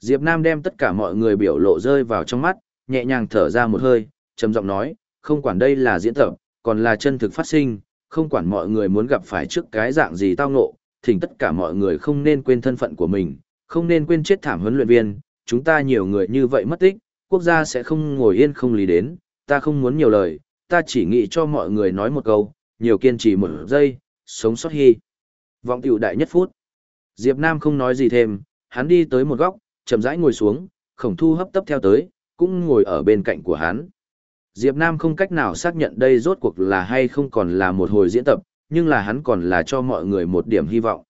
Diệp Nam đem tất cả mọi người biểu lộ rơi vào trong mắt, nhẹ nhàng thở ra một hơi, trầm giọng nói, không quản đây là diễn tập, còn là chân thực phát sinh, không quản mọi người muốn gặp phải trước cái dạng gì tao ngộ, thỉnh tất cả mọi người không nên quên thân phận của mình, không nên quên chết thảm huấn luyện viên, chúng ta nhiều người như vậy mất tích, quốc gia sẽ không ngồi yên không lý đến, ta không muốn nhiều lời, ta chỉ nghĩ cho mọi người nói một câu, nhiều kiên trì một giây, sống sót hy. Vọng tiểu đại nhất phút. Diệp Nam không nói gì thêm, hắn đi tới một góc, chậm rãi ngồi xuống, khổng thu hấp tấp theo tới, cũng ngồi ở bên cạnh của hắn. Diệp Nam không cách nào xác nhận đây rốt cuộc là hay không còn là một hồi diễn tập, nhưng là hắn còn là cho mọi người một điểm hy vọng.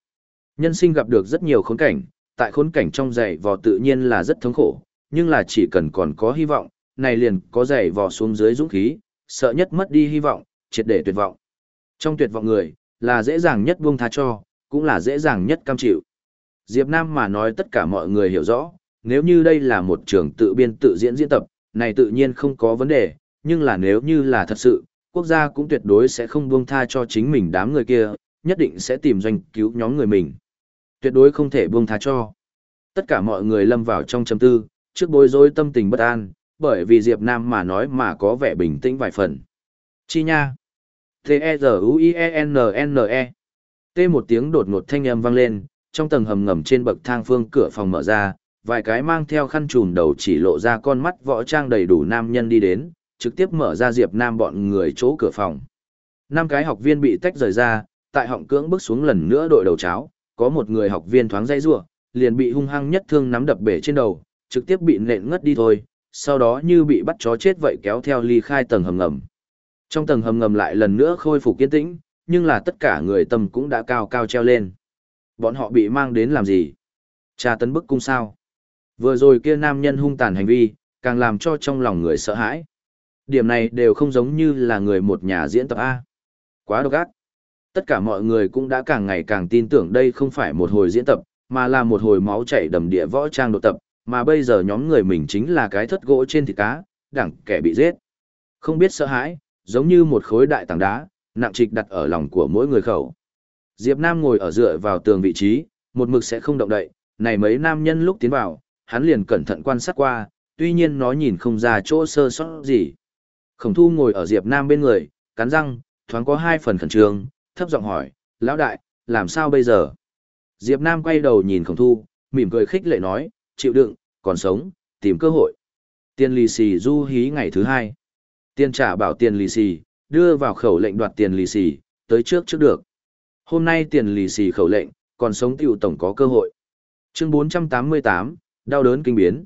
Nhân sinh gặp được rất nhiều khốn cảnh, tại khốn cảnh trong dày vò tự nhiên là rất thống khổ, nhưng là chỉ cần còn có hy vọng, này liền có dày vò xuống dưới dũng khí, sợ nhất mất đi hy vọng, triệt để tuyệt vọng. Trong tuyệt vọng người, là dễ dàng nhất buông tha cho, cũng là dễ dàng nhất cam chịu. Diệp Nam mà nói tất cả mọi người hiểu rõ, nếu như đây là một trường tự biên tự diễn diễn tập, này tự nhiên không có vấn đề, nhưng là nếu như là thật sự, quốc gia cũng tuyệt đối sẽ không buông tha cho chính mình đám người kia, nhất định sẽ tìm doanh cứu nhóm người mình. Tuyệt đối không thể buông tha cho. Tất cả mọi người lâm vào trong trầm tư, trước bối rối tâm tình bất an, bởi vì Diệp Nam mà nói mà có vẻ bình tĩnh vài phần. Chi nha. T-E-Z-U-I-E-N-N-E. T một tiếng đột ngột thanh âm vang lên, trong tầng hầm ngầm trên bậc thang phương cửa phòng mở ra, vài cái mang theo khăn trùm đầu chỉ lộ ra con mắt võ trang đầy đủ nam nhân đi đến, trực tiếp mở ra Diệp Nam bọn người chỗ cửa phòng. Năm cái học viên bị tách rời ra, tại họng cưỡng bước xuống lần nữa đội đầu cháo, có một người học viên thoáng dây rủa, liền bị hung hăng nhất thương nắm đập bể trên đầu, trực tiếp bị nện ngất đi thôi, sau đó như bị bắt chó chết vậy kéo theo ly khai tầng hầm ngầm. Trong tầng hầm ngầm lại lần nữa khôi phục kiên tĩnh, nhưng là tất cả người tâm cũng đã cao cao treo lên. Bọn họ bị mang đến làm gì? cha tấn bức cung sao? Vừa rồi kia nam nhân hung tàn hành vi, càng làm cho trong lòng người sợ hãi. Điểm này đều không giống như là người một nhà diễn tập A. Quá độc ác. Tất cả mọi người cũng đã càng ngày càng tin tưởng đây không phải một hồi diễn tập, mà là một hồi máu chảy đầm địa võ trang độ tập, mà bây giờ nhóm người mình chính là cái thất gỗ trên thịt cá, đẳng kẻ bị giết. Không biết sợ hãi, giống như một khối đại tảng đá, nặng trịch đặt ở lòng của mỗi người khẩu. Diệp Nam ngồi ở dựa vào tường vị trí, một mực sẽ không động đậy, này mấy nam nhân lúc tiến vào, hắn liền cẩn thận quan sát qua, tuy nhiên nó nhìn không ra chỗ sơ sót gì. Khổng thu ngồi ở Diệp Nam bên người, cắn răng, thoáng có hai phần khẩn trương, thấp giọng hỏi, lão đại, làm sao bây giờ? Diệp Nam quay đầu nhìn khổng thu, mỉm cười khích lệ nói, chịu đựng, còn sống, tìm cơ hội. Tiên lì xì du hí ngày thứ hai. Tiền trả bảo tiền lì xì, đưa vào khẩu lệnh đoạt tiền lì xì, tới trước trước được. Hôm nay tiền lì xì khẩu lệnh, còn sống tiểu tổng có cơ hội. Chương 488, đau đớn kinh biến.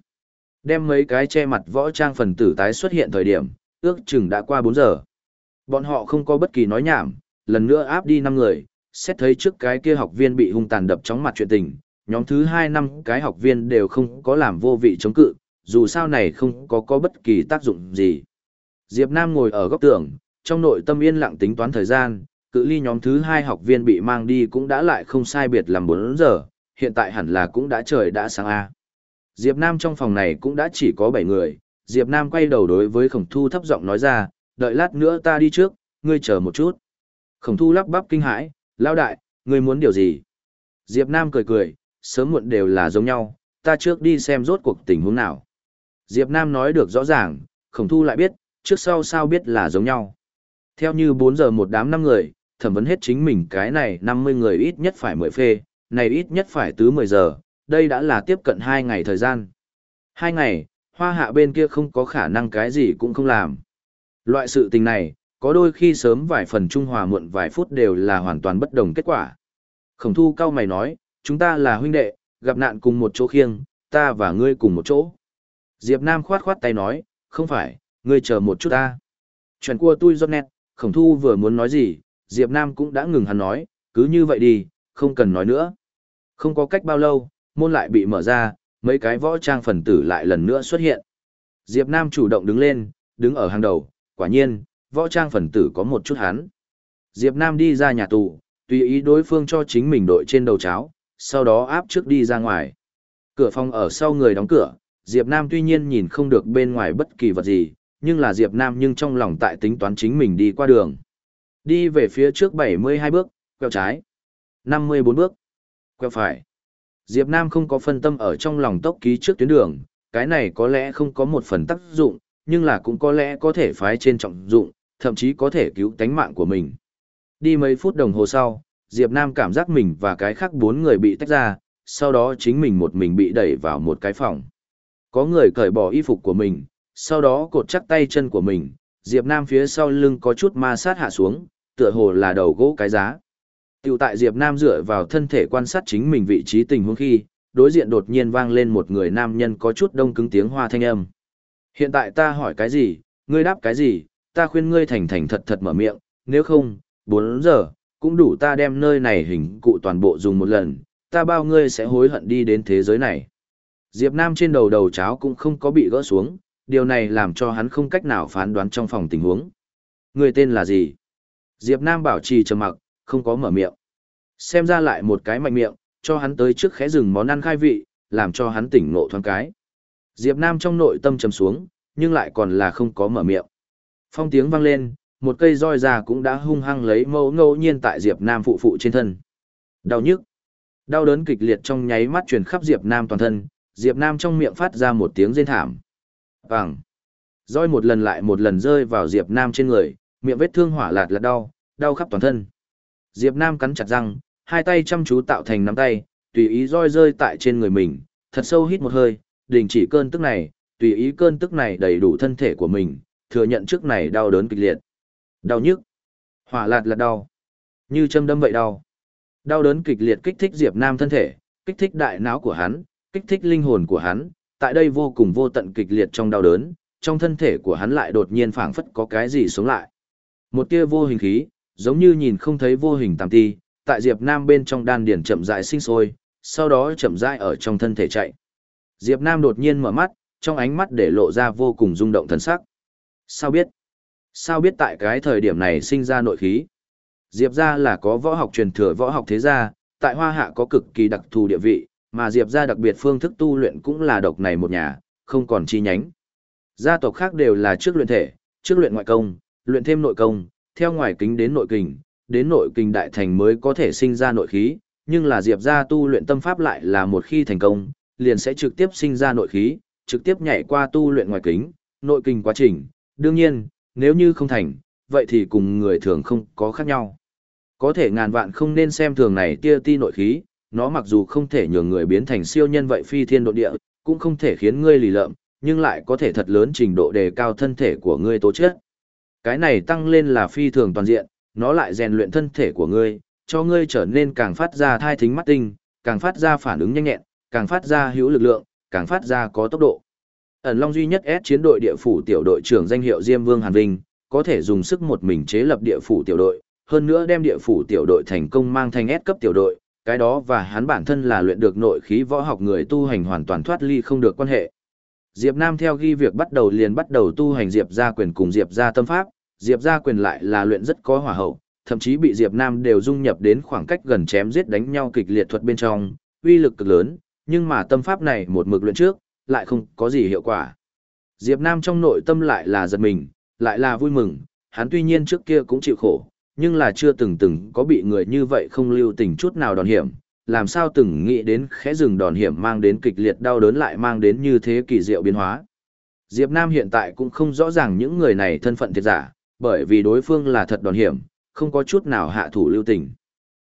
Đem mấy cái che mặt võ trang phần tử tái xuất hiện thời điểm, ước chừng đã qua 4 giờ. Bọn họ không có bất kỳ nói nhảm, lần nữa áp đi 5 người, xét thấy trước cái kia học viên bị hung tàn đập chóng mặt chuyện tình, nhóm thứ 2 năm cái học viên đều không có làm vô vị chống cự, dù sao này không có có bất kỳ tác dụng gì. Diệp Nam ngồi ở góc tường, trong nội tâm yên lặng tính toán thời gian, cự ly nhóm thứ 2 học viên bị mang đi cũng đã lại không sai biệt làm 4 giờ, hiện tại hẳn là cũng đã trời đã sáng A. Diệp Nam trong phòng này cũng đã chỉ có 7 người, Diệp Nam quay đầu đối với khổng thu thấp giọng nói ra, đợi lát nữa ta đi trước, ngươi chờ một chút. Khổng thu lắp bắp kinh hãi, lao đại, ngươi muốn điều gì? Diệp Nam cười cười, sớm muộn đều là giống nhau, ta trước đi xem rốt cuộc tình huống nào. Diệp Nam nói được rõ ràng, khổng thu lại biết, trước sau sao biết là giống nhau. Theo như 4 giờ một đám năm người, thẩm vấn hết chính mình cái này 50 người ít nhất phải 10 phê, này ít nhất phải tứ 10 giờ, đây đã là tiếp cận 2 ngày thời gian. 2 ngày, hoa hạ bên kia không có khả năng cái gì cũng không làm. Loại sự tình này, có đôi khi sớm vài phần trung hòa muộn vài phút đều là hoàn toàn bất đồng kết quả. Khổng thu cao mày nói, chúng ta là huynh đệ, gặp nạn cùng một chỗ khiêng, ta và ngươi cùng một chỗ. Diệp Nam khoát khoát tay nói, không phải, ngươi chờ một chút ta. Chuyện của tôi giọt nét, khổng thu vừa muốn nói gì, Diệp Nam cũng đã ngừng hắn nói, cứ như vậy đi, không cần nói nữa. Không có cách bao lâu, môn lại bị mở ra, mấy cái võ trang phần tử lại lần nữa xuất hiện. Diệp Nam chủ động đứng lên, đứng ở hàng đầu, quả nhiên, võ trang phần tử có một chút hắn. Diệp Nam đi ra nhà tù, tùy ý đối phương cho chính mình đội trên đầu cháo, sau đó áp trước đi ra ngoài. Cửa phòng ở sau người đóng cửa, Diệp Nam tuy nhiên nhìn không được bên ngoài bất kỳ vật gì, nhưng là Diệp Nam nhưng trong lòng tại tính toán chính mình đi qua đường. Đi về phía trước 72 bước, quẹo trái. 54 bước, quẹo phải. Diệp Nam không có phân tâm ở trong lòng tốc ký trước tuyến đường, cái này có lẽ không có một phần tác dụng, nhưng là cũng có lẽ có thể phái trên trọng dụng, thậm chí có thể cứu tánh mạng của mình. Đi mấy phút đồng hồ sau, Diệp Nam cảm giác mình và cái khác bốn người bị tách ra, sau đó chính mình một mình bị đẩy vào một cái phòng. Có người cởi bỏ y phục của mình, sau đó cột chắc tay chân của mình, Diệp Nam phía sau lưng có chút ma sát hạ xuống, tựa hồ là đầu gỗ cái giá. Tiểu tại Diệp Nam dựa vào thân thể quan sát chính mình vị trí tình huống khi, đối diện đột nhiên vang lên một người nam nhân có chút đông cứng tiếng hoa thanh âm. Hiện tại ta hỏi cái gì, ngươi đáp cái gì, ta khuyên ngươi thành thành thật thật mở miệng, nếu không, 4 giờ, cũng đủ ta đem nơi này hình cụ toàn bộ dùng một lần, ta bao ngươi sẽ hối hận đi đến thế giới này. Diệp Nam trên đầu đầu cháo cũng không có bị gỡ xuống, điều này làm cho hắn không cách nào phán đoán trong phòng tình huống. Người tên là gì? Diệp Nam bảo trì trầm mặc, không có mở miệng. Xem ra lại một cái mạnh miệng, cho hắn tới trước khẽ rừng món ăn khai vị, làm cho hắn tỉnh ngộ thoáng cái. Diệp Nam trong nội tâm trầm xuống, nhưng lại còn là không có mở miệng. Phong tiếng vang lên, một cây roi già cũng đã hung hăng lấy mâu ngẫu nhiên tại Diệp Nam phụ phụ trên thân. Đau nhức. Đau đớn kịch liệt trong nháy mắt truyền khắp Diệp Nam toàn thân, Diệp Nam trong miệng phát ra một tiếng rên thảm. Vàng. Roi một lần lại một lần rơi vào Diệp Nam trên người, miệng vết thương hỏa lạt lạt đau, đau khắp toàn thân. Diệp Nam cắn chặt răng, hai tay chăm chú tạo thành nắm tay, tùy ý roi rơi tại trên người mình, thật sâu hít một hơi, đình chỉ cơn tức này, tùy ý cơn tức này đầy đủ thân thể của mình, thừa nhận trước này đau đớn kịch liệt. Đau nhức, hỏa lạt lạt đau, như châm đâm vậy đau. Đau đớn kịch liệt kích thích Diệp Nam thân thể, kích thích đại não của hắn, kích thích linh hồn của hắn, tại đây vô cùng vô tận kịch liệt trong đau đớn, trong thân thể của hắn lại đột nhiên phảng phất có cái gì sống lại. Một tia vô hình khí, giống như nhìn không thấy vô hình tàm ti, tại Diệp Nam bên trong đan điển chậm rãi sinh sôi, sau đó chậm rãi ở trong thân thể chạy. Diệp Nam đột nhiên mở mắt, trong ánh mắt để lộ ra vô cùng rung động thần sắc. Sao biết? Sao biết tại cái thời điểm này sinh ra nội khí? Diệp gia là có võ học truyền thừa võ học thế gia, tại Hoa Hạ có cực kỳ đặc thù địa vị, mà Diệp gia đặc biệt phương thức tu luyện cũng là độc này một nhà, không còn chi nhánh. Gia tộc khác đều là trước luyện thể, trước luyện ngoại công, luyện thêm nội công, theo ngoài kính đến nội kình, đến nội kình đại thành mới có thể sinh ra nội khí, nhưng là Diệp gia tu luyện tâm pháp lại là một khi thành công, liền sẽ trực tiếp sinh ra nội khí, trực tiếp nhảy qua tu luyện ngoài kính, nội kình quá trình. Đương nhiên, nếu như không thành, vậy thì cùng người thường không có khác nhau. Có thể ngàn vạn không nên xem thường này tia ti nội khí, nó mặc dù không thể nhường người biến thành siêu nhân vậy phi thiên độ địa, cũng không thể khiến ngươi lì lợm, nhưng lại có thể thật lớn trình độ đề cao thân thể của ngươi tố chất. Cái này tăng lên là phi thường toàn diện, nó lại rèn luyện thân thể của ngươi, cho ngươi trở nên càng phát ra thai thính mắt tinh, càng phát ra phản ứng nhanh nhẹn, càng phát ra hữu lực lượng, càng phát ra có tốc độ. Ẩn Long duy nhất S chiến đội địa phủ tiểu đội trưởng danh hiệu Diêm Vương Hàn Vinh, có thể dùng sức một mình chế lập địa phủ tiểu đội, hơn nữa đem địa phủ tiểu đội thành công mang thành S cấp tiểu đội, cái đó và hắn bản thân là luyện được nội khí võ học người tu hành hoàn toàn thoát ly không được quan hệ. Diệp Nam theo ghi việc bắt đầu liền bắt đầu tu hành Diệp gia quyền cùng Diệp gia tâm pháp, Diệp gia quyền lại là luyện rất có hỏa hậu, thậm chí bị Diệp Nam đều dung nhập đến khoảng cách gần chém giết đánh nhau kịch liệt thuật bên trong, uy lực cực lớn, nhưng mà tâm pháp này một mực luyện trước, lại không có gì hiệu quả. Diệp Nam trong nội tâm lại là giật mình, lại là vui mừng, hắn tuy nhiên trước kia cũng chịu khổ, nhưng là chưa từng từng có bị người như vậy không lưu tình chút nào đòn hiểm, làm sao từng nghĩ đến khẽ rừng đòn hiểm mang đến kịch liệt đau đớn lại mang đến như thế kỳ diệu biến hóa. Diệp Nam hiện tại cũng không rõ ràng những người này thân phận thiệt giả, bởi vì đối phương là thật đòn hiểm, không có chút nào hạ thủ lưu tình.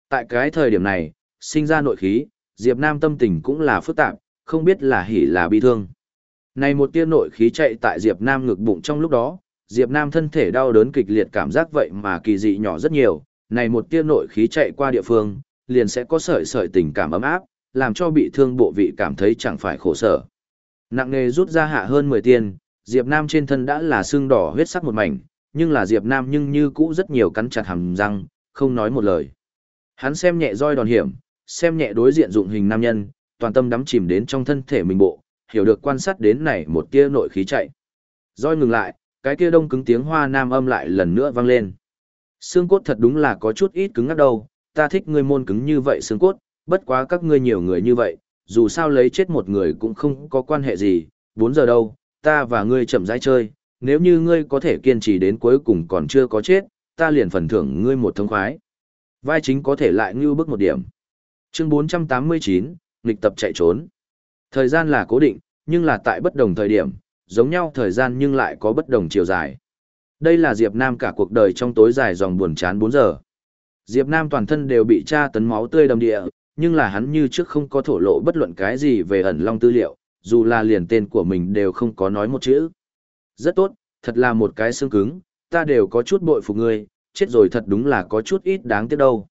Tại cái thời điểm này, sinh ra nội khí, Diệp Nam tâm tình cũng là phức tạp, không biết là hỉ là bi thương. Này một tia nội khí chạy tại Diệp Nam ngực bụng trong lúc đó, Diệp Nam thân thể đau đớn kịch liệt cảm giác vậy mà kỳ dị nhỏ rất nhiều, này một tia nội khí chạy qua địa phương, liền sẽ có sợi sợi tình cảm ấm áp, làm cho bị thương bộ vị cảm thấy chẳng phải khổ sở. Nặng nề rút ra hạ hơn 10 tiền, Diệp Nam trên thân đã là xương đỏ huyết sắc một mảnh, nhưng là Diệp Nam nhưng như cũ rất nhiều cắn chặt hàm răng, không nói một lời. Hắn xem nhẹ roi đòn hiểm, xem nhẹ đối diện dụng hình nam nhân, toàn tâm đắm chìm đến trong thân thể mình bộ, hiểu được quan sát đến này một tia nội khí chạy. Roi ngừng lại, cái kia đông cứng tiếng hoa nam âm lại lần nữa vang lên. Xương cốt thật đúng là có chút ít cứng ngắc đâu, ta thích ngươi môn cứng như vậy xương cốt, bất quá các ngươi nhiều người như vậy, dù sao lấy chết một người cũng không có quan hệ gì, 4 giờ đâu, ta và ngươi chậm rãi chơi, nếu như ngươi có thể kiên trì đến cuối cùng còn chưa có chết, ta liền phần thưởng ngươi một thông khoái. Vai chính có thể lại ngưu bước một điểm. Chương 489, nghịch tập chạy trốn. Thời gian là cố định, nhưng là tại bất đồng thời điểm, giống nhau thời gian nhưng lại có bất đồng chiều dài. Đây là Diệp Nam cả cuộc đời trong tối dài dòng buồn chán 4 giờ. Diệp Nam toàn thân đều bị tra tấn máu tươi đầm địa, nhưng là hắn như trước không có thổ lộ bất luận cái gì về ẩn long tư liệu, dù là liền tên của mình đều không có nói một chữ. Rất tốt, thật là một cái xương cứng, ta đều có chút bội phục ngươi, chết rồi thật đúng là có chút ít đáng tiếc đâu.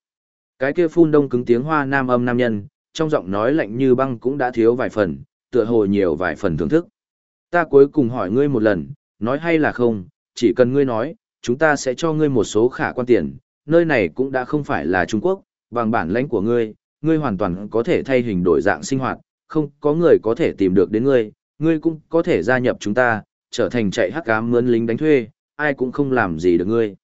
Cái kia phun đông cứng tiếng hoa nam âm nam nhân, trong giọng nói lạnh như băng cũng đã thiếu vài phần, tựa hồ nhiều vài phần thưởng thức. Ta cuối cùng hỏi ngươi một lần, nói hay là không, chỉ cần ngươi nói, chúng ta sẽ cho ngươi một số khả quan tiền, nơi này cũng đã không phải là Trung Quốc, bằng bản lãnh của ngươi, ngươi hoàn toàn có thể thay hình đổi dạng sinh hoạt, không có người có thể tìm được đến ngươi, ngươi cũng có thể gia nhập chúng ta, trở thành chạy hắc ám mướn lính đánh thuê, ai cũng không làm gì được ngươi.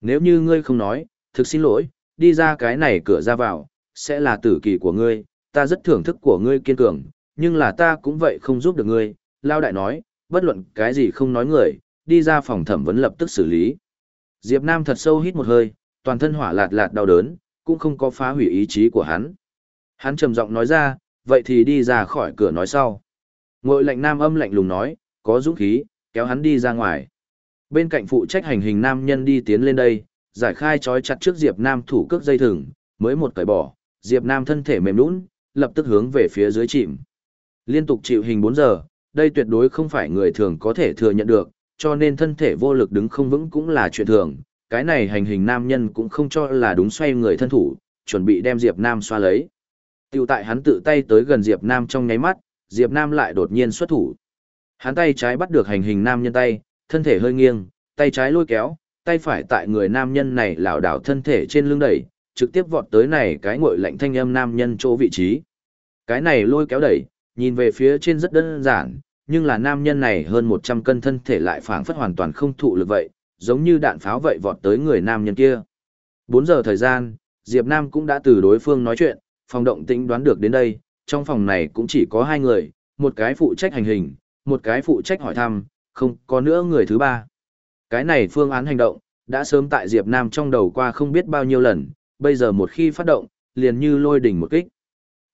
Nếu như ngươi không nói, thực xin lỗi, đi ra cái này cửa ra vào, sẽ là tử kỳ của ngươi, ta rất thưởng thức của ngươi kiên cường, nhưng là ta cũng vậy không giúp được ngươi, Lao Đại nói, bất luận cái gì không nói người, đi ra phòng thẩm vấn lập tức xử lý. Diệp Nam thật sâu hít một hơi, toàn thân hỏa lạt lạt đau đớn, cũng không có phá hủy ý chí của hắn. Hắn trầm giọng nói ra, vậy thì đi ra khỏi cửa nói sau. Ngội lạnh nam âm lạnh lùng nói, có dũng khí, kéo hắn đi ra ngoài. Bên cạnh phụ trách hành hình nam nhân đi tiến lên đây, giải khai trói chặt trước Diệp Nam thủ cước dây thừng, mới một cởi bỏ, Diệp Nam thân thể mềm nhũn, lập tức hướng về phía dưới chìm. Liên tục chịu hình 4 giờ, đây tuyệt đối không phải người thường có thể thừa nhận được, cho nên thân thể vô lực đứng không vững cũng là chuyện thường, cái này hành hình nam nhân cũng không cho là đúng xoay người thân thủ, chuẩn bị đem Diệp Nam xoa lấy. Tiểu tại hắn tự tay tới gần Diệp Nam trong nháy mắt, Diệp Nam lại đột nhiên xuất thủ. Hắn tay trái bắt được hành hình nam nhân tay, thân thể hơi nghiêng, tay trái lôi kéo, tay phải tại người nam nhân này lảo đảo thân thể trên lưng đẩy, trực tiếp vọt tới này cái ngội lạnh thanh âm nam nhân chỗ vị trí. Cái này lôi kéo đẩy, nhìn về phía trên rất đơn giản, nhưng là nam nhân này hơn 100 cân thân thể lại phảng phất hoàn toàn không thụ lực vậy, giống như đạn pháo vậy vọt tới người nam nhân kia. 4 giờ thời gian, Diệp Nam cũng đã từ đối phương nói chuyện, phòng động tĩnh đoán được đến đây, trong phòng này cũng chỉ có hai người, một cái phụ trách hành hình, một cái phụ trách hỏi thăm, không có nữa người thứ ba. Cái này phương án hành động, đã sớm tại Diệp Nam trong đầu qua không biết bao nhiêu lần, bây giờ một khi phát động, liền như lôi đỉnh một kích.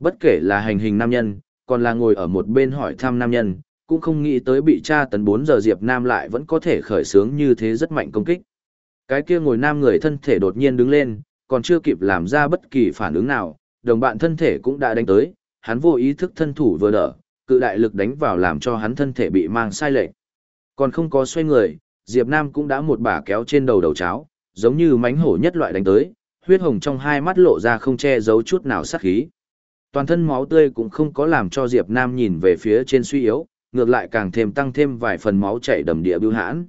Bất kể là hành hình nam nhân, còn là ngồi ở một bên hỏi thăm nam nhân, cũng không nghĩ tới bị tra tấn 4 giờ Diệp Nam lại vẫn có thể khởi sướng như thế rất mạnh công kích. Cái kia ngồi nam người thân thể đột nhiên đứng lên, còn chưa kịp làm ra bất kỳ phản ứng nào, đồng bạn thân thể cũng đã đánh tới, hắn vô ý thức thân thủ vừa đỡ, cự đại lực đánh vào làm cho hắn thân thể bị mang sai lệch. Còn không có xoay người, Diệp Nam cũng đã một bà kéo trên đầu đầu cháo, giống như mánh hổ nhất loại đánh tới, huyết hồng trong hai mắt lộ ra không che giấu chút nào sát khí. Toàn thân máu tươi cũng không có làm cho Diệp Nam nhìn về phía trên suy yếu, ngược lại càng thêm tăng thêm vài phần máu chảy đầm địa bưu hãn.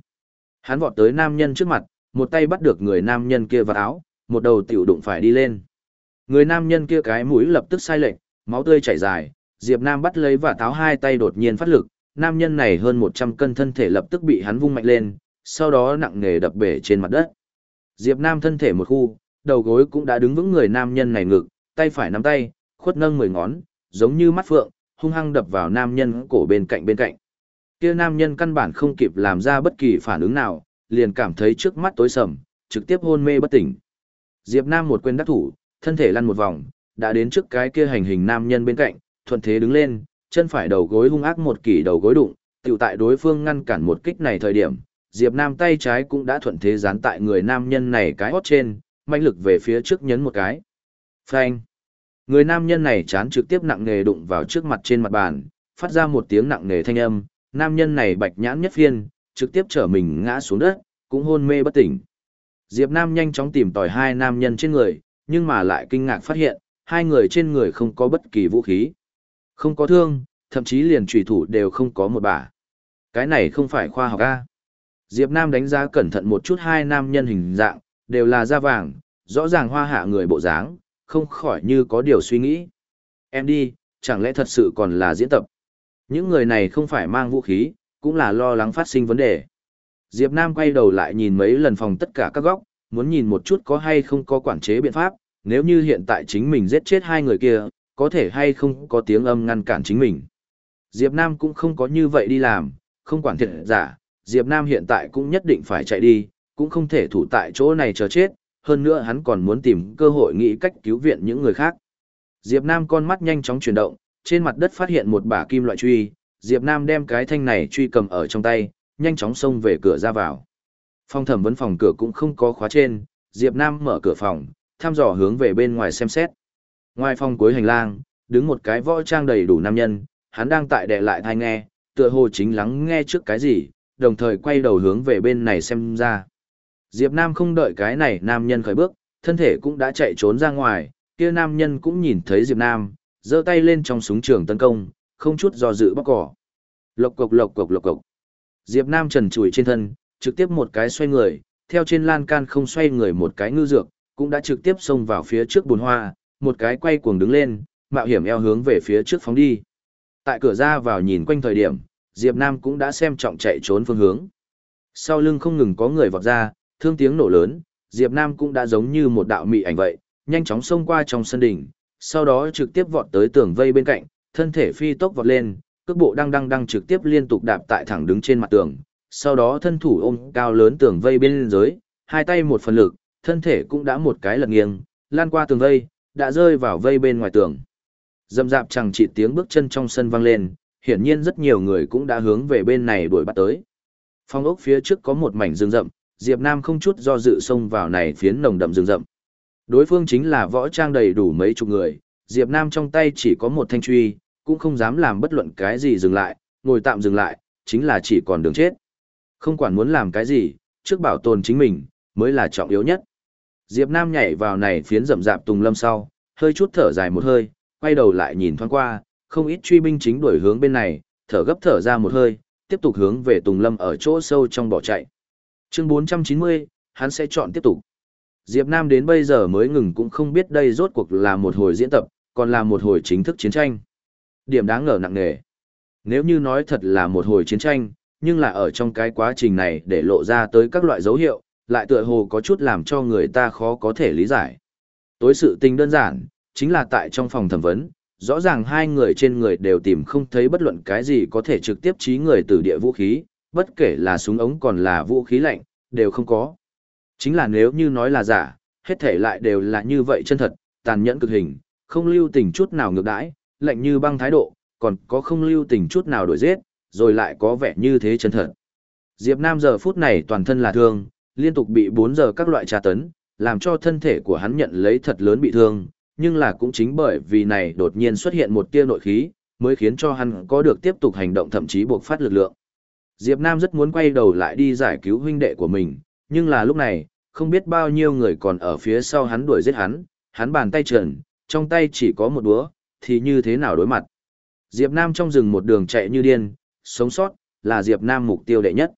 Hắn vọt tới nam nhân trước mặt, một tay bắt được người nam nhân kia vào áo, một đầu tiểu đụng phải đi lên. Người nam nhân kia cái mũi lập tức sai lệch, máu tươi chảy dài, Diệp Nam bắt lấy và tháo hai tay đột nhiên phát lực, nam nhân này hơn 100 cân thân thể lập tức bị hắn vung mạnh lên, sau đó nặng nề đập bể trên mặt đất. Diệp Nam thân thể một khu, đầu gối cũng đã đứng vững người nam nhân này ngực, tay phải nắm tay, khuất nâng mười ngón, giống như mắt phượng, hung hăng đập vào nam nhân cổ bên cạnh bên cạnh. Kia nam nhân căn bản không kịp làm ra bất kỳ phản ứng nào, liền cảm thấy trước mắt tối sầm, trực tiếp hôn mê bất tỉnh. Diệp Nam một quyền đắc thủ, thân thể lăn một vòng, đã đến trước cái kia hành hình nam nhân bên cạnh, thuận thế đứng lên, chân phải đầu gối hung ác một kỳ đầu gối đụng, tiểu tại đối phương ngăn cản một kích này thời điểm, Diệp Nam tay trái cũng đã thuận thế dán tại người nam nhân này cái hót trên, mạnh lực về phía trước nhấn một cái. Phanh! Người nam nhân này chán trực tiếp nặng nề đụng vào trước mặt trên mặt bàn, phát ra một tiếng nặng nề thanh âm, nam nhân này bạch nhãn nhất phiên, trực tiếp trở mình ngã xuống đất, cũng hôn mê bất tỉnh. Diệp Nam nhanh chóng tìm tòi hai nam nhân trên người, nhưng mà lại kinh ngạc phát hiện, hai người trên người không có bất kỳ vũ khí. Không có thương, thậm chí liền trùy thủ đều không có một bả. Cái này không phải khoa học A. Diệp Nam đánh giá cẩn thận một chút hai nam nhân hình dạng, đều là da vàng, rõ ràng hoa hạ người bộ dáng, không khỏi như có điều suy nghĩ. Em đi, chẳng lẽ thật sự còn là diễn tập? Những người này không phải mang vũ khí, cũng là lo lắng phát sinh vấn đề. Diệp Nam quay đầu lại nhìn mấy lần phòng tất cả các góc, muốn nhìn một chút có hay không có quản chế biện pháp, nếu như hiện tại chính mình giết chết hai người kia, có thể hay không có tiếng âm ngăn cản chính mình. Diệp Nam cũng không có như vậy đi làm, không quản thiệt giả, Diệp Nam hiện tại cũng nhất định phải chạy đi, cũng không thể thủ tại chỗ này chờ chết, hơn nữa hắn còn muốn tìm cơ hội nghĩ cách cứu viện những người khác. Diệp Nam con mắt nhanh chóng chuyển động, trên mặt đất phát hiện một bả kim loại truy, Diệp Nam đem cái thanh này truy cầm ở trong tay, nhanh chóng xông về cửa ra vào. Phòng thẩm vấn phòng cửa cũng không có khóa trên, Diệp Nam mở cửa phòng, thăm dò hướng về bên ngoài xem xét. Ngoài phòng cuối hành lang, đứng một cái võ trang đầy đủ nam nhân, hắn đang tại đệ lại thai nghe, tựa hồ chính lắng nghe trước cái gì, đồng thời quay đầu hướng về bên này xem ra. Diệp Nam không đợi cái này nam nhân khởi bước, thân thể cũng đã chạy trốn ra ngoài, kia nam nhân cũng nhìn thấy Diệp Nam, giơ tay lên trong súng trường tấn công, không chút do dự bóc cỏ. Lộc cộc lộc cộc lộc cộc. Diệp Nam trần trụi trên thân, trực tiếp một cái xoay người, theo trên lan can không xoay người một cái ngư dược, cũng đã trực tiếp xông vào phía trước bùn hoa, một cái quay cuồng đứng lên, mạo hiểm eo hướng về phía trước phóng đi. Tại cửa ra vào nhìn quanh thời điểm, Diệp Nam cũng đã xem trọng chạy trốn phương hướng. Sau lưng không ngừng có người vọt ra, thương tiếng nổ lớn, Diệp Nam cũng đã giống như một đạo mị ảnh vậy, nhanh chóng xông qua trong sân đỉnh, sau đó trực tiếp vọt tới tường vây bên cạnh, thân thể phi tốc vọt lên, cước bộ đang đang đang trực tiếp liên tục đạp tại thẳng đứng trên mặt tường, sau đó thân thủ ôm cao lớn tường vây bên dưới, hai tay một phần lực, thân thể cũng đã một cái lật nghiêng, lan qua tường vây, đã rơi vào vây bên ngoài tường. Dầm dạp chẳng chỉ tiếng bước chân trong sân vang lên, hiển nhiên rất nhiều người cũng đã hướng về bên này đuổi bắt tới. Phong ốc phía trước có một mảnh rừng rậm, Diệp Nam không chút do dự xông vào này phiến nồng đậm rừng rậm. Đối phương chính là võ trang đầy đủ mấy chục người, Diệp Nam trong tay chỉ có một thanh truy, cũng không dám làm bất luận cái gì dừng lại, ngồi tạm dừng lại, chính là chỉ còn đường chết. Không quản muốn làm cái gì, trước bảo tồn chính mình, mới là trọng yếu nhất. Diệp Nam nhảy vào này phiến rậm rạp tùng lâm sau, hơi chút thở dài một hơi, quay đầu lại nhìn thoáng qua, không ít truy binh chính đuổi hướng bên này, thở gấp thở ra một hơi, tiếp tục hướng về tùng lâm ở chỗ sâu trong bỏ chạy. Chương 490, hắn sẽ chọn tiếp tục. Diệp Nam đến bây giờ mới ngừng cũng không biết đây rốt cuộc là một hồi diễn tập, còn là một hồi chính thức chiến tranh. Điểm đáng ngờ nặng nề. Nếu như nói thật là một hồi chiến tranh, nhưng là ở trong cái quá trình này để lộ ra tới các loại dấu hiệu, lại tựa hồ có chút làm cho người ta khó có thể lý giải. Tối sự tình đơn giản, chính là tại trong phòng thẩm vấn, rõ ràng hai người trên người đều tìm không thấy bất luận cái gì có thể trực tiếp trí người từ địa vũ khí, Bất kể là súng ống còn là vũ khí lạnh, đều không có. Chính là nếu như nói là giả, hết thể lại đều là như vậy chân thật, tàn nhẫn cực hình, không lưu tình chút nào ngược đãi, lạnh như băng thái độ, còn có không lưu tình chút nào đổi giết, rồi lại có vẻ như thế chân thật. Diệp Nam giờ phút này toàn thân là thương, liên tục bị 4 giờ các loại tra tấn, làm cho thân thể của hắn nhận lấy thật lớn bị thương, nhưng là cũng chính bởi vì này đột nhiên xuất hiện một tia nội khí, mới khiến cho hắn có được tiếp tục hành động thậm chí buộc phát lực lượng. Diệp Nam rất muốn quay đầu lại đi giải cứu huynh đệ của mình, nhưng là lúc này, không biết bao nhiêu người còn ở phía sau hắn đuổi giết hắn, hắn bàn tay trần, trong tay chỉ có một đũa, thì như thế nào đối mặt. Diệp Nam trong rừng một đường chạy như điên, sống sót, là Diệp Nam mục tiêu đệ nhất.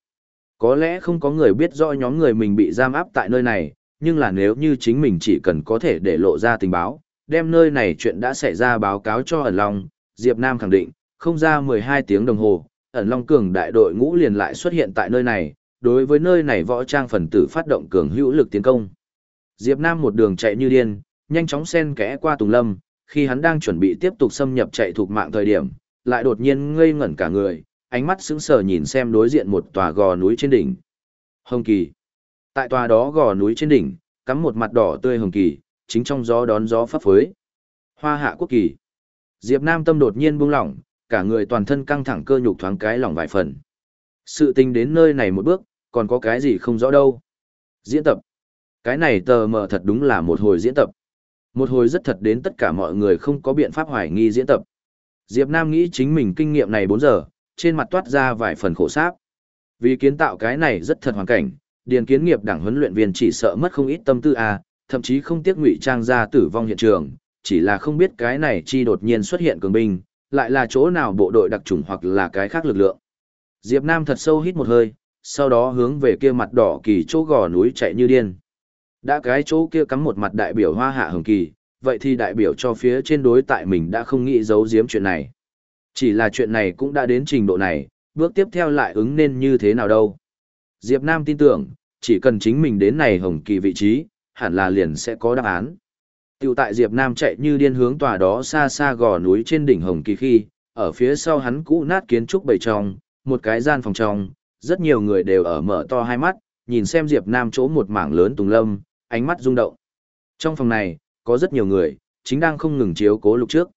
Có lẽ không có người biết rõ nhóm người mình bị giam áp tại nơi này, nhưng là nếu như chính mình chỉ cần có thể để lộ ra tình báo, đem nơi này chuyện đã xảy ra báo cáo cho ẩn long, Diệp Nam khẳng định, không ra 12 tiếng đồng hồ, ẩn long cường đại đội ngũ liền lại xuất hiện tại nơi này, đối với nơi này võ trang phần tử phát động cường hữu lực tiến công. Diệp Nam một đường chạy như điên, nhanh chóng xen kẽ qua Tùng Lâm, khi hắn đang chuẩn bị tiếp tục xâm nhập chạy thuộc mạng thời điểm, lại đột nhiên ngây ngẩn cả người, ánh mắt sững sờ nhìn xem đối diện một tòa gò núi trên đỉnh. Hồng Kỳ. Tại tòa đó gò núi trên đỉnh, cắm một mặt đỏ tươi hồng kỳ, chính trong gió đón gió phấp phới. Hoa hạ quốc kỳ. Diệp Nam tâm đột nhiên buông lỏng, cả người toàn thân căng thẳng cơ nhục thoáng cái lỏng vài phần. Sự tình đến nơi này một bước, còn có cái gì không rõ đâu. Diễn tập. Cái này tờ mờ thật đúng là một hồi diễn tập. Một hồi rất thật đến tất cả mọi người không có biện pháp hoài nghi diễn tập. Diệp Nam nghĩ chính mình kinh nghiệm này 4 giờ, trên mặt toát ra vài phần khổ sáp. Vì kiến tạo cái này rất thật hoàn cảnh, điền kiến nghiệp đảng huấn luyện viên chỉ sợ mất không ít tâm tư à, thậm chí không tiếc ngụy trang ra tử vong hiện trường, chỉ là không biết cái này chi đột nhiên xuất hiện cường binh, lại là chỗ nào bộ đội đặc trùng hoặc là cái khác lực lượng. Diệp Nam thật sâu hít một hơi, sau đó hướng về kia mặt đỏ kỳ chỗ gò núi chạy như điên. Đã cái chỗ kia cắm một mặt đại biểu hoa hạ hồng kỳ, vậy thì đại biểu cho phía trên đối tại mình đã không nghĩ giấu giếm chuyện này. Chỉ là chuyện này cũng đã đến trình độ này, bước tiếp theo lại ứng nên như thế nào đâu. Diệp Nam tin tưởng, chỉ cần chính mình đến này hồng kỳ vị trí, hẳn là liền sẽ có đáp án. Tiểu tại Diệp Nam chạy như điên hướng tòa đó xa xa gò núi trên đỉnh hồng kỳ khi, ở phía sau hắn cũ nát kiến trúc bầy trong, một cái gian phòng trong, rất nhiều người đều ở mở to hai mắt, nhìn xem Diệp Nam chỗ một mảng lớn tùng lâm, ánh mắt rung động. Trong phòng này, có rất nhiều người, chính đang không ngừng chiếu cố lục trước.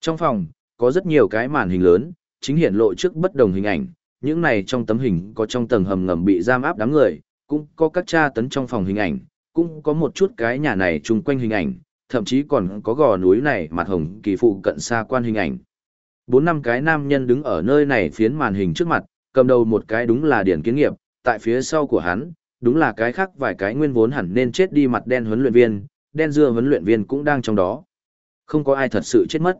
Trong phòng, có rất nhiều cái màn hình lớn, chính hiện lộ trước bất đồng hình ảnh, những này trong tấm hình có trong tầng hầm ngầm bị giam áp đám người, cũng có các tra tấn trong phòng hình ảnh, cũng có một chút cái nhà này chung quanh hình ảnh, thậm chí còn có gò núi này mặt hồng kỳ phụ cận xa quan hình ảnh. Bốn năm cái nam nhân đứng ở nơi này phiến màn hình trước mặt, cầm đầu một cái đúng là điển kiến nghiệp, tại phía sau của hắn, đúng là cái khác vài cái nguyên vốn hẳn nên chết đi mặt đen huấn luyện viên, đen dưa huấn luyện viên cũng đang trong đó. Không có ai thật sự chết mất.